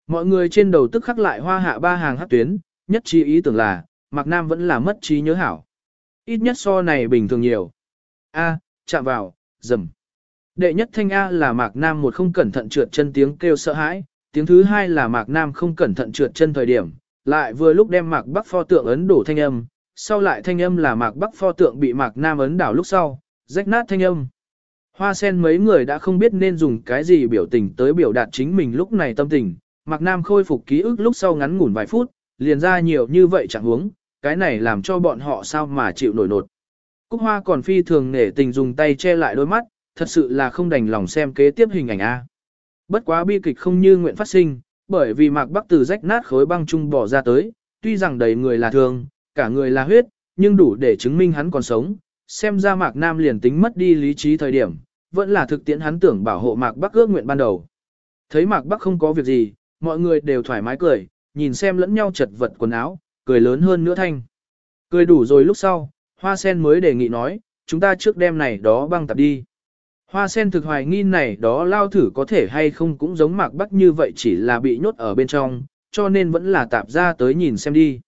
Mọi người trên đầu tức khắc lại hoa hạ ba hàng hát tuyến, nhất trí ý tưởng là, Mạc Nam vẫn là mất trí nhớ hảo. Ít nhất so này bình thường nhiều. A, chạm vào, dầm. Đệ nhất thanh A là Mạc Nam một không cẩn thận trượt chân tiếng kêu sợ hãi, tiếng thứ hai là Mạc Nam không cẩn thận trượt chân thời điểm, lại vừa lúc đem Mạc Bắc pho tượng ấn đổ thanh âm, sau lại thanh âm là Mạc Bắc pho tượng bị Mạc Nam ấn đảo lúc sau, rách nát thanh âm. Hoa sen mấy người đã không biết nên dùng cái gì biểu tình tới biểu đạt chính mình lúc này tâm tình, Mạc Nam khôi phục ký ức lúc sau ngắn ngủn vài phút, liền ra nhiều như vậy chẳng huống, cái này làm cho bọn họ sao mà chịu nổi nột. Cúc Hoa còn phi thường nể tình dùng tay che lại đôi mắt, thật sự là không đành lòng xem kế tiếp hình ảnh A. Bất quá bi kịch không như nguyện phát sinh, bởi vì Mạc Bắc từ rách nát khối băng trung bỏ ra tới, tuy rằng đầy người là thương, cả người là huyết, nhưng đủ để chứng minh hắn còn sống. Xem ra Mạc Nam liền tính mất đi lý trí thời điểm, vẫn là thực tiễn hắn tưởng bảo hộ Mạc Bắc ước nguyện ban đầu. Thấy Mạc Bắc không có việc gì, mọi người đều thoải mái cười, nhìn xem lẫn nhau chật vật quần áo, cười lớn hơn nữa thanh. Cười đủ rồi lúc sau, Hoa Sen mới đề nghị nói, chúng ta trước đêm này đó băng tập đi. Hoa sen thực hoài nghi này đó lao thử có thể hay không cũng giống mạc bắc như vậy chỉ là bị nhốt ở bên trong, cho nên vẫn là tạp ra tới nhìn xem đi.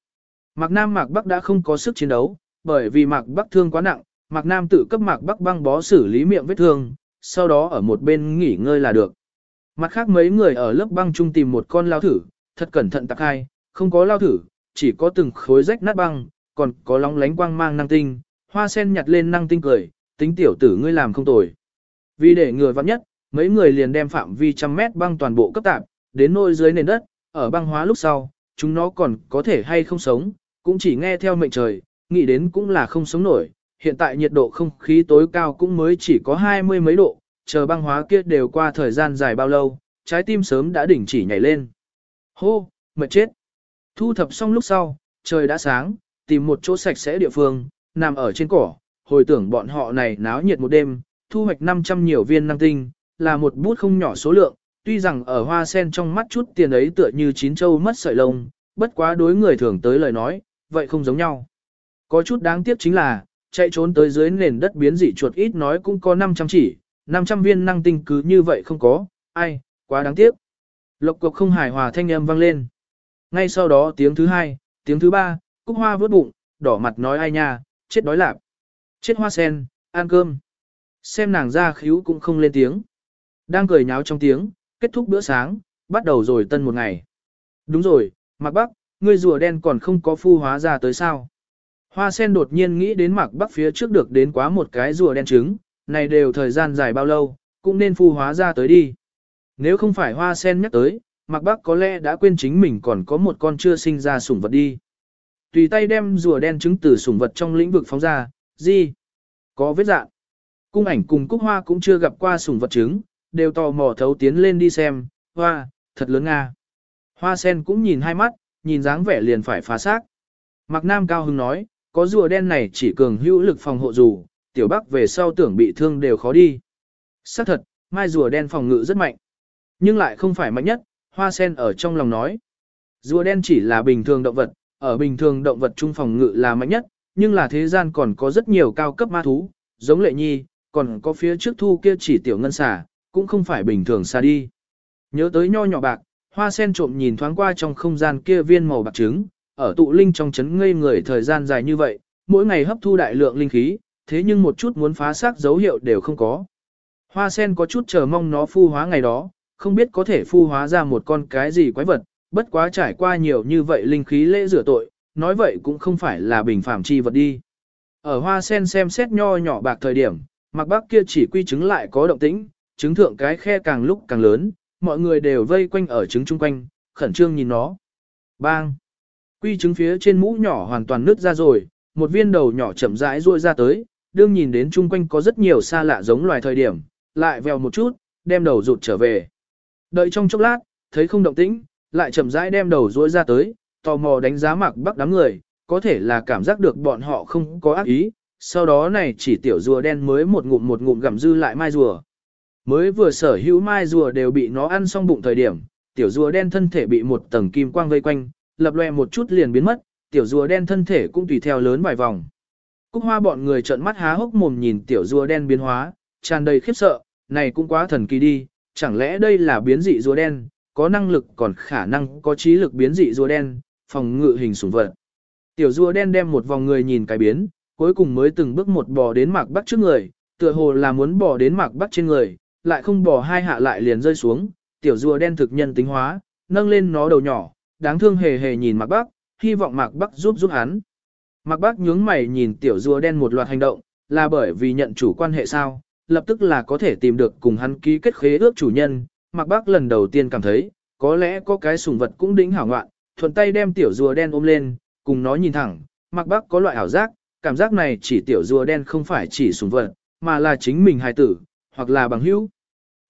Mạc Nam Mạc Bắc đã không có sức chiến đấu, bởi vì Mạc Bắc thương quá nặng, Mạc Nam tự cấp Mạc Bắc băng bó xử lý miệng vết thương, sau đó ở một bên nghỉ ngơi là được. Mặt khác mấy người ở lớp băng chung tìm một con lao thử, thật cẩn thận tạc hai, không có lao thử, chỉ có từng khối rách nát băng, còn có lóng lánh quang mang năng tinh. Hoa sen nhặt lên năng tinh cười, tính tiểu tử ngươi làm không tồi. Vì để người vặn nhất, mấy người liền đem phạm vi trăm mét băng toàn bộ cấp tạp, đến nôi dưới nền đất, ở băng hóa lúc sau, chúng nó còn có thể hay không sống, cũng chỉ nghe theo mệnh trời, nghĩ đến cũng là không sống nổi. Hiện tại nhiệt độ không khí tối cao cũng mới chỉ có hai mươi mấy độ, chờ băng hóa kia đều qua thời gian dài bao lâu, trái tim sớm đã đỉnh chỉ nhảy lên. Hô, mệt chết. Thu thập xong lúc sau, trời đã sáng, tìm một chỗ sạch sẽ địa phương, nằm ở trên cỏ, hồi tưởng bọn họ này náo nhiệt một đêm, thu hoạch 500 nhiều viên năng tinh, là một bút không nhỏ số lượng, tuy rằng ở hoa sen trong mắt chút tiền ấy tựa như chín châu mất sợi lông, bất quá đối người thường tới lời nói, vậy không giống nhau. Có chút đáng tiếc chính là, chạy trốn tới dưới nền đất biến dị chuột ít nói cũng có 500 chỉ, 500 viên năng tinh cứ như vậy không có, ai, quá đáng tiếc. Lộc cục không hài hòa thanh âm vang lên. Ngay sau đó tiếng thứ hai, tiếng thứ ba, cúc hoa vớt bụng, đỏ mặt nói ai nha, chết đói lạp. Chết hoa sen, ăn cơm xem nàng ra khíu cũng không lên tiếng. Đang cười nháo trong tiếng, kết thúc bữa sáng, bắt đầu rồi tân một ngày. Đúng rồi, Mạc Bắc, ngươi rùa đen còn không có phu hóa ra tới sao. Hoa sen đột nhiên nghĩ đến Mạc Bắc phía trước được đến quá một cái rùa đen trứng, này đều thời gian dài bao lâu, cũng nên phu hóa ra tới đi. Nếu không phải hoa sen nhắc tới, Mạc Bắc có lẽ đã quên chính mình còn có một con chưa sinh ra sủng vật đi. Tùy tay đem rùa đen trứng từ sủng vật trong lĩnh vực phóng ra, gì? Có vết dạng. Cung ảnh cùng Cúc Hoa cũng chưa gặp qua sủng vật trứng, đều tò mò thấu tiến lên đi xem, hoa, thật lớn nga. Hoa sen cũng nhìn hai mắt, nhìn dáng vẻ liền phải phá xác. Mạc Nam cao hưng nói, có rùa đen này chỉ cường hữu lực phòng hộ dù, tiểu bắc về sau tưởng bị thương đều khó đi. Xác thật, mai rùa đen phòng ngự rất mạnh, nhưng lại không phải mạnh nhất, hoa sen ở trong lòng nói. Rùa đen chỉ là bình thường động vật, ở bình thường động vật trung phòng ngự là mạnh nhất, nhưng là thế gian còn có rất nhiều cao cấp ma thú, giống lệ nhi, còn có phía trước thu kia chỉ tiểu ngân xà, cũng không phải bình thường xa đi. Nhớ tới nho nhỏ bạc, hoa sen trộm nhìn thoáng qua trong không gian kia viên màu bạc trứng, ở tụ linh trong chấn ngây người thời gian dài như vậy, mỗi ngày hấp thu đại lượng linh khí, thế nhưng một chút muốn phá xác dấu hiệu đều không có. Hoa sen có chút chờ mong nó phu hóa ngày đó, không biết có thể phu hóa ra một con cái gì quái vật, bất quá trải qua nhiều như vậy linh khí lễ rửa tội, nói vậy cũng không phải là bình phạm chi vật đi. Ở hoa sen xem xét nho nhỏ bạc thời điểm, Mặc bác kia chỉ quy chứng lại có động tĩnh, chứng thượng cái khe càng lúc càng lớn, mọi người đều vây quanh ở trứng chung quanh, khẩn trương nhìn nó. Bang! Quy trứng phía trên mũ nhỏ hoàn toàn nứt ra rồi, một viên đầu nhỏ chậm rãi ruôi ra tới, đương nhìn đến chung quanh có rất nhiều xa lạ giống loài thời điểm, lại vèo một chút, đem đầu rụt trở về. Đợi trong chốc lát, thấy không động tĩnh, lại chậm rãi đem đầu ruôi ra tới, tò mò đánh giá mặc bắc đám người, có thể là cảm giác được bọn họ không có ác ý, sau đó này chỉ tiểu rùa đen mới một ngụm một ngụm gặm dư lại mai rùa. Mới vừa sở hữu mai rùa đều bị nó ăn xong bụng thời điểm, tiểu rùa đen thân thể bị một tầng kim quang vây quanh, lập loè một chút liền biến mất, tiểu rùa đen thân thể cũng tùy theo lớn vài vòng. Cúc hoa bọn người trợn mắt há hốc mồm nhìn tiểu rùa đen biến hóa, tràn đầy khiếp sợ, này cũng quá thần kỳ đi, chẳng lẽ đây là biến dị rùa đen, có năng lực còn khả năng có trí lực biến dị rùa đen, phòng ngự hình sủng vật. Tiểu rùa đen đem một vòng người nhìn cái biến, cuối cùng mới từng bước một bò đến mạc bắc trước người, tựa hồ là muốn bò đến mạc bắc trên người, lại không bò hai hạ lại liền rơi xuống, tiểu rùa đen thực nhân tính hóa, nâng lên nó đầu nhỏ, đáng thương hề hề nhìn Mạc Bắc, hy vọng Mạc Bắc giúp giúp hắn. Mạc Bắc nhướng mày nhìn tiểu rùa đen một loạt hành động, là bởi vì nhận chủ quan hệ sao, lập tức là có thể tìm được cùng hắn ký kết khế ước chủ nhân. Mạc Bắc lần đầu tiên cảm thấy, có lẽ có cái sùng vật cũng đính hảo ngoạn, thuận tay đem tiểu rùa đen ôm lên, cùng nó nhìn thẳng, Mạc Bắc có loại ảo giác, cảm giác này chỉ tiểu rùa đen không phải chỉ sùng vật, mà là chính mình hài tử, hoặc là bằng hữu.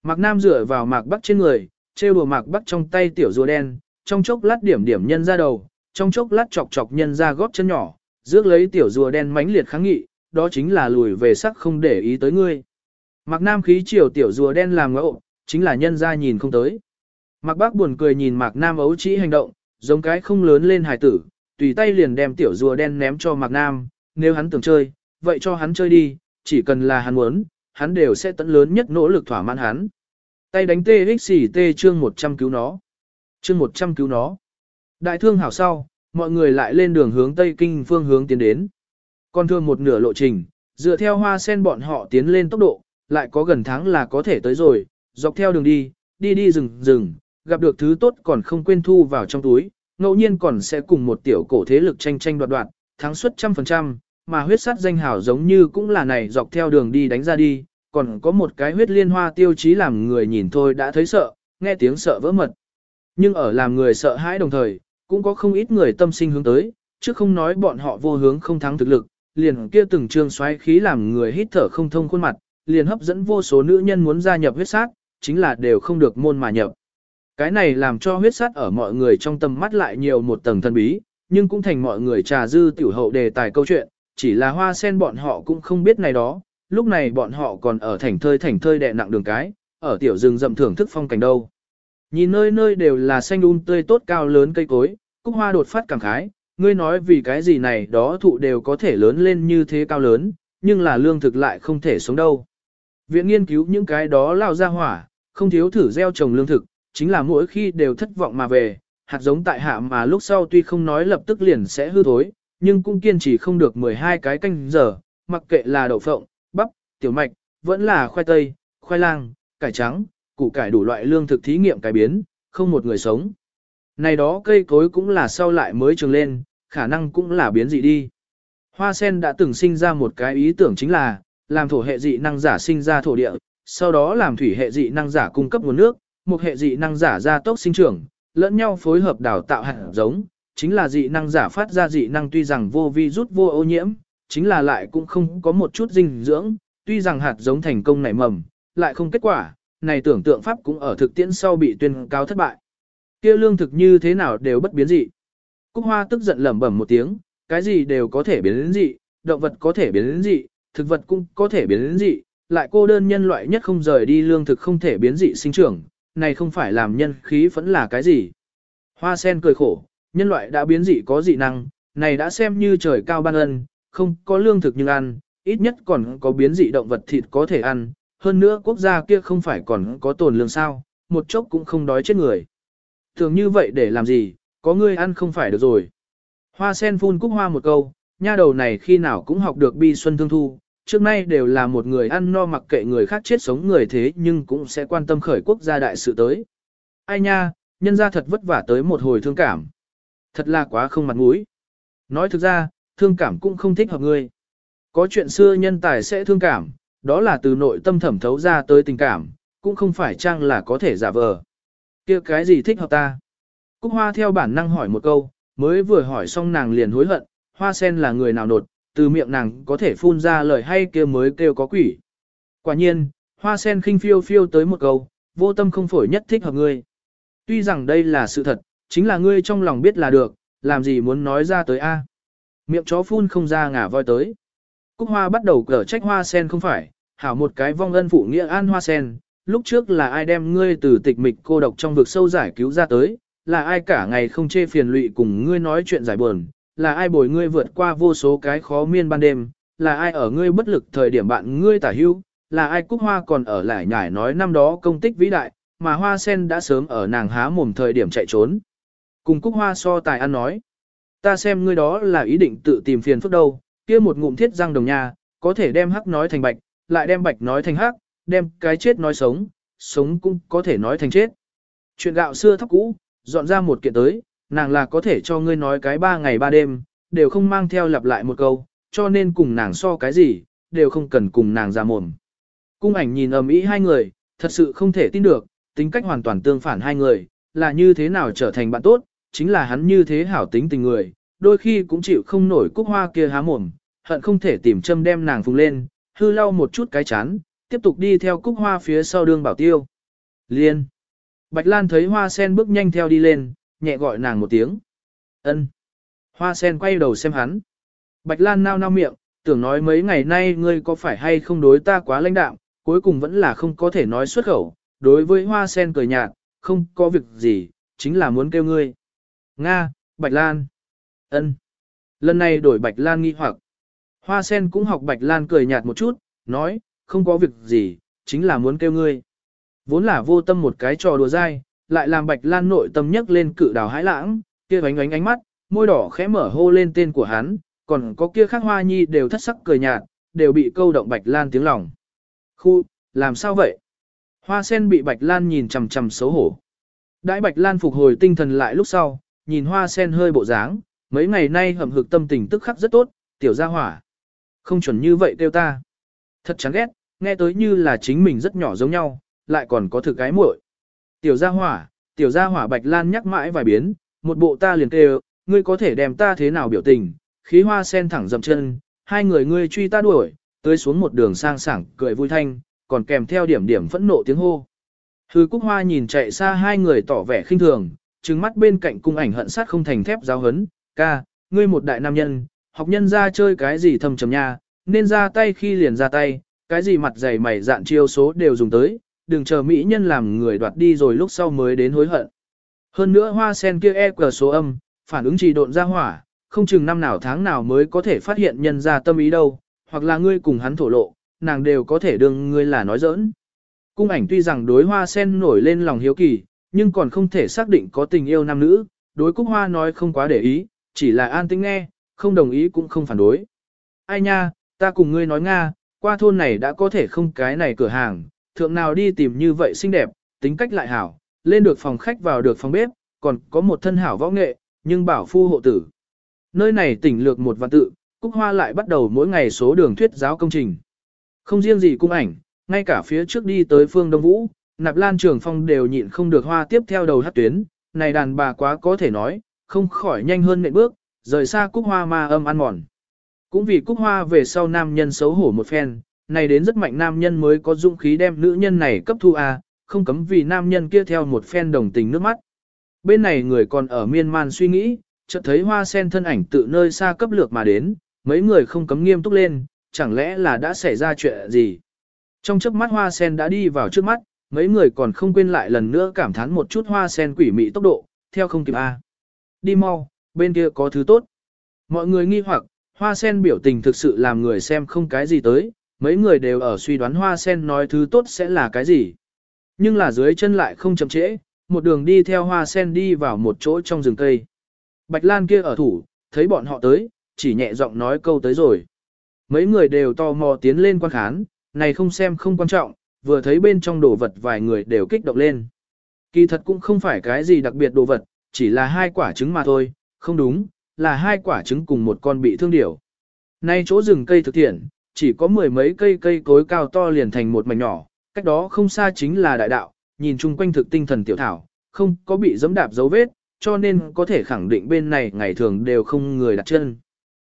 Mạc Nam dựa vào Mạc Bắc trên người, trêu đùa Mạc Bắc trong tay tiểu rùa đen, trong chốc lát điểm điểm nhân ra đầu, trong chốc lát chọc chọc nhân ra góp chân nhỏ, rước lấy tiểu rùa đen mãnh liệt kháng nghị, đó chính là lùi về sắc không để ý tới ngươi. Mạc Nam khí chiều tiểu rùa đen làm ngộ, chính là nhân ra nhìn không tới. Mạc Bác buồn cười nhìn Mạc Nam ấu trĩ hành động, giống cái không lớn lên hài tử, tùy tay liền đem tiểu rùa đen ném cho Mạc Nam, nếu hắn tưởng chơi, vậy cho hắn chơi đi, chỉ cần là hắn muốn, hắn đều sẽ tận lớn nhất nỗ lực thỏa mãn hắn. Tay đánh TXT chương 100 cứu nó. Chương 100 cứu nó. Đại thương hảo sau, mọi người lại lên đường hướng Tây Kinh phương hướng tiến đến. Còn thương một nửa lộ trình, dựa theo hoa sen bọn họ tiến lên tốc độ, lại có gần tháng là có thể tới rồi, dọc theo đường đi, đi đi rừng rừng, gặp được thứ tốt còn không quên thu vào trong túi, ngẫu nhiên còn sẽ cùng một tiểu cổ thế lực tranh tranh đoạt đoạt, thắng suất trăm phần trăm, mà huyết sát danh hảo giống như cũng là này dọc theo đường đi đánh ra đi, còn có một cái huyết liên hoa tiêu chí làm người nhìn thôi đã thấy sợ, nghe tiếng sợ vỡ mật. Nhưng ở làm người sợ hãi đồng thời, cũng có không ít người tâm sinh hướng tới, chứ không nói bọn họ vô hướng không thắng thực lực, liền kia từng trương xoáy khí làm người hít thở không thông khuôn mặt, liền hấp dẫn vô số nữ nhân muốn gia nhập huyết sát, chính là đều không được môn mà nhập. Cái này làm cho huyết sát ở mọi người trong tầm mắt lại nhiều một tầng thân bí, nhưng cũng thành mọi người trà dư tiểu hậu đề tài câu chuyện, chỉ là hoa sen bọn họ cũng không biết này đó, lúc này bọn họ còn ở thành thơi thành thơi đè nặng đường cái, ở tiểu rừng rậm thưởng thức phong cảnh đâu. Nhìn nơi nơi đều là xanh un tươi tốt cao lớn cây cối, cúc hoa đột phát cảm khái, ngươi nói vì cái gì này đó thụ đều có thể lớn lên như thế cao lớn, nhưng là lương thực lại không thể sống đâu. Viện nghiên cứu những cái đó lao ra hỏa, không thiếu thử gieo trồng lương thực, chính là mỗi khi đều thất vọng mà về, hạt giống tại hạ mà lúc sau tuy không nói lập tức liền sẽ hư thối, nhưng cũng kiên trì không được 12 cái canh giờ, mặc kệ là đậu phộng, bắp, tiểu mạch, vẫn là khoai tây, khoai lang, cải trắng, củ cải đủ loại lương thực thí nghiệm cải biến, không một người sống. Này đó cây cối cũng là sau lại mới trường lên, khả năng cũng là biến dị đi. Hoa sen đã từng sinh ra một cái ý tưởng chính là, làm thổ hệ dị năng giả sinh ra thổ địa, sau đó làm thủy hệ dị năng giả cung cấp nguồn nước, một hệ dị năng giả ra tốc sinh trưởng, lẫn nhau phối hợp đào tạo hạt giống, chính là dị năng giả phát ra dị năng tuy rằng vô vi rút vô ô nhiễm, chính là lại cũng không có một chút dinh dưỡng, tuy rằng hạt giống thành công nảy mầm, lại không kết quả, này tưởng tượng pháp cũng ở thực tiễn sau bị tuyên cáo thất bại. kia lương thực như thế nào đều bất biến dị. Cúc Hoa tức giận lẩm bẩm một tiếng, cái gì đều có thể biến đến dị, động vật có thể biến đến dị, thực vật cũng có thể biến đến dị, lại cô đơn nhân loại nhất không rời đi lương thực không thể biến dị sinh trưởng, này không phải làm nhân khí vẫn là cái gì. Hoa sen cười khổ, nhân loại đã biến dị có dị năng, này đã xem như trời cao ban ân, không có lương thực nhưng ăn, ít nhất còn có biến dị động vật thịt có thể ăn, hơn nữa quốc gia kia không phải còn có tồn lương sao, một chốc cũng không đói chết người. Thường như vậy để làm gì, có người ăn không phải được rồi. Hoa sen phun cúc hoa một câu, nha đầu này khi nào cũng học được bi xuân thương thu, trước nay đều là một người ăn no mặc kệ người khác chết sống người thế nhưng cũng sẽ quan tâm khởi quốc gia đại sự tới. Ai nha, nhân ra thật vất vả tới một hồi thương cảm. Thật là quá không mặt mũi. Nói thực ra, thương cảm cũng không thích hợp ngươi. Có chuyện xưa nhân tài sẽ thương cảm, đó là từ nội tâm thẩm thấu ra tới tình cảm, cũng không phải chăng là có thể giả vờ. kia cái gì thích hợp ta? Cúc Hoa theo bản năng hỏi một câu, mới vừa hỏi xong nàng liền hối hận, Hoa sen là người nào nột, từ miệng nàng có thể phun ra lời hay kia mới kêu có quỷ. Quả nhiên, Hoa sen khinh phiêu phiêu tới một câu, vô tâm không phổi nhất thích hợp ngươi. Tuy rằng đây là sự thật, chính là ngươi trong lòng biết là được, làm gì muốn nói ra tới a? Miệng chó phun không ra ngả voi tới. Cúc Hoa bắt đầu cở trách Hoa sen không phải, hảo một cái vong ân phụ nghĩa an Hoa sen, lúc trước là ai đem ngươi từ tịch mịch cô độc trong vực sâu giải cứu ra tới, là ai cả ngày không chê phiền lụy cùng ngươi nói chuyện giải buồn, là ai bồi ngươi vượt qua vô số cái khó miên ban đêm, là ai ở ngươi bất lực thời điểm bạn ngươi tả hưu, là ai cúc hoa còn ở lại nhải nói năm đó công tích vĩ đại, mà hoa sen đã sớm ở nàng há mồm thời điểm chạy trốn. Cùng cúc hoa so tài ăn nói, ta xem ngươi đó là ý định tự tìm phiền phức đâu, kia một ngụm thiết răng đồng nha, có thể đem hắc nói thành bạch, lại đem bạch nói thành hắc, đem cái chết nói sống, sống cũng có thể nói thành chết. Chuyện gạo xưa thóc cũ, dọn ra một kiện tới, nàng là có thể cho ngươi nói cái ba ngày ba đêm, đều không mang theo lặp lại một câu, cho nên cùng nàng so cái gì, đều không cần cùng nàng ra mồm. Cung ảnh nhìn ầm ĩ hai người, thật sự không thể tin được, tính cách hoàn toàn tương phản hai người, là như thế nào trở thành bạn tốt, chính là hắn như thế hảo tính tình người, đôi khi cũng chịu không nổi cúc hoa kia há mồm, hận không thể tìm châm đem nàng phùng lên, hư lau một chút cái chán, tiếp tục đi theo cúc hoa phía sau đường bảo tiêu. Liên. Bạch Lan thấy hoa sen bước nhanh theo đi lên, nhẹ gọi nàng một tiếng. ân. Hoa sen quay đầu xem hắn. Bạch Lan nao nao miệng, tưởng nói mấy ngày nay ngươi có phải hay không đối ta quá lãnh đạm, cuối cùng vẫn là không có thể nói xuất khẩu. Đối với hoa sen cười nhạt, không có việc gì, chính là muốn kêu ngươi. Nga, Bạch Lan. ân. Lần này đổi Bạch Lan nghi hoặc. Hoa sen cũng học Bạch Lan cười nhạt một chút, nói, không có việc gì, chính là muốn kêu ngươi. Vốn là vô tâm một cái trò đùa dai, lại làm Bạch Lan nội tâm nhấc lên cự đào hãi lãng, kia ánh ánh ánh mắt, môi đỏ khẽ mở hô lên tên của hắn, còn có kia khác hoa nhi đều thất sắc cười nhạt, đều bị câu động Bạch Lan tiếng lòng. Khu, làm sao vậy? Hoa sen bị Bạch Lan nhìn chằm chằm xấu hổ. Đãi Bạch Lan phục hồi tinh thần lại lúc sau, nhìn hoa sen hơi bộ dáng, mấy ngày nay hầm hực tâm tình tức khắc rất tốt, tiểu gia hỏa. Không chuẩn như vậy kêu ta. Thật chán ghét, nghe tới như là chính mình rất nhỏ giống nhau, lại còn có thực cái muội. Tiểu gia hỏa, tiểu gia hỏa Bạch Lan nhắc mãi vài biến, một bộ ta liền kêu, ngươi có thể đem ta thế nào biểu tình, khí hoa sen thẳng dậm chân, hai người ngươi truy ta đuổi, tới xuống một đường sang sảng, cười vui thanh, còn kèm theo điểm điểm phẫn nộ tiếng hô. Hư Cúc Hoa nhìn chạy xa hai người tỏ vẻ khinh thường, trừng mắt bên cạnh cung ảnh hận sát không thành thép giáo hấn, ca, ngươi một đại nam nhân, học nhân ra chơi cái gì thầm trầm nha, nên ra tay khi liền ra tay, cái gì mặt dày mày dạn chiêu số đều dùng tới, đừng chờ mỹ nhân làm người đoạt đi rồi lúc sau mới đến hối hận. Hơn nữa hoa sen kia e cờ số âm, phản ứng trì độn ra hỏa, không chừng năm nào tháng nào mới có thể phát hiện nhân ra tâm ý đâu, hoặc là ngươi cùng hắn thổ lộ, nàng đều có thể đương ngươi là nói giỡn. Cung ảnh tuy rằng đối hoa sen nổi lên lòng hiếu kỳ, nhưng còn không thể xác định có tình yêu nam nữ, đối cúc hoa nói không quá để ý, chỉ là an tĩnh nghe, không đồng ý cũng không phản đối. Ai nha, ta cùng ngươi nói Nga, qua thôn này đã có thể không cái này cửa hàng, thượng nào đi tìm như vậy xinh đẹp, tính cách lại hảo, lên được phòng khách vào được phòng bếp, còn có một thân hảo võ nghệ, nhưng bảo phu hộ tử. Nơi này tỉnh lược một vạn tự, Cúc Hoa lại bắt đầu mỗi ngày số đường thuyết giáo công trình. Không riêng gì cung ảnh, ngay cả phía trước đi tới phương Đông Vũ, nạp lan trường phong đều nhịn không được hoa tiếp theo đầu hát tuyến, này đàn bà quá có thể nói, không khỏi nhanh hơn nệm bước, rời xa Cúc Hoa ma âm ăn mòn. Cũng vì Cúc Hoa về sau nam nhân xấu hổ một phen, này đến rất mạnh nam nhân mới có dũng khí đem nữ nhân này cấp thu A, không cấm vì nam nhân kia theo một phen đồng tình nước mắt. Bên này người còn ở miên man suy nghĩ, chợt thấy hoa sen thân ảnh tự nơi xa cấp lược mà đến, mấy người không cấm nghiêm túc lên, chẳng lẽ là đã xảy ra chuyện gì. Trong chớp mắt hoa sen đã đi vào trước mắt, mấy người còn không quên lại lần nữa cảm thán một chút hoa sen quỷ mị tốc độ, theo không kịp A. Đi mau, bên kia có thứ tốt. Mọi người nghi hoặc, hoa sen biểu tình thực sự làm người xem không cái gì tới, mấy người đều ở suy đoán hoa sen nói thứ tốt sẽ là cái gì. Nhưng là dưới chân lại không chậm trễ, một đường đi theo hoa sen đi vào một chỗ trong rừng cây. Bạch Lan kia ở thủ, thấy bọn họ tới, chỉ nhẹ giọng nói câu tới rồi. Mấy người đều tò mò tiến lên quan khán, này không xem không quan trọng, vừa thấy bên trong đồ vật vài người đều kích động lên. Kỳ thật cũng không phải cái gì đặc biệt đồ vật, chỉ là hai quả trứng mà thôi, không đúng, là hai quả trứng cùng một con bị thương điểu. Nay chỗ rừng cây thực thiện, chỉ có mười mấy cây cây cối cao to liền thành một mảnh nhỏ, cách đó không xa chính là đại đạo, nhìn chung quanh thực tinh thần tiểu thảo, không có bị dẫm đạp dấu vết, cho nên có thể khẳng định bên này ngày thường đều không người đặt chân.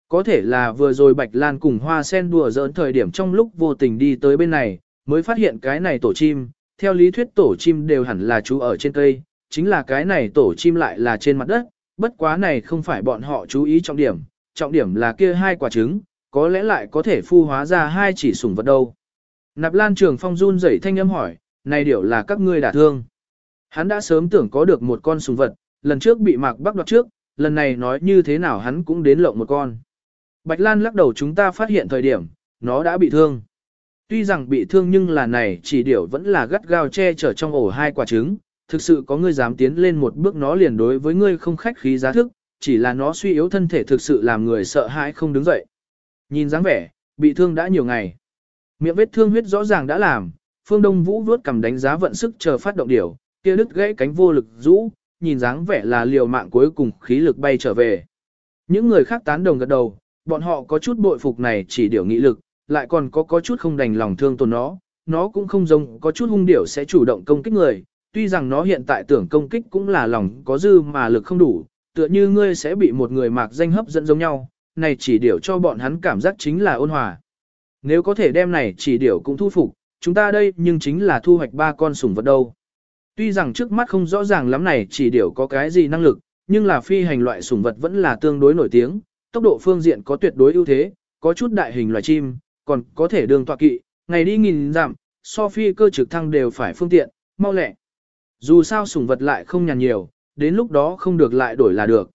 Có thể là vừa rồi Bạch Lan cùng hoa sen đùa giỡn thời điểm trong lúc vô tình đi tới bên này, mới phát hiện cái này tổ chim, theo lý thuyết tổ chim đều hẳn là chú ở trên cây, chính là cái này tổ chim lại là trên mặt đất, bất quá này không phải bọn họ chú ý trọng điểm, trọng điểm là kia hai quả trứng, có lẽ lại có thể phu hóa ra hai chỉ sủng vật đâu. Nạp Lan Trường Phong run rẩy thanh âm hỏi, này điều là các ngươi đả thương. Hắn đã sớm tưởng có được một con sủng vật, lần trước bị Mạc Bắc đoạt trước, lần này nói như thế nào hắn cũng đến lộng một con. Bạch Lan lắc đầu chúng ta phát hiện thời điểm, nó đã bị thương. Tuy rằng bị thương nhưng là này chỉ điểu vẫn là gắt gao che chở trong ổ hai quả trứng, thực sự có ngươi dám tiến lên một bước nó liền đối với ngươi không khách khí giá thức, chỉ là nó suy yếu thân thể thực sự làm người sợ hãi không đứng dậy. Nhìn dáng vẻ, bị thương đã nhiều ngày. Miệng vết thương huyết rõ ràng đã làm, Phương Đông Vũ vuốt cầm đánh giá vận sức chờ phát động điểu, kia đứt gãy cánh vô lực rũ, nhìn dáng vẻ là liều mạng cuối cùng khí lực bay trở về. Những người khác tán đồng gật đầu, bọn họ có chút bội phục này chỉ điều nghị lực, lại còn có có chút không đành lòng thương tổn nó, nó cũng không giống có chút hung điểu sẽ chủ động công kích người, tuy rằng nó hiện tại tưởng công kích cũng là lòng có dư mà lực không đủ, tựa như ngươi sẽ bị một người mạc danh hấp dẫn giống nhau, này chỉ điểu cho bọn hắn cảm giác chính là ôn hòa. Nếu có thể đem này chỉ điểu cũng thu phục, chúng ta đây nhưng chính là thu hoạch ba con sủng vật đâu. Tuy rằng trước mắt không rõ ràng lắm này chỉ điểu có cái gì năng lực, nhưng là phi hành loại sủng vật vẫn là tương đối nổi tiếng, tốc độ phương diện có tuyệt đối ưu thế, có chút đại hình loài chim, còn có thể đường tọa kỵ, ngày đi nghìn dặm, so phi cơ trực thăng đều phải phương tiện, mau lẹ. Dù sao sủng vật lại không nhàn nhiều, đến lúc đó không được lại đổi là được.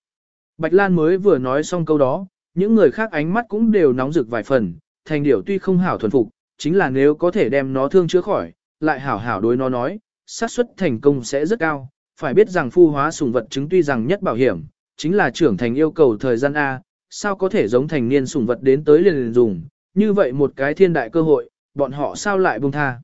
Bạch Lan mới vừa nói xong câu đó, những người khác ánh mắt cũng đều nóng rực vài phần, thành điểu tuy không hảo thuần phục, chính là nếu có thể đem nó thương chữa khỏi, lại hảo hảo đối nó nói, xác suất thành công sẽ rất cao. Phải biết rằng phu hóa sủng vật chứng tuy rằng nhất bảo hiểm, chính là trưởng thành yêu cầu thời gian A, sao có thể giống thành niên sủng vật đến tới liền, liền dùng, như vậy một cái thiên đại cơ hội, bọn họ sao lại buông tha.